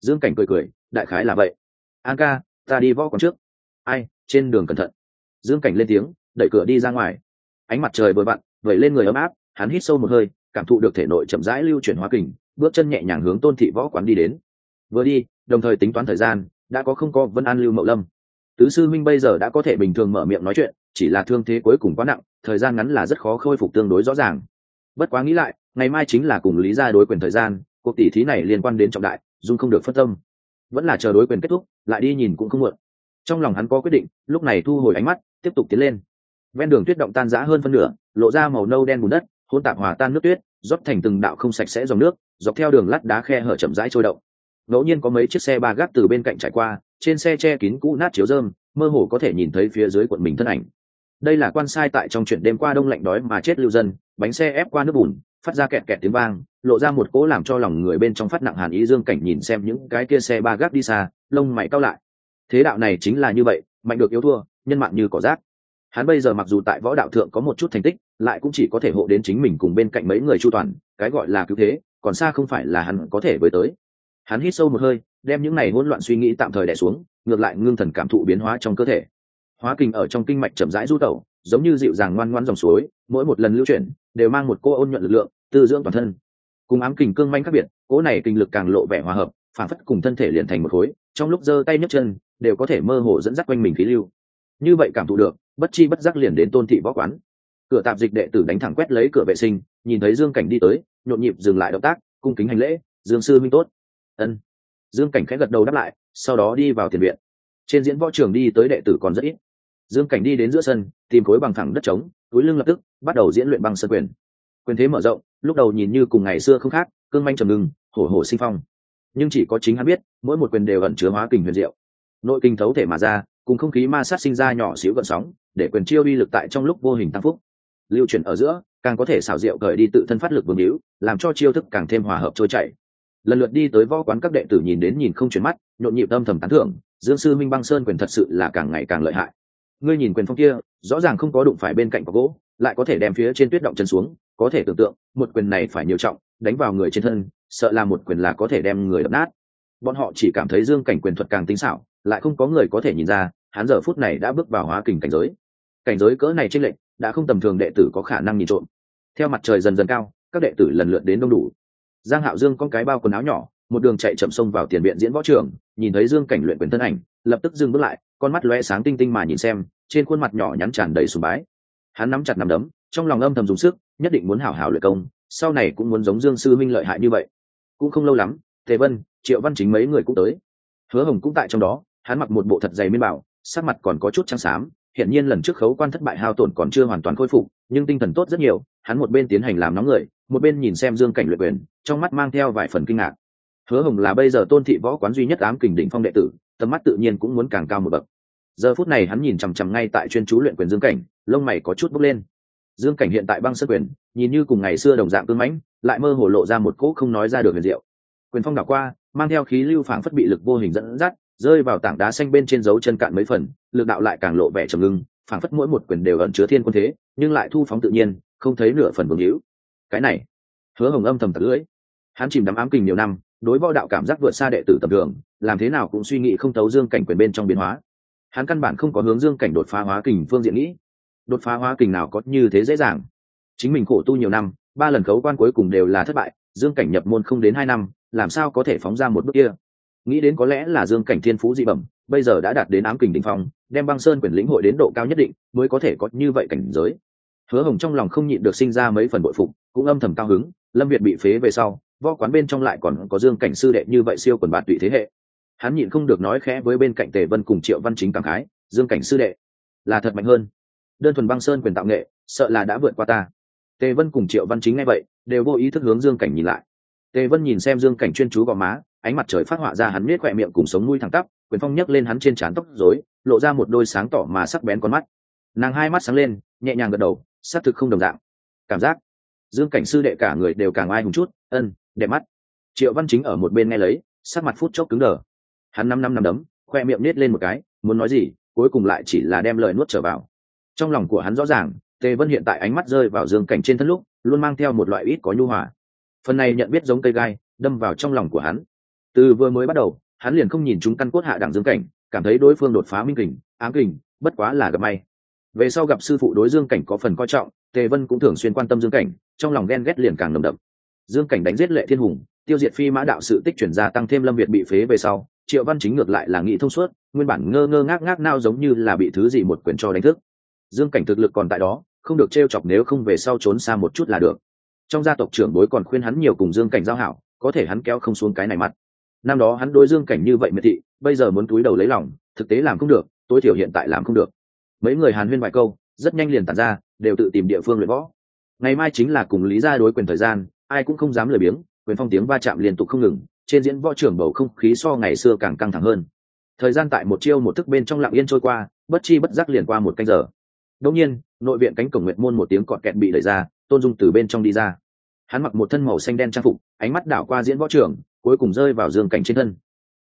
Dương cảnh cười cười, đại khái là vậy. An ca, ta đi võ còn trước. Ai, trên đường cẩn thận. Dương cảnh lên tiếng, đẩy cửa đi ra ngoài. Ánh mặt trời vừa vặn, vẩy lên người ấm áp, hắn hít sâu một hơi cảm thụ được thể nội chậm rãi lưu chuyển hóa kình, bước chân nhẹ nhàng hướng tôn thị võ quán đi đến. Vừa đi, đồng thời tính toán thời gian, đã có không có vân an lưu mậu lâm. Tứ sư minh bây giờ đã có thể bình thường mở miệng nói chuyện, chỉ là thương thế cuối cùng quá nặng, thời gian ngắn là rất khó khôi phục tương đối rõ ràng. Bất quá nghĩ lại, ngày mai chính là cùng lý ra đối quyền thời gian, cuộc tỷ thí này liên quan đến trọng đại, dung không được phân tâm. Vẫn là chờ đối quyền kết thúc, lại đi nhìn cũng không muộn. Trong lòng hắn có quyết định, lúc này thu hồi ánh mắt, tiếp tục tiến lên. Ven đường tuyết động tan rã hơn phân nửa, lộ ra màu nâu đen bùn đất hôn tạp hòa tan nước tuyết, rót thành từng đạo không sạch sẽ dòng nước, dọc theo đường lát đá khe hở chậm rãi trôi động. Ngẫu nhiên có mấy chiếc xe ba gác từ bên cạnh trải qua, trên xe che kín cũ nát chiếu rơm, mơ hồ có thể nhìn thấy phía dưới quận mình thân ảnh. Đây là quan sai tại trong chuyện đêm qua đông lạnh đói mà chết lưu dân, bánh xe ép qua nước bùn, phát ra kẹt kẹt tiếng vang, lộ ra một cỗ làm cho lòng người bên trong phát nặng hàn ý dương cảnh nhìn xem những cái kia xe ba gác đi xa, lông mày cao lại. Thế đạo này chính là như vậy, mạnh được yếu thua, nhân mạng như cỏ rác hắn bây giờ mặc dù tại võ đạo thượng có một chút thành tích, lại cũng chỉ có thể hộ đến chính mình cùng bên cạnh mấy người chu toàn, cái gọi là cứu thế, còn xa không phải là hắn có thể với tới. Hắn hít sâu một hơi, đem những này hỗn loạn suy nghĩ tạm thời đẻ xuống, ngược lại ngưng thần cảm thụ biến hóa trong cơ thể. Hóa kinh ở trong kinh mạch chậm rãi du tẩu, giống như dịu dàng ngoan ngoan dòng suối, mỗi một lần lưu chuyển, đều mang một cô ôn nhuận lực lượng, tư dưỡng toàn thân. Cùng ám kình cương manh khác biệt, cỗ này kinh lực càng lộ vẻ hòa hợp, phản phất cùng thân thể liền thành một khối, trong lúc giơ tay nhấc chân, đều có thể mơ hồ dẫn dắt quanh mình khí lưu. Như vậy cảm thụ được bất chi bất giác liền đến tôn thị võ quán. Cửa tạp dịch đệ tử đánh thẳng quét lấy cửa vệ sinh, nhìn thấy dương cảnh đi tới, nhộn nhịp dừng lại động tác, cung kính hành lễ, dương sư minh tốt. Ân. Dương cảnh khẽ gật đầu đáp lại, sau đó đi vào tiền viện. Trên diễn võ trường đi tới đệ tử còn rất ít. Dương cảnh đi đến giữa sân, tìm khối bằng thẳng đất trống, túi lưng lập tức, bắt đầu diễn luyện bằng sân quyền. Quyền thế mở rộng, lúc đầu nhìn như cùng ngày xưa không khác, cương manh trầm ngừng hổ hổ sinh phong. Nhưng chỉ có chính hắn biết, mỗi một quyền đều ẩn chứa hóa kình huyền diệu. Nội kinh thấu thể mà ra, cùng không khí ma sát sinh ra nhỏ xíu gợn sóng để quyền chiêu uy lực tại trong lúc vô hình tăng phúc. Lưu chuyển ở giữa, càng có thể xảo diệu cởi đi tự thân phát lực vương hữu, làm cho chiêu thức càng thêm hòa hợp trôi chảy. Lần lượt đi tới võ quán các đệ tử nhìn đến nhìn không chuyển mắt, nhộn nhịp âm thầm tán thưởng, dương sư minh băng sơn quyền thật sự là càng ngày càng lợi hại. Ngươi nhìn quyền phong kia, rõ ràng không có đụng phải bên cạnh có gỗ, lại có thể đem phía trên tuyết động chân xuống, có thể tưởng tượng, một quyền này phải nhiều trọng, đánh vào người trên thân, sợ là một quyền là có thể đem người đập nát. Bọn họ chỉ cảm thấy dương cảnh quyền thuật càng tinh xảo, lại không có người có thể nhìn ra, hắn giờ phút này đã bước vào hóa kình cảnh giới cảnh giới cỡ này trên lệnh, đã không tầm thường đệ tử có khả năng nhìn trộm. Theo mặt trời dần dần cao, các đệ tử lần lượt đến đông đủ. Giang hạo dương con cái bao quần áo nhỏ, một đường chạy chậm sông vào tiền viện diễn võ trường, nhìn thấy dương cảnh luyện quyền thân ảnh, lập tức dừng bước lại, con mắt lóe sáng tinh tinh mà nhìn xem, trên khuôn mặt nhỏ nhắn tràn đầy sùng bái. Hắn nắm chặt nắm đấm, trong lòng âm thầm dùng sức, nhất định muốn hảo hảo luyện công, sau này cũng muốn giống dương sư minh lợi hại như vậy. Cũng không lâu lắm thế vân, triệu văn chính mấy người cũng tới. Hứa hồng cũng tại trong đó, hắn mặc một bộ thật dày miên bảo, sắc mặt còn có chút trắng xám hiện nhiên lần trước khấu quan thất bại hao tổn còn chưa hoàn toàn khôi phục, nhưng tinh thần tốt rất nhiều, hắn một bên tiến hành làm nóng người, một bên nhìn xem dương cảnh luyện quyền, trong mắt mang theo vài phần kinh ngạc. Hứa hồng là bây giờ tôn thị võ quán duy nhất ám kình đỉnh phong đệ tử, tầm mắt tự nhiên cũng muốn càng cao một bậc. Giờ phút này hắn nhìn chằm chằm ngay tại chuyên chú luyện quyền dương cảnh, lông mày có chút bốc lên. Dương cảnh hiện tại băng sân quyền, nhìn như cùng ngày xưa đồng dạng cưng mãnh, lại mơ hồ lộ ra một cỗ không nói ra được huyền diệu. Quyền phong đảo qua, mang theo khí lưu phảng phất bị lực vô hình dẫn dắt, rơi vào tảng đá xanh bên trên dấu chân cạn mấy phần lực đạo lại càng lộ vẻ trầm ngưng, phảng phất mỗi một quyền đều ẩn chứa thiên quân thế, nhưng lại thu phóng tự nhiên, không thấy nửa phần vương hữu. Cái này, hứa hồng âm thầm tật lưỡi. Hắn chìm đắm ám kình nhiều năm, đối võ đạo cảm giác vượt xa đệ tử tầm thường, làm thế nào cũng suy nghĩ không thấu dương cảnh quyền bên trong biến hóa. Hắn căn bản không có hướng dương cảnh đột phá hóa kình phương diện nghĩ. Đột phá hóa kình nào có như thế dễ dàng. Chính mình khổ tu nhiều năm, ba lần khấu quan cuối cùng đều là thất bại, dương cảnh nhập môn không đến hai năm, làm sao có thể phóng ra một bước kia? Nghĩ đến có lẽ là dương cảnh thiên phú dị bẩm bây giờ đã đạt đến ám kình đỉnh phong, đem băng sơn quyền lĩnh hội đến độ cao nhất định mới có thể có như vậy cảnh giới. Hứa hồng trong lòng không nhịn được sinh ra mấy phần bội phục, cũng âm thầm cao hứng, lâm việt bị phế về sau, võ quán bên trong lại còn có dương cảnh sư đệ như vậy siêu quần bạt tụy thế hệ. Hắn nhịn không được nói khẽ với bên cạnh tề vân cùng triệu văn chính cảm khái, dương cảnh sư đệ, là thật mạnh hơn. Đơn thuần băng sơn quyền tạo nghệ, sợ là đã vượt qua ta. Tề vân cùng triệu văn chính nghe vậy, đều vô ý thức hướng dương cảnh nhìn lại. Tề vân nhìn xem dương cảnh chuyên chú gò má ánh mặt trời phát họa ra hắn miết khỏe miệng cùng sống mũi thẳng tắp, quyền phong nhấc lên hắn trên trán tóc rối, lộ ra một đôi sáng tỏ mà sắc bén con mắt. Nàng hai mắt sáng lên, nhẹ nhàng gật đầu xác thực không đồng dạng. Cảm giác, dương cảnh sư đệ cả người đều càng ai hùng chút, ân, đẹp mắt. Triệu văn chính ở một bên nghe lấy, sắc mặt phút chốc cứng đờ. Hắn năm năm năm đấm khoe miệng nết lên một cái, muốn nói gì, cuối cùng lại chỉ là đem lời nuốt trở vào. Trong lòng của hắn rõ ràng, tề vân hiện tại ánh mắt rơi vào dương cảnh trên thân lúc, luôn mang theo một loại ít có nhu hòa. Phần này nhận biết giống cây gai, đâm vào trong lòng của hắn từ vừa mới bắt đầu, hắn liền không nhìn chúng căn cốt hạ đẳng dương cảnh, cảm thấy đối phương đột phá minh kình, ám kình, bất quá là gặp may. Về sau gặp sư phụ đối dương cảnh có phần coi trọng, tề vân cũng thường xuyên quan tâm dương cảnh, trong lòng ghen ghét liền càng nồng đậm. Dương cảnh đánh giết lệ thiên hùng, tiêu diệt phi mã đạo sự tích chuyển ra tăng thêm lâm việt bị phế về sau, triệu văn chính ngược lại là nghĩ thông suốt, nguyên bản ngơ ngơ ngác ngác nao giống như là bị thứ gì một quyền cho đánh thức. Dương cảnh thực lực còn tại đó, không được t chọc nếu không về sau trốn xa một chút là được. Trong gia tộc trưởng bối còn khuyên hắn nhiều cùng dương cảnh giao hảo, có thể hắn kéo không xuống cái này mặt năm đó hắn đối dương cảnh như vậy miệt thị, bây giờ muốn túi đầu lấy lòng, thực tế làm không được, tối thiểu hiện tại làm không được. Mấy người hàn huyên vài câu, rất nhanh liền tàn ra, đều tự tìm địa phương luyện võ. Ngày mai chính là cùng lý gia đối quyền thời gian, ai cũng không dám lười biếng, quyền phong tiếng va chạm liên tục không ngừng, trên diễn võ trưởng bầu không khí so ngày xưa càng căng thẳng hơn. Thời gian tại một chiêu một thức bên trong lặng yên trôi qua, bất chi bất giác liền qua một canh giờ. Đông nhiên, nội viện cánh cổng nguyệt môn một tiếng cọt kẹt bị đẩy ra, tôn dung từ bên trong đi ra. Hắn mặc một thân màu xanh đen trang phục, ánh mắt đảo qua diễn võ trưởng cuối cùng rơi vào dương cảnh trên thân.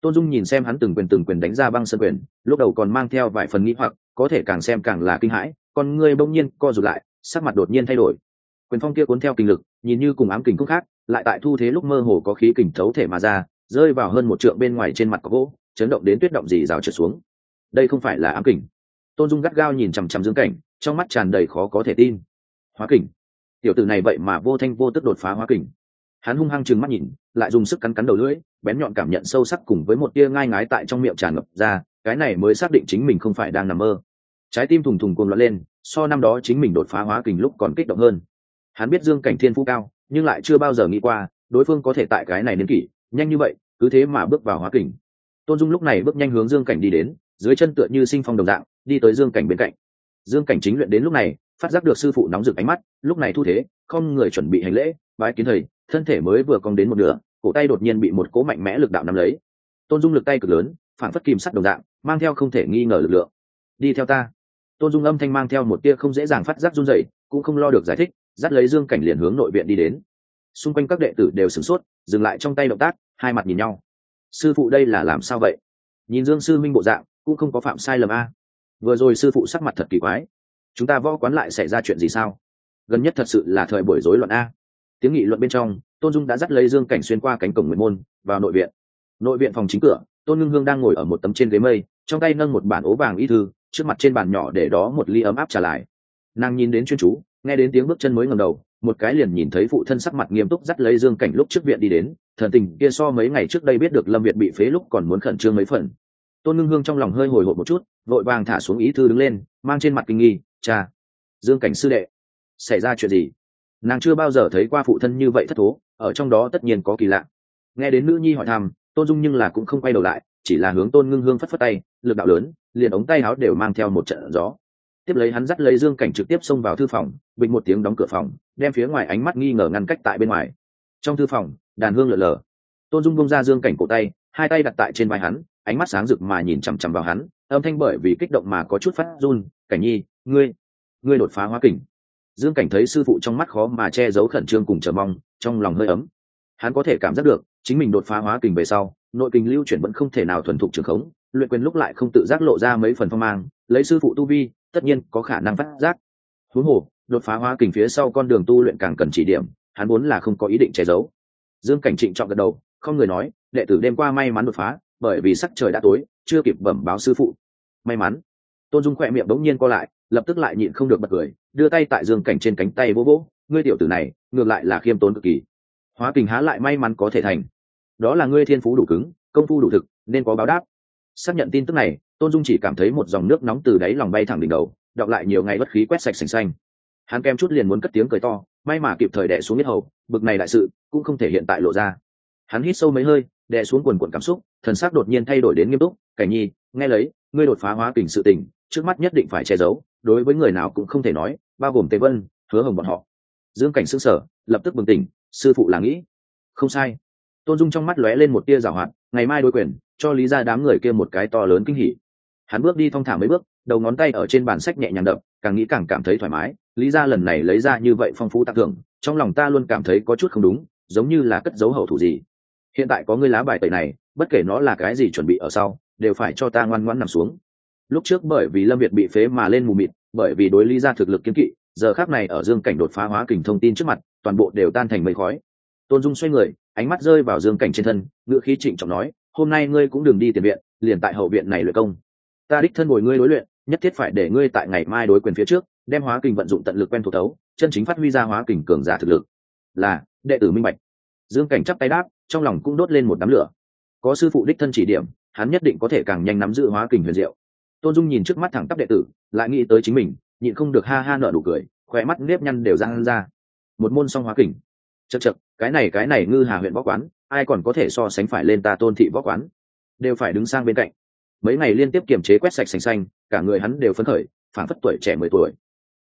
Tôn dung nhìn xem hắn từng quyền từng quyền đánh ra băng sân quyền, lúc đầu còn mang theo vài phần nghĩ hoặc, có thể càng xem càng là kinh hãi còn người bỗng nhiên co rụt lại, sắc mặt đột nhiên thay đổi. Quyền phong kia cuốn theo kinh lực, nhìn như cùng ám kình khúc khác, lại tại thu thế lúc mơ hồ có khí kình thấu thể mà ra, rơi vào hơn một trượng bên ngoài trên mặt có gỗ, chấn động đến tuyết động dì rào trượt xuống. Đây không phải là ám kình. Tôn dung gắt gao nhìn chằm chằm dương cảnh, trong mắt tràn đầy khó có thể tin. Hóa kình. Tiểu tử này vậy mà vô thanh vô tức đột phá hóa kình hắn hung hăng trừng mắt nhìn, lại dùng sức cắn cắn đầu lưỡi, bén nhọn cảm nhận sâu sắc cùng với một tia ngai ngái tại trong miệng tràn ngập ra, cái này mới xác định chính mình không phải đang nằm mơ. Trái tim thùng thùng cuồng loạn lên, so năm đó chính mình đột phá hóa kình lúc còn kích động hơn. Hắn biết dương cảnh thiên phú cao, nhưng lại chưa bao giờ nghĩ qua, đối phương có thể tại cái này niên kỷ, nhanh như vậy, cứ thế mà bước vào hóa kình. Tôn dung lúc này bước nhanh hướng dương cảnh đi đến, dưới chân tựa như sinh phong đồng dạng, đi tới dương cảnh bên cạnh. Dương cảnh chính luyện đến lúc này, phát giác được sư phụ nóng rực ánh mắt, lúc này thu thế, không người chuẩn bị hành lễ, bái kiến thầy thân thể mới vừa cong đến một nửa, cổ tay đột nhiên bị một cố mạnh mẽ lực đạo nắm lấy. Tôn dung lực tay cực lớn phản phất kìm sắt đồng dạng, mang theo không thể nghi ngờ lực lượng. Đi theo ta. Tôn dung âm thanh mang theo một tia không dễ dàng phát giác run dậy cũng không lo được giải thích, dắt lấy dương cảnh liền hướng nội viện đi đến. Xung quanh các đệ tử đều sửng sốt, dừng lại trong tay động tác, hai mặt nhìn nhau. Sư phụ đây là làm sao vậy? Nhìn dương sư minh bộ dạng, cũng không có phạm sai lầm a. Vừa rồi sư phụ sắc mặt thật kỳ quái. Chúng ta võ quán lại xảy ra chuyện gì sao? Gần nhất thật sự là thời buổi rối loạn a tiếng nghị luận bên trong, tôn dung đã dắt lấy dương cảnh xuyên qua cánh cổng nguyện môn, vào nội viện. Nội viện phòng chính cửa, tôn ngưng hương đang ngồi ở một tấm trên ghế mây, trong tay nâng một bản ố vàng y thư, trước mặt trên bàn nhỏ để đó một ly ấm áp trả lại. Nàng nhìn đến chuyên chú, nghe đến tiếng bước chân mới ngầm đầu, một cái liền nhìn thấy phụ thân sắc mặt nghiêm túc dắt lấy dương cảnh lúc trước viện đi đến, thần tình kia so mấy ngày trước đây biết được lâm việt bị phế lúc còn muốn khẩn trương mấy phần. Tôn ngưng hương trong lòng hơi hồi hộp một chút, vội vàng thả xuống ý thư đứng lên, mang trên mặt kinh nghi, cha, dương cảnh sư đệ, xảy ra chuyện gì? Nàng chưa bao giờ thấy qua phụ thân như vậy thất thố, ở trong đó tất nhiên có kỳ lạ. Nghe đến nữ nhi hỏi thăm, tôn dung nhưng là cũng không quay đầu lại, chỉ là hướng tôn ngưng hương phất phất tay, lực đạo lớn, liền ống tay áo đều mang theo một trận gió. Tiếp lấy hắn dắt lấy dương cảnh trực tiếp xông vào thư phòng, bình một tiếng đóng cửa phòng, đem phía ngoài ánh mắt nghi ngờ ngăn cách tại bên ngoài. Trong thư phòng, đàn hương lượn lờ. Tôn dung bông ra dương cảnh cổ tay, hai tay đặt tại trên vai hắn, ánh mắt sáng rực mà nhìn chằm chằm vào hắn, âm thanh bởi vì kích động mà có chút phát run. Cảnh nhi, ngươi ngươi đột phá hóa kình dương cảnh thấy sư phụ trong mắt khó mà che giấu khẩn trương cùng chờ mong, trong lòng hơi ấm. Hắn có thể cảm giác được, chính mình đột phá hóa kình về sau, nội kình lưu chuyển vẫn không thể nào thuần thục trường khống, luyện quyền lúc lại không tự giác lộ ra mấy phần phong mang, lấy sư phụ tu vi, tất nhiên có khả năng phát giác. Huống hồ, đột phá hóa kình phía sau con đường tu luyện càng cần chỉ điểm, hắn muốn là không có ý định che giấu. Dương cảnh trịnh chọn gật đầu, không người nói, đệ tử đêm qua may mắn đột phá, bởi vì sắc trời đã tối, chưa kịp bẩm báo sư phụ. May mắn? Tôn dung khỏe miệng bỗng nhiên co lại, lập tức lại nhịn không được bật cười, đưa tay tại dương cảnh trên cánh tay vỗ vỗ, ngươi tiểu tử này, ngược lại là khiêm tốn cực kỳ. Hóa kình há lại may mắn có thể thành. Đó là ngươi thiên phú đủ cứng, công phu đủ thực, nên có báo đáp. Xác nhận tin tức này, tôn dung chỉ cảm thấy một dòng nước nóng từ đáy lòng bay thẳng đỉnh đầu, đọc lại nhiều ngày bất khí quét sạch sành xanh. Hắn kem chút liền muốn cất tiếng cười to, may mà kịp thời đẻ xuống biết hầu, bực này đại sự cũng không thể hiện tại lộ ra. Hắn hít sâu mấy hơi, đè xuống quần quần cảm xúc, thần sắc đột nhiên thay đổi đến nghiêm túc, cảnh nhi, nghe lấy ngươi đột phá hóa kình sự tình, trước mắt nhất định phải che giấu, đối với người nào cũng không thể nói, bao gồm tề vân, hứa hồng bọn họ. Dương cảnh xương sở lập tức bừng tỉnh, sư phụ là nghĩ. Không sai. Tôn dung trong mắt lóe lên một tia giảo hoạt, ngày mai đối quyền, cho lý ra đám người kia một cái to lớn kinh hỉ. Hắn bước đi thong thả mấy bước, đầu ngón tay ở trên bàn sách nhẹ nhàng đập, càng nghĩ càng cảm thấy thoải mái, lý ra lần này lấy ra như vậy phong phú tặng thưởng, trong lòng ta luôn cảm thấy có chút không đúng, giống như là cất dấu hậu thủ gì. Hiện tại có ngươi lá bài tẩy này, bất kể nó là cái gì chuẩn bị ở sau đều phải cho ta ngoan ngoãn nằm xuống. Lúc trước bởi vì lâm việt bị phế mà lên mù mịt, bởi vì đối lý ra thực lực kiếm kỵ, giờ khác này ở dương cảnh đột phá hóa kình thông tin trước mặt, toàn bộ đều tan thành mây khói. Tôn dung xoay người, ánh mắt rơi vào dương cảnh trên thân ngựa khí trịnh trọng nói, hôm nay ngươi cũng đừng đi tiền viện, liền tại hậu viện này luyện công. Ta đích thân bồi ngươi đối luyện, nhất thiết phải để ngươi tại ngày mai đối quyền phía trước, đem hóa kình vận dụng tận lực quen thuộc thấu, chân chính phát huy ra hóa kình cường giả thực lực. Là, đệ tử minh bạch. Dương cảnh chắp tay đáp, trong lòng cũng đốt lên một đám lửa. Có sư phụ đích thân chỉ điểm hắn nhất định có thể càng nhanh nắm giữ hóa kình huyền diệu. Tôn dung nhìn trước mắt thẳng tắp đệ tử, lại nghĩ tới chính mình, nhịn không được ha ha nở nụ cười khỏe mắt nếp nhăn đều giãn ra. Một môn song hóa kình. Chật chật cái này cái này ngư hà huyện võ quán, ai còn có thể so sánh phải lên ta tôn thị võ quán? Đều phải đứng sang bên cạnh. Mấy ngày liên tiếp kiềm chế quét sạch sành xanh, cả người hắn đều phấn khởi phản phất tuổi trẻ mười tuổi.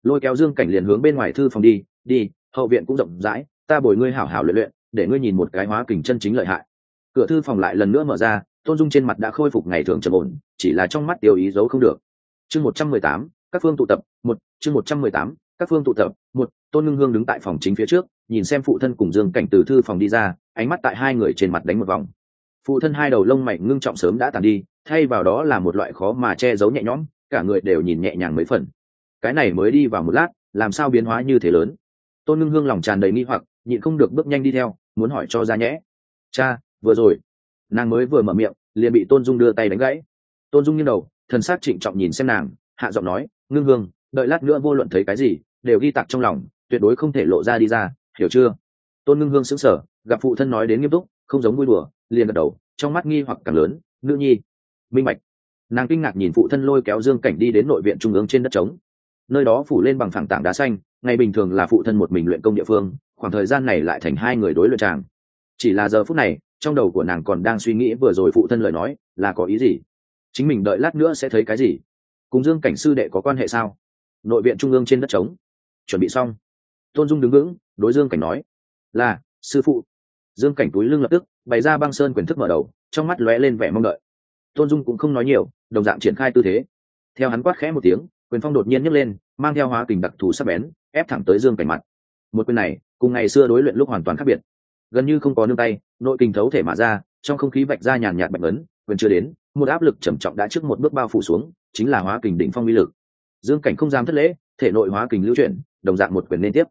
Lôi kéo dương cảnh liền hướng bên ngoài thư phòng đi đi, hậu viện cũng rộng rãi, ta bồi ngươi hảo hảo luyện luyện, để ngươi nhìn một cái hóa kình chân chính lợi hại. Cửa thư phòng lại lần nữa mở ra tôn dung trên mặt đã khôi phục ngày thường trầm ổn, chỉ là trong mắt tiêu ý giấu không được. Chương một trăm mười tám, các phương tụ tập, một, chương một trăm mười tám, các phương tụ tập, một, tôn ngưng hương đứng tại phòng chính phía trước, nhìn xem phụ thân cùng dương cảnh từ thư phòng đi ra, ánh mắt tại hai người trên mặt đánh một vòng. Phụ thân hai đầu lông mày ngưng trọng sớm đã tàn đi, thay vào đó là một loại khó mà che giấu nhẹ nhõm, cả người đều nhìn nhẹ nhàng mấy phần. Cái này mới đi vào một lát, làm sao biến hóa như thế lớn? Tôn ngưng hương lòng tràn đầy nghi hoặc, nhịn không được bước nhanh đi theo, muốn hỏi cho ra nhẽ. Cha, vừa rồi nàng mới vừa mở miệng, liền bị tôn dung đưa tay đánh gãy. Tôn dung như đầu, thần s á c trịnh trọng nhìn xem nàng, hạ giọng nói, ngưng hương, đợi lát nữa vô luận thấy cái gì, đều ghi tặc trong lòng, tuyệt đối không thể lộ ra đi ra, hiểu chưa? Tôn ngưng hương xứng sở gặp phụ thân nói đến nghiêm túc, không giống vui đùa, liền gật đầu, trong mắt nghi hoặc càng lớn, nữ nhi. Minh bạch. Nàng kinh ngạc nhìn phụ thân lôi kéo dương cảnh đi đến nội viện trung ương trên đất trống. Nơi đó phủ lên bằng phẳng tảng đá xanh, ngày bình thường là phụ thân một mình luyện công địa phương, khoảng thời gian này lại thành hai người đối luyện tràng. Chỉ là giờ phút này trong đầu của nàng còn đang suy nghĩ vừa rồi phụ thân lời nói là có ý gì? Chính mình đợi lát nữa sẽ thấy cái gì? Cùng dương cảnh sư đệ có quan hệ sao? Nội viện trung ương trên đất trống. Chuẩn bị xong. Tôn dung đứng vững, đối dương cảnh nói. Là, sư phụ. Dương cảnh túi lưng lập tức, bày ra băng sơn quyền thức mở đầu, trong mắt lóe lên vẻ mong đợi. Tôn dung cũng không nói nhiều, đồng dạng triển khai tư thế. Theo hắn quát khẽ một tiếng, quyền phong đột nhiên nhấc lên, mang theo hóa kình đặc thù sắc bén, ép thẳng tới dương cảnh mặt. Một quyền này, cùng ngày xưa đối luyện lúc hoàn toàn khác biệt gần như không có nương tay, nội kinh thấu thể mà ra, trong không khí vạch ra nhàn nhạt bạch ấn, quyền chưa đến, một áp lực trầm trọng đã trước một bước bao phủ xuống, chính là hóa kình đỉnh phong uy lực. Dương cảnh không dám thất lễ, thể nội hóa kình lưu chuyển, đồng dạng một quyền liên tiếp.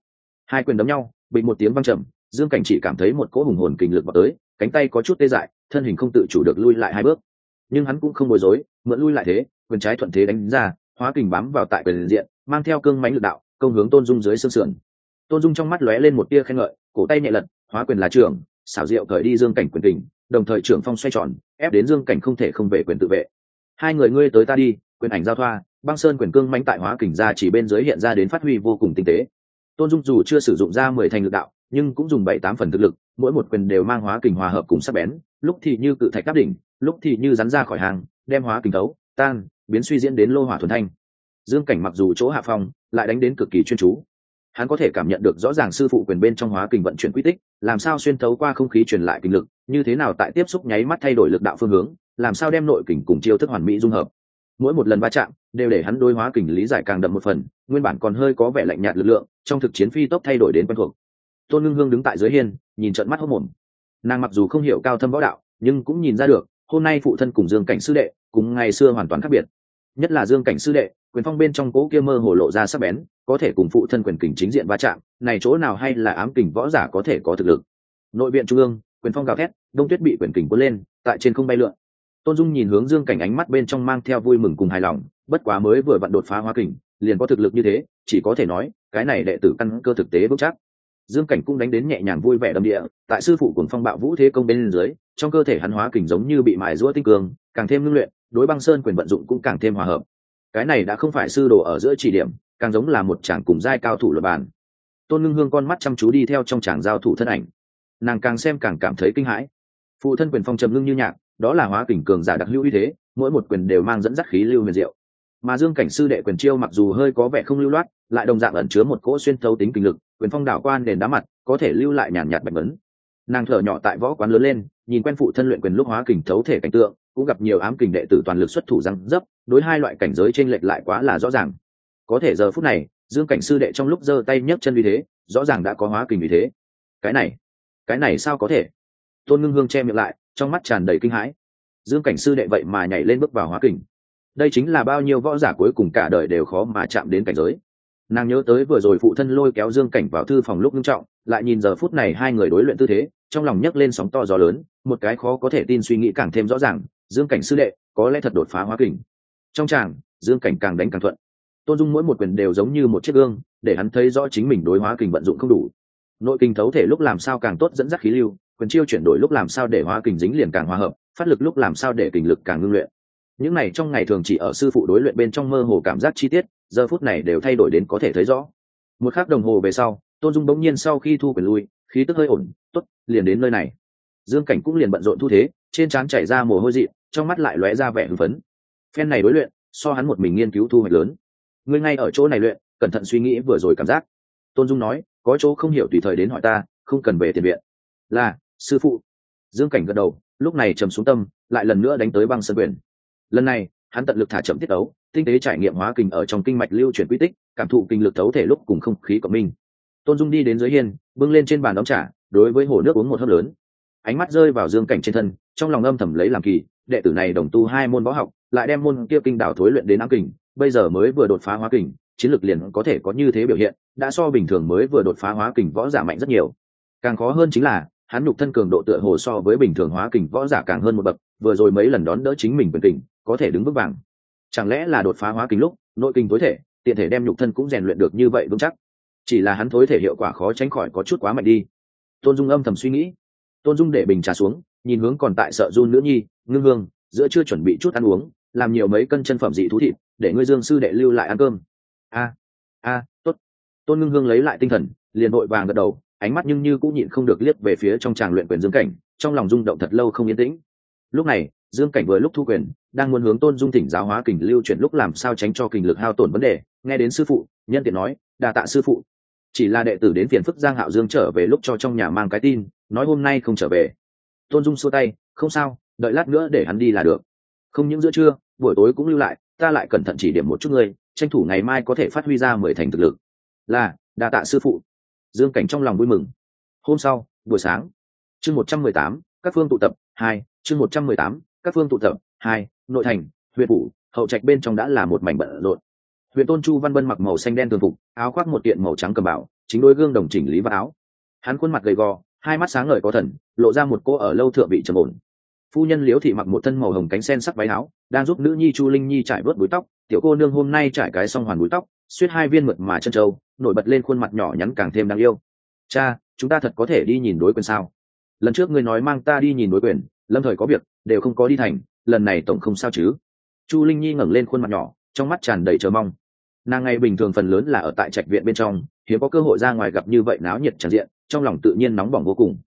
Hai quyền đấm nhau bị một tiếng văng trầm, dương cảnh chỉ cảm thấy một cỗ hùng hồn kình lực vào tới, cánh tay có chút tê dại, thân hình không tự chủ được lui lại hai bước. Nhưng hắn cũng không bối rối, mượn lui lại thế, quyền trái thuận thế đánh ra, hóa kình bám vào tại quyền diện, mang theo cương mánh lực đạo, công hướng tôn dung dưới xương sườn. Tôn dung trong mắt lóe lên một tia khen ngợi, cổ tay nhẹ lật hóa quyền là trưởng xảo diệu cởi đi dương cảnh quyền đỉnh, đồng thời trưởng phong xoay tròn ép đến dương cảnh không thể không về quyền tự vệ. Hai người ngươi tới ta đi quyền ảnh giao thoa băng sơn quyền cương mánh tại hóa kình ra chỉ bên dưới hiện ra đến phát huy vô cùng tinh tế. Tôn dung dù chưa sử dụng ra mười thành lực đạo nhưng cũng dùng bảy tám phần thực lực mỗi một quyền đều mang hóa kình hòa hợp cùng sắc bén lúc thì như cự thạch đáp đỉnh lúc thì như rắn ra khỏi hàng đem hóa kình tấu tan biến suy diễn đến lô hỏa thuần thanh. Dương cảnh mặc dù chỗ hạ phong lại đánh đến cực kỳ chuyên chú hắn có thể cảm nhận được rõ ràng sư phụ quyền bên trong hóa kình vận chuyển quy tích, làm sao xuyên thấu qua không khí truyền lại kinh lực, như thế nào tại tiếp xúc nháy mắt thay đổi lực đạo phương hướng, làm sao đem nội kình cùng chiêu thức hoàn mỹ dung hợp. Mỗi một lần va chạm, đều để hắn đối hóa kình lý giải càng đậm một phần, nguyên bản còn hơi có vẻ lạnh nhạt lực lượng, trong thực chiến phi tốc thay đổi đến quen thuộc. Tôn ngưng hương đứng tại dưới hiên, nhìn trận mắt hốc mồm. Nàng mặc dù không hiểu cao thâm võ đạo, nhưng cũng nhìn ra được, hôm nay phụ thân cùng dương cảnh sư đệ, cùng ngày xưa hoàn toàn khác biệt nhất là dương cảnh sư đệ, quyền phong bên trong cố kia mơ hồ lộ ra sắc bén, có thể cùng phụ thân quyền kình chính diện va chạm, này chỗ nào hay là ám kình võ giả có thể có thực lực. Nội viện trung ương, quyền phong gào thét, đông tuyết bị quyền kình cuốn lên, tại trên không bay lượn. Tôn dung nhìn hướng dương cảnh ánh mắt bên trong mang theo vui mừng cùng hài lòng, bất quá mới vừa vặn đột phá hoa kình, liền có thực lực như thế, chỉ có thể nói, cái này đệ tử căn cơ thực tế vững chắc. Dương cảnh cũng đánh đến nhẹ nhàng vui vẻ đầm địa, tại sư phụ cùng phong bạo vũ thế công bên dưới, trong cơ thể hắn hóa kình giống như bị mài rũa tinh cường, càng thêm ngưng luyện đối băng sơn quyền vận dụng cũng càng thêm hòa hợp. Cái này đã không phải sư đồ ở giữa chỉ điểm, càng giống là một chàng cùng giai cao thủ luật bàn tôn ngưng hương con mắt chăm chú đi theo trong chàng giao thủ thân ảnh. Nàng càng xem càng cảm thấy kinh hãi. Phụ thân quyền phong trầm ngưng như nhạc, đó là hóa kình cường giả đặc hữu uy thế, mỗi một quyền đều mang dẫn dắt khí lưu huyền diệu. Mà dương cảnh sư đệ quyền chiêu mặc dù hơi có vẻ không lưu loát, lại đồng dạng ẩn chứa một cỗ xuyên thấu tính kinh lực, quyền phong đảo quan nền đá mặt, có thể lưu lại nhàn nhạt bạch vấn nàng thở nhỏ tại võ quán lớn lên, nhìn quen phụ thân luyện quyền lúc hóa kình thấu thể cảnh tượng, cũng gặp nhiều ám kình đệ tử toàn lực xuất thủ răng dấp, đối hai loại cảnh giới trên lệch lại quá là rõ ràng. Có thể giờ phút này, dương cảnh sư đệ trong lúc giơ tay nhấc chân vì thế, rõ ràng đã có hóa kình vì thế. Cái này cái này sao có thể? Tôn ngưng hương che miệng lại, trong mắt tràn đầy kinh hãi. Dương cảnh sư đệ vậy mà nhảy lên bước vào hóa kình. Đây chính là bao nhiêu võ giả cuối cùng cả đời đều khó mà chạm đến cảnh giới nàng nhớ tới vừa rồi phụ thân lôi kéo dương cảnh vào thư phòng lúc nghiêm trọng, lại nhìn giờ phút này hai người đối luyện tư thế, trong lòng nhấc lên sóng to gió lớn, một cái khó có thể tin suy nghĩ càng thêm rõ ràng, dương cảnh sư đệ, có lẽ thật đột phá hóa kình. Trong tràng, dương cảnh càng đánh càng thuận. Tôn dung mỗi một quyền đều giống như một chiếc gương, để hắn thấy rõ chính mình đối hóa kình vận dụng không đủ. Nội kinh thấu thể lúc làm sao càng tốt dẫn dắt khí lưu, quyền chiêu chuyển đổi lúc làm sao để hóa kình dính liền càng hòa hợp, phát lực lúc làm sao để kình lực càng ngưng luyện. Những này trong ngày thường chỉ ở sư phụ đối luyện bên trong mơ hồ cảm giác chi tiết giờ phút này đều thay đổi đến có thể thấy rõ. Một khắc đồng hồ về sau, tôn dung bỗng nhiên sau khi thu quyền lui, khí tức hơi ổn t ố t liền đến nơi này. Dương cảnh cũng liền bận rộn thu thế, trên trán chảy ra mồ hôi dị, trong mắt lại lóe ra vẻ hưng phấn. Phen này đối luyện, so hắn một mình nghiên cứu thu hoạch lớn. Ngươi ngay ở chỗ này luyện, cẩn thận suy nghĩ vừa rồi cảm giác. Tôn dung nói, có chỗ không hiểu tùy thời đến hỏi ta, không cần về tiền viện. Là, sư phụ. Dương cảnh gật đầu, lúc này trầm xuống tâm, lại lần nữa đánh tới băng sân quyền. Lần này, hắn tận lực thả chậm tiết ấu tinh tế trải nghiệm hóa kình ở trong kinh mạch lưu chuyển quy tích, cảm thụ kinh lực thấu thể lúc cùng không khí cộng minh. Tôn dung đi đến dưới hiên, bưng lên trên bàn đóng trả đối với hồ nước uống một hớp lớn. Ánh mắt rơi vào dương cảnh trên thân, trong lòng âm thầm lấy làm kỳ, đệ tử này đồng tu hai môn võ học, lại đem môn kia kinh đảo thối luyện đến ám kình, bây giờ mới vừa đột phá hóa kình, chiến lược liền có thể có như thế biểu hiện, đã so bình thường mới vừa đột phá hóa kình võ giả mạnh rất nhiều. Càng khó hơn chính là, hắn nhục thân cường độ tựa hồ so với bình thường hóa kình võ giả càng hơn một bậc, vừa rồi mấy lần đón đỡ chính mình quyền kình, có thể đứng vững vàng chẳng lẽ là đột phá hóa kinh lúc, nội kinh tối thể, tiện thể đem nhục thân cũng rèn luyện được như vậy vững chắc? Chỉ là hắn thối thể hiệu quả khó tránh khỏi có chút quá mạnh đi. Tôn dung âm thầm suy nghĩ. Tôn dung để bình trà xuống, nhìn hướng còn tại sợ run nữ nhi, ngưng hương, giữa chưa chuẩn bị chút ăn uống, làm nhiều mấy cân chân phẩm dị thú thịt, để ngươi dương sư đệ lưu lại ăn cơm. A a, tốt. Tôn ngưng hương lấy lại tinh thần, liền vội vàng gật đầu, ánh mắt nhưng như cũng nhịn không được liếc về phía trong tràng luyện quyền dương cảnh, trong lòng rung động thật lâu không yên tĩnh. Lúc này dương cảnh vừa lúc thu quyền, đang muốn hướng tôn dung thỉnh giáo hóa kình lưu chuyển lúc làm sao tránh cho kình lực hao tổn vấn đề, nghe đến sư phụ, nhân tiện nói đà tạ sư phụ. Chỉ là đệ tử đến phiền phức giang hạo dương trở về lúc cho trong nhà mang cái tin, nói hôm nay không trở về. Tôn dung xua tay, không sao, đợi lát nữa để hắn đi là được. Không những giữa trưa, buổi tối cũng lưu lại, ta lại cẩn thận chỉ điểm một chút ngươi, tranh thủ ngày mai có thể phát huy ra mười thành thực lực. Là đà tạ sư phụ. Dương cảnh trong lòng vui mừng. Hôm sau, buổi sáng, chương một trăm mười tám, các phương tụ tập, hai, chương một trăm mười tám các phương tụ tập, hai, nội thành, huyện phủ, hậu trạch bên trong đã là một mảnh bận rộn. Huyện tôn chu văn bân mặc màu xanh đen thường phục, áo khoác một kiện màu trắng cầm bảo chính đôi gương đồng chỉnh lý và áo. Hắn khuôn mặt gầy gò, hai mắt sáng ngời có thần, lộ ra một cô ở lâu thượng vị trầm ổn. Phu nhân liễu thị mặc một thân màu hồng cánh sen sắc váy áo, đang giúp nữ nhi chu linh nhi trải bớt búi tóc. Tiểu cô nương hôm nay trải cái xong hoàn búi tóc suýt hai viên mượt mà chân trâu, nổi bật lên khuôn mặt nhỏ nhắn càng thêm đáng yêu. Cha, chúng ta thật có thể đi nhìn đối quyền sao? Lần trước ngươi nói mang ta đi nhìn đối quyền, lâm thời có việc đều không có đi thành, lần này tổng không sao chứ. Chu linh nhi ngẩng lên khuôn mặt nhỏ, trong mắt tràn đầy chờ mong. Nàng ngày bình thường phần lớn là ở tại trạch viện bên trong, hiếm có cơ hội ra ngoài gặp như vậy náo nhiệt tràn diện, trong lòng tự nhiên nóng bỏng vô cùng.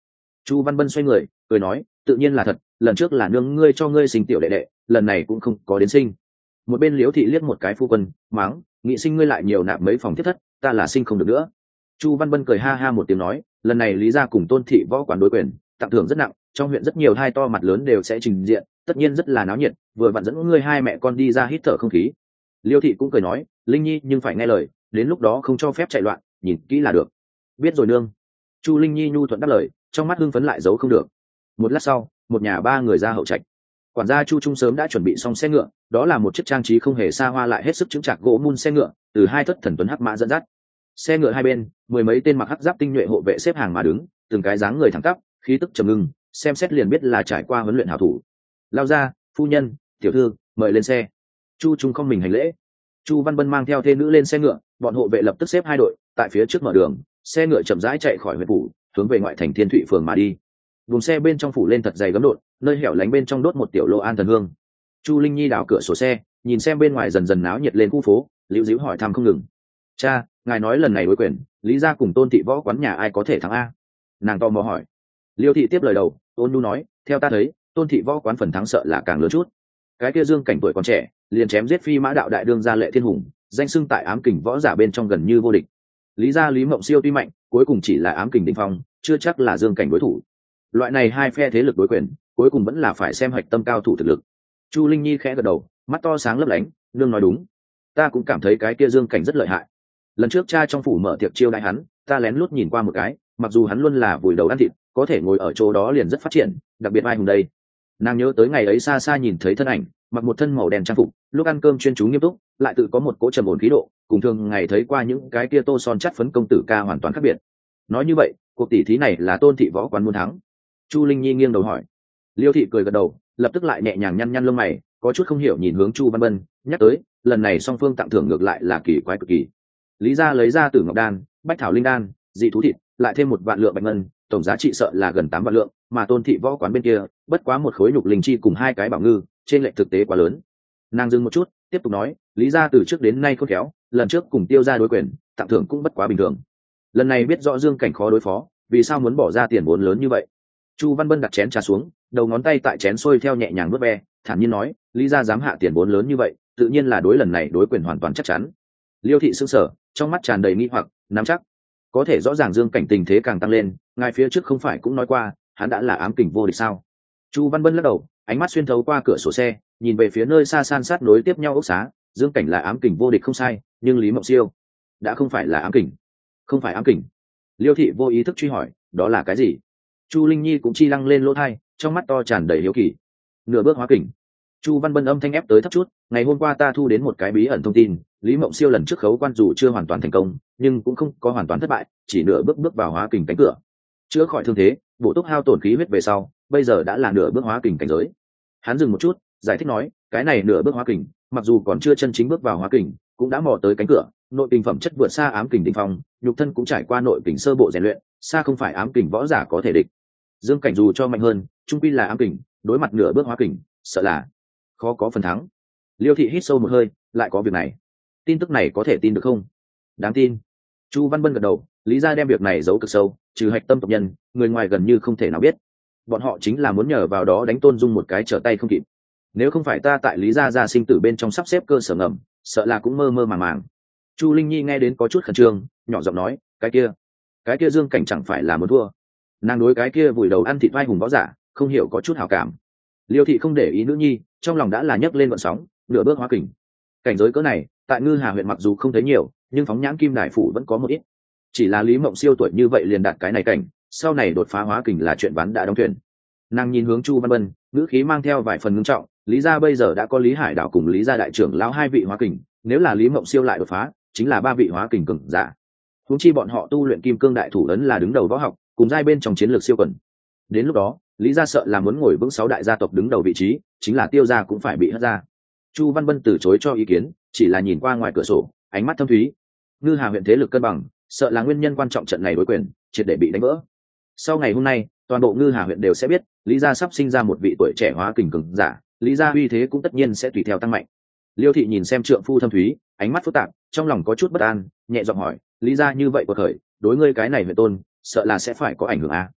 Chu văn bân xoay người, cười nói, tự nhiên là thật, lần trước là nương ngươi cho ngươi sinh tiểu đệ đệ, lần này cũng không có đến sinh. Một bên liễu thị liếc một cái phu quân máng nghị sinh ngươi lại nhiều nạp mấy phòng thiết thất, ta là sinh không được nữa. Chu văn bân cười ha ha một tiếng nói, lần này lý ra cùng tôn thị võ quán đối quyền, tặng thưởng rất nặng trong huyện rất nhiều hai to mặt lớn đều sẽ trình diện, tất nhiên rất là náo nhiệt, vừa vặn dẫn ngươi hai mẹ con đi ra hít thở không khí. Liêu thị cũng cười nói, linh nhi, nhưng phải nghe lời, đến lúc đó không cho phép chạy loạn, nhìn kỹ là được. Biết rồi nương. Chu linh nhi nhu thuận đáp lời, trong mắt hưng phấn lại giấu không được. Một lát sau, một nhà ba người ra hậu trạch. Quản gia chu trung sớm đã chuẩn bị xong xe ngựa, đó là một chiếc trang trí không hề xa hoa lại hết sức chững chạc gỗ mun xe ngựa, từ hai thất thần tuấn hắc mã dẫn dắt. Xe ngựa hai bên, mười mấy tên mặc hắc giáp tinh nhuệ hộ vệ xếp hàng mà đứng, từng cái dáng người thẳng tắp, khí tức trầm ngưng xem xét liền biết là trải qua huấn luyện hảo thủ. Lao ra, phu nhân, tiểu thư, mời lên xe. Chu trung không mình hành lễ. Chu văn bân mang theo thê nữ lên xe ngựa, bọn hộ vệ lập tức xếp hai đội, tại phía trước mở đường, xe ngựa chậm rãi chạy khỏi huyện phủ, hướng về ngoại thành thiên thụy phường mà đi. Vùng xe bên trong phủ lên thật dày gấm đột, nơi hẻo lánh bên trong đốt một tiểu lô an thần hương. Chu linh nhi đảo cửa sổ xe, nhìn xem bên ngoài dần dần náo nhiệt lên khu phố, liễu dĩu hỏi thăm không ngừng. Cha, ngài nói lần này đối quyền, lý ra cùng tôn thị võ quán nhà ai có thể thắng a? Nàng to mò hỏi liêu thị tiếp lời đầu, ôn nu nói, theo ta thấy, tôn thị võ quán phần thắng sợ là càng lớn chút. Cái kia dương cảnh tuổi còn trẻ, liền chém giết phi mã đạo đại đương gia lệ thiên hùng, danh sưng tại ám kình võ giả bên trong gần như vô địch. Lý gia lý mộng siêu tuy mạnh, cuối cùng chỉ là ám kình đình phong, chưa chắc là dương cảnh đối thủ. Loại này hai phe thế lực đối quyền, cuối cùng vẫn là phải xem hạch tâm cao thủ thực lực. Chu linh nhi khẽ gật đầu, mắt to sáng lấp lánh, nương nói đúng. Ta cũng cảm thấy cái kia dương cảnh rất lợi hại. Lần trước cha trong phủ mở tiệc chiêu đại hắn, ta lén lút nhìn qua một cái, mặc dù hắn luôn là vùi đầu ăn thịt có thể ngồi ở chỗ đó liền rất phát triển, đặc biệt ai hùng đây. Nàng nhớ tới ngày ấy xa xa nhìn thấy thân ảnh, mặc một thân màu đen trang phục, lúc ăn cơm chuyên chú nghiêm túc, lại tự có một cỗ trầm ổn khí độ, cùng thường ngày thấy qua những cái kia tô son chắt phấn công tử ca hoàn toàn khác biệt. Nói như vậy, cuộc tỷ thí này là tôn thị võ quán muốn thắng. Chu linh nhi nghiêng đầu hỏi. Liêu thị cười gật đầu, lập tức lại nhẹ nhàng nhăn nhăn lông mày, có chút không hiểu nhìn hướng chu văn bân nhắc tới, lần này song phương tặng thưởng ngược lại là kỳ quái cực kỳ. Lý gia lấy ra từ ngọc đan, bách thảo linh đan, dị thú thịt, lại thêm một vạn lượng bạch ngân tổng giá trị sợ là gần tám vạn lượng, mà tôn thị võ quán bên kia, bất quá một khối nhục linh chi cùng hai cái bảo ngư, trên lệnh thực tế quá lớn. Nàng dừng một chút, tiếp tục nói, lý ra từ trước đến nay khôn khéo, lần trước cùng tiêu ra đối quyền, tặng thưởng cũng bất quá bình thường. Lần này biết rõ dương cảnh khó đối phó, vì sao muốn bỏ ra tiền vốn lớn như vậy? Chu văn bân đặt chén trà xuống, đầu ngón tay tại chén sôi theo nhẹ nhàng vớt ve, thản nhiên nói, lý ra dám hạ tiền vốn lớn như vậy, tự nhiên là đối lần này đối quyền hoàn toàn chắc chắn. Liêu thị sững sở trong mắt tràn đầy nghi hoặc, nắm chắc. Có thể rõ ràng dương cảnh tình thế càng tăng lên ngài phía trước không phải cũng nói qua, hắn đã là ám kình vô địch sao? Chu văn bân lắc đầu, ánh mắt xuyên thấu qua cửa sổ xe, nhìn về phía nơi xa san sát nối tiếp nhau ốc xá. Dương cảnh là ám kình vô địch không sai, nhưng lý mộng siêu đã không phải là ám kình. Không phải ám kình. Liêu thị vô ý thức truy hỏi, đó là cái gì? Chu linh nhi cũng chi lăng lên lỗ thai, trong mắt to tràn đầy hiếu kỳ. Nửa bước hóa kình. Chu văn bân âm thanh ép tới thấp chút, ngày hôm qua ta thu đến một cái bí ẩn thông tin, lý mộng siêu lần trước khấu quan dù chưa hoàn toàn thành công, nhưng cũng không có hoàn toàn thất bại, chỉ nửa bước bước vào hóa kình cánh cửa chữa khỏi thương thế bộ túc hao tổn khí huyết về sau, bây giờ đã là nửa bước hóa kình cảnh giới. Hắn dừng một chút, giải thích nói, cái này nửa bước hóa kình, mặc dù còn chưa chân chính bước vào hóa kình, cũng đã mò tới cánh cửa, nội kình phẩm chất vượt xa ám kình đ phong, nhục thân cũng trải qua nội kình sơ bộ rèn luyện, xa không phải ám kình võ giả có thể địch. Dương cảnh dù cho mạnh hơn, trung pi là ám kình, đối mặt nửa bước hóa kình, sợ là khó có phần thắng. Liêu thị hít sâu một hơi, lại có việc này. Tin tức này có thể tin được không? Đáng tin. Chu văn bân gật đầu, lý ra đem việc này giấu cực sâu trừ hạch tâm tộc nhân, người ngoài gần như không thể nào biết. Bọn họ chính là muốn nhờ vào đó đánh tôn dung một cái trở tay không kịp. Nếu không phải ta tại lý gia gia sinh tử bên trong sắp xếp cơ sở ngầm, sợ là cũng mơ mơ màng màng. Chu linh nhi nghe đến có chút khẩn trương, nhỏ giọng nói, cái kia cái kia dương cảnh chẳng phải là muốn thua? Nàng đối cái kia vùi đầu ăn thịt vai hùng võ giả, không hiểu có chút hào cảm. Liêu thị không để ý nữ nhi, trong lòng đã là nhấc lên vận sóng, nửa bước hóa kình. Cảnh giới cỡ này, tại ngư hà huyện mặc dù không thấy nhiều, nhưng phóng nhãn kim đại phủ vẫn có một ít chỉ là lý mộng siêu tuổi như vậy liền đạt cái này cảnh, sau này đột phá hóa kình là chuyện bán đã đóng thuyền. Nàng nhìn hướng chu văn bân ngữ khí mang theo vài phần ngưng trọng, lý gia bây giờ đã có lý hải đảo cùng lý gia đại trưởng lão hai vị hóa kình, nếu là lý mộng siêu lại đột phá, chính là ba vị hóa kình cường giả. Húng chi bọn họ tu luyện kim cương đại thủ ấn là đứng đầu võ học, cùng giai bên trong chiến lược siêu quần. Đến lúc đó, lý gia sợ là muốn ngồi vững sáu đại gia tộc đứng đầu vị trí, chính là tiêu gia cũng phải bị hất ra. Chu văn vân từ chối cho ý kiến, chỉ là nhìn qua ngoài cửa sổ, ánh mắt thâm thúy. Ngư hà huyện thế lực cân bằng sợ là nguyên nhân quan trọng trận này đối quyền, triệt để bị đánh vỡ. Sau ngày hôm nay, toàn bộ ngư hà huyện đều sẽ biết, lý gia sắp sinh ra một vị tuổi trẻ hóa kình cường giả, lý gia uy thế cũng tất nhiên sẽ tùy theo tăng mạnh. Liêu thị nhìn xem trượng phu thâm thúy, ánh mắt phức tạp, trong lòng có chút bất an, nhẹ giọng hỏi, lý gia như vậy của thời đối ngươi cái này huyện tôn, sợ là sẽ phải có ảnh hưởng à.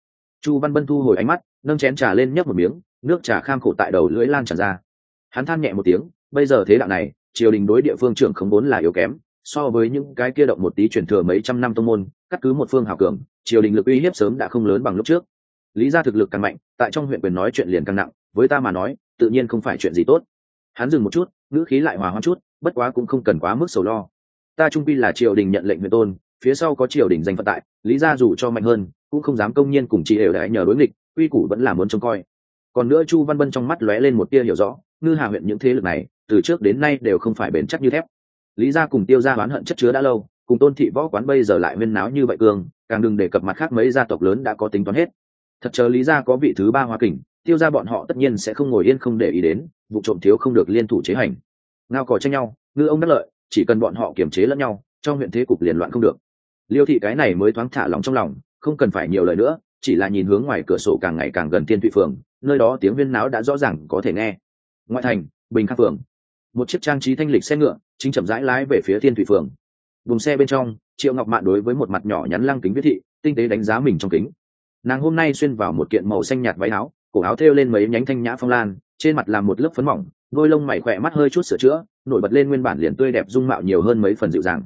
chu văn bân thu hồi ánh mắt, nâng chén trà lên nhấp một miếng, nước trà kham khổ tại đầu lưỡi lan tràn ra. Hắn than nhẹ một tiếng, bây giờ thế đạo này, triều đình đối địa phương trưởng không vốn là yếu kém so với những cái kia động một tí truyền thừa mấy trăm năm tông môn, cắt cứ một phương hào cường, triều đình lực uy hiếp sớm đã không lớn bằng lúc trước. Lý gia thực lực càng mạnh, tại trong huyện quyền nói chuyện liền càng nặng, với ta mà nói, tự nhiên không phải chuyện gì tốt. Hắn dừng một chút, ngữ khí lại hòa hoãn chút, bất quá cũng không cần quá mức sầu lo. Ta trung pi là triều đình nhận lệnh huyện tôn, phía sau có triều đình danh phận tại, lý gia dù cho mạnh hơn, cũng không dám công nhiên cùng chị đều đại nhờ đối nghịch uy củ vẫn là muốn trông coi. Còn nữa chu văn bân trong mắt lóe lên một tia hiểu rõ, ngư hà huyện những thế lực này, từ trước đến nay đều không phải bền chắc như thép lý gia cùng tiêu gia oán hận chất chứa đã lâu, cùng tôn thị võ quán bây giờ lại huyên náo như vậy cường, càng đừng đề cập mặt khác mấy gia tộc lớn đã có tính toán hết. Thật chờ lý gia có vị thứ ba hoa kình, tiêu gia bọn họ tất nhiên sẽ không ngồi yên không để ý đến, vụ trộm thiếu không được liên thủ chế hành. Ngao cò tranh nhau, ngư ông đắc lợi, chỉ cần bọn họ kiềm chế lẫn nhau, trong huyện thế cục liền loạn không được. Liêu thị cái này mới thoáng thả lòng trong lòng, không cần phải nhiều lời nữa, chỉ là nhìn hướng ngoài cửa sổ càng ngày càng gần tiên thụy phường, nơi đó tiếng viên náo đã rõ ràng có thể nghe. Ngoại thành, bình khắc phường. Một chiếc trang trí thanh lịch xe ngựa chính chậm rãi lái về phía thiên thủy phường. Vùng xe bên trong, triệu ngọc mạn đối với một mặt nhỏ nhắn lăng kính viết thị, tinh tế đánh giá mình trong kính. Nàng hôm nay xuyên vào một kiện màu xanh nhạt váy áo, cổ áo thêu lên mấy nhánh thanh nhã phong lan, trên mặt là một lớp phấn mỏng, đôi lông mày khỏe mắt hơi chút sửa chữa, nổi bật lên nguyên bản liền tươi đẹp dung mạo nhiều hơn mấy phần dịu dàng.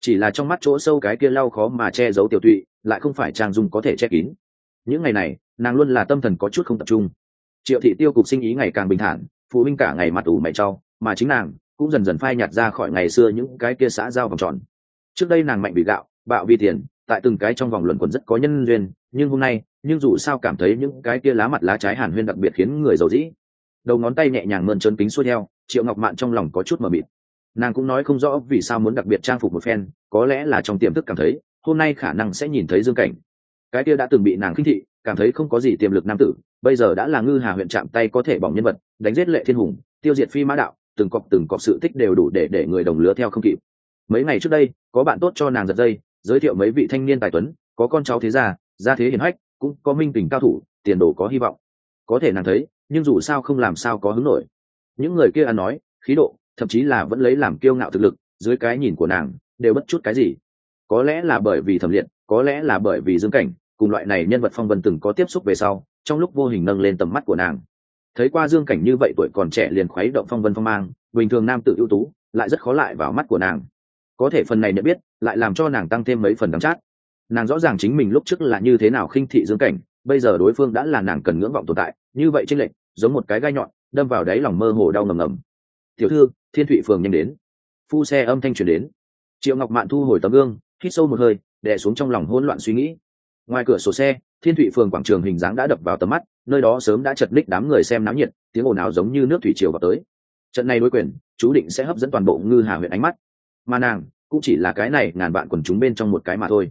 Chỉ là trong mắt chỗ sâu cái kia lau khó mà che giấu tiểu tụy, lại không phải trang dung có thể che kín. Những ngày này, nàng luôn là tâm thần có chút không tập trung. Triệu thị tiêu cục sinh ý ngày càng bình thản, phụ huynh cả ngày mặt ủ mày trau mà chính nàng cũng dần dần phai nhạt ra khỏi ngày xưa những cái kia xã giao vòng tròn. Trước đây nàng mạnh bị gạo, bạo vì tiền, tại từng cái trong vòng luận quẩn rất có nhân duyên, nhưng hôm nay, nhưng dù sao cảm thấy những cái kia lá mặt lá trái hàn huyên đặc biệt khiến người giàu dĩ. Đầu ngón tay nhẹ nhàng mơn trơn kính xuôi theo, triệu ngọc mạn trong lòng có chút mờ mịt. Nàng cũng nói không rõ vì sao muốn đặc biệt trang phục một phen, có lẽ là trong tiềm thức cảm thấy, hôm nay khả năng sẽ nhìn thấy dương cảnh. Cái kia đã từng bị nàng khinh thị, cảm thấy không có gì tiềm lực nam tử, bây giờ đã là ngư hà huyện chạm tay có thể bỏng nhân vật, đánh giết lệ thiên hùng, tiêu diệt phi mã đạo từng cọc từng cọc sự tích đều đủ để để người đồng lứa theo không kịp. Mấy ngày trước đây, có bạn tốt cho nàng giật dây, giới thiệu mấy vị thanh niên tài tuấn, có con cháu thế gia gia thế hiển hách, cũng có minh tình cao thủ, tiền đồ có hy vọng. Có thể nàng thấy, nhưng dù sao không làm sao có hứng nổi. Những người kia ăn nói, khí độ, thậm chí là vẫn lấy làm kiêu ngạo thực lực, dưới cái nhìn của nàng, đều bất chút cái gì. Có lẽ là bởi vì thẩm liệt, có lẽ là bởi vì dương cảnh, cùng loại này nhân vật phong vân từng có tiếp xúc về sau, trong lúc vô hình nâng lên tầm mắt của nàng thấy qua dương cảnh như vậy tuổi còn trẻ liền khuấy động phong vân phong mang, bình thường nam tự ưu tú, lại rất khó lại vào mắt của nàng. Có thể phần này nhận biết, lại làm cho nàng tăng thêm mấy phần đắng chát. Nàng rõ ràng chính mình lúc trước là như thế nào khinh thị dương cảnh, bây giờ đối phương đã là nàng cần ngưỡng vọng tồn tại, như vậy tranh lệch, giống một cái gai nhọn, đâm vào đáy lòng mơ hồ đau ngầm ngầm. Tiểu thư, thiên thụy phường nhanh đến. Phu xe âm thanh truyền đến. Triệu ngọc mạn thu hồi tấm gương, hít sâu một hơi, đè xuống trong lòng hỗn loạn suy nghĩ ngoài cửa sổ xe, thiên thụy phường quảng trường hình dáng đã đập vào tầm mắt, nơi đó sớm đã chật ních đám người xem náo nhiệt, tiếng ồn ào giống như nước thủy triều vào tới. Trận này đối quyền, chú định sẽ hấp dẫn toàn bộ ngư hà huyện ánh mắt. Mà nàng, cũng chỉ là cái này, ngàn vạn quần chúng bên trong một cái mà thôi.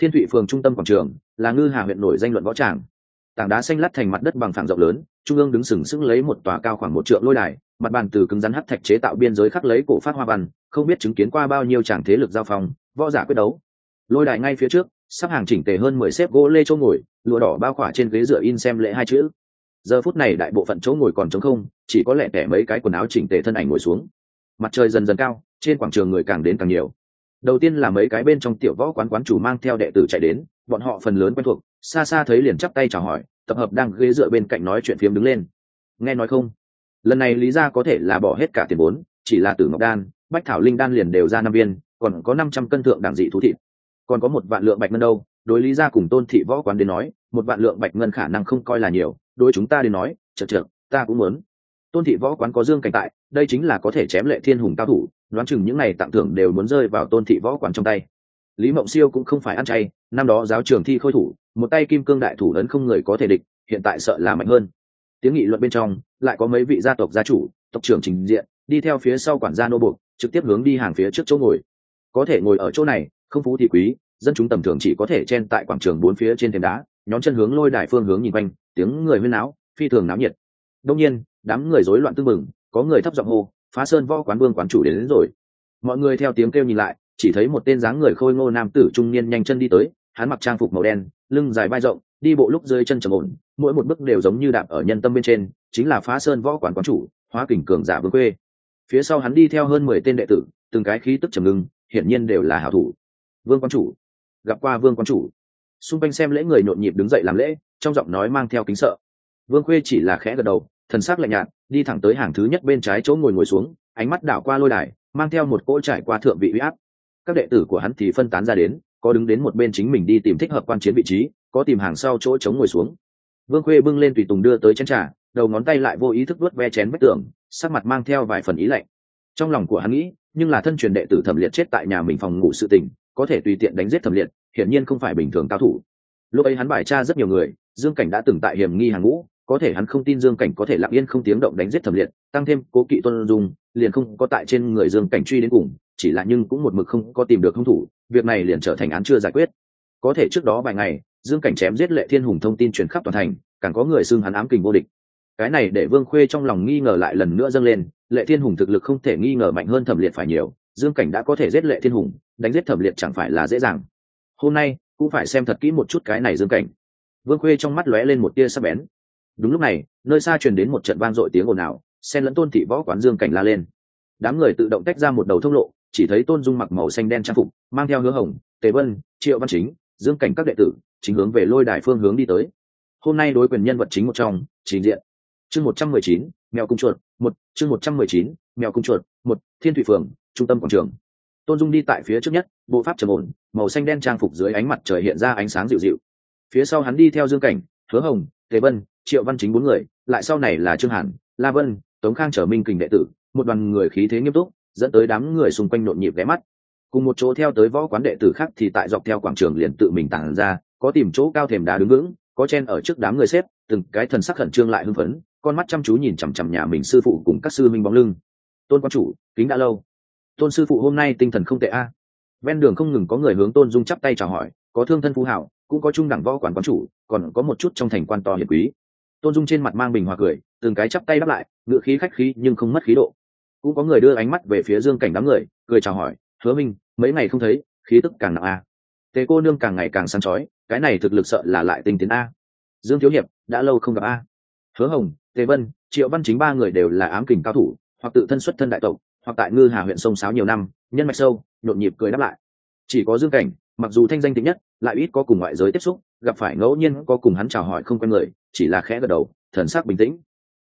Thiên thụy phường trung tâm quảng trường, là ngư hà huyện nổi danh luận võ tràng. Tảng đá xanh lát thành mặt đất bằng phẳng rộng lớn, trung ương đứng sừng sững lấy một tòa cao khoảng một trượng lôi đài, mặt bàn từ cứng rắn hắt thạch chế tạo biên giới khắc lấy cổ phát hoa văn, không biết chứng kiến qua bao nhiêu tràng thế lực giao phong, võ giả quyết đấu. Lôi đài ngay phía trước sắp hàng chỉnh tề hơn mười xếp gỗ lê chỗ ngồi, lụa đỏ bao khỏa trên ghế dựa in xem lễ hai chữ. Giờ phút này đại bộ phận chỗ ngồi còn trống không, chỉ có lẹ tẻ mấy cái quần áo chỉnh tề thân ảnh ngồi xuống. Mặt trời dần dần cao, trên quảng trường người càng đến càng nhiều. Đầu tiên là mấy cái bên trong tiểu võ quán quán chủ mang theo đệ tử chạy đến, bọn họ phần lớn quen thuộc, xa xa thấy liền chắp tay chào hỏi, tập hợp đang ghế dựa bên cạnh nói chuyện phiếm đứng lên. Nghe nói không? Lần này lý ra có thể là bỏ hết cả tiền vốn, chỉ là tử ngọc đan, bách thảo linh đan liền đều ra năm viên, còn có năm trăm cân thượng đảng dị thú thịt còn có một vạn lượng bạch ngân đâu, đối lý ra cùng tôn thị võ quán đến nói, một vạn lượng bạch ngân khả năng không coi là nhiều, đối chúng ta đến nói, chật chật ta cũng muốn. Tôn thị võ quán có dương cảnh tại, đây chính là có thể chém lệ thiên hùng cao thủ, đoán chừng những n à y tặng thưởng đều muốn rơi vào tôn thị võ quán trong tay. Lý mộng siêu cũng không phải ăn chay, năm đó giáo trường thi khôi thủ, một tay kim cương đại thủ ấn không người có thể địch, hiện tại sợ là mạnh hơn. Tiếng nghị luận bên trong, lại có mấy vị gia tộc gia chủ, tộc trưởng trình diện, đi theo phía sau quản gia nô buộc, trực tiếp hướng đi hàng phía trước chỗ ngồi. Có thể ngồi ở chỗ này không phú thì quý dân chúng tầm thường chỉ có thể chen tại quảng trường bốn phía trên thềm đá nhóm chân hướng lôi đài phương hướng nhìn quanh tiếng người huyên náo phi thường náo nhiệt. Đông nhiên đám người rối loạn tưng bừng có người thấp giọng hô phá sơn võ quán vương quán chủ đến, đến rồi. Mọi người theo tiếng kêu nhìn lại chỉ thấy một tên dáng người khôi ngô nam tử trung niên nhanh chân đi tới hắn mặc trang phục màu đen lưng dài vai rộng đi bộ lúc dưới chân trầm ổn mỗi một bước đều giống như đạp ở nhân tâm bên trên chính là phá sơn võ quán quán chủ hóa kình cường giả vương quê. Phía sau hắn đi theo hơn mười tên đệ tử từng cái khí tức trầm ngưng hiển nhiên đều là hảo thủ vương quan chủ. Gặp qua vương quan chủ. Xung quanh xem lễ người nhộn nhịp đứng dậy làm lễ, trong giọng nói mang theo kính sợ. Vương khuê chỉ là khẽ gật đầu, thần sắc lạnh nhạt, đi thẳng tới hàng thứ nhất bên trái chỗ ngồi ngồi xuống, ánh mắt đảo qua lôi đài, mang theo một cỗ trải qua thượng vị uy áp. Các đệ tử của hắn thì phân tán ra đến, có đứng đến một bên chính mình đi tìm thích hợp quan chiến vị trí, có tìm hàng sau chỗ chống ngồi xuống. Vương khuê bưng lên tùy tùng đưa tới chén trà, đầu ngón tay lại vô ý thức vớt ve chén vách tường, sắc mặt mang theo vài phần ý lạnh. Trong lòng của hắn nghĩ, nhưng là thân truyền đệ tử thẩm liệt chết tại nhà mình phòng ngủ sự tình có thể tùy tiện đánh giết thẩm liệt, hiển nhiên không phải bình thường cao thủ. Lúc ấy hắn bài tra rất nhiều người, dương cảnh đã từng tại hiểm nghi hàng ngũ, có thể hắn không tin dương cảnh có thể lặng yên không tiếng động đánh giết thẩm liệt, tăng thêm cố kỵ tuân dung, liền không có tại trên người dương cảnh truy đến cùng, chỉ là nhưng cũng một mực không có tìm được hung thủ, việc này liền trở thành án chưa giải quyết. Có thể trước đó vài ngày, dương cảnh chém giết lệ thiên hùng thông tin truyền khắp toàn thành, càng có người xưng hắn ám kình vô địch. Cái này để vương khuê trong lòng nghi ngờ lại lần nữa dâng lên, lệ thiên hùng thực lực không thể nghi ngờ mạnh hơn thẩm liệt phải nhiều, dương cảnh đã có thể giết lệ thiên hùng đánh giết thẩm liệt chẳng phải là dễ dàng. Hôm nay, cũng phải xem thật kỹ một chút cái này dương cảnh. Vương khuê trong mắt lóe lên một tia sắc bén. Đúng lúc này, nơi xa truyền đến một trận vang dội tiếng ồn ào, xen lẫn tôn thị võ quán dương cảnh la lên. Đám người tự động tách ra một đầu thông lộ, chỉ thấy tôn dung mặc màu xanh đen trang phục, mang theo hứa hồng, tề vân, triệu văn chính, dương cảnh các đệ tử, chính hướng về lôi đài phương hướng đi tới. Hôm nay đối quyền nhân vật chính một trong, trình diện. Chương một trăm mười chín, mèo cung chuột, một, chương một trăm mười chín, mèo cung chuột, một, thiên thủy phường, trung tâm quảng trường tôn dung đi tại phía trước nhất, bộ pháp trầm ổn, màu xanh đen trang phục dưới ánh mặt trời hiện ra ánh sáng dịu dịu. Phía sau hắn đi theo dương cảnh, hứa hồng, tề vân, triệu văn chính bốn người, lại sau này là trương hàn, la vân, tống khang trở minh kình đệ tử, một đoàn người khí thế nghiêm túc, dẫn tới đám người xung quanh nhộn nhịp ghé mắt. Cùng một chỗ theo tới võ quán đệ tử khác thì tại dọc theo quảng trường liền tự mình tản ra, có tìm chỗ cao thềm đá đứng vững, có chen ở trước đám người xếp, từng cái thần sắc khẩn trương lại hưng phấn, con mắt chăm chú nhìn chằm chằm nhà mình sư phụ cùng các sư minh bóng lưng. Tôn quan chủ, kính đã lâu tôn sư phụ hôm nay tinh thần không tệ a. Ven đường không ngừng có người hướng tôn dung chắp tay chào hỏi, có thương thân phú hảo, cũng có trung đẳng võ quản quán chủ, còn có một chút trong thành quan to hiền quý. Tôn dung trên mặt mang bình hòa cười, từng cái chắp tay đáp lại ngựa khí khách khí nhưng không mất khí độ. Cũng có người đưa ánh mắt về phía dương cảnh đám người, cười chào hỏi, hứa minh, mấy ngày không thấy, khí tức càng nặng a. Tề cô nương càng ngày càng săn chói, cái này thực lực sợ là lại tinh tiến a. Dương thiếu hiệp, đã lâu không gặp a. Hứa hồng, tề vân, triệu văn chính ba người đều là ám kình cao thủ, hoặc tự thân xuất thân đại tộc hoặc tại ngư hà huyện sông sáo nhiều năm, nhân mạch sâu, nhộn nhịp cười đáp lại. Chỉ có dương cảnh, mặc dù thanh danh tính nhất, lại ít có cùng ngoại giới tiếp xúc, gặp phải ngẫu nhiên có cùng hắn chào hỏi không quen người, chỉ là khẽ gật đầu, thần sắc bình tĩnh.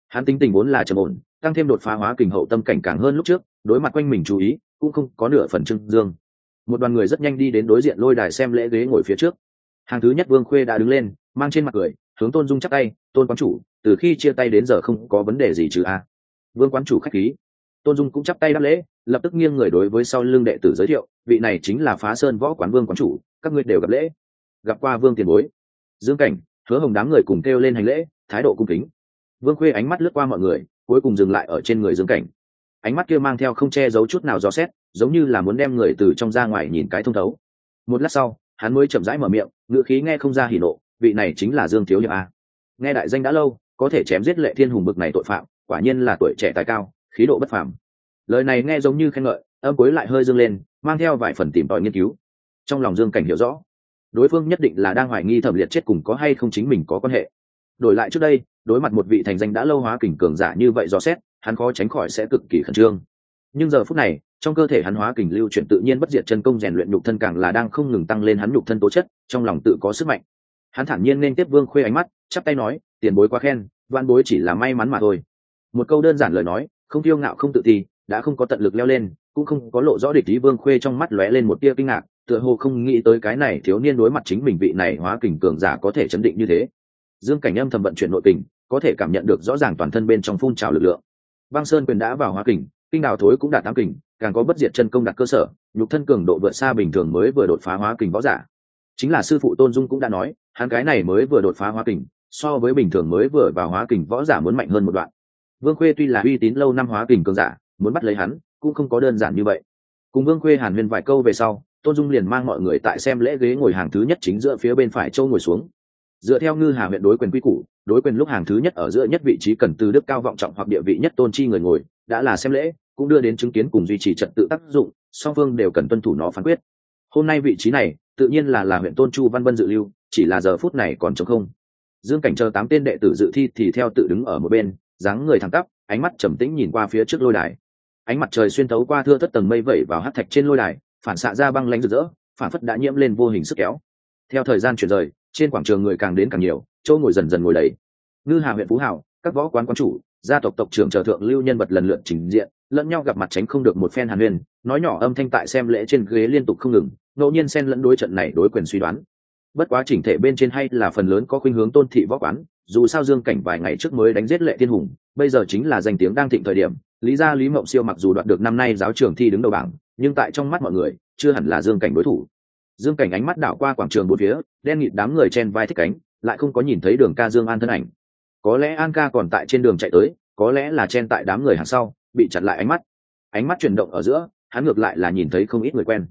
Hắn tính tình vốn là trầm ổn, tăng thêm đột phá hóa kình hậu tâm cảnh càng hơn lúc trước, đối mặt quanh mình chú ý, cũng không có nửa phần trưng dương. Một đoàn người rất nhanh đi đến đối diện lôi đài xem lễ ghế ngồi phía trước. Hàng thứ nhất vương khuê đã đứng lên, mang trên mặt cười, hướng tôn dung chắc tay, tôn quán chủ, từ khi chia tay đến giờ không có vấn đề gì chứ a? Vương quán chủ khách khí tôn dung cũng chắp tay đáp lễ, lập tức nghiêng người đối với sau lưng đệ tử giới thiệu, vị này chính là phá sơn võ quán vương quán chủ, các ngươi đều gặp lễ. Gặp qua vương tiền bối. Dương cảnh, hứa hồng đám người cùng kêu lên hành lễ, thái độ cung kính. Vương khuê ánh mắt lướt qua mọi người, cuối cùng dừng lại ở trên người dương cảnh. Ánh mắt kia mang theo không che giấu chút nào gió xét, giống như là muốn đem người từ trong ra ngoài nhìn cái thông thấu. Một lát sau, hắn mới chậm rãi mở miệng ngựa khí nghe không ra hỉ nộ, vị này chính là dương thiếu hiệp a nghe đại danh đã lâu, có thể chém giết lệ thiên hùng bực này tội phạm, quả nhiên là tuổi trẻ tài cao khí độ bất phàm. Lời này nghe giống như khen ngợi, âm cuối lại hơi dâng lên, mang theo vài phần tìm tòi nghiên cứu. Trong lòng dương cảnh hiểu rõ, đối phương nhất định là đang hoài nghi thẩm liệt chết cùng có hay không chính mình có quan hệ. Đổi lại trước đây, đối mặt một vị thành danh đã lâu hóa kình cường giả như vậy do xét, hắn khó tránh khỏi sẽ cực kỳ khẩn trương. Nhưng giờ phút này, trong cơ thể hắn hóa kình lưu chuyển tự nhiên bất diệt chân công rèn luyện nhục thân càng là đang không ngừng tăng lên hắn nhục thân tố chất, trong lòng tự có sức mạnh. Hắn thản nhiên nên tiếp vương khuê ánh mắt, chắp tay nói, tiền bối quá khen đoan bối chỉ là may mắn mà thôi. Một câu đơn giản lời nói không kiêu ngạo, không tự ti, đã không có tận lực leo lên, cũng không có lộ rõ địch ý vương khuê trong mắt lóe lên một tia kinh ngạc, tựa hồ không nghĩ tới cái này thiếu niên đối mặt chính mình vị này hóa kình cường giả có thể chấn định như thế. Dương cảnh âm thầm vận chuyển nội kình, có thể cảm nhận được rõ ràng toàn thân bên trong phun trào lực lượng. Băng sơn quyền đã vào hóa kình, kinh đào thối cũng đạt tám kình, càng có bất diệt chân công đặt cơ sở, nhục thân cường độ vượt xa bình thường mới vừa đột phá hóa kình võ giả. Chính là sư phụ tôn dung cũng đã nói, hắn cái này mới vừa đột phá hóa kình, so với bình thường mới vừa vào hóa kình võ giả muốn mạnh hơn một đoạn vương khuê tuy là uy tín lâu năm hóa kình cường giả, muốn bắt lấy hắn, cũng không có đơn giản như vậy. Cùng vương khuê hàn huyên vài câu về sau, tôn dung liền mang mọi người tại xem lễ ghế ngồi hàng thứ nhất chính giữa phía bên phải châu ngồi xuống. Dựa theo ngư hà huyện đối quyền quy củ, đối quyền lúc hàng thứ nhất ở giữa nhất vị trí cần từ đức cao vọng trọng hoặc địa vị nhất tôn chi người ngồi, đã là xem lễ, cũng đưa đến chứng kiến cùng duy trì trật tự tác dụng, song phương đều cần tuân thủ nó phán quyết. Hôm nay vị trí này, tự nhiên là là huyện tôn chu văn vân dự lưu, chỉ là giờ phút này còn chống không. Dương cảnh chờ tám tên đệ tử dự thi thì theo tự đứng ở một bên dáng người thẳng tắp, ánh mắt trầm tĩnh nhìn qua phía trước lôi đài. Ánh mặt trời xuyên thấu qua thưa thất tầng mây vẩy vào hát thạch trên lôi đài, phản xạ ra băng lánh rực rỡ, phản phất đã nhiễm lên vô hình sức kéo. Theo thời gian chuyển rời, trên quảng trường người càng đến càng nhiều châu ngồi dần dần ngồi đầy. Ngư hà huyện phú hảo, các võ quán quán chủ, gia tộc tộc trưởng chờ thượng lưu nhân vật lần lượt trình diện, lẫn nhau gặp mặt tránh không được một phen hàn huyền nói nhỏ âm thanh tại xem lễ trên ghế liên tục không ngừng, ngẫu nhiên xen lẫn đối trận này đối quyền suy đoán. Bất quá chỉnh thể bên trên hay là phần lớn có khuynh hướng tôn thị võ quán dù sao dương cảnh vài ngày trước mới đánh giết lệ thiên hùng, bây giờ chính là danh tiếng đang thịnh thời điểm, lý gia lý mộng siêu mặc dù đoạt được năm nay giáo trường thi đứng đầu bảng, nhưng tại trong mắt mọi người, chưa hẳn là dương cảnh đối thủ. Dương cảnh ánh mắt đảo qua quảng trường bốn phía, đen nghịt đám người chen vai thích cánh, lại không có nhìn thấy đường ca dương an thân ảnh. Có lẽ an ca còn tại trên đường chạy tới, có lẽ là chen tại đám người hàng sau, bị chặn lại ánh mắt. Ánh mắt chuyển động ở giữa, hắn ngược lại là nhìn thấy không ít người quen.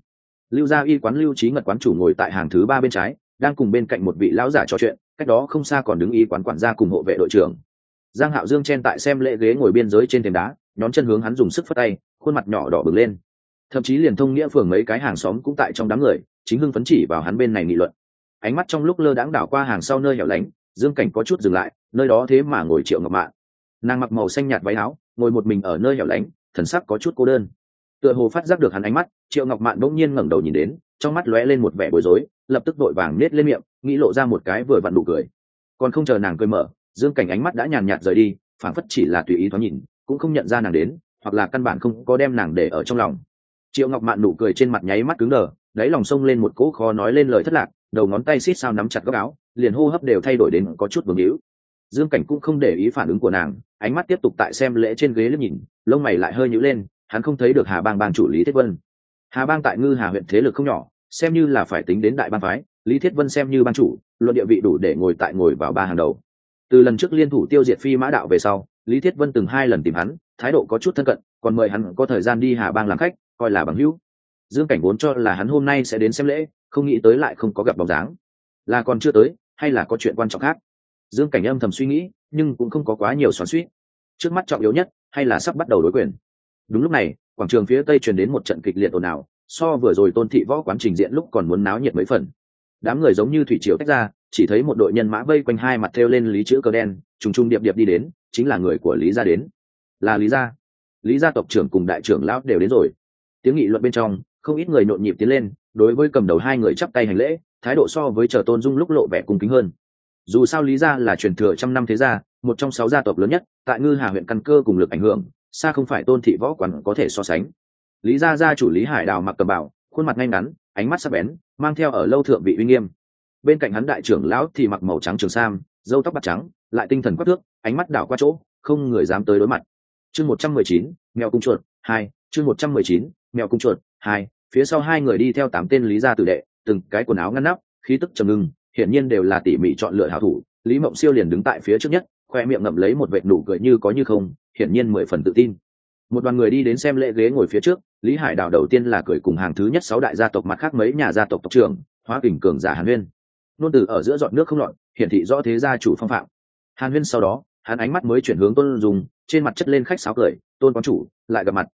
Lưu gia y quán lưu trí ngật quán chủ ngồi tại hàng thứ ba bên trái, đang cùng bên cạnh một vị lão giả trò chuyện cách đó không xa còn đứng y quán quản gia cùng hộ vệ đội trưởng. Giang hạo dương chen tại xem lễ ghế ngồi biên giới trên thềm đá, nhón chân hướng hắn dùng sức phất tay, khuôn mặt nhỏ đỏ bừng lên. Thậm chí liền thông nghĩa phường mấy cái hàng xóm cũng tại trong đám người, chính hưng phấn chỉ vào hắn bên này nghị luận. Ánh mắt trong lúc lơ đãng đảo qua hàng sau nơi hẻo lánh, dương cảnh có chút dừng lại, nơi đó thế mà ngồi triệu ngọc mạn. Nàng mặc màu xanh nhạt váy áo, ngồi một mình ở nơi hẻo lánh, thần sắc có chút cô đơn. Tựa hồ phát giác được hắn ánh mắt, triệu ngọc mạn bỗng nhiên ngẩng đầu nhìn đến trong mắt lóe lên một vẻ bối rối, lập tức vội vàng nết lên miệng, nghĩ lộ ra một cái vừa vặn đủ cười. Còn không chờ nàng cười mở, dương cảnh ánh mắt đã nhàn nhạt rời đi phản phất chỉ là tùy ý thoáng nhìn, cũng không nhận ra nàng đến, hoặc là căn bản không có đem nàng để ở trong lòng. Triệu ngọc mạn nụ cười trên mặt nháy mắt cứng đờ, đáy lòng sông lên một cỗ khó nói lên lời thất lạc, đầu ngón tay xít sao nắm chặt góc áo, liền hô hấp đều thay đổi đến có chút vương hữu dương cảnh cũng không để ý phản ứng của nàng, ánh mắt tiếp tục tại xem lễ trên ghế liếc nhìn, lông mày lại hơi nhữ lên, hắn không thấy được hà bang bang chủ lý thiết vân hà bang tại ngư hà huyện thế lực không nhỏ, xem như là phải tính đến đại bang phái, lý thiết vân xem như ban chủ, luận địa vị đủ để ngồi tại ngồi vào ba hàng đầu. Từ lần trước liên thủ tiêu diệt phi mã đạo về sau, lý thiết vân từng hai lần tìm hắn, thái độ có chút thân cận, còn mời hắn có thời gian đi hà bang làm khách, coi là bằng hữu. Dương cảnh vốn cho là hắn hôm nay sẽ đến xem lễ, không nghĩ tới lại không có gặp bóng dáng. Là còn chưa tới, hay là có chuyện quan trọng khác? Dương cảnh âm thầm suy nghĩ, nhưng cũng không có quá nhiều xoắn suýt trước mắt trọng yếu nhất, hay là sắp bắt đầu đối quyền. Đúng lúc này quảng trường phía tây truyền đến một trận kịch liệt ồn ào, so vừa rồi tôn thị võ quán trình diện lúc còn muốn náo nhiệt mấy phần. Đám người giống như thủy triều tách ra, chỉ thấy một đội nhân mã vây quanh hai mặt theo lên lý chữ cờ đen, trùng trùng điệp điệp đi đến, chính là người của lý gia đến. Là lý gia. Lý gia tộc trưởng cùng đại trưởng lão đều đến rồi. Tiếng nghị luận bên trong, không ít người nhộn nhịp tiến lên, đối với cầm đầu hai người chắp tay hành lễ, thái độ so với chờ tôn dung lúc lộ vẻ cung kính hơn. Dù sao lý gia là truyền thừa trăm năm thế gia, một trong sáu gia tộc lớn nhất, tại ngư hà huyện căn cơ cùng lực ảnh hưởng xa không phải tôn thị võ quán có thể so sánh. Lý gia gia chủ lý hải đào mặc cầm bảo khuôn mặt ngay ngắn, ánh mắt sắc bén, mang theo ở lâu thượng vị uy nghiêm. Bên cạnh hắn đại trưởng lão thì mặc màu trắng trường sam dâu tóc bạc trắng, lại tinh thần quắc thước, ánh mắt đảo qua chỗ, không người dám tới đối mặt. Chương một trăm mười chín, mèo cung chuột, hai, chương một trăm mười chín, mèo cung chuột, hai, phía sau hai người đi theo tám tên lý gia tử đệ, từng cái quần áo ngăn nắp, khí tức trầm ngưng, hiển nhiên đều là tỉ mỉ chọn lựa hảo thủ, lý mộng siêu liền đứng tại phía trước nhất khoe miệng ngậm lấy một vệt nụ cười như có như không, hiển nhiên mười phần tự tin. Một đoàn người đi đến xem lễ ghế ngồi phía trước, lý hải đào đầu tiên là cười cùng hàng thứ nhất sáu đại gia tộc mặt khác mấy nhà gia tộc tộc trưởng, hóa kình cường giả hàn huyên. Nôn từ ở giữa dọn nước không lọt, hiển thị rõ thế gia chủ phong phạm. Hàn huyên sau đó, hắn ánh mắt mới chuyển hướng tôn dung, trên mặt chất lên khách sáo cười, tôn quán chủ, lại gặp mặt.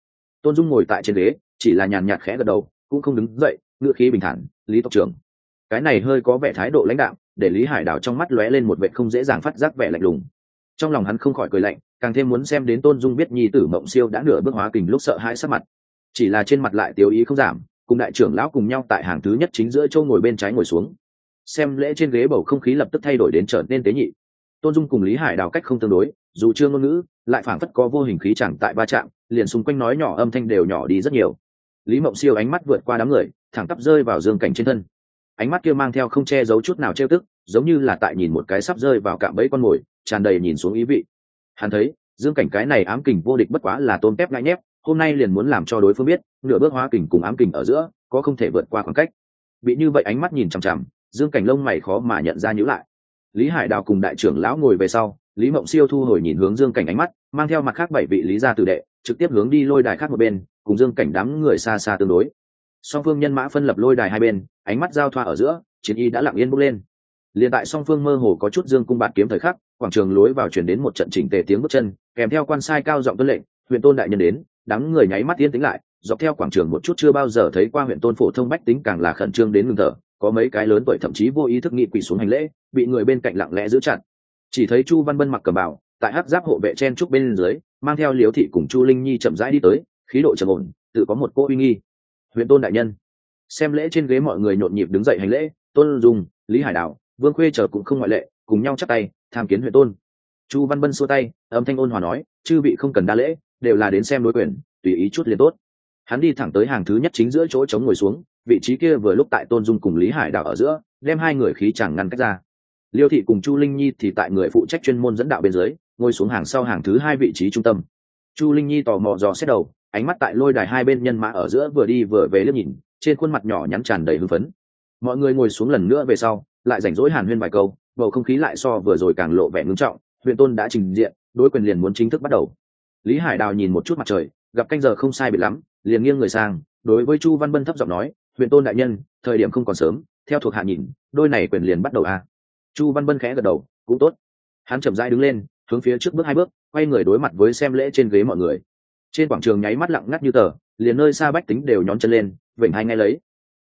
Tôn dung ngồi tại trên ghế, chỉ là nhàn nhạt khẽ gật đầu, cũng không đứng dậy, ngựa khí bình thản, lý tộc trưởng. Cái này hơi có vẻ thái độ lãnh đạo để lý hải đảo trong mắt lóe lên một vệ không dễ dàng phát giác vẻ lạnh lùng trong lòng hắn không khỏi cười lạnh, càng thêm muốn xem đến tôn dung biết nhi tử mộng siêu đã nửa bước hóa kình lúc sợ hãi sắc mặt. Chỉ là trên mặt lại tiêu ý không giảm, cùng đại trưởng lão cùng nhau tại hàng thứ nhất chính giữa châu ngồi bên trái ngồi xuống. Xem lễ trên ghế bầu không khí lập tức thay đổi đến trở nên tế nhị. Tôn dung cùng lý hải đào cách không tương đối, dù chưa ngôn ngữ, lại phảng phất có vô hình khí chẳng tại ba chạm, liền xung quanh nói nhỏ âm thanh đều nhỏ đi rất nhiều. Lý mộng siêu ánh mắt vượt qua đám người, thẳng tắp rơi vào dương cảnh trên thân. Ánh mắt kia mang theo không che giấu chút nào trêu tức, giống như là tại nhìn một cái sắp rơi vào cạm bẫy con mồi tràn đầy nhìn xuống ý vị. Hắn thấy, dương cảnh cái này ám kình vô địch bất quá là tôn tép ngại nhép, hôm nay liền muốn làm cho đối phương biết, nửa bước hóa kình cùng ám kình ở giữa, có không thể vượt qua khoảng cách. Bị như vậy ánh mắt nhìn chằm chằm, dương cảnh lông mày khó mà nhận ra nhữ lại. Lý hải đào cùng đại trưởng lão ngồi về sau, lý mộng siêu thu hồi nhìn hướng dương cảnh ánh mắt, mang theo mặt khác bảy vị lý gia tử đệ, trực tiếp hướng đi lôi đài khác một bên, cùng dương cảnh đám người xa xa tương đối. Song phương nhân mã phân lập lôi đài hai bên, ánh mắt giao thoa ở giữa, chiến y đã lặng yên bốc lên. Liền tại song phương mơ hồ có chút dương cung bạt kiếm thời khắc quảng trường lối vào chuyển đến một trận chỉnh tề tiếng bước chân, kèm theo quan sai cao giọng tuân lệnh huyện tôn đại nhân đến. Đám người nháy mắt yên tĩnh lại, dọc theo quảng trường một chút chưa bao giờ thấy qua huyện tôn phổ thông bách tính càng là khẩn trương đến ngừng thở, có mấy cái lớn tuổi thậm chí vô ý thức nghị quỳ xuống hành lễ, bị người bên cạnh lặng lẽ giữ chặt. Chỉ thấy chu văn bân mặc cầm bảo tại hát giáp hộ vệ chen trúc bên dưới, mang theo liếu thị cùng chu linh nhi chậm rãi đi tới, khí độ trầm ổn, tự có một cô uy nghi. Huyện tôn đại nhân. Xem lễ trên ghế mọi người nhộn nhịp đứng dậy hành lễ, tôn dùng lý hải đạo vương khuê chờ cũng không ngoại lệ cùng nhau chắp tay, tham kiến huyện tôn. Chu văn bân xua tay, âm thanh ôn hòa nói, chư vị không cần đa lễ, đều là đến xem đối quyền, tùy ý chút liền tốt. Hắn đi thẳng tới hàng thứ nhất chính giữa chỗ trống ngồi xuống, vị trí kia vừa lúc tại tôn dung cùng lý hải đảo ở giữa, đem hai người khí chẳng ngăn cách ra. Liêu thị cùng chu linh nhi thì tại người phụ trách chuyên môn dẫn đạo bên dưới, ngồi xuống hàng sau hàng thứ hai vị trí trung tâm. Chu linh nhi tò mò dò xét đầu, ánh mắt tại lôi đài hai bên nhân mã ở giữa vừa đi vừa về liếc nhìn, trên khuôn mặt nhỏ nhắn tràn đầy hưng phấn. Mọi người ngồi xuống lần nữa về sau, lại rảnh rỗi hàn huyên vài câu bầu không khí lại so vừa rồi càng lộ vẻ ngưng trọng huyện tôn đã trình diện, đối quyền liền muốn chính thức bắt đầu. Lý hải đào nhìn một chút mặt trời, gặp canh giờ không sai biệt lắm, liền nghiêng người sang, đối với chu văn bân thấp giọng nói huyện tôn đại nhân, thời điểm không còn sớm, theo thuộc hạ nhìn, đôi này quyền liền bắt đầu a à. chu văn bân khẽ gật đầu, cũng tốt. Hắn chậm rãi đứng lên, hướng phía trước bước hai bước, quay người đối mặt với xem lễ trên ghế mọi người. Trên quảng trường nháy mắt lặng ngắt như tờ, liền nơi xa bách tính đều nhón chân lên, vểnh hai ngay lấy.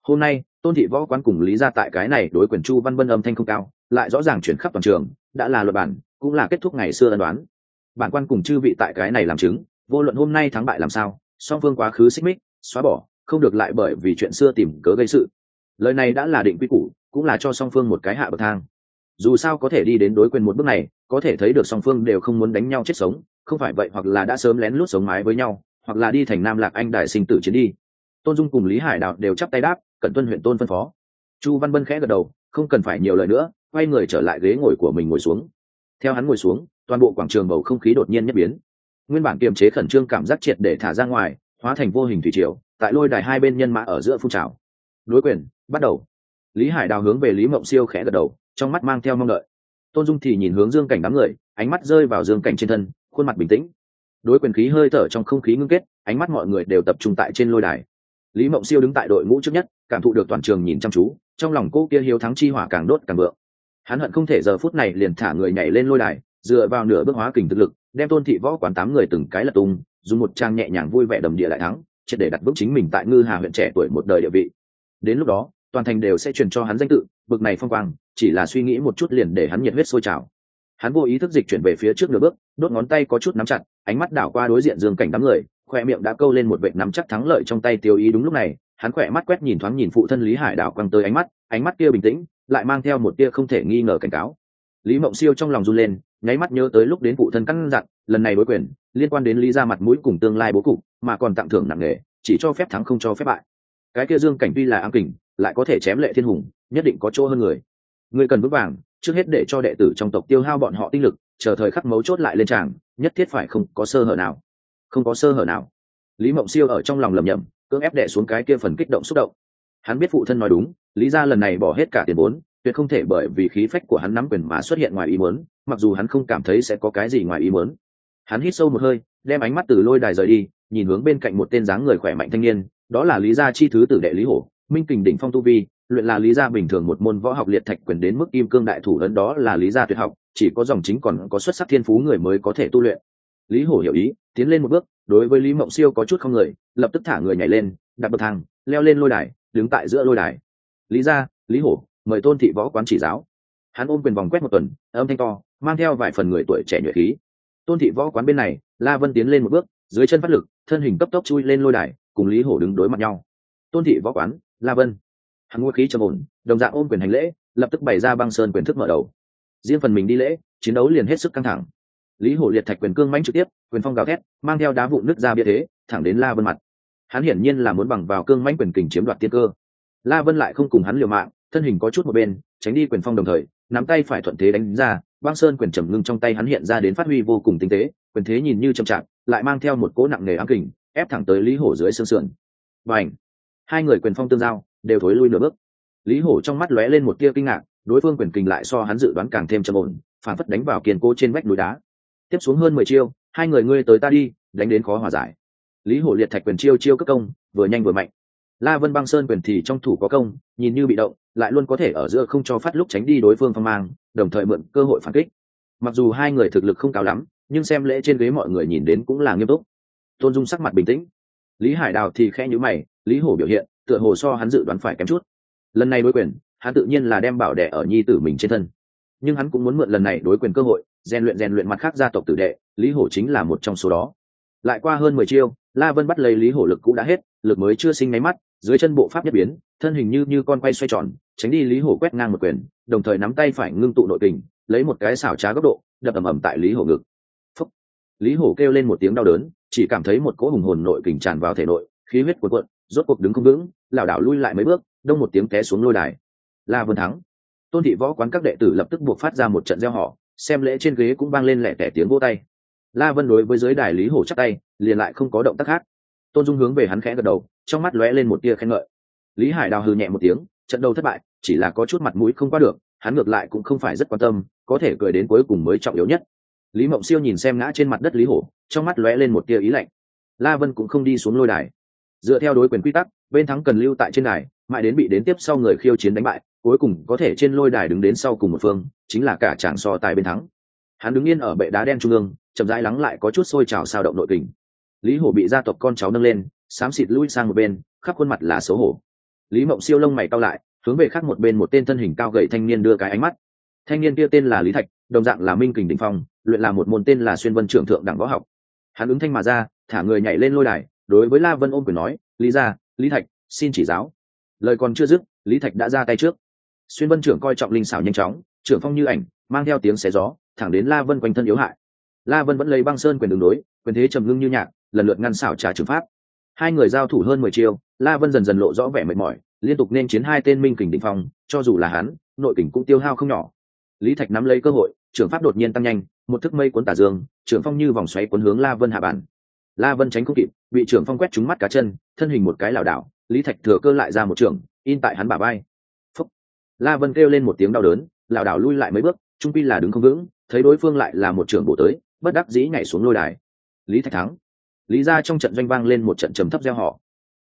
Hôm nay, tôn thị võ quán cùng lý ra tại cái này đối quyền chu văn bân âm thanh không cao lại rõ ràng chuyển khắp toàn trường, đã là luật bản, cũng là kết thúc ngày xưa ân đoán. Bản quan cùng chư vị tại cái này làm chứng, vô luận hôm nay thắng bại làm sao, song phương quá khứ xích mích, xóa bỏ, không được lại bởi vì chuyện xưa tìm cớ gây sự. Lời này đã là định quy củ, cũng là cho song phương một cái hạ bậc thang. Dù sao có thể đi đến đối quyền một bước này, có thể thấy được song phương đều không muốn đánh nhau chết sống, không phải vậy hoặc là đã sớm lén lút sống mái với nhau, hoặc là đi thành nam lạc anh đại sinh tử chiến đi. Tôn dung cùng lý hải đạo đều chắp tay đáp cận tuân huyện tôn phân phó. Chu văn bân khẽ gật đầu không cần phải nhiều lời nữa, quay người trở lại ghế ngồi của mình ngồi xuống. Theo hắn ngồi xuống, toàn bộ quảng trường bầu không khí đột nhiên nhất biến. Nguyên bản kiềm chế khẩn trương cảm giác triệt để thả ra ngoài, hóa thành vô hình thủy triều, tại lôi đài hai bên nhân mã ở giữa phun trào. Đối quyền, bắt đầu. Lý hải đào hướng về lý mộng siêu khẽ gật đầu, trong mắt mang theo mong đợi. Tôn dung thì nhìn hướng dương cảnh đám người, ánh mắt rơi vào dương cảnh trên thân, khuôn mặt bình tĩnh. Đối quyền khí hơi thở trong không khí ngưng kết, ánh mắt mọi người đều tập trung tại trên lôi đài lý mộng siêu đứng tại đội ngũ trước nhất, cảm thụ được toàn trường nhìn chăm chú, trong lòng cô kia hiếu thắng chi hỏa càng đốt càng vượng. Hắn hận không thể giờ phút này liền thả người nhảy lên lôi đài, dựa vào nửa bước hóa kình thực lực, đem tôn thị võ quán tám người từng cái lật tung, dùng một trang nhẹ nhàng vui vẻ đầm địa lại thắng, triệt để đặt vững chính mình tại ngư hà huyện trẻ tuổi một đời địa vị. Đến lúc đó, toàn thành đều sẽ truyền cho hắn danh tự, bực này phong quang, chỉ là suy nghĩ một chút liền để hắn nhiệt huyết sôi trào. Hắn vô ý thức dịch chuyển về phía trước nửa bước, đốt ngón tay có chút nắm chặt, ánh mắt đảo qua đối diện dương cảnh đám người khoe miệng đã câu lên một vệ nắm chắc thắng lợi trong tay tiêu ý đúng lúc này, hắn khỏe mắt quét nhìn thoáng nhìn phụ thân lý hải đảo quăng tới ánh mắt ánh mắt kia bình tĩnh, lại mang theo một tia không thể nghi ngờ cảnh cáo. Lý mộng siêu trong lòng run lên, nháy mắt nhớ tới lúc đến phụ thân căn dặn, lần này đối quyền, liên quan đến lý ra mặt mũi cùng tương lai bố cục, mà còn tặng thưởng nặng nề, chỉ cho phép thắng không cho phép bại. Cái kia dương cảnh tuy là am kình, lại có thể chém lệ thiên hùng, nhất định có chỗ hơn người. Người cần vững vàng, trước hết để cho đệ tử trong tộc tiêu hao bọn họ tinh lực, chờ thời khắc mấu chốt lại lên tràng, nhất thiết phải không có sơ hở nào không có sơ hở nào. Lý mộng siêu ở trong lòng lầm nhầm cưỡng ép đệ xuống cái kia phần kích động xúc động. Hắn biết phụ thân nói đúng, lý ra lần này bỏ hết cả tiền vốn, tuyệt không thể bởi vì khí phách của hắn nắm quyền mà xuất hiện ngoài ý muốn, mặc dù hắn không cảm thấy sẽ có cái gì ngoài ý muốn. Hắn hít sâu một hơi, đem ánh mắt từ lôi đài rời đi, nhìn hướng bên cạnh một tên dáng người khỏe mạnh thanh niên, đó là lý gia chi thứ tử đệ lý hổ, minh kình đỉnh phong tu vi, luyện là lý gia bình thường một môn võ học liệt thạch quyền đến mức kim cương đại thủ lớn đó là lý gia tuyệt học, chỉ có dòng chính còn có xuất sắc thiên phú người mới có thể tu luyện lý hổ hiểu ý, tiến lên một bước, đối với lý mộng siêu có chút không người, lập tức thả người nhảy lên, đặt bậc thang, leo lên lôi đài, đứng tại giữa lôi đài. Lý gia lý hổ, mời tôn thị võ quán chỉ giáo. Hắn ôm quyền vòng quét một tuần, âm thanh to, mang theo vài phần người tuổi trẻ nhuệ khí. Tôn thị võ quán bên này, la vân tiến lên một bước, dưới chân phát lực, thân hình cấp tốc chui lên lôi đài, cùng lý hổ đứng đối mặt nhau. Tôn thị võ quán, la vân. Hắn ngôi khí trầm ổn, đồng dạng ôm quyền hành lễ, lập tức bày ra băng sơn quyền thức mở đầu. Riêng phần mình đi lễ, chiến đấu liền hết sức căng thẳng lý hổ liệt thạch quyền cương mãnh trực tiếp, quyền phong gào thét, mang theo đá vụ nứt ra bia thế, thẳng đến la vân mặt. Hắn hiển nhiên là muốn bằng vào cương mãnh quyền kình chiếm đoạt tiên cơ. La vân lại không cùng hắn liều mạng, thân hình có chút một bên, tránh đi quyền phong đồng thời, nắm tay phải thuận thế đánh ra, băng sơn quyền trầm ngưng trong tay hắn hiện ra đến phát huy vô cùng tinh tế, quyền thế nhìn như chậm chạp, lại mang theo một cỗ nặng nề ám kình, ép thẳng tới lý hổ dưới xương sườn. Và ảnh hai người quyền phong tương giao, đều thối lui nửa bước. Lý hổ trong mắt lóe lên một tia kinh ngạc, đối phương quyền kình lại so hắn dự đoán càng thêm trầm ổn, phản phất đánh vào kiên cố trên vách núi đá tiếp xuống hơn mười chiêu, hai người ngươi tới ta đi, đánh đến khó hòa giải. Lý hổ liệt thạch quyền chiêu chiêu cất công, vừa nhanh vừa mạnh. La vân băng sơn quyền thì trong thủ có công, nhìn như bị động, lại luôn có thể ở giữa không cho phát lúc tránh đi đối phương phong mang, đồng thời mượn cơ hội phản kích. Mặc dù hai người thực lực không cao lắm, nhưng xem lễ trên ghế mọi người nhìn đến cũng là nghiêm túc. Tôn dung sắc mặt bình tĩnh. Lý hải đào thì khẽ nhữ mày, lý hổ biểu hiện, tựa hồ so hắn dự đoán phải kém chút. Lần này đối quyền, hắn tự nhiên là đem bảo đệ ở nhi tử mình trên thân nhưng hắn cũng muốn mượn lần này đối quyền cơ hội rèn luyện rèn luyện mặt khác gia tộc tử đệ lý hổ chính là một trong số đó. Lại qua hơn mười chiêu la vân bắt lấy lý hổ lực cũng đã hết lực mới chưa sinh máy mắt dưới chân bộ pháp nhất biến thân hình như như con quay xoay tròn tránh đi lý hổ quét ngang một quyền đồng thời nắm tay phải ngưng tụ nội tình, lấy một cái xảo trá góc độ đập ầm ầm tại lý hổ ngực. Phúc. lý hổ kêu lên một tiếng đau đớn chỉ cảm thấy một cỗ hùng hồn nội kình tràn vào thể nội khí huyết cuộn cuộn rốt cuộc đứng không vững lảo đảo lui lại mấy bước đông một tiếng té xuống lôi đài. La vân thắng tôn thị võ quán các đệ tử lập tức buộc phát ra một trận gieo họ xem lễ trên ghế cũng vang lên lẻ tẻ tiếng vô tay. La vân đối với giới đài lý hổ chắc tay, liền lại không có động tác khác. Tôn dung hướng về hắn khẽ gật đầu, trong mắt lóe lên một tia khen ngợi. Lý hải đào hư nhẹ một tiếng, trận đấu thất bại, chỉ là có chút mặt mũi không qua được, hắn ngược lại cũng không phải rất quan tâm, có thể cười đến cuối cùng mới trọng yếu nhất. Lý mộng siêu nhìn xem ngã trên mặt đất lý hổ, trong mắt lóe lên một tia ý lạnh. La vân cũng không đi xuống lôi đài. Dựa theo đối quyền quy tắc, bên thắng cần lưu tại trên đài, mãi đến bị đến tiếp sau người khiêu chiến đánh bại cuối cùng có thể trên lôi đài đứng đến sau cùng một phương, chính là cả chàng so tài bên thắng. Hắn đứng yên ở bệ đá đen trung ương, chậm rãi lắng lại có chút sôi trào sao động nội tình lý hổ bị gia tộc con cháu nâng lên, xám xịt lui sang một bên, khắp khuôn mặt là xấu hổ. Lý mộng siêu lông mày cao lại, hướng về khác một bên một tên thân hình cao gầy thanh niên đưa cái ánh mắt. Thanh niên kia tên là lý thạch, đồng dạng là minh kình đình phong, luyện là một môn tên là xuyên vân trưởng thượng đẳng võ học. Hắn ứng thanh mà ra, thả người nhảy lên lôi đài, đối với la vân ôm quyền nói, lý gia, lý thạch, xin chỉ giáo. Lời còn chưa dứt, lý thạch đã ra tay trước xuyên vân trưởng coi trọng linh xảo nhanh chóng, trưởng phong như ảnh, mang theo tiếng xé gió, thẳng đến la vân quanh thân yếu hại. La vân vẫn lấy băng sơn quyền đường đối, quyền thế trầm ngưng như nhạc, lần lượt ngăn xảo trả trừng pháp. Hai người giao thủ hơn mười chiêu, la vân dần dần lộ rõ vẻ mệt mỏi, liên tục nên chiến hai tên minh kình định phong, cho dù là hắn, nội kình cũng tiêu hao không nhỏ. Lý thạch nắm lấy cơ hội trưởng pháp đột nhiên tăng nhanh, một thức mây cuốn tả dương trưởng phong như vòng xoáy cuốn hướng la vân hạ bản. La vân tránh không kịp, bị trưởng phong quét trúng mắt cá chân, thân hình một cái lảo đảo, lý thạch thừa cơ lại ra một trưởng in tại hắn bả vai la vân kêu lên một tiếng đau đớn, lảo đảo lui lại mấy bước, trung pi là đứng không vững, thấy đối phương lại là một trưởng bổ tới, bất đắc dĩ nhảy xuống lôi đài. Lý thạch thắng. Lý ra trong trận doanh vang lên một trận trầm thấp gieo họ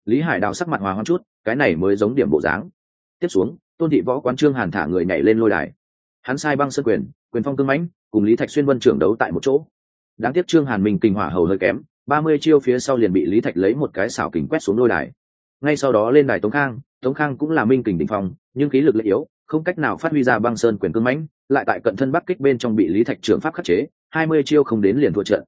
lý hải đào sắc mặt hòa hoang chút, cái này mới giống điểm bộ dáng. Tiếp xuống, tôn thị võ quán trương hàn thả người nhảy lên lôi đài. Hắn sai băng sơ quyền quyền phong cưng mãnh, cùng lý thạch xuyên vân trưởng đấu tại một chỗ. Đáng tiếc trương hàn mình kinh hỏa hầu hơi kém, ba mươi chiêu phía sau liền bị lý thạch lấy một cái xảo kình quét xuống lôi đài ngay sau đó lên đài tống khang tống khang cũng là minh kình đình phong, nhưng khí lực lệ yếu, không cách nào phát huy ra băng sơn quyền cưng mãnh, lại tại cận thân bắc kích bên trong bị lý thạch trưởng pháp khắc chế, hai mươi chiêu không đến liền thua trận.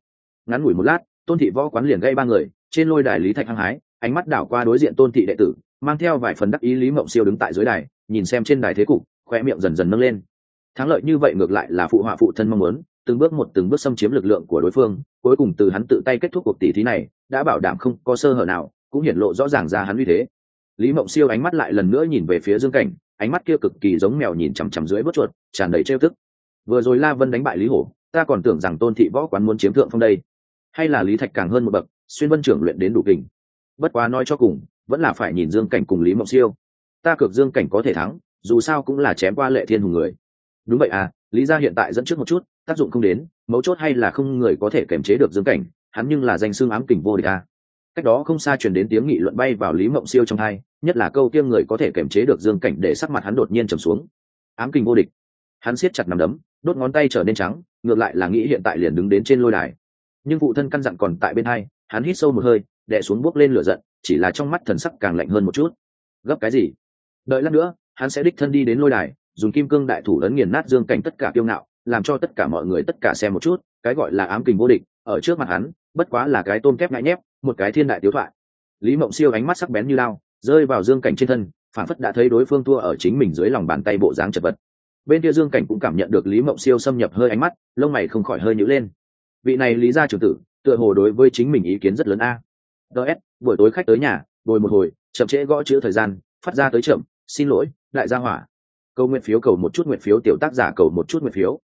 Ngắn ngủi một lát, tôn thị võ quán liền gây ba người, trên lôi đài lý thạch hăng hái, ánh mắt đảo qua đối diện tôn thị đệ tử, mang theo vài phần đắc ý lý mộng siêu đứng tại dưới đài, nhìn xem trên đài thế cục khoe miệng dần dần nâng lên. Thắng lợi như vậy ngược lại là phụ họa phụ thân mong muốn, từng bước một từng bước xâm chiếm lực lượng của đối phương, cuối cùng từ hắn tự tay kết thúc cuộc tỷ thí này, đã bảo đảm không có sơ hở nào cũng hiển lộ rõ ràng ra hắn uy thế. Lý mộng siêu ánh mắt lại lần nữa nhìn về phía dương cảnh, ánh mắt kia cực kỳ giống mèo nhìn chằm chằm dưới bớt chuột tràn đầy trêu tức. Vừa rồi la vân đánh bại lý hổ, ta còn tưởng rằng tôn thị võ quán muốn chiếm thượng phong đây. Hay là lý thạch càng hơn một bậc, xuyên vân trưởng luyện đến đủ kình. Bất quá nói cho cùng, vẫn là phải nhìn dương cảnh cùng lý mộng siêu. Ta cược dương cảnh có thể thắng, dù sao cũng là chém qua lệ thiên hùng người. Đúng vậy à lý gia hiện tại dẫn trước một chút, tác dụng không đến, mấu chốt hay là không người có thể kiềm chế được dương cảnh, hắn nhưng là danh xương ám kình vô địch à cách đó không xa truyền đến tiếng nghị luận bay vào lý mộng siêu trong hai, nhất là câu tiêm người có thể kiềm chế được dương cảnh để sắc mặt hắn đột nhiên trầm xuống. Ám kình vô địch. Hắn siết chặt nằm đấm, đốt ngón tay trở nên trắng, ngược lại là nghĩ hiện tại liền đứng đến trên lôi đài. Nhưng phụ thân căn dặn còn tại bên hai, hắn hít sâu một hơi đẻ xuống buốc lên lửa giận, chỉ là trong mắt thần sắc càng lạnh hơn một chút. Gấp cái gì? Đợi lát nữa, hắn sẽ đích thân đi đến lôi đài, dùng kim cương đại thủ ấn nghiền nát dương cảnh tất cả kiêu ngạo, làm cho tất cả mọi người tất cả xem một chút, cái gọi là ám kình vô địch, ở trước mặt hắn bất quá là cái tôm kép ngại nhép, một cái thiên đại tiếu thoại. Lý mộng siêu ánh mắt sắc bén như lao, rơi vào dương cảnh trên thân, phản phất đã thấy đối phương thua ở chính mình dưới lòng bàn tay bộ dáng chật vật. Bên kia dương cảnh cũng cảm nhận được lý mộng siêu xâm nhập hơi ánh mắt, lông mày không khỏi hơi nhữ lên. Vị này lý gia trưởng tử, tựa hồ đối với chính mình ý kiến rất lớn a. Ts buổi tối khách tới nhà, ngồi một hồi, chậm trễ gõ chữ thời gian, phát ra tới chậm, xin lỗi, đại gia hỏa. Câu nguyện phiếu cầu một chút nguyện phiếu, tiểu tác giả cầu một chút nguyện phiếu.